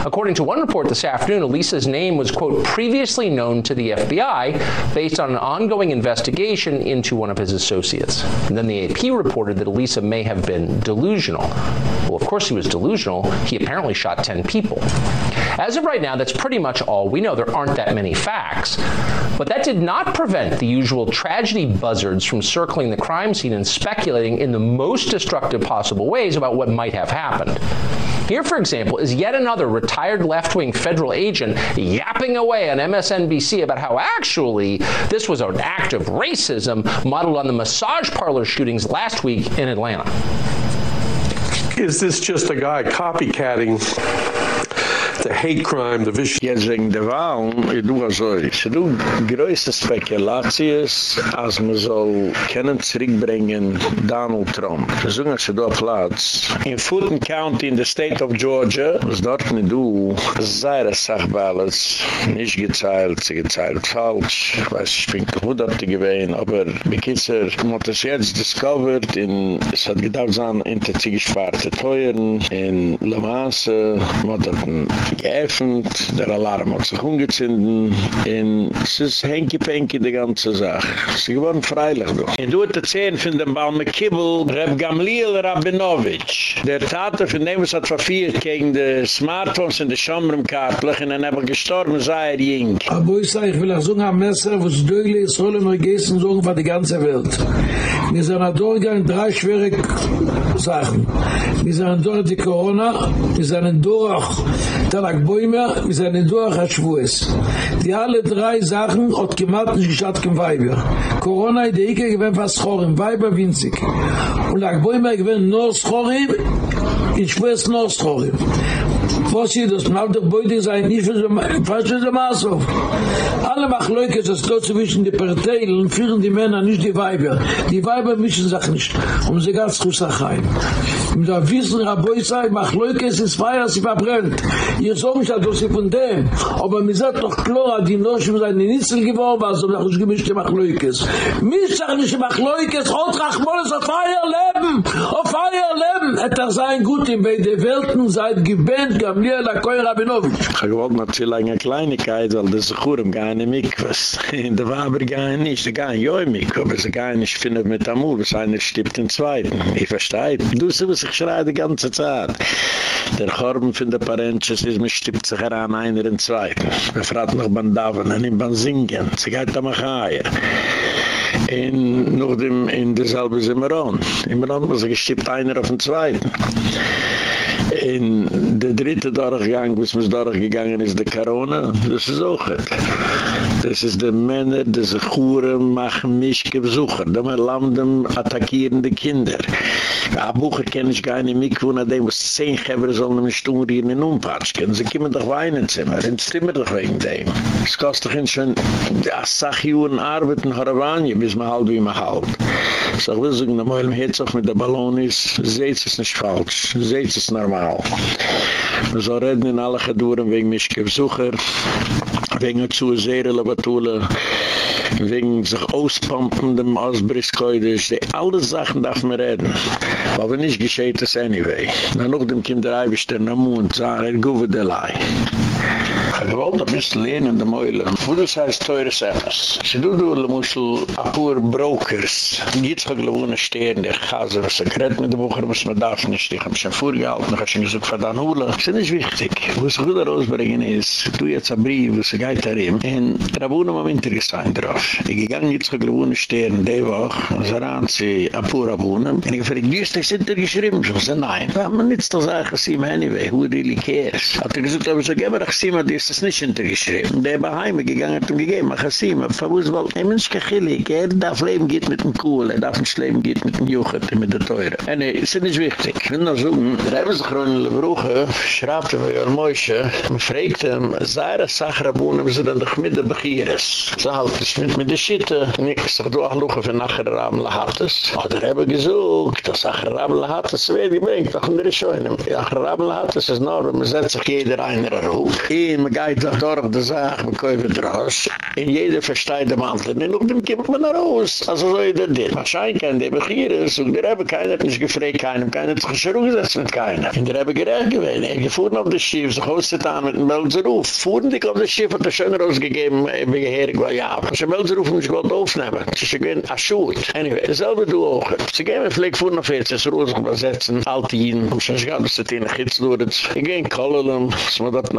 S6: According to one report this afternoon, Elisa's name was quote previously known to the FBI based on an ongoing investigation into one of his associates. And then the AP reported that Elisa may have been delusional. Well, of course he was delusional. He apparently shot 10 people. As of right now, that's pretty much all we know. There aren't that many facts. But that did not prevent the usual tragedy buzzards from circling the crime scene and speculating in the most destructive possible ways about what might have happened. Here, for example, is yet another retired left-wing federal agent yapping away on MSNBC about how actually this was an act of racism modeled on the massage parlor shootings last week in Atlanta.
S14: Is this just a guy copycatting the hate crime, the vicious...
S2: Jetzt wegen der Wahl, du also, se du größte Spekulatius, als man soll kennen zurückbringen Donald Trump. Versuchen se du a Platz. In Fulton County in the state of Georgia, was dort ne du, seire Sachballots, nicht gezeilt, sie gezeilt falsch. Ich weiß, ich bin gewundert gewesen, aber bekitzer, man hat es jetzt discovered, in, es hat gedauert sein, in der Ziegesparte Teuren, in La Masse, man hat geöffnet, der Alarm hat sich umgezinden, und es ist henki-penki die ganze Sache. Sie geworden freilich, du. Und du hat erzählen von dem Balme Kibbel, Reb Gamliel Rabinowitsch, der Tate von dem, was hat verfehlt gegen die Smartphones in der Schomrumkartlich, und dann er gestorben, sei er jink.
S15: Aber ich sage, ich will auch sagen, ein Messer, was Dögle ist, soll immer gehen, sagen für die ganze Welt. Wir sind auch durchgegangen, drei schwere Sachen. Wir sind durch die Corona, wir sind durch Tanak Bäume, wir sind durch das Schwues. Die alle drei Sachen hat gemacht, nicht geschaut, kein Weiber. Corona, die Ike gewinnt fast Schorim, Weiber winzig. Und Tanak Bäume gewinnt nur Schorim, in Schwues nur Schorim. Was sie das mal der Beute sein nicht für falsch der Maß auf. Alle Machleuke das dort zwischen die Parteien führen die Männer nicht die Weiber. Die Weiber müssen sich nicht um sie ganz zu sein. Und da wissen Rabbi sei Machleuke es ist feier sie verbrennt. Ihr so mich das sie von dem, aber mir sagt doch klar die noch schon seine Nitzel geworden also nach uns gemischte Machleuke. Mich sag nicht Machleuke und Rachmol auf feier leben. Auf feier leben. Et da sein gut in beide Welten seit gebend Gamliel a Koy Rabinovich.
S2: Ich wollte mal zu lange Kleinigkeit, weil das gut, um gar mitkwas. In der Waber gar nicht, da gar nicht joi mitkwas, aber sie gar nicht finden mit Amur, was einer stirbt in Zweiten. Ich verstehe. Du sie, was ich schreie die ganze Zeit. Der Chorben von der Parentschus ist, man stirbt sich heran einer in Zweiten. Man fragt noch beim Davon, und beim Singen. Sie geht da mal heuer. in noch dem in derselbe Zimmeron. Immeron was gestippt einer auf den Zweiten. in de dritte Dorfgang, was mis gegangen ist, de Corona, das ist auch het. Das ist de Männer, die sich Churen machen, mich besuchen, die man landen, attackieren die Kinder. Ja, Bucher kenne ich gar nicht mit, wo nach dem, was zehn Geber sollen in den Umpatsch kennen. Sie kommen doch weinen Zimmer, in Zimmer doch wegen dem. Es kostet doch schon, ja, sag Juren arbeiten, Haravanje, bis man halt wie man halt. So, ich will sagen, der Meulem Herzog mit der Ballon ist, seht es nicht falsch, seht es normal. Wir sollen reden in alle Geduren wegen Mischke Besucher, wegen zu Zerele Batule, wegen sich auspumpen dem die alle Sachen darf man reden. Aber nicht gescheht es anyway. Na noch dem Kind der Eibischter na Mund, sah er guwe de Lai. Ich wollte ein bisschen lernen in der Meule. Wo das heißt teure Semmes. Sie du du, le Muschel, a Brokers. Jetzt ich gewohne stehen, der Chaser, was er gerät mit der Bucher, was man darf nicht. Ich hab schon vorgehalten, ich hab schon gesagt, verdammt Hula. Das ist nicht wichtig. Was ich gut rausbringen ist, du jetzt ein Brief, was er geht da rein. Und Rabunen haben Interesse drauf. Ich gegangen jetzt ich gewohne stehen, die Woche, und er an sie a pur Rabunen. Und ich frage, wie ist das hintergeschrieben? Ich sage, nein. Aber man nicht so sagen, sie anyway, who really cares? Hat er gesagt, aber so geben wir, ich sehe mal, ist es nicht hintergeschrieben. Der Baheime gegangen hat ihm gegeben, ein aber verwus, Verwusswald. Ein Mensch kann chillig, er darf leben geht mit dem Kuhl, er darf nicht leben geht mit dem Juchat, mit der Teure. Eine, ist es nicht wichtig. Ich will noch sagen, der Ebensgrün in der Brüche er bei Jörn Moishe, man fragt ihm, sei er Sacherabun, ob sie dann doch mit der Begieres. Sie halten sich mit der Schitte, nicht, ich sag, du auch luchen für Nacherabun Lahattes. Aber der habe gesucht, dass Sacherabun Lahattes wird gebringt, doch in der Schoenem. Sacherabun Lahattes ist noch, wenn man setzt sich jeder einer Ruh. Geht doch durch die Sache, man kauft draus. In jeder versteht dem Alten, und auf dem kommt man raus. Also so ist das. Wahrscheinlich kann der Begieres, und der haben keiner nicht gefragt, keinem, keiner hat sich gesetzt mit keiner. Und der haben gerecht gewesen. Er gefuhren auf das Schiff, sich ausgetan mit dem Melzeruf. Fuhren dich auf das Schiff, hat er schön rausgegeben, wie geherig war, ja. Aber der Melzeruf muss wohl aufnehmen. Das ist ein Aschut. Anyway, dasselbe du auch. Sie gehen mir vielleicht fuhren auf jetzt, es ruhig übersetzen, alte Jiden, um schon gar nicht zu tun, ich hitz durch. Ich gehe in Kololum, es muss dort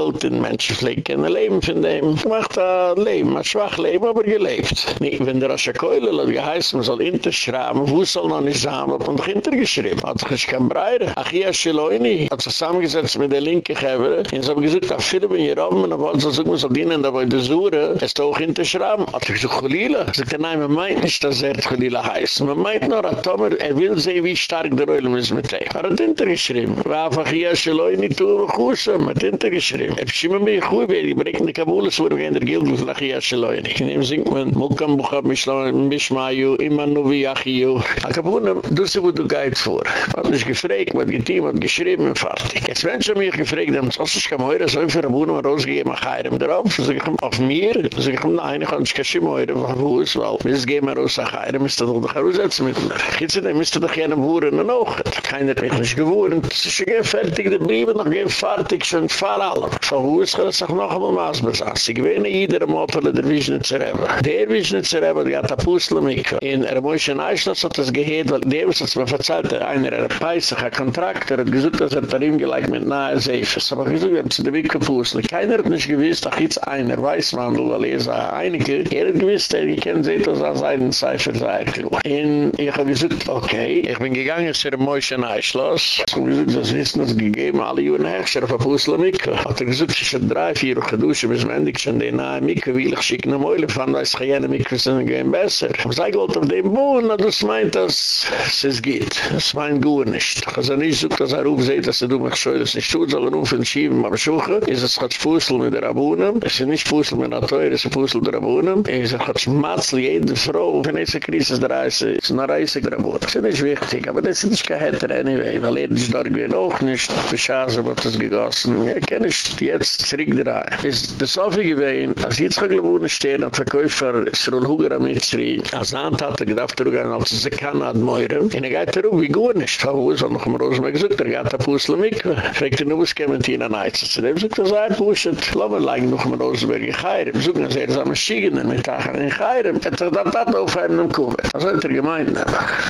S2: Geld, in Menschen vielleicht können leben von dem. Ich mach da Leben, ein schwach Leben, aber gelebt. Nee, wenn der Aschakoyle hat geheißen, man soll hinterschrauben, wo soll noch nicht sagen, hat man doch hintergeschrieben. Hat sich kein Breire. Ach ja, Scheloini hat sich zusammengesetzt mit der linke Geber, und sie haben gesagt, ach, viele bin hier oben, und wollen sie sagen, soll dienen, da wollen die Sure, es doch hinterschrauben. Hat sich gesagt, Cholila. Sie sagt, nein, man meint nicht, dass er Cholila heißt. Man meint nur, dass Tomer, er will sehen, wie stark der Oilem ist mit ihm. Er hat hintergeschrieben. War einfach hier, Scheloini, tu, kusse, mit hintergeschrieben. Efshim mir gut wer die bringt de Kabul so wir gehen der Gilden von Achia Shloin. Ich nehm singt man Mukam Bukhab Mishlam Mishmayu iman nu vi Achiu. A Kabul du so gut geit vor. Hat mich gefragt, was getim und geschrieben fertig. Jetzt wenn sie mir gefragt haben, dass ich kann heute so für Abun und rausgegeben Khairem drauf, so ich auf mir, so ich nein, ich kann schim heute wo es war. Mis gehen wir raus Khairem ist doch der Rosatz mit. Gitsen da müsste doch gerne wurden noch. Keiner technisch geworden. Sie gehen fertig, die blieben noch gehen fertig schon allem. Von wo ist das auch noch einmal maß besaß. Ich nicht, jeder Motel der Wiesnitzer Rebbe. Der Wiesnitzer Rebbe, hat ein Puzzle mit. In er muss ein Eichloss hat das gehört, weil der was mir verzeiht, einer er peisig, ein Kontraktor hat gesagt, dass er da ihm gleich mit nahe Seifes. Aber ich sage, zu der Wicke Puzzle. Keiner hat nicht gewiss, dass jetzt einer weiß, man, weil er sagt, einige, er hat gewiss, der ich kenne, seht das als einen Seifer sei. Und ich habe gesagt, okay, ich bin gegangen zu dem Moischen Eichloss. Ich habe gesagt, das Wissen ist gegeben, alle Hechscher auf der Puzzle mit. Hat er gesagt, ich habe drei, vier Wochen geduscht, bis man endlich schon den nahe Mikke, wie ich schicke eine Meule, fand, dass ich keine Mikke sind, gehen besser. Ich habe gesagt, auf dem Boden, das meint, dass es geht. Das meint gut nicht. Ich habe nicht dass er aufseht, dass er mich schon, dass nicht tut, sondern rufen, schieben, aber schuche. Ist es hat Puzzle mit der Abunnen. Es ist nicht Puzzle mit der Teuer, es ist Puzzle der Abunnen. Es hat Matzl, jede Frau, wenn es eine Krise ist, Reise, ist eine Reise der Abunnen. Das ist nicht wichtig, aber das ist nicht kein Hatter, anyway, weil er ist dort gewesen auch nicht. Beschaße wird das gegossen. Er kann nicht jetzt zurückdrehen. Es ist das so viel gewesen, als jetzt gewohnt stehen, ein Verkäufer, Srol Huger am Mitzri, als Ant hat er gedacht, er gehen, als sie kann, hat Meure. Und er geht darauf, wie gut nicht. Von wo ist er noch im Rosenberg gesagt, er geht auf Pussel mit. Fragt er nur, was kämen die in der Neiz. Zu dem sagt er, sei Pusset, lassen wir lang noch im Rosenberg in Chayram. Sogen er, er ist am Schiegenen mit Tachen in Chayram. Er hat er das auf einem Kuhn. Das hat er gemeint.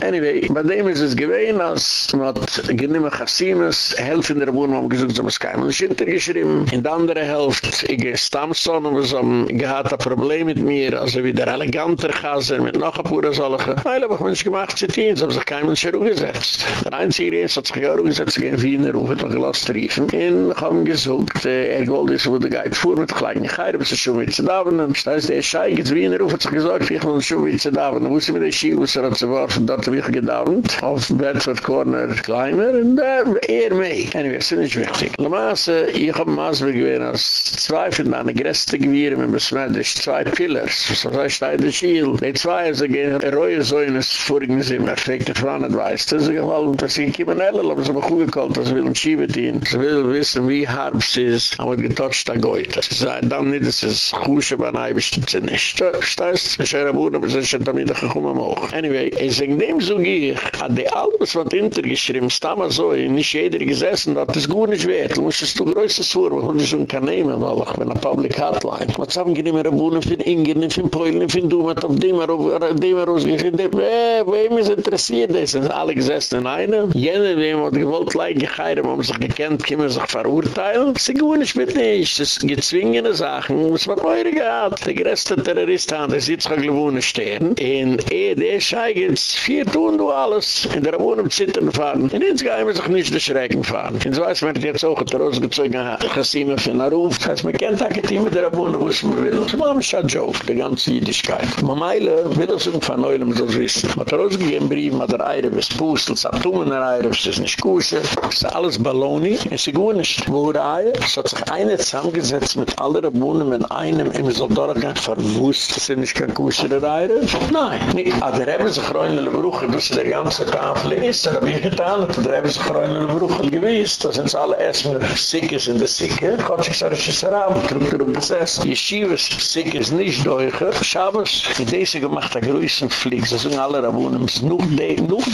S2: Anyway, bei dem ist es gewesen, als man genümmen Chassimes, helfen der Wohnung, haben gesagt, so was kein Mensch hintergeschrieben. In der andere Hälfte, ich gehe Stammson, und wir haben gehad ein Problem mit mir, also wie der eleganter Chaser, mit noch ein paar solche. Weil hab ich Mensch gemacht, sie tun, so haben sich kein Mensch herumgesetzt. Der Einzige ist, hat sich herumgesetzt, gegen Wiener, und hat mich gelassen riefen. Und ich habe gesagt, er wollte es, wo der Geid fuhr mit kleinen Geir, es ist schon mit zu dauern. Und da ist der Schei, jetzt Wiener, hat sich gesagt, ich will schon mit zu dauern. Dann wusste mir der Schiel, was er hat zu warfen, dort habe ich gedauert, auf Bedford Corner kleiner, und da er mei. Anyway, das ist nicht wichtig. Le Masse, ich habe Maasberg gewesen, als zwei von einer größten Gewirren mit Besmeidrisch, zwei Pillars. So sei steht der Schiel. Die zwei, sie gehen, er reue so in das vorigen Zimmer, fragt der Frau nicht weiß. Das ist gefallen, dass sie kommen alle, aber sie haben gut gekallt, dass sie will ein Schiebetien. Sie will wissen, wie hart es ist, aber getotcht da geht. Sie sagen, dann nicht, dass es kusche, aber nein, bestimmt sie nicht. So, steiß, ich habe Bruder, aber sie sind damit gekommen auch. Anyway, ich sage, dem so gehe ich, hat die alles, was hintergeschrieben, ist so, nicht jeder gesessen, das gut nicht wird. Du musst es du größtes vor, weil du schon kann nehmen, weil ich bin eine Public Hotline. Was haben die mehr Wohnen für Ingen, für Polen, für Dumat, auf dem er er ausgehen. Äh, wem ist interessiert, das sind alle gesessen in einem. Jene, wem hat gewollt, leid geheirem, haben sich gekannt, können sich verurteilen. Sie gut nicht mit nicht, das sind gezwingene Sachen, was man eure gehabt. Der größte Terrorist hat, der sitzt auf Wohnen stehen. In eh, der Schei gibt's vier tun du alles, in der Wohnen zittern fahren. In ins Geheim sich nicht der Schrecken fahren. In so weiß man jetzt auch, der rausgezogen hat, Chassime für einen Ruf. Das heißt, man kennt auch die mit der Wohnen, was man will. Das war ein Schadjoke, die ganze Jüdischkeit. Man meile, will das von Neulem so wissen. Man hat rausgegeben Brief, man hat der Eire bis Pustel, es hat Tummen der Eire, es ist nicht kusche, es ist alles Balloni, es ist gut nicht. Wo der Eire, es hat sich eine zusammengesetzt mit aller Wohnen mit einem, im Soldorgang verwusst, es ist nicht kein kusche der Eire. Nein, nicht. Aber der Rebbe sich Brüche, das ist der ganze Tafel ist, ich getan, der Rebbe sich Brüche gewiss, da sind alle in der Sikke, Gott sich sagt, es ist Arab, drückt er um das Essen. Yeshivas, Sikkes nicht deuche, Shabbos, in diese gemacht der größten Flieg, das sind alle Rabunen, nur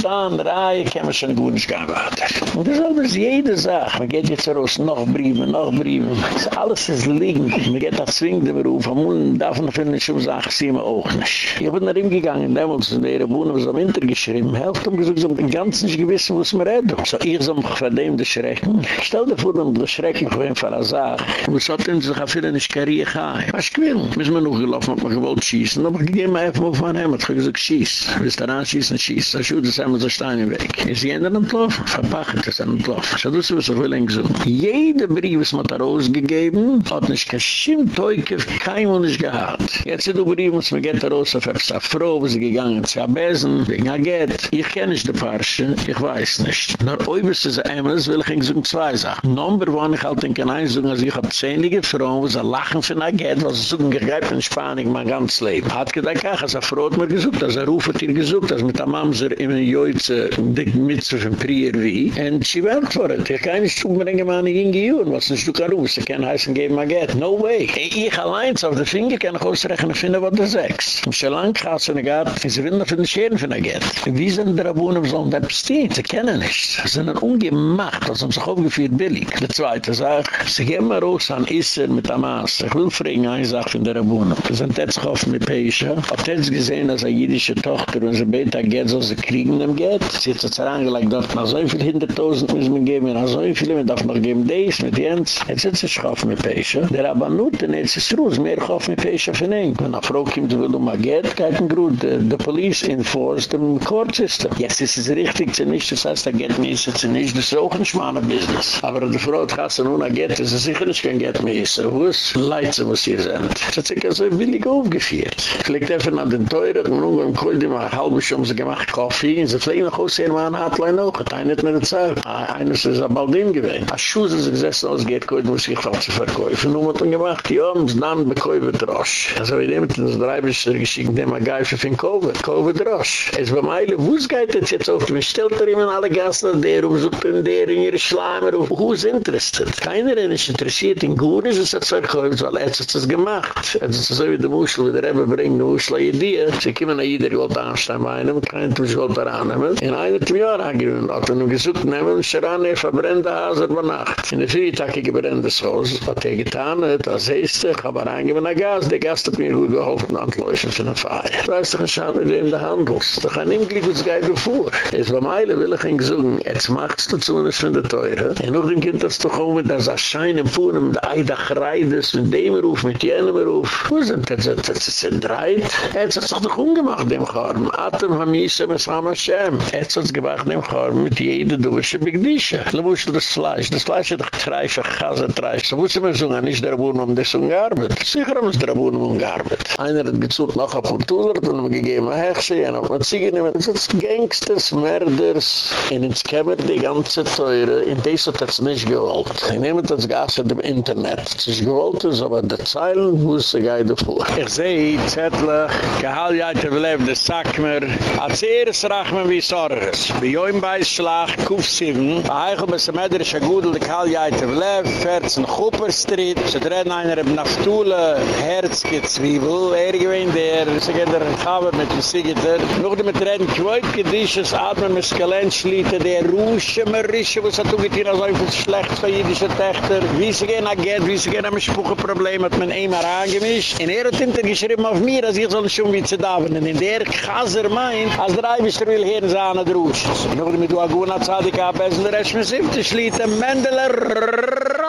S2: da an der Reihe, kann man schon gut nicht weiter. Und das ist alles jede Sache, man geht jetzt raus, noch Briefen, noch Briefen, alles ist liegend, man geht nach zwingende Beruf, am Mullen darf man finden, schon sagen, sie mir auch nicht. Ich bin nach ihm gegangen, damals in der Rabunen, am Winter geschrieben, helft ihm gesagt, so den ganzen nicht gewissen, was man redet. So, ich soll mich von dem das Schrecken. Stell dir vor, wenn das Schrecken von ihm von der Sache, was hat denn sich auf jeden nicht Karriere gehabt? Was ich will. Müssen wir noch gelaufen, hat man gewollt schießen, aber ich gehe mal einfach mal von ihm, hat gesagt, schieß. Willst du daran schießen, schieß. Das ist das einmal so Steine weg. Ist jeder am Laufen? Verpachet ist am Laufen. So, das ist was ich will ihn gesagt. Jeder Brief, was man da rausgegeben, hat nicht kein Schimmteuke, kein Mensch gehabt. Jetzt sind die Briefe, was man geht da raus, auf eine Frau, wo sie gegangen ist, ja, Besen, wegen Agett. Ich kenne nicht die Parche, ich weiß nicht. Nur ob es ist einmal, will ich sagen zwei Sachen. Number one, ich halte ihn kein allein sagen, als ich hab zähnliche Frauen, wo sie lachen für eine Geld, was sie suchen, gegreift in Spanien mein ganzes Leben. Hat gedacht, ach, als er froh hat mir gesucht, als er ruft ihr gesucht, als mit der Mamser in der Jöitze, die Mitzvah von Prier wie, und sie welt vor it. Ich kann nicht zumbringen, man in Gehirn, was nicht du kann rufen, sie kann heißen, geben mal Geld. No way. Ich allein, auf der Finger kann ich ausrechnen, finden, was der Sechs. Und so lang hat sie nicht gehabt, sie will noch für den Scheren für eine Geld. Wie sind der Abunnen, so ein Webstein? Sie kennen nicht. Sie sind ungemacht, das haben sich aufgeführt billig. Die zweite Sache, sie gehen mal raus an Isser mit Maas. Ich will fragen, eine Sache von der Abunnen. Sie sind jetzt gehofft mit Pesha. Habt ihr gesehen, als eine jüdische Tochter, wenn sie beta geht, soll sie kriegen dem Geld? Sie hat sich herangelegt, dort nach so viel hintertausend müssen wir geben, nach so viel, wir darf noch geben dies, mit Jens. Jetzt sind sie gehofft mit Pesha. Der Abanuten, jetzt ist Ruß, mehr gehofft mit Pesha von ihm. Wenn eine Frau kommt, will um ein Geld, kann ein Grund, the police enforce the court system. Jetzt ist es richtig, sie nicht, das heißt, Geld mehr ist, sie nicht, das ist auch ein schmaler Business. Aber die Frau hat gesagt, nun ein Geld, das ist sicher nicht kein Geld mehr ist. Wo ist Leitze, was hier sind? Das hat sich also willig aufgeführt. Ich lege einfach an den Teuren, und nun Kohl, die mal halbe Stunde gemacht, Kaffee, und sie fliegen noch aus, hier mal ein Hotline auch, hat einer nicht mehr gezahlt. Eines ist ein Baldin gewesen. Als Schuhe sind sie gesessen, als geht, Kohl, muss ich falsch verkaufen. Nun hat man gemacht, ja, muss dann bekäufe Drosch. Also wir nehmen das Dreibischer geschickt, dem ein Geife von Covid. Covid Drosch. Es war meile, wo es jetzt auf, man stellt da immer alle Gassen, der umsucht in der, in ihre Schleimer, wo ist interessiert? Keiner ist interessiert in Gures, es hat verkauft, weil er hat es gemacht. Es ist so wie die Muschel, wie der Rebbe bringt, die Muschel an die, sie kommen an jeder, wollte anstehen bei einem, kein Tusch wollte er annehmen. In einer zum Jahr angewöhnt, hat er nun gesucht, nehmen, Scherane, verbrennte Hase über Nacht. In der Viertag, ich gebrennte das Haus, hat er getan, hat er sehste, ich habe angewöhnt, ein Gas, der Gast hat mir gut geholfen, an Läufen für eine Feier. Ich weiß doch, ich habe dem der Handels. Doch ein Imglick, was geht bevor. Es war meile, will ich ihn gesungen, jetzt macht's dazu, und es finde teure. Und noch dem Kind, das doch kommen, dass er schein im Fuhren, der Eidach reides, mit dem Ruf, mit jenem Ruf. Wo sind das? Das ist ein Dreit. Er hat sich doch umgemacht, dem Charm. Atem hamisse, mit Sam Hashem. Er hat sich gemacht, dem Charm, mit jeder Dusche, mit Gdische. Da muss das Fleisch. Das Fleisch hat doch treife, chase, treife. So muss man sagen, nicht der Wohnen, um das umgearbeitet. Sicher haben es der Wohnen umgearbeitet. Einer hat gezogen, noch und zu, und haben gegeben, Hechse, und man ziege nehmen. Das ist Gangsters, Mörders, und ins Kämmer die ganze Teure, in das hat es nicht gewollt. Ich nehme das Gas in dem Internet. Es ist gewollt, aber der Zeilen muss sie gehen davor. Ich sehe, Zettel, gehaljaite Vlev, das sagt mir, als Eres rachmen wie Sorges. Bei Joim Beisschlag, Kuf 7, bei Eichel bis zum Ederische Gudel, die gehaljaite Vlev, 14 Cooper Street, sie drehen einer im Naftule, Herzgezwiebel, er gewinnt der, sie gehen der Chaber mit dem Siegiter, noch mit Reden, Kwoit Gedisches, Atmen mit Skalentschliete, der Rusche, Merische, was hat ungetein, als einfach schlecht für jüdische Tächter, wie sie gehen nach Geld, wie sie gehen am Spuchenproblem, hat man einmal angemischt, in er hat hintergeschrieben auf mir, als ich soll schon wie zu daven, und in der Chaser meint, als der Eibischter will hören, seine Drusche. Noch mit du Aguna Zadika, besten der Rest mit siebte Schliete, Mendeler,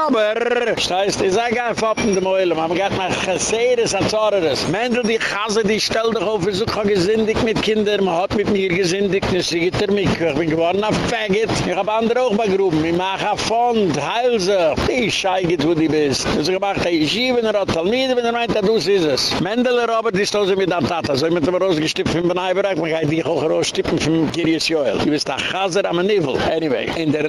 S2: Robber, das heißt, ich sage einfach, in dem Eulen, aber nach Chaseres, als Zorres, Mendel, die Chaser, die stellt doch auf, ich habe gesündigt mit Kindern, man hat mit mir gesündigt, das ist er mich, ich bin geworden auf Faggot, ich habe andere auch begrüben, ich mache ein Fond, heil sich, die scheiget, wo die bist. Das ist gemacht, ich schiebe, er hat Talmide, wenn er meint, du ist es. Mendel, Robert, die stoße mit der Tata, so mit dem rausgestippt von Benaibereich, man kann dich auch rausstippen von Kirius Joel. Du bist ein Chaser am Nivel. Anyway, in der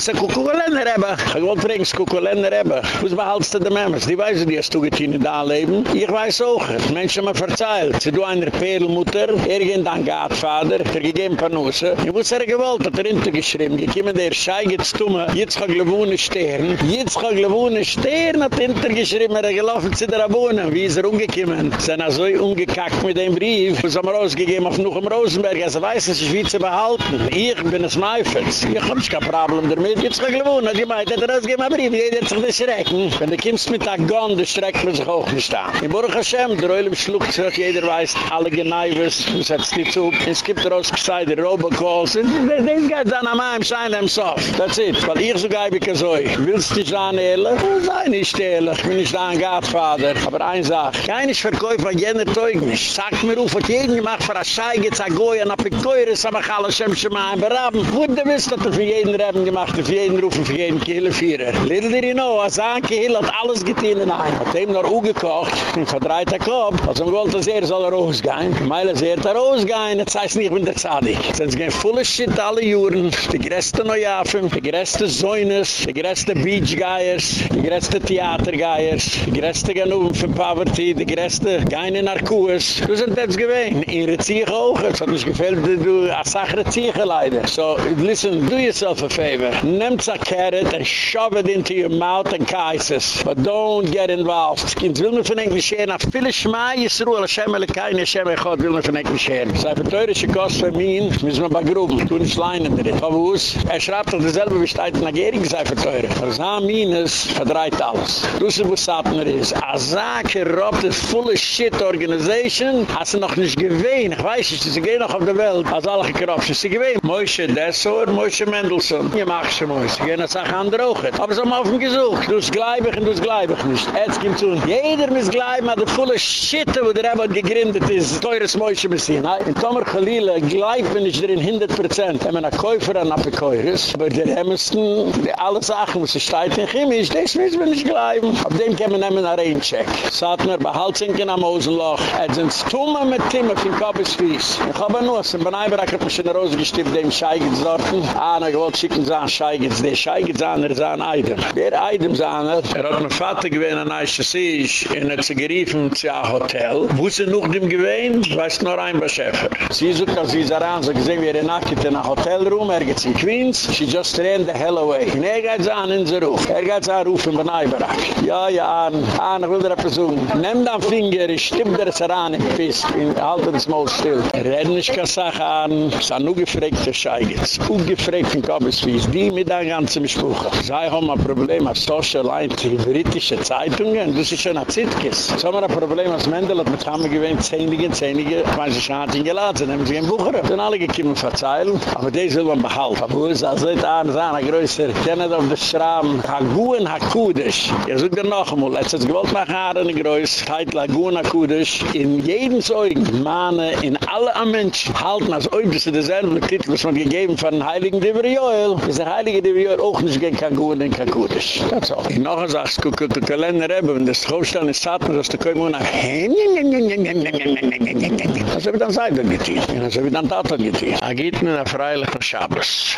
S2: ist ein Kukuländer hebben. Ich wollte fragen, es ist Kukuländer hebben. Was behaltst du die Memes? Die weißen, die hast du getein in dein Leben. Ich weiß auch. Menschen haben mir verzeilt. Sie du eine Perlmutter, er ging dann Gatvater, er gegeben Panusse. Ich muss er gewollt, hat er hintergeschrieben. Ich komme der Schei geht's tumme, jetzt kann Glewune Stern. Jetzt kann Glewune Stern, hat hintergeschrieben, er gelaufen zu der Abunnen. Wie ist er umgekommen? Sie sind so umgekackt mit dem Brief. Was haben wir ausgegeben auf Nuchem Rosenberg? Also weiß es, ich will sie behalten. Ich bin es Meifels. Ich hab kein Problem damit. Jetzt kann Glewune, die meint, hat er ausgegeben einen Brief. Jeder hat sich das schrecken. Wenn du kommst mit der Gun, du schreckt man sich auch nicht an. In Baruch Hashem, der Oilem schluckt sich, jeder weiß, alle Geneiwes, du setzt die zu. Es gibt rausgesagt, die Robocalls. These guys done am I'm signing them soft. That's it. Weil ich so geib ich so. Willst du dich an ehrlich? Sei nicht ehrlich. Ich bin nicht ein Godfather. Aber eins sag, kein ist Verkäufer an jener Teugnis. Sag mir auf, was jeden gemacht für eine Scheige, Zagoy, an Apikoyre, Samachala, Shemshema, ein Beraben. Wo du wisst, dass du für jeden Reben gemacht hast, für jeden Rufen, für jeden Kehleführer. Little did you know, als ein Kehl hat alles getan in einem. Hat ihm noch gekocht, ein verdreiter Club. Also man wollte, dass er soll rausgehen. Meile, er hat rausgehen. Das heißt nicht, ich bin der Zadig. Sonst gehen volle Shit alle Juren. Die größte Neuafen, die größte Säune, Business, die größte Beach Guys, die größte Theater Guys, die größte Ganoven für Poverty, die größte Geine Narkoos. Du sind jetzt gewähnt. Ihre Ziege auch. Es hat mich gefällt, du hast sachere Ziege leider. So, listen, do yourself a favor. Nehmt a carrot and shove it into your mouth and kaises. But don't get involved. Ins will mir von Englisch scheren, auf viele Schmai ist Ruhe, Hashem, Elekai, Hashem, Echot, will mir von Englisch scheren. Sei für teurische Kost für mich, müssen wir bei Gruben, tun ich leinen drin. Aber wo es, er schreibt doch dasselbe, wie steht in der Gehring, sei für teure. Aber sein Minus verdreht alles. Du sie, wo Satner ist. A sake, robt, is full of shit organization, hast du noch nicht gewähnt. Ich weiß nicht, sie gehen noch auf der Welt, als alle gekropft. Sie gewähnt. Moishe Dessor, Moishe Mendelssohn. Je mach schon, Moishe. Sie gehen als Sache auch. Aber sie haben auf ihn gesucht. Du ist gleibig und du ist gleibig nicht. Jetzt kommt zu. Jeder muss gleib, aber full of shit, wo der Rebbe gegründet ist, teures Moishe Messin. In Tomer Khalila, gleib bin ich drin 100%. Wenn man ein Käufer an Apikoiris, aber der Hemmesten, die alle Sachen, was steht in Chemisch, das müssen wir nicht gleiben. Auf dem kann man nehmen einen Raincheck. Satner, behaltsinken am Osenloch. Er sind stumme mit Timme von Koppes Fies. Ich habe nur, es sind bei Neibarak, hat mich in der Rose gestippt, dem Scheigitz dort. Ah, na, gewollt schicken sie an Scheigitz. Der Scheigitz an, er ist an Eidem. Der Eidem sah er, er hat mein Vater gewähnt an Eiche Sieg, in er zu geriefen zu einem Hotel. Wo sie noch dem gewähnt, weiß nur ein Beschäfer. Sie sucht, als sie sah an, so gesehen, wie er nackt in einem Hotelroom, er geht in Queens, she just ran the hell away. Und er geht sie an in sie ruf. Er geht sie an ruf in Benaibarak. Ja, ja, an, an, ich will dir etwas sagen. Nimm dein Finger, ich stipp dir es an in Fisk, in halte das Maul still. Er redet nicht keine Sache an, es hat nur gefragt, der Scheigitz. Ungefragt von Kobbesfies, die mit der ganzen Spruch. Sie haben ein Problem auf Social Line, die britische Zeitungen, das ist schon ein Zitkis. Sie haben ein Problem, als Mendel hat mit Hamme gewähnt, zehnige, zehnige, ich weiß, ich habe ihn geladen, sie nehmen sich ein Bucher. Sie sind alle gekommen verzeilen, aber die man behalten. Aber wo ist das? An, sein, ein größer, kennet auf der Schramm, Haguen Hakudisch. Ihr sucht dir noch einmal, jetzt hat es gewollt nach Haaren, ein größer, heit Haguen Hakudisch, in jedem Zeugen, Mane, in alle Menschen, halten als ob sie derselbe Titel, was man gegeben von den Heiligen Diveriol, ist der Heilige Diveriol auch nicht gegen Haguen und Hakudisch. Das auch. Ich noch eine Sache, guck, guck, guck, Kalender haben, wenn das Hofstall in Satan, dass der Kömmung nach Das habe ich dann Seiden getan. Das habe ich dann Taten getan. Er geht mir nach Freilich nach Schabes.